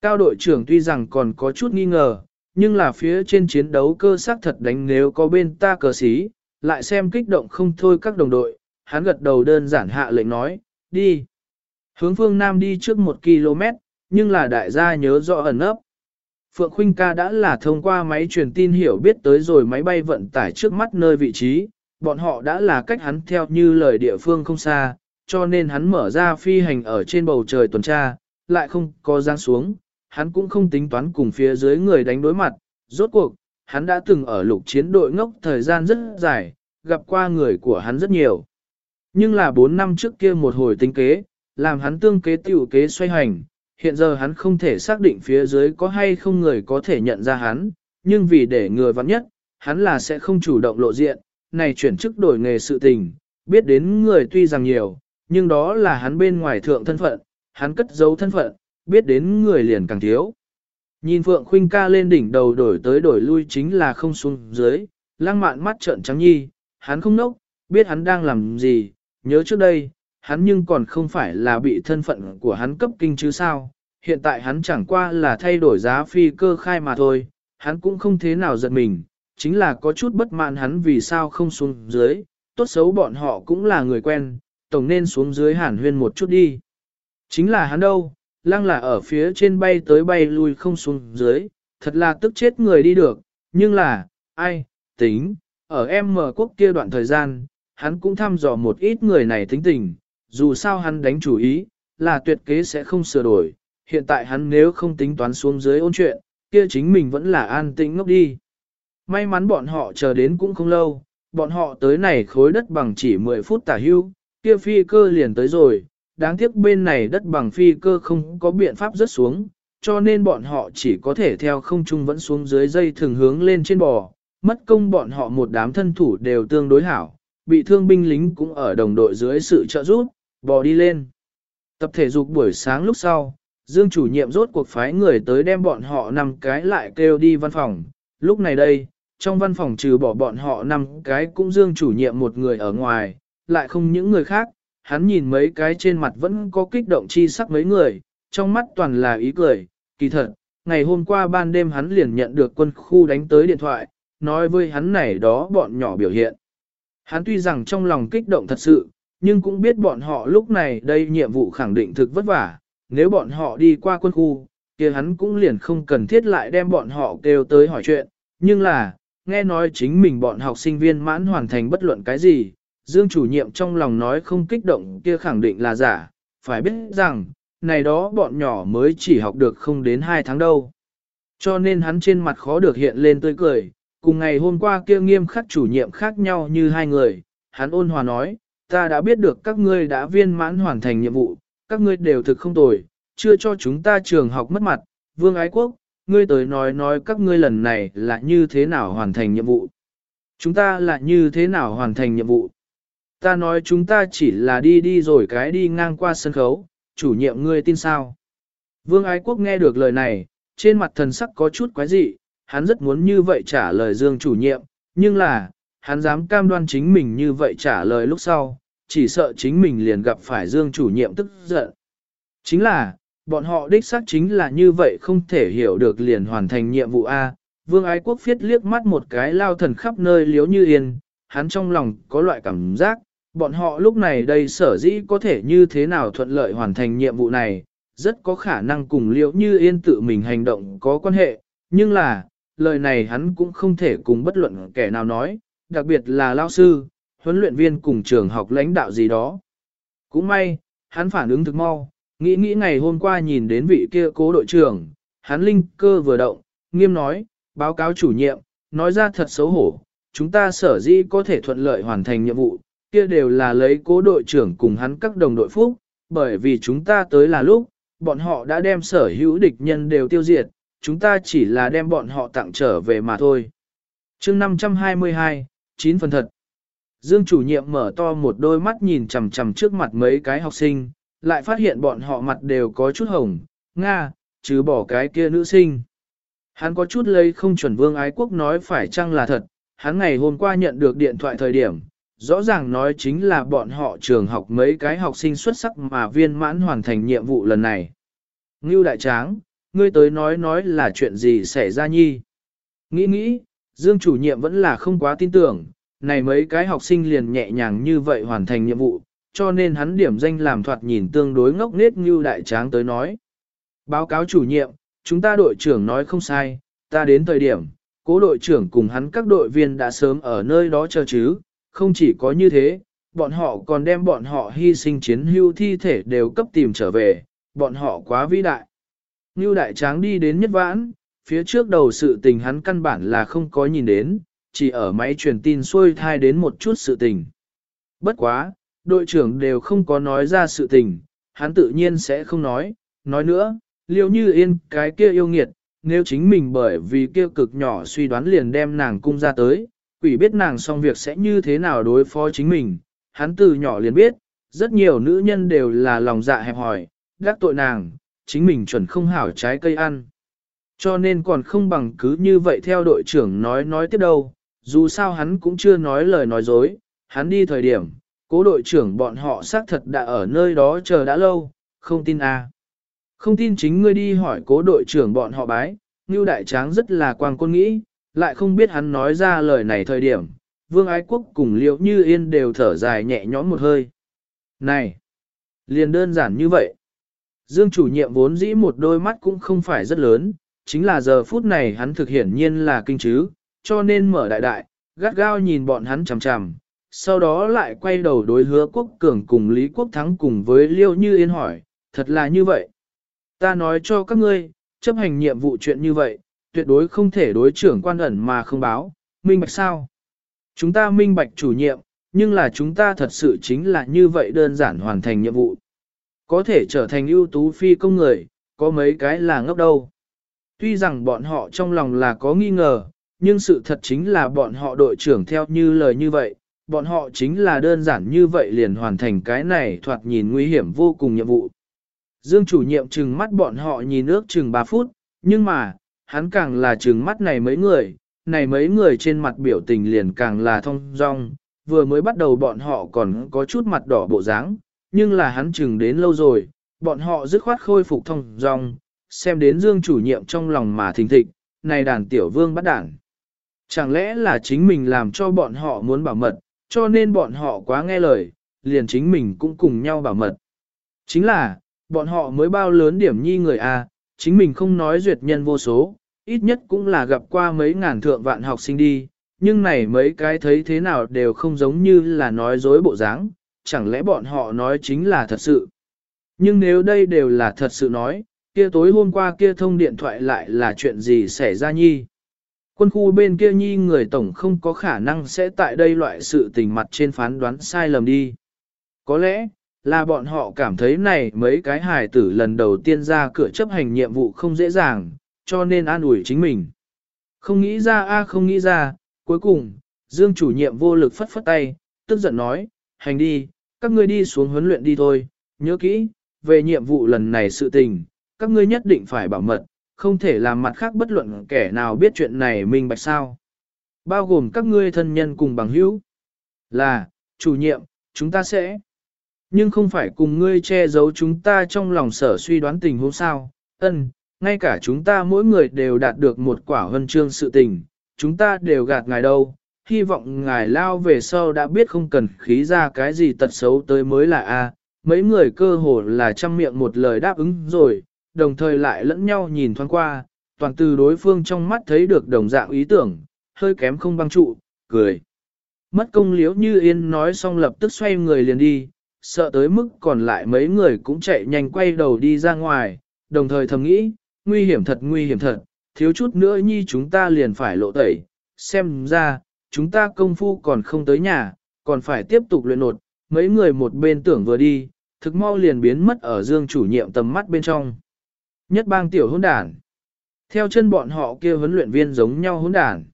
Cao đội trưởng tuy rằng còn có chút nghi ngờ, nhưng là phía trên chiến đấu cơ sắc thật đánh nếu có bên ta cờ xí, lại xem kích động không thôi các đồng đội, hắn gật đầu đơn giản hạ lệnh nói, đi. Hướng phương Nam đi trước một km, nhưng là đại gia nhớ rõ ẩn ấp. Phượng Khuynh ca đã là thông qua máy truyền tin hiểu biết tới rồi máy bay vận tải trước mắt nơi vị trí, bọn họ đã là cách hắn theo như lời địa phương không xa, cho nên hắn mở ra phi hành ở trên bầu trời tuần tra, lại không có giáng xuống, hắn cũng không tính toán cùng phía dưới người đánh đối mặt, rốt cuộc, hắn đã từng ở lục chiến đội ngốc thời gian rất dài, gặp qua người của hắn rất nhiều. Nhưng là 4 năm trước kia một hồi tính kế, làm hắn tương kế tiểu kế xoay hành, hiện giờ hắn không thể xác định phía dưới có hay không người có thể nhận ra hắn, nhưng vì để người vắng nhất, hắn là sẽ không chủ động lộ diện, này chuyển chức đổi nghề sự tình, biết đến người tuy rằng nhiều, nhưng đó là hắn bên ngoài thượng thân phận, hắn cất giấu thân phận, biết đến người liền càng thiếu. Nhìn Phượng Khuynh ca lên đỉnh đầu đổi tới đổi lui chính là không xuống dưới, lăng mạn mắt trợn trắng nhi, hắn không nốc, biết hắn đang làm gì, nhớ trước đây, hắn nhưng còn không phải là bị thân phận của hắn cấp kinh chứ sao, hiện tại hắn chẳng qua là thay đổi giá phi cơ khai mà thôi, hắn cũng không thế nào giận mình, chính là có chút bất mãn hắn vì sao không xuống dưới, tốt xấu bọn họ cũng là người quen, tổng nên xuống dưới hàn huyên một chút đi. Chính là hắn đâu, lăng là ở phía trên bay tới bay lui không xuống dưới, thật là tức chết người đi được, nhưng là, ai, tính, ở em mở quốc kia đoạn thời gian, hắn cũng thăm dò một ít người này tính tình, dù sao hắn đánh chủ ý, là tuyệt kế sẽ không sửa đổi, hiện tại hắn nếu không tính toán xuống dưới ôn chuyện, kia chính mình vẫn là an tĩnh ngốc đi. May mắn bọn họ chờ đến cũng không lâu, bọn họ tới này khối đất bằng chỉ 10 phút tả hưu, kia phi cơ liền tới rồi, đáng tiếc bên này đất bằng phi cơ không có biện pháp rớt xuống, cho nên bọn họ chỉ có thể theo không trung vẫn xuống dưới dây thường hướng lên trên bò, mất công bọn họ một đám thân thủ đều tương đối hảo, bị thương binh lính cũng ở đồng đội dưới sự trợ giúp, bò đi lên. Tập thể dục buổi sáng lúc sau, Dương chủ nhiệm rốt cuộc phái người tới đem bọn họ năm cái lại kêu đi văn phòng. Lúc này đây, trong văn phòng trừ bỏ bọn họ năm cái cũng Dương chủ nhiệm một người ở ngoài, lại không những người khác. Hắn nhìn mấy cái trên mặt vẫn có kích động chi sắc mấy người, trong mắt toàn là ý cười, kỳ thật. Ngày hôm qua ban đêm hắn liền nhận được quân khu đánh tới điện thoại, nói với hắn này đó bọn nhỏ biểu hiện. Hắn tuy rằng trong lòng kích động thật sự, nhưng cũng biết bọn họ lúc này đây nhiệm vụ khẳng định thực vất vả, nếu bọn họ đi qua quân khu, kia hắn cũng liền không cần thiết lại đem bọn họ kêu tới hỏi chuyện, nhưng là, nghe nói chính mình bọn học sinh viên mãn hoàn thành bất luận cái gì, Dương chủ nhiệm trong lòng nói không kích động kia khẳng định là giả, phải biết rằng, này đó bọn nhỏ mới chỉ học được không đến 2 tháng đâu. Cho nên hắn trên mặt khó được hiện lên tươi cười, cùng ngày hôm qua kia nghiêm khắc chủ nhiệm khác nhau như hai người, hắn ôn hòa nói, ta đã biết được các ngươi đã viên mãn hoàn thành nhiệm vụ, các ngươi đều thực không tồi, chưa cho chúng ta trường học mất mặt, vương ái quốc, ngươi tới nói nói các ngươi lần này là như thế nào hoàn thành nhiệm vụ. Chúng ta là như thế nào hoàn thành nhiệm vụ. Ta nói chúng ta chỉ là đi đi rồi cái đi ngang qua sân khấu, chủ nhiệm ngươi tin sao. Vương ái quốc nghe được lời này, trên mặt thần sắc có chút quái dị, hắn rất muốn như vậy trả lời Dương chủ nhiệm, nhưng là, hắn dám cam đoan chính mình như vậy trả lời lúc sau, chỉ sợ chính mình liền gặp phải Dương chủ nhiệm tức giận. Chính là, bọn họ đích xác chính là như vậy không thể hiểu được liền hoàn thành nhiệm vụ A. Vương Ái Quốc phiết liếc mắt một cái lao thần khắp nơi liếu như yên, hắn trong lòng có loại cảm giác, Bọn họ lúc này đây sở dĩ có thể như thế nào thuận lợi hoàn thành nhiệm vụ này, rất có khả năng cùng liễu như yên tự mình hành động có quan hệ, nhưng là, lời này hắn cũng không thể cùng bất luận kẻ nào nói, đặc biệt là lao sư, huấn luyện viên cùng trường học lãnh đạo gì đó. Cũng may, hắn phản ứng thực mau, nghĩ nghĩ ngày hôm qua nhìn đến vị kia cố đội trưởng, hắn linh cơ vừa động, nghiêm nói, báo cáo chủ nhiệm, nói ra thật xấu hổ, chúng ta sở dĩ có thể thuận lợi hoàn thành nhiệm vụ, kia đều là lấy cố đội trưởng cùng hắn các đồng đội phúc, bởi vì chúng ta tới là lúc, bọn họ đã đem sở hữu địch nhân đều tiêu diệt, chúng ta chỉ là đem bọn họ tặng trở về mà thôi. chương 522, 9 phần thật. Dương chủ nhiệm mở to một đôi mắt nhìn chằm chằm trước mặt mấy cái học sinh, lại phát hiện bọn họ mặt đều có chút hồng, Nga, chứ bỏ cái kia nữ sinh. Hắn có chút lấy không chuẩn vương ái quốc nói phải chăng là thật, hắn ngày hôm qua nhận được điện thoại thời điểm, rõ ràng nói chính là bọn họ trường học mấy cái học sinh xuất sắc mà viên mãn hoàn thành nhiệm vụ lần này. Ngưu đại tráng, ngươi tới nói nói là chuyện gì xảy ra nhi. Nghĩ nghĩ, Dương chủ nhiệm vẫn là không quá tin tưởng, này mấy cái học sinh liền nhẹ nhàng như vậy hoàn thành nhiệm vụ, cho nên hắn điểm danh làm thoạt nhìn tương đối ngốc nghếch như đại tráng tới nói. Báo cáo chủ nhiệm, chúng ta đội trưởng nói không sai, ta đến thời điểm, cố đội trưởng cùng hắn các đội viên đã sớm ở nơi đó chờ chứ, không chỉ có như thế, bọn họ còn đem bọn họ hy sinh chiến hưu thi thể đều cấp tìm trở về, bọn họ quá vĩ đại. Như đại tráng đi đến nhất vãn, phía trước đầu sự tình hắn căn bản là không có nhìn đến, chỉ ở máy truyền tin xuôi thai đến một chút sự tình. Bất quá, đội trưởng đều không có nói ra sự tình, hắn tự nhiên sẽ không nói, nói nữa, liêu như yên cái kia yêu nghiệt, nếu chính mình bởi vì kia cực nhỏ suy đoán liền đem nàng cung ra tới, quỷ biết nàng xong việc sẽ như thế nào đối phó chính mình, hắn từ nhỏ liền biết, rất nhiều nữ nhân đều là lòng dạ hẹp hòi, gác tội nàng, chính mình chuẩn không hảo trái cây ăn. Cho nên còn không bằng cứ như vậy theo đội trưởng nói nói tiếp đâu, dù sao hắn cũng chưa nói lời nói dối, hắn đi thời điểm, cố đội trưởng bọn họ xác thật đã ở nơi đó chờ đã lâu, không tin à. Không tin chính ngươi đi hỏi cố đội trưởng bọn họ bái, Ngưu Đại Tráng rất là quang côn nghĩ, lại không biết hắn nói ra lời này thời điểm, Vương Ái Quốc cùng Liễu Như Yên đều thở dài nhẹ nhõm một hơi. Này, liền đơn giản như vậy. Dương chủ nhiệm vốn dĩ một đôi mắt cũng không phải rất lớn, chính là giờ phút này hắn thực hiển nhiên là kinh chứ, cho nên mở đại đại, gắt gao nhìn bọn hắn chằm chằm, sau đó lại quay đầu đối hứa quốc cường cùng Lý Quốc Thắng cùng với Liêu Như Yên hỏi, thật là như vậy. Ta nói cho các ngươi, chấp hành nhiệm vụ chuyện như vậy, tuyệt đối không thể đối trưởng quan ẩn mà không báo, minh bạch sao? Chúng ta minh bạch chủ nhiệm, nhưng là chúng ta thật sự chính là như vậy đơn giản hoàn thành nhiệm vụ. Có thể trở thành ưu tú phi công người, có mấy cái là ngốc đâu. Tuy rằng bọn họ trong lòng là có nghi ngờ, nhưng sự thật chính là bọn họ đội trưởng theo như lời như vậy, bọn họ chính là đơn giản như vậy liền hoàn thành cái này thoạt nhìn nguy hiểm vô cùng nhiệm vụ. Dương chủ nhiệm trừng mắt bọn họ nhìn ước chừng 3 phút, nhưng mà, hắn càng là trừng mắt này mấy người, này mấy người trên mặt biểu tình liền càng là thông dong, vừa mới bắt đầu bọn họ còn có chút mặt đỏ bộ dáng, nhưng là hắn chừng đến lâu rồi, bọn họ dứt khoát khôi phục thông dong, xem đến Dương chủ nhiệm trong lòng mà thình thịch, này đàn tiểu vương bắt đảng. Chẳng lẽ là chính mình làm cho bọn họ muốn bảo mật, cho nên bọn họ quá nghe lời, liền chính mình cũng cùng nhau bảo mật. Chính là, bọn họ mới bao lớn điểm nhi người A, chính mình không nói duyệt nhân vô số, ít nhất cũng là gặp qua mấy ngàn thượng vạn học sinh đi, nhưng này mấy cái thấy thế nào đều không giống như là nói dối bộ dáng, chẳng lẽ bọn họ nói chính là thật sự. Nhưng nếu đây đều là thật sự nói, kia tối hôm qua kia thông điện thoại lại là chuyện gì xảy ra nhi. Quân khu bên kia nhi người tổng không có khả năng sẽ tại đây loại sự tình mặt trên phán đoán sai lầm đi. Có lẽ, là bọn họ cảm thấy này mấy cái hài tử lần đầu tiên ra cửa chấp hành nhiệm vụ không dễ dàng, cho nên an ủi chính mình. Không nghĩ ra a không nghĩ ra, cuối cùng, Dương chủ nhiệm vô lực phất phất tay, tức giận nói, hành đi, các ngươi đi xuống huấn luyện đi thôi, nhớ kỹ, về nhiệm vụ lần này sự tình, các ngươi nhất định phải bảo mật, không thể làm mặt khác bất luận kẻ nào biết chuyện này minh bạch sao. Bao gồm các ngươi thân nhân cùng bằng hữu. Là, chủ nhiệm, chúng ta sẽ. Nhưng không phải cùng ngươi che giấu chúng ta trong lòng sở suy đoán tình huống sao. Ân, ngay cả chúng ta mỗi người đều đạt được một quả huân chương sự tình, chúng ta đều gạt ngài đâu. hy vọng ngài lao về sau đã biết không cần khí ra cái gì tật xấu tới mới là A, mấy người cơ hồ là trăm miệng một lời đáp ứng rồi, đồng thời lại lẫn nhau nhìn thoáng qua, toàn từ đối phương trong mắt thấy được đồng dạng ý tưởng, hơi kém không băng trụ, cười. Mất công liếu như yên nói xong lập tức xoay người liền đi, sợ tới mức còn lại mấy người cũng chạy nhanh quay đầu đi ra ngoài, đồng thời thầm nghĩ, nguy hiểm thật nguy hiểm thật, thiếu chút nữa nhi chúng ta liền phải lộ tẩy, xem ra, chúng ta công phu còn không tới nhà, còn phải tiếp tục luyện nột, mấy người một bên tưởng vừa đi, thực mau liền biến mất ở dương chủ nhiệm tầm mắt bên trong. Nhất bang tiểu hỗn đản. Theo chân bọn họ kia huấn luyện viên giống nhau hỗn đản.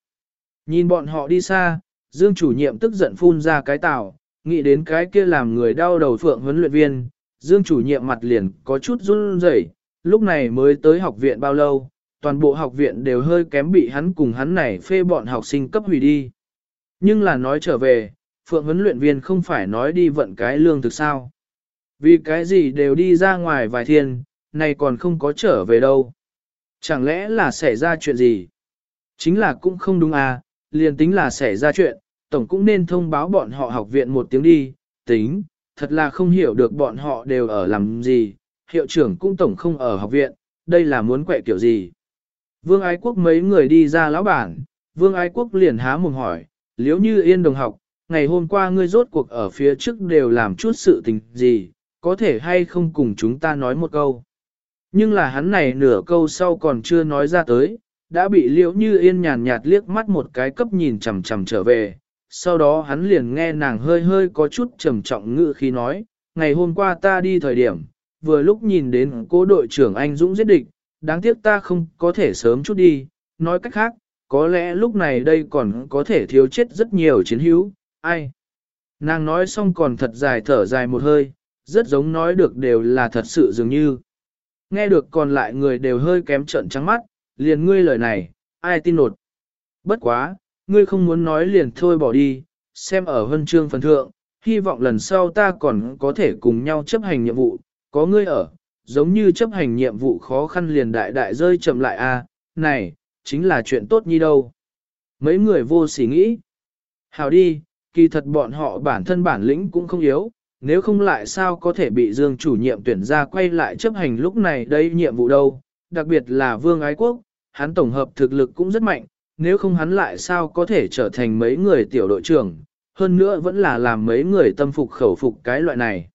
Nhìn bọn họ đi xa, dương chủ nhiệm tức giận phun ra cái tào nghĩ đến cái kia làm người đau đầu phượng huấn luyện viên, dương chủ nhiệm mặt liền có chút run rẩy, lúc này mới tới học viện bao lâu, toàn bộ học viện đều hơi kém bị hắn cùng hắn này phê bọn học sinh cấp hủy đi. Nhưng là nói trở về, phượng huấn luyện viên không phải nói đi vận cái lương thực sao. Vì cái gì đều đi ra ngoài vài thiên, này còn không có trở về đâu. Chẳng lẽ là xảy ra chuyện gì? Chính là cũng không đúng à, liền tính là xảy ra chuyện, tổng cũng nên thông báo bọn họ học viện một tiếng đi, tính, thật là không hiểu được bọn họ đều ở làm gì, hiệu trưởng cũng tổng không ở học viện, đây là muốn quẹ kiểu gì. Vương Ái Quốc mấy người đi ra lão bản, Vương Ái Quốc liền há mồm hỏi, liếu như yên đồng học, ngày hôm qua ngươi rốt cuộc ở phía trước đều làm chút sự tình gì, có thể hay không cùng chúng ta nói một câu. Nhưng là hắn này nửa câu sau còn chưa nói ra tới, đã bị liễu như yên nhàn nhạt liếc mắt một cái cấp nhìn chằm chằm trở về. Sau đó hắn liền nghe nàng hơi hơi có chút trầm trọng ngự khi nói, ngày hôm qua ta đi thời điểm, vừa lúc nhìn đến cố đội trưởng anh Dũng giết địch, đáng tiếc ta không có thể sớm chút đi, nói cách khác, có lẽ lúc này đây còn có thể thiếu chết rất nhiều chiến hữu, ai. Nàng nói xong còn thật dài thở dài một hơi, rất giống nói được đều là thật sự dường như. Nghe được còn lại người đều hơi kém trận trắng mắt, liền ngươi lời này, ai tin nột. Bất quá, ngươi không muốn nói liền thôi bỏ đi, xem ở huân chương phần thượng, hy vọng lần sau ta còn có thể cùng nhau chấp hành nhiệm vụ, có ngươi ở, giống như chấp hành nhiệm vụ khó khăn liền đại đại rơi chậm lại a, này, chính là chuyện tốt như đâu. Mấy người vô sỉ nghĩ. Hào đi, kỳ thật bọn họ bản thân bản lĩnh cũng không yếu, nếu không lại sao có thể bị Dương chủ nhiệm tuyển ra quay lại chấp hành lúc này đây nhiệm vụ đâu, đặc biệt là Vương Ái Quốc, hắn tổng hợp thực lực cũng rất mạnh, nếu không hắn lại sao có thể trở thành mấy người tiểu đội trưởng, hơn nữa vẫn là làm mấy người tâm phục khẩu phục cái loại này.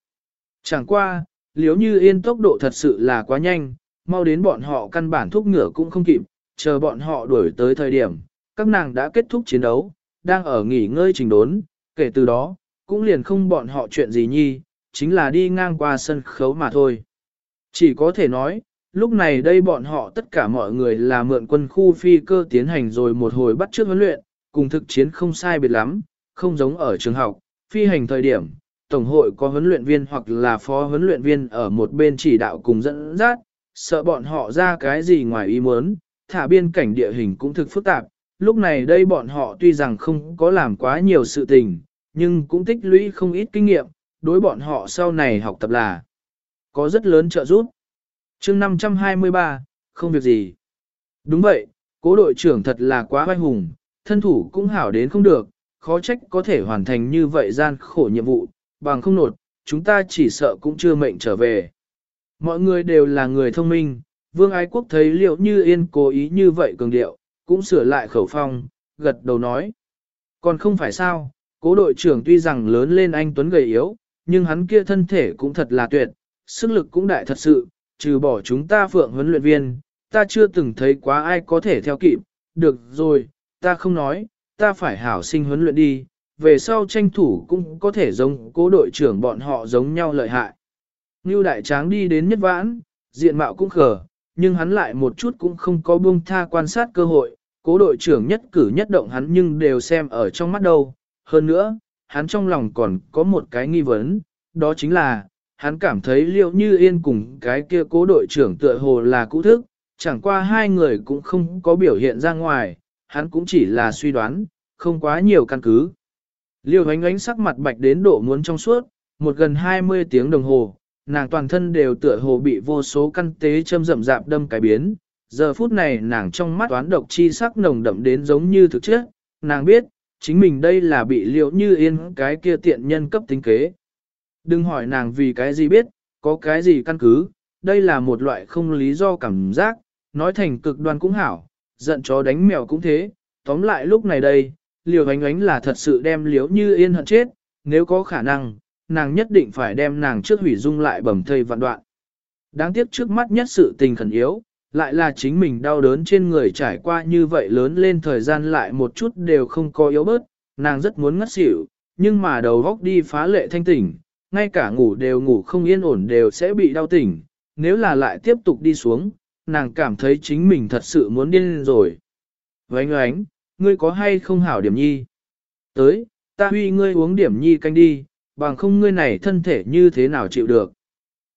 Chẳng qua, liếu như yên tốc độ thật sự là quá nhanh, mau đến bọn họ căn bản thúc ngựa cũng không kịp, chờ bọn họ đuổi tới thời điểm, các nàng đã kết thúc chiến đấu, đang ở nghỉ ngơi trình đốn, kể từ đó, cũng liền không bọn họ chuyện gì nhi, chính là đi ngang qua sân khấu mà thôi. Chỉ có thể nói, lúc này đây bọn họ tất cả mọi người là mượn quân khu phi cơ tiến hành rồi một hồi bắt trước huấn luyện, cùng thực chiến không sai biệt lắm, không giống ở trường học, phi hành thời điểm, tổng hội có huấn luyện viên hoặc là phó huấn luyện viên ở một bên chỉ đạo cùng dẫn dắt, sợ bọn họ ra cái gì ngoài ý muốn, thả biên cảnh địa hình cũng thực phức tạp, lúc này đây bọn họ tuy rằng không có làm quá nhiều sự tình, nhưng cũng tích lũy không ít kinh nghiệm, đối bọn họ sau này học tập là có rất lớn trợ giúp. chương 523, không việc gì. Đúng vậy, cố đội trưởng thật là quá vai hùng, thân thủ cũng hảo đến không được, khó trách có thể hoàn thành như vậy gian khổ nhiệm vụ, bằng không nột, chúng ta chỉ sợ cũng chưa mệnh trở về. Mọi người đều là người thông minh, vương ái quốc thấy liệu như yên cố ý như vậy cường điệu, cũng sửa lại khẩu phong, gật đầu nói. Còn không phải sao, Cố đội trưởng tuy rằng lớn lên anh Tuấn gầy yếu, nhưng hắn kia thân thể cũng thật là tuyệt, sức lực cũng đại thật sự, trừ bỏ chúng ta phượng huấn luyện viên, ta chưa từng thấy quá ai có thể theo kịp, được rồi, ta không nói, ta phải hảo sinh huấn luyện đi, về sau tranh thủ cũng có thể giống cố đội trưởng bọn họ giống nhau lợi hại. Ngưu đại tráng đi đến nhất vãn, diện mạo cũng khờ, nhưng hắn lại một chút cũng không có buông tha quan sát cơ hội, cố đội trưởng nhất cử nhất động hắn nhưng đều xem ở trong mắt đâu, hơn nữa, hắn trong lòng còn có một cái nghi vấn, đó chính là, hắn cảm thấy liệu như yên cùng cái kia cố đội trưởng tựa hồ là cũ thức, chẳng qua hai người cũng không có biểu hiện ra ngoài, hắn cũng chỉ là suy đoán, không quá nhiều căn cứ. Liêu ánh ánh sắc mặt bạch đến độ muốn trong suốt, một gần 20 tiếng đồng hồ, nàng toàn thân đều tựa hồ bị vô số căn tế châm rậm rạp đâm cái biến. Giờ phút này nàng trong mắt toán độc chi sắc nồng đậm đến giống như thực chất, nàng biết, chính mình đây là bị liệu như yên cái kia tiện nhân cấp tính kế. Đừng hỏi nàng vì cái gì biết, có cái gì căn cứ, đây là một loại không lý do cảm giác, nói thành cực đoan cũng hảo, giận chó đánh mèo cũng thế, tóm lại lúc này đây, liều ánh ánh là thật sự đem liếu như yên hận chết, nếu có khả năng, nàng nhất định phải đem nàng trước hủy dung lại bầm thây vạn đoạn. Đáng tiếc trước mắt nhất sự tình khẩn yếu, lại là chính mình đau đớn trên người trải qua như vậy lớn lên thời gian lại một chút đều không có yếu bớt, nàng rất muốn ngất xỉu, nhưng mà đầu góc đi phá lệ thanh tỉnh, ngay cả ngủ đều ngủ không yên ổn đều sẽ bị đau tỉnh, nếu là lại tiếp tục đi xuống, nàng cảm thấy chính mình thật sự muốn điên rồi. Vánh oánh, ngươi có hay không hảo điểm nhi? Tới, ta huy ngươi uống điểm nhi canh đi, bằng không ngươi này thân thể như thế nào chịu được.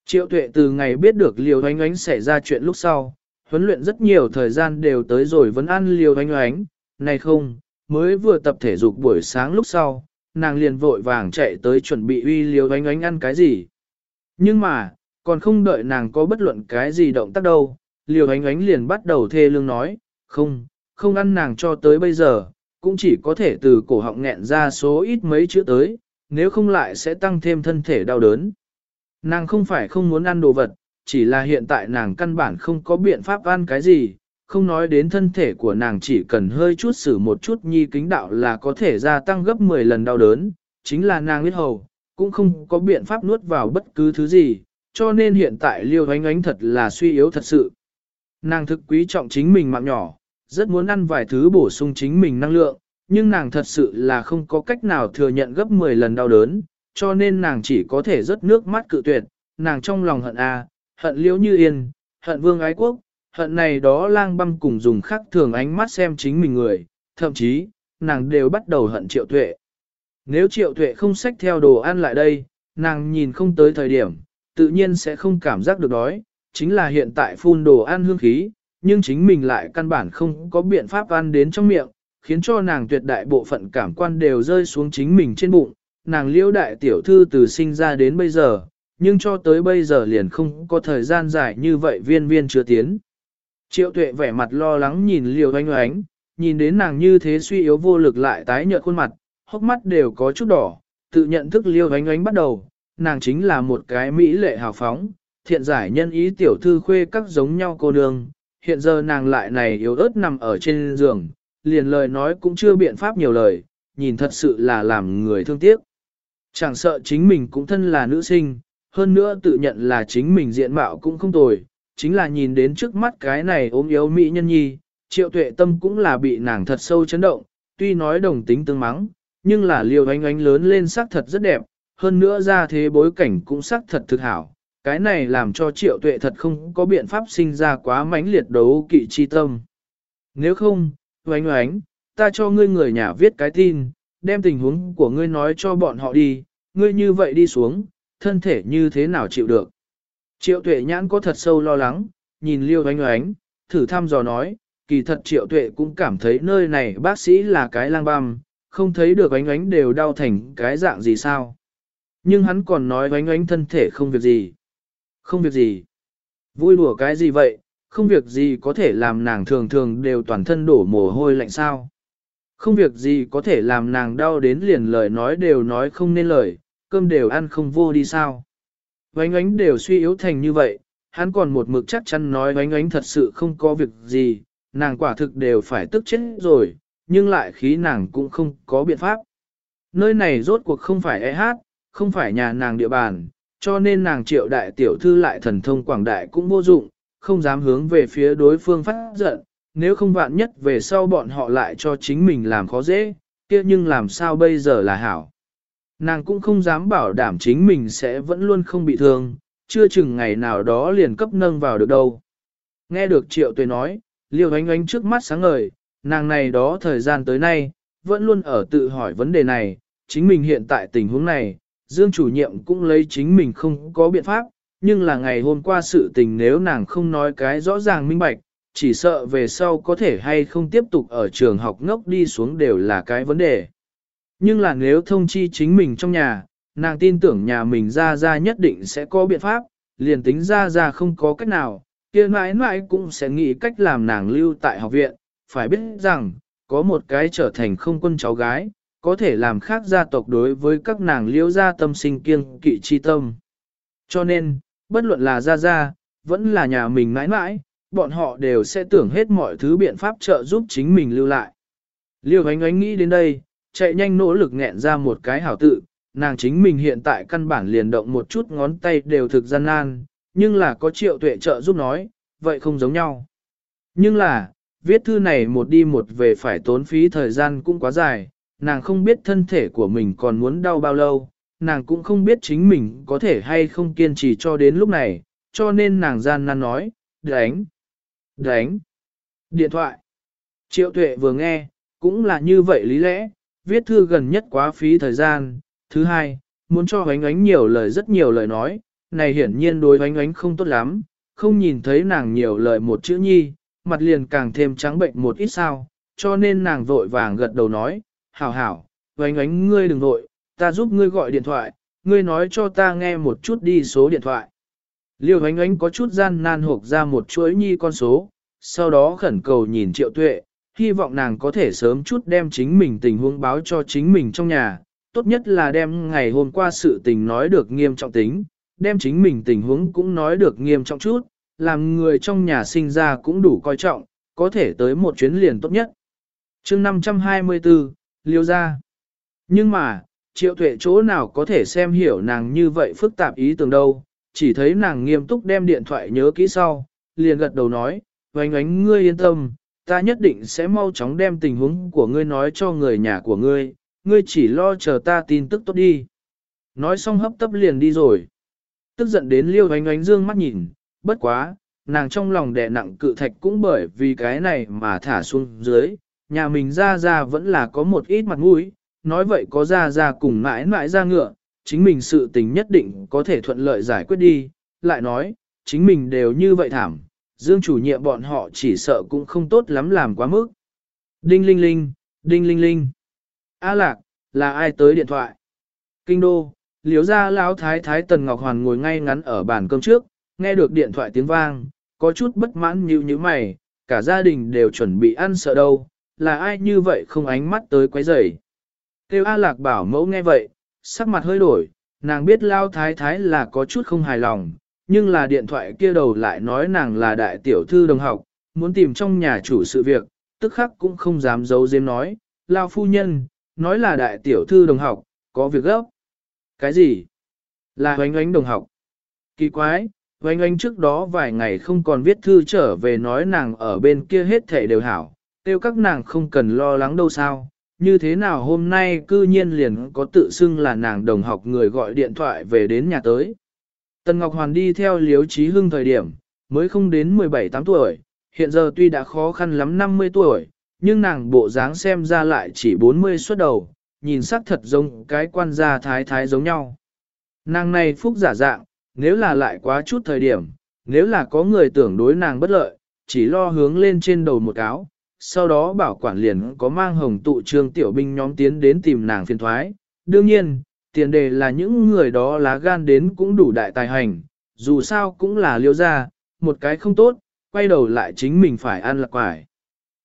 Triệu tuệ từ ngày biết được liều oánh oánh xảy ra chuyện lúc sau, huấn luyện rất nhiều thời gian đều tới rồi vẫn ăn liều oanh oánh, này không, mới vừa tập thể dục buổi sáng lúc sau, nàng liền vội vàng chạy tới chuẩn bị uy liều oanh oánh ăn cái gì. Nhưng mà, còn không đợi nàng có bất luận cái gì động tác đâu, liều oánh oánh liền bắt đầu thê lương nói, không, không ăn nàng cho tới bây giờ, cũng chỉ có thể từ cổ họng nghẹn ra số ít mấy chữ tới, nếu không lại sẽ tăng thêm thân thể đau đớn. Nàng không phải không muốn ăn đồ vật, chỉ là hiện tại nàng căn bản không có biện pháp ăn cái gì, không nói đến thân thể của nàng chỉ cần hơi chút xử một chút nhi kính đạo là có thể gia tăng gấp 10 lần đau đớn, chính là nàng biết hầu, cũng không có biện pháp nuốt vào bất cứ thứ gì, cho nên hiện tại liêu ánh ánh thật là suy yếu thật sự. Nàng thực quý trọng chính mình mạng nhỏ, rất muốn ăn vài thứ bổ sung chính mình năng lượng, nhưng nàng thật sự là không có cách nào thừa nhận gấp 10 lần đau đớn, cho nên nàng chỉ có thể rớt nước mắt cự tuyệt, nàng trong lòng hận a, hận liễu như yên, hận vương ái quốc, hận này đó lang băm cùng dùng khác thường ánh mắt xem chính mình người, thậm chí, nàng đều bắt đầu hận triệu tuệ. Nếu triệu tuệ không xách theo đồ ăn lại đây, nàng nhìn không tới thời điểm, tự nhiên sẽ không cảm giác được đói, chính là hiện tại phun đồ ăn hương khí, nhưng chính mình lại căn bản không có biện pháp ăn đến trong miệng, khiến cho nàng tuyệt đại bộ phận cảm quan đều rơi xuống chính mình trên bụng, nàng liễu đại tiểu thư từ sinh ra đến bây giờ, nhưng cho tới bây giờ liền không có thời gian dài như vậy viên viên chưa tiến. Triệu tuệ vẻ mặt lo lắng nhìn liều oanh oánh, nhìn đến nàng như thế suy yếu vô lực lại tái nhợt khuôn mặt, hốc mắt đều có chút đỏ, tự nhận thức liêu oanh oánh bắt đầu, nàng chính là một cái mỹ lệ hào phóng, thiện giải nhân ý tiểu thư khuê các giống nhau cô nương, hiện giờ nàng lại này yếu ớt nằm ở trên giường, liền lời nói cũng chưa biện pháp nhiều lời, nhìn thật sự là làm người thương tiếc. Chẳng sợ chính mình cũng thân là nữ sinh, hơn nữa tự nhận là chính mình diện mạo cũng không tồi, chính là nhìn đến trước mắt cái này ốm yếu mỹ nhân nhi, triệu tuệ tâm cũng là bị nàng thật sâu chấn động, tuy nói đồng tính tương mắng, nhưng là liều ánh ánh lớn lên sắc thật rất đẹp, hơn nữa ra thế bối cảnh cũng sắc thật thực hảo. Cái này làm cho triệu tuệ thật không có biện pháp sinh ra quá mãnh liệt đấu kỵ chi tâm. Nếu không, oánh oánh, ta cho ngươi người nhà viết cái tin, đem tình huống của ngươi nói cho bọn họ đi, ngươi như vậy đi xuống, thân thể như thế nào chịu được. Triệu tuệ nhãn có thật sâu lo lắng, nhìn liêu oánh oánh, thử thăm dò nói, kỳ thật triệu tuệ cũng cảm thấy nơi này bác sĩ là cái lang băm, không thấy được oánh oánh đều đau thành cái dạng gì sao. Nhưng hắn còn nói oánh oánh thân thể không việc gì. Không việc gì. Vui đùa cái gì vậy, không việc gì có thể làm nàng thường thường đều toàn thân đổ mồ hôi lạnh sao. Không việc gì có thể làm nàng đau đến liền lời nói đều nói không nên lời, cơm đều ăn không vô đi sao. Vánh ánh đều suy yếu thành như vậy, hắn còn một mực chắc chắn nói vánh ánh thật sự không có việc gì, nàng quả thực đều phải tức chết rồi, nhưng lại khí nàng cũng không có biện pháp. Nơi này rốt cuộc không phải e hát, không phải nhà nàng địa bàn, cho nên nàng triệu đại tiểu thư lại thần thông quảng đại cũng vô dụng, không dám hướng về phía đối phương phát giận, nếu không vạn nhất về sau bọn họ lại cho chính mình làm khó dễ, kia nhưng làm sao bây giờ là hảo. Nàng cũng không dám bảo đảm chính mình sẽ vẫn luôn không bị thương, chưa chừng ngày nào đó liền cấp nâng vào được đâu. Nghe được triệu tuệ nói, liêu ánh ánh trước mắt sáng ngời, nàng này đó thời gian tới nay, vẫn luôn ở tự hỏi vấn đề này, chính mình hiện tại tình huống này, Dương chủ nhiệm cũng lấy chính mình không có biện pháp, nhưng là ngày hôm qua sự tình nếu nàng không nói cái rõ ràng minh bạch, chỉ sợ về sau có thể hay không tiếp tục ở trường học ngốc đi xuống đều là cái vấn đề. Nhưng là nếu thông chi chính mình trong nhà, nàng tin tưởng nhà mình ra ra nhất định sẽ có biện pháp, liền tính ra ra không có cách nào, kia mãi mãi cũng sẽ nghĩ cách làm nàng lưu tại học viện, phải biết rằng, có một cái trở thành không quân cháu gái, có thể làm khác gia tộc đối với các nàng liễu gia tâm sinh kiêng kỵ chi tâm. Cho nên, bất luận là gia gia, vẫn là nhà mình mãi mãi, bọn họ đều sẽ tưởng hết mọi thứ biện pháp trợ giúp chính mình lưu lại. Liêu ánh ánh nghĩ đến đây, chạy nhanh nỗ lực nghẹn ra một cái hảo tự, nàng chính mình hiện tại căn bản liền động một chút ngón tay đều thực gian nan, nhưng là có triệu tuệ trợ giúp nói, vậy không giống nhau. Nhưng là, viết thư này một đi một về phải tốn phí thời gian cũng quá dài, nàng không biết thân thể của mình còn muốn đau bao lâu, nàng cũng không biết chính mình có thể hay không kiên trì cho đến lúc này, cho nên nàng gian nan nói, đánh, đánh, điện thoại. Triệu tuệ vừa nghe, cũng là như vậy lý lẽ, viết thư gần nhất quá phí thời gian. Thứ hai, muốn cho ánh ánh nhiều lời rất nhiều lời nói, này hiển nhiên đối ánh ánh không tốt lắm, không nhìn thấy nàng nhiều lời một chữ nhi, mặt liền càng thêm trắng bệnh một ít sao, cho nên nàng vội vàng gật đầu nói, hảo hảo, ánh ánh ngươi đừng vội, ta giúp ngươi gọi điện thoại, ngươi nói cho ta nghe một chút đi số điện thoại. Liêu ánh ánh có chút gian nan hộp ra một chuỗi nhi con số, sau đó khẩn cầu nhìn triệu tuệ, hy vọng nàng có thể sớm chút đem chính mình tình huống báo cho chính mình trong nhà, tốt nhất là đem ngày hôm qua sự tình nói được nghiêm trọng tính, đem chính mình tình huống cũng nói được nghiêm trọng chút, làm người trong nhà sinh ra cũng đủ coi trọng, có thể tới một chuyến liền tốt nhất. chương 524, liêu ra. Nhưng mà, triệu tuệ chỗ nào có thể xem hiểu nàng như vậy phức tạp ý tưởng đâu, chỉ thấy nàng nghiêm túc đem điện thoại nhớ kỹ sau, liền gật đầu nói, oánh oánh ngươi yên tâm, ta nhất định sẽ mau chóng đem tình huống của ngươi nói cho người nhà của ngươi, ngươi chỉ lo chờ ta tin tức tốt đi. Nói xong hấp tấp liền đi rồi. Tức giận đến liêu ánh ánh dương mắt nhìn, bất quá, nàng trong lòng đè nặng cự thạch cũng bởi vì cái này mà thả xuống dưới, nhà mình ra ra vẫn là có một ít mặt mũi, nói vậy có ra ra cùng mãi mãi ra ngựa, chính mình sự tình nhất định có thể thuận lợi giải quyết đi, lại nói, chính mình đều như vậy thảm, Dương chủ nhiệm bọn họ chỉ sợ cũng không tốt lắm làm quá mức. Đinh linh linh, đinh linh linh. A lạc, là ai tới điện thoại? Kinh đô, liếu ra lão thái thái Tần Ngọc Hoàn ngồi ngay ngắn ở bàn cơm trước, nghe được điện thoại tiếng vang, có chút bất mãn như như mày, cả gia đình đều chuẩn bị ăn sợ đâu, là ai như vậy không ánh mắt tới quấy rầy. Tiêu A Lạc bảo mẫu nghe vậy, sắc mặt hơi đổi, nàng biết lao thái thái là có chút không hài lòng, nhưng là điện thoại kia đầu lại nói nàng là đại tiểu thư đồng học, muốn tìm trong nhà chủ sự việc, tức khắc cũng không dám giấu giếm nói, lao phu nhân, nói là đại tiểu thư đồng học, có việc gấp. Cái gì? Là hoánh oánh đồng học. Kỳ quái, hoánh oánh trước đó vài ngày không còn viết thư trở về nói nàng ở bên kia hết thể đều hảo, tiêu các nàng không cần lo lắng đâu sao. Như thế nào hôm nay cư nhiên liền có tự xưng là nàng đồng học người gọi điện thoại về đến nhà tới. Tần Ngọc Hoàn đi theo Liếu Trí Hưng thời điểm, mới không đến 17-8 tuổi, hiện giờ tuy đã khó khăn lắm 50 tuổi, nhưng nàng bộ dáng xem ra lại chỉ 40 xuất đầu, nhìn sắc thật giống cái quan gia thái thái giống nhau. Nàng này phúc giả dạng, nếu là lại quá chút thời điểm, nếu là có người tưởng đối nàng bất lợi, chỉ lo hướng lên trên đầu một áo, sau đó bảo quản liền có mang hồng tụ trương tiểu binh nhóm tiến đến tìm nàng phiền thoái. Đương nhiên, tiền đề là những người đó lá gan đến cũng đủ đại tài hành, dù sao cũng là liêu ra, một cái không tốt, quay đầu lại chính mình phải ăn lạc quải.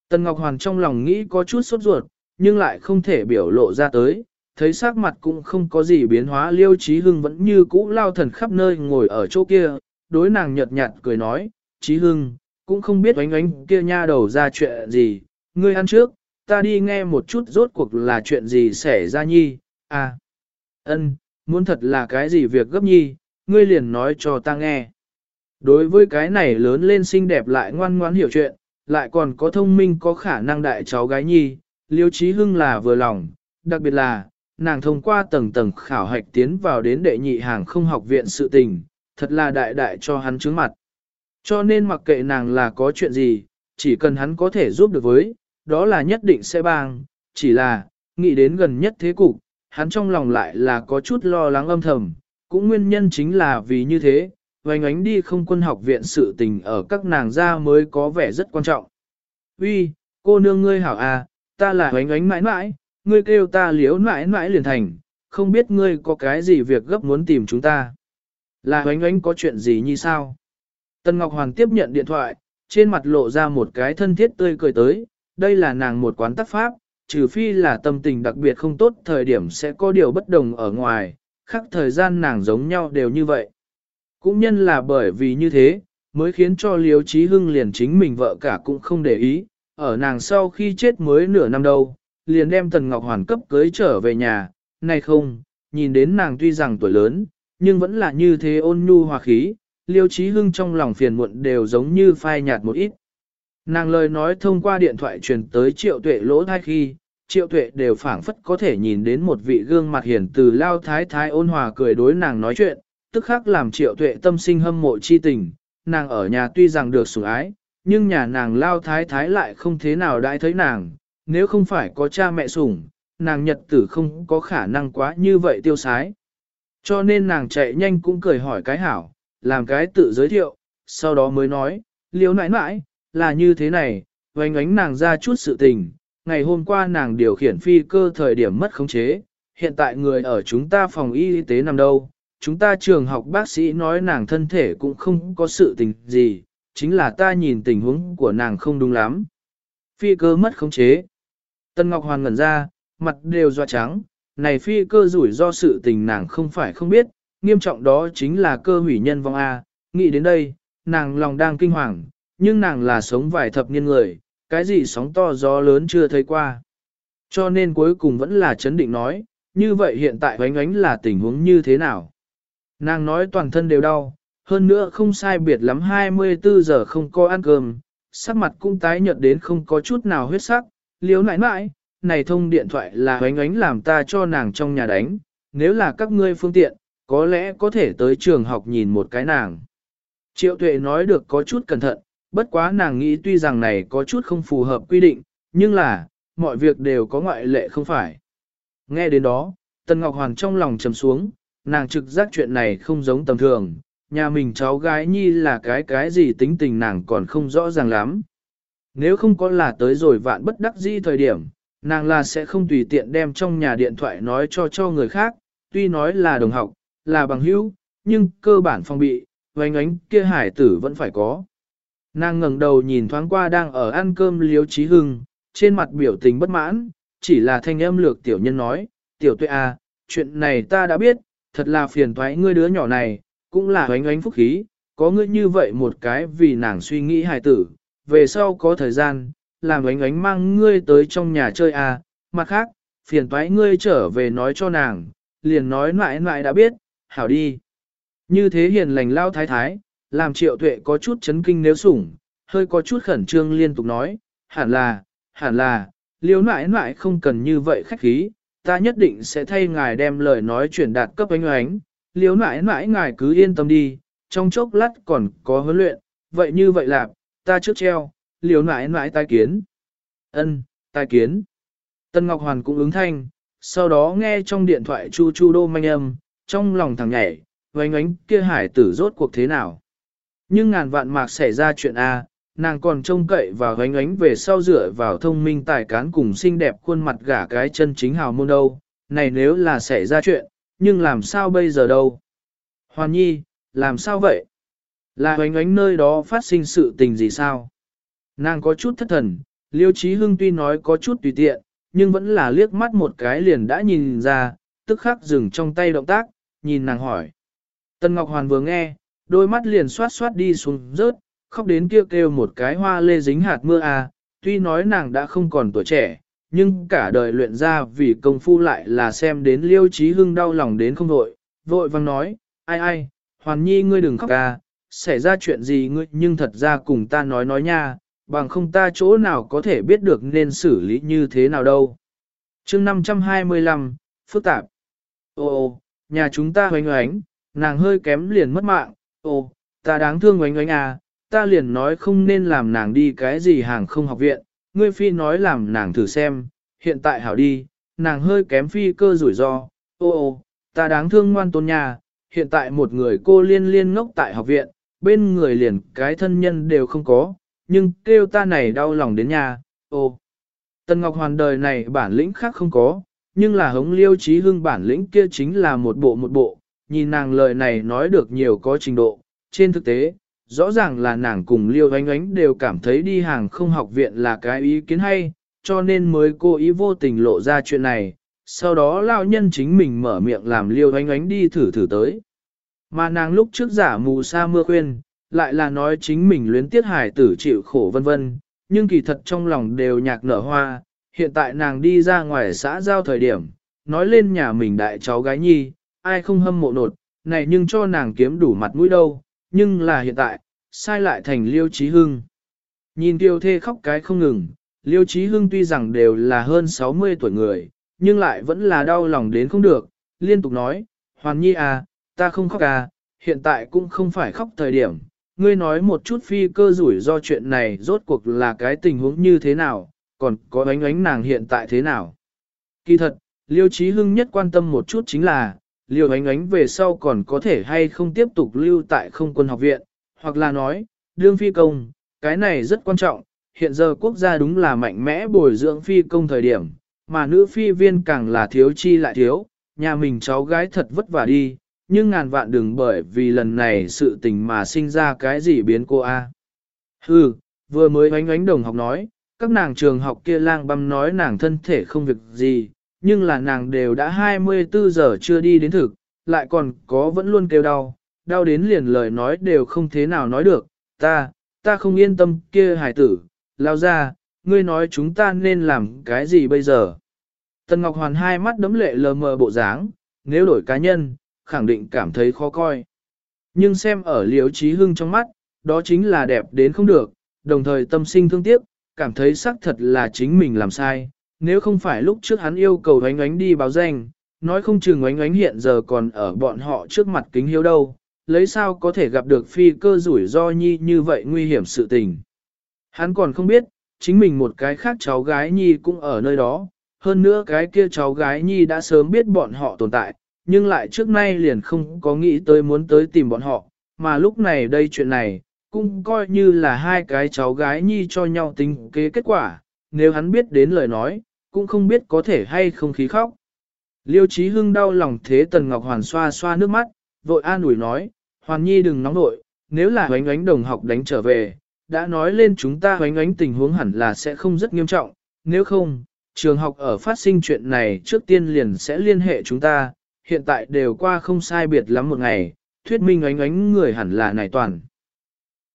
Tần Ngọc Hoàn trong lòng nghĩ có chút sốt ruột, nhưng lại không thể biểu lộ ra tới, thấy sắc mặt cũng không có gì biến hóa liêu trí hưng vẫn như cũ lao thần khắp nơi ngồi ở chỗ kia, đối nàng nhợt nhạt cười nói, trí hưng, cũng không biết oánh oánh kia nha đầu ra chuyện gì, ngươi ăn trước, ta đi nghe một chút rốt cuộc là chuyện gì xảy ra nhi, à. Ân, muốn thật là cái gì việc gấp nhi, ngươi liền nói cho ta nghe. Đối với cái này lớn lên xinh đẹp lại ngoan ngoãn hiểu chuyện, lại còn có thông minh có khả năng đại cháu gái nhi, liêu trí hưng là vừa lòng, đặc biệt là, nàng thông qua tầng tầng khảo hạch tiến vào đến đệ nhị hàng không học viện sự tình, thật là đại đại cho hắn trướng mặt. Cho nên mặc kệ nàng là có chuyện gì, chỉ cần hắn có thể giúp được với, đó là nhất định sẽ bang, chỉ là, nghĩ đến gần nhất thế cục, hắn trong lòng lại là có chút lo lắng âm thầm, cũng nguyên nhân chính là vì như thế, vành ánh đi không quân học viện sự tình ở các nàng gia mới có vẻ rất quan trọng. Uy, cô nương ngươi hảo à, ta là vành ánh mãi mãi, ngươi kêu ta liếu mãi mãi liền thành, không biết ngươi có cái gì việc gấp muốn tìm chúng ta. Là vành ánh có chuyện gì như sao? Tân Ngọc Hoàn tiếp nhận điện thoại, trên mặt lộ ra một cái thân thiết tươi cười tới, đây là nàng một quán tác pháp, trừ phi là tâm tình đặc biệt không tốt thời điểm sẽ có điều bất đồng ở ngoài, khác thời gian nàng giống nhau đều như vậy. Cũng nhân là bởi vì như thế, mới khiến cho Liêu Chí Hưng liền chính mình vợ cả cũng không để ý, ở nàng sau khi chết mới nửa năm đâu, liền đem Tần Ngọc Hoàn cấp cưới trở về nhà, này không, nhìn đến nàng tuy rằng tuổi lớn, nhưng vẫn là như thế ôn nhu hòa khí, Liêu Chí Hưng trong lòng phiền muộn đều giống như phai nhạt một ít. Nàng lời nói thông qua điện thoại truyền tới triệu tuệ lỗ thai khi, triệu tuệ đều phảng phất có thể nhìn đến một vị gương mặt hiển từ lao thái thái ôn hòa cười đối nàng nói chuyện, tức khắc làm triệu tuệ tâm sinh hâm mộ chi tình, nàng ở nhà tuy rằng được sủng ái, nhưng nhà nàng lao thái thái lại không thế nào đãi thấy nàng, nếu không phải có cha mẹ sủng, nàng nhật tử không có khả năng quá như vậy tiêu sái. Cho nên nàng chạy nhanh cũng cười hỏi cái hảo, làm cái tự giới thiệu, sau đó mới nói, liếu nãi nãi, là như thế này, vánh ánh nàng ra chút sự tình, ngày hôm qua nàng điều khiển phi cơ thời điểm mất khống chế, hiện tại người ở chúng ta phòng y tế nằm đâu, chúng ta trường học bác sĩ nói nàng thân thể cũng không có sự tình gì, chính là ta nhìn tình huống của nàng không đúng lắm. Phi cơ mất khống chế. Tân Ngọc Hoàn ngẩn ra, mặt đều doa trắng, này phi cơ rủi do sự tình nàng không phải không biết, nghiêm trọng đó chính là cơ hủy nhân vong A, nghĩ đến đây, nàng lòng đang kinh hoàng, nhưng nàng là sống vài thập niên người, cái gì sóng to gió lớn chưa thấy qua. Cho nên cuối cùng vẫn là chấn định nói, như vậy hiện tại oánh ánh là tình huống như thế nào. Nàng nói toàn thân đều đau, hơn nữa không sai biệt lắm 24 giờ không có ăn cơm, sắc mặt cũng tái nhợt đến không có chút nào huyết sắc, liếu nãi nãi, này thông điện thoại là oánh ánh làm ta cho nàng trong nhà đánh, nếu là các ngươi phương tiện, có lẽ có thể tới trường học nhìn một cái nàng. Triệu tuệ nói được có chút cẩn thận, bất quá nàng nghĩ tuy rằng này có chút không phù hợp quy định, nhưng là, mọi việc đều có ngoại lệ không phải. Nghe đến đó, Tần Ngọc Hoàn trong lòng trầm xuống, nàng trực giác chuyện này không giống tầm thường, nhà mình cháu gái nhi là cái cái gì tính tình nàng còn không rõ ràng lắm. Nếu không có là tới rồi vạn bất đắc dĩ thời điểm, nàng là sẽ không tùy tiện đem trong nhà điện thoại nói cho cho người khác, tuy nói là đồng học, là bằng hữu, nhưng cơ bản phong bị, vánh ánh kia hải tử vẫn phải có. Nàng ngẩng đầu nhìn thoáng qua đang ở ăn cơm liếu trí hưng, trên mặt biểu tình bất mãn, chỉ là thanh âm lược tiểu nhân nói, tiểu tuệ à, chuyện này ta đã biết, thật là phiền thoái ngươi đứa nhỏ này, cũng là oánh oánh phúc khí, có ngươi như vậy một cái vì nàng suy nghĩ hài tử, về sau có thời gian, làm oánh oánh mang ngươi tới trong nhà chơi à, mặt khác, phiền thoái ngươi trở về nói cho nàng, liền nói mãi mãi đã biết, hảo đi. Như thế hiền lành lao thái thái, làm triệu tuệ có chút chấn kinh nếu sủng, hơi có chút khẩn trương liên tục nói, hẳn là, hẳn là, liếu nãi nãi không cần như vậy khách khí, ta nhất định sẽ thay ngài đem lời nói chuyển đạt cấp ánh ánh, liếu nãi nãi ngài cứ yên tâm đi, trong chốc lát còn có huấn luyện, vậy như vậy là, ta trước treo, liếu nãi nãi tai kiến. ân tai kiến. Tân Ngọc Hoàn cũng ứng thanh, sau đó nghe trong điện thoại chu chu đô manh âm, trong lòng thằng nhảy, vánh ánh kia hải tử rốt cuộc thế nào. Nhưng ngàn vạn mạc xảy ra chuyện A, nàng còn trông cậy và gánh ánh về sau dựa vào thông minh tài cán cùng xinh đẹp khuôn mặt gả cái chân chính hào môn đâu, này nếu là xảy ra chuyện, nhưng làm sao bây giờ đâu? Hoàn nhi, làm sao vậy? Là gánh ánh nơi đó phát sinh sự tình gì sao? Nàng có chút thất thần, liêu trí hưng tuy nói có chút tùy tiện, nhưng vẫn là liếc mắt một cái liền đã nhìn ra, tức khắc dừng trong tay động tác, nhìn nàng hỏi. Tân Ngọc Hoàn vừa nghe, đôi mắt liền xoát xoát đi xuống rớt, khóc đến kêu kêu một cái hoa lê dính hạt mưa à, tuy nói nàng đã không còn tuổi trẻ, nhưng cả đời luyện ra vì công phu lại là xem đến liêu trí hưng đau lòng đến không vội, vội vang nói, ai ai, hoàn nhi ngươi đừng khóc à, xảy ra chuyện gì ngươi nhưng thật ra cùng ta nói nói nha, bằng không ta chỗ nào có thể biết được nên xử lý như thế nào đâu. chương 525, phức tạp. Ô ô, nhà chúng ta hoành hoánh, nàng hơi kém liền mất mạng, ô, ta đáng thương oánh oánh à, ta liền nói không nên làm nàng đi cái gì hàng không học viện, ngươi phi nói làm nàng thử xem, hiện tại hảo đi, nàng hơi kém phi cơ rủi ro, ô ô, ta đáng thương ngoan tôn nhà, hiện tại một người cô liên liên ngốc tại học viện, bên người liền cái thân nhân đều không có, nhưng kêu ta này đau lòng đến nhà, ô. Tần Ngọc Hoàn đời này bản lĩnh khác không có, nhưng là hống liêu trí hưng bản lĩnh kia chính là một bộ một bộ, nhìn nàng lời này nói được nhiều có trình độ, trên thực tế, rõ ràng là nàng cùng Liêu Ánh Ánh đều cảm thấy đi hàng không học viện là cái ý kiến hay, cho nên mới cố ý vô tình lộ ra chuyện này, sau đó lão nhân chính mình mở miệng làm Liêu Ánh Ánh đi thử thử tới. Mà nàng lúc trước giả mù sa mưa khuyên, lại là nói chính mình luyến tiết hải tử chịu khổ vân vân, nhưng kỳ thật trong lòng đều nhạc nở hoa, hiện tại nàng đi ra ngoài xã giao thời điểm, nói lên nhà mình đại cháu gái nhi, ai không hâm mộ nột, này nhưng cho nàng kiếm đủ mặt mũi đâu, nhưng là hiện tại, sai lại thành liêu trí hưng. Nhìn tiêu thê khóc cái không ngừng, liêu trí hưng tuy rằng đều là hơn 60 tuổi người, nhưng lại vẫn là đau lòng đến không được, liên tục nói, Hoàn Nhi à, ta không khóc à, hiện tại cũng không phải khóc thời điểm, ngươi nói một chút phi cơ rủi do chuyện này rốt cuộc là cái tình huống như thế nào, còn có ánh ánh nàng hiện tại thế nào. Kỳ thật, Liêu Chí Hưng nhất quan tâm một chút chính là, liều ánh ánh về sau còn có thể hay không tiếp tục lưu tại không quân học viện, hoặc là nói, đương phi công, cái này rất quan trọng, hiện giờ quốc gia đúng là mạnh mẽ bồi dưỡng phi công thời điểm, mà nữ phi viên càng là thiếu chi lại thiếu, nhà mình cháu gái thật vất vả đi, nhưng ngàn vạn đừng bởi vì lần này sự tình mà sinh ra cái gì biến cô a. Hừ, vừa mới ánh ánh đồng học nói, các nàng trường học kia lang băm nói nàng thân thể không việc gì, nhưng là nàng đều đã 24 giờ chưa đi đến thực, lại còn có vẫn luôn kêu đau, đau đến liền lời nói đều không thế nào nói được, ta, ta không yên tâm kia hải tử, lao ra, ngươi nói chúng ta nên làm cái gì bây giờ. Tần Ngọc Hoàn hai mắt đấm lệ lờ mờ bộ dáng, nếu đổi cá nhân, khẳng định cảm thấy khó coi. Nhưng xem ở liếu trí hưng trong mắt, đó chính là đẹp đến không được, đồng thời tâm sinh thương tiếc, cảm thấy xác thật là chính mình làm sai. Nếu không phải lúc trước hắn yêu cầu ánh ánh đi báo danh, nói không chừng ánh ánh hiện giờ còn ở bọn họ trước mặt kính hiếu đâu, lấy sao có thể gặp được phi cơ rủi ro nhi như vậy nguy hiểm sự tình. Hắn còn không biết, chính mình một cái khác cháu gái nhi cũng ở nơi đó, hơn nữa cái kia cháu gái nhi đã sớm biết bọn họ tồn tại, nhưng lại trước nay liền không có nghĩ tới muốn tới tìm bọn họ, mà lúc này đây chuyện này, cũng coi như là hai cái cháu gái nhi cho nhau tính kế kết quả, nếu hắn biết đến lời nói, cũng không biết có thể hay không khí khóc. Liêu Chí Hưng đau lòng thế Tần Ngọc Hoàn xoa xoa nước mắt, vội an ủi nói, Hoàn Nhi đừng nóng nội, nếu là hoánh ánh đồng học đánh trở về, đã nói lên chúng ta hoánh ánh tình huống hẳn là sẽ không rất nghiêm trọng, nếu không, trường học ở phát sinh chuyện này trước tiên liền sẽ liên hệ chúng ta, hiện tại đều qua không sai biệt lắm một ngày, thuyết minh ánh ánh người hẳn là này toàn.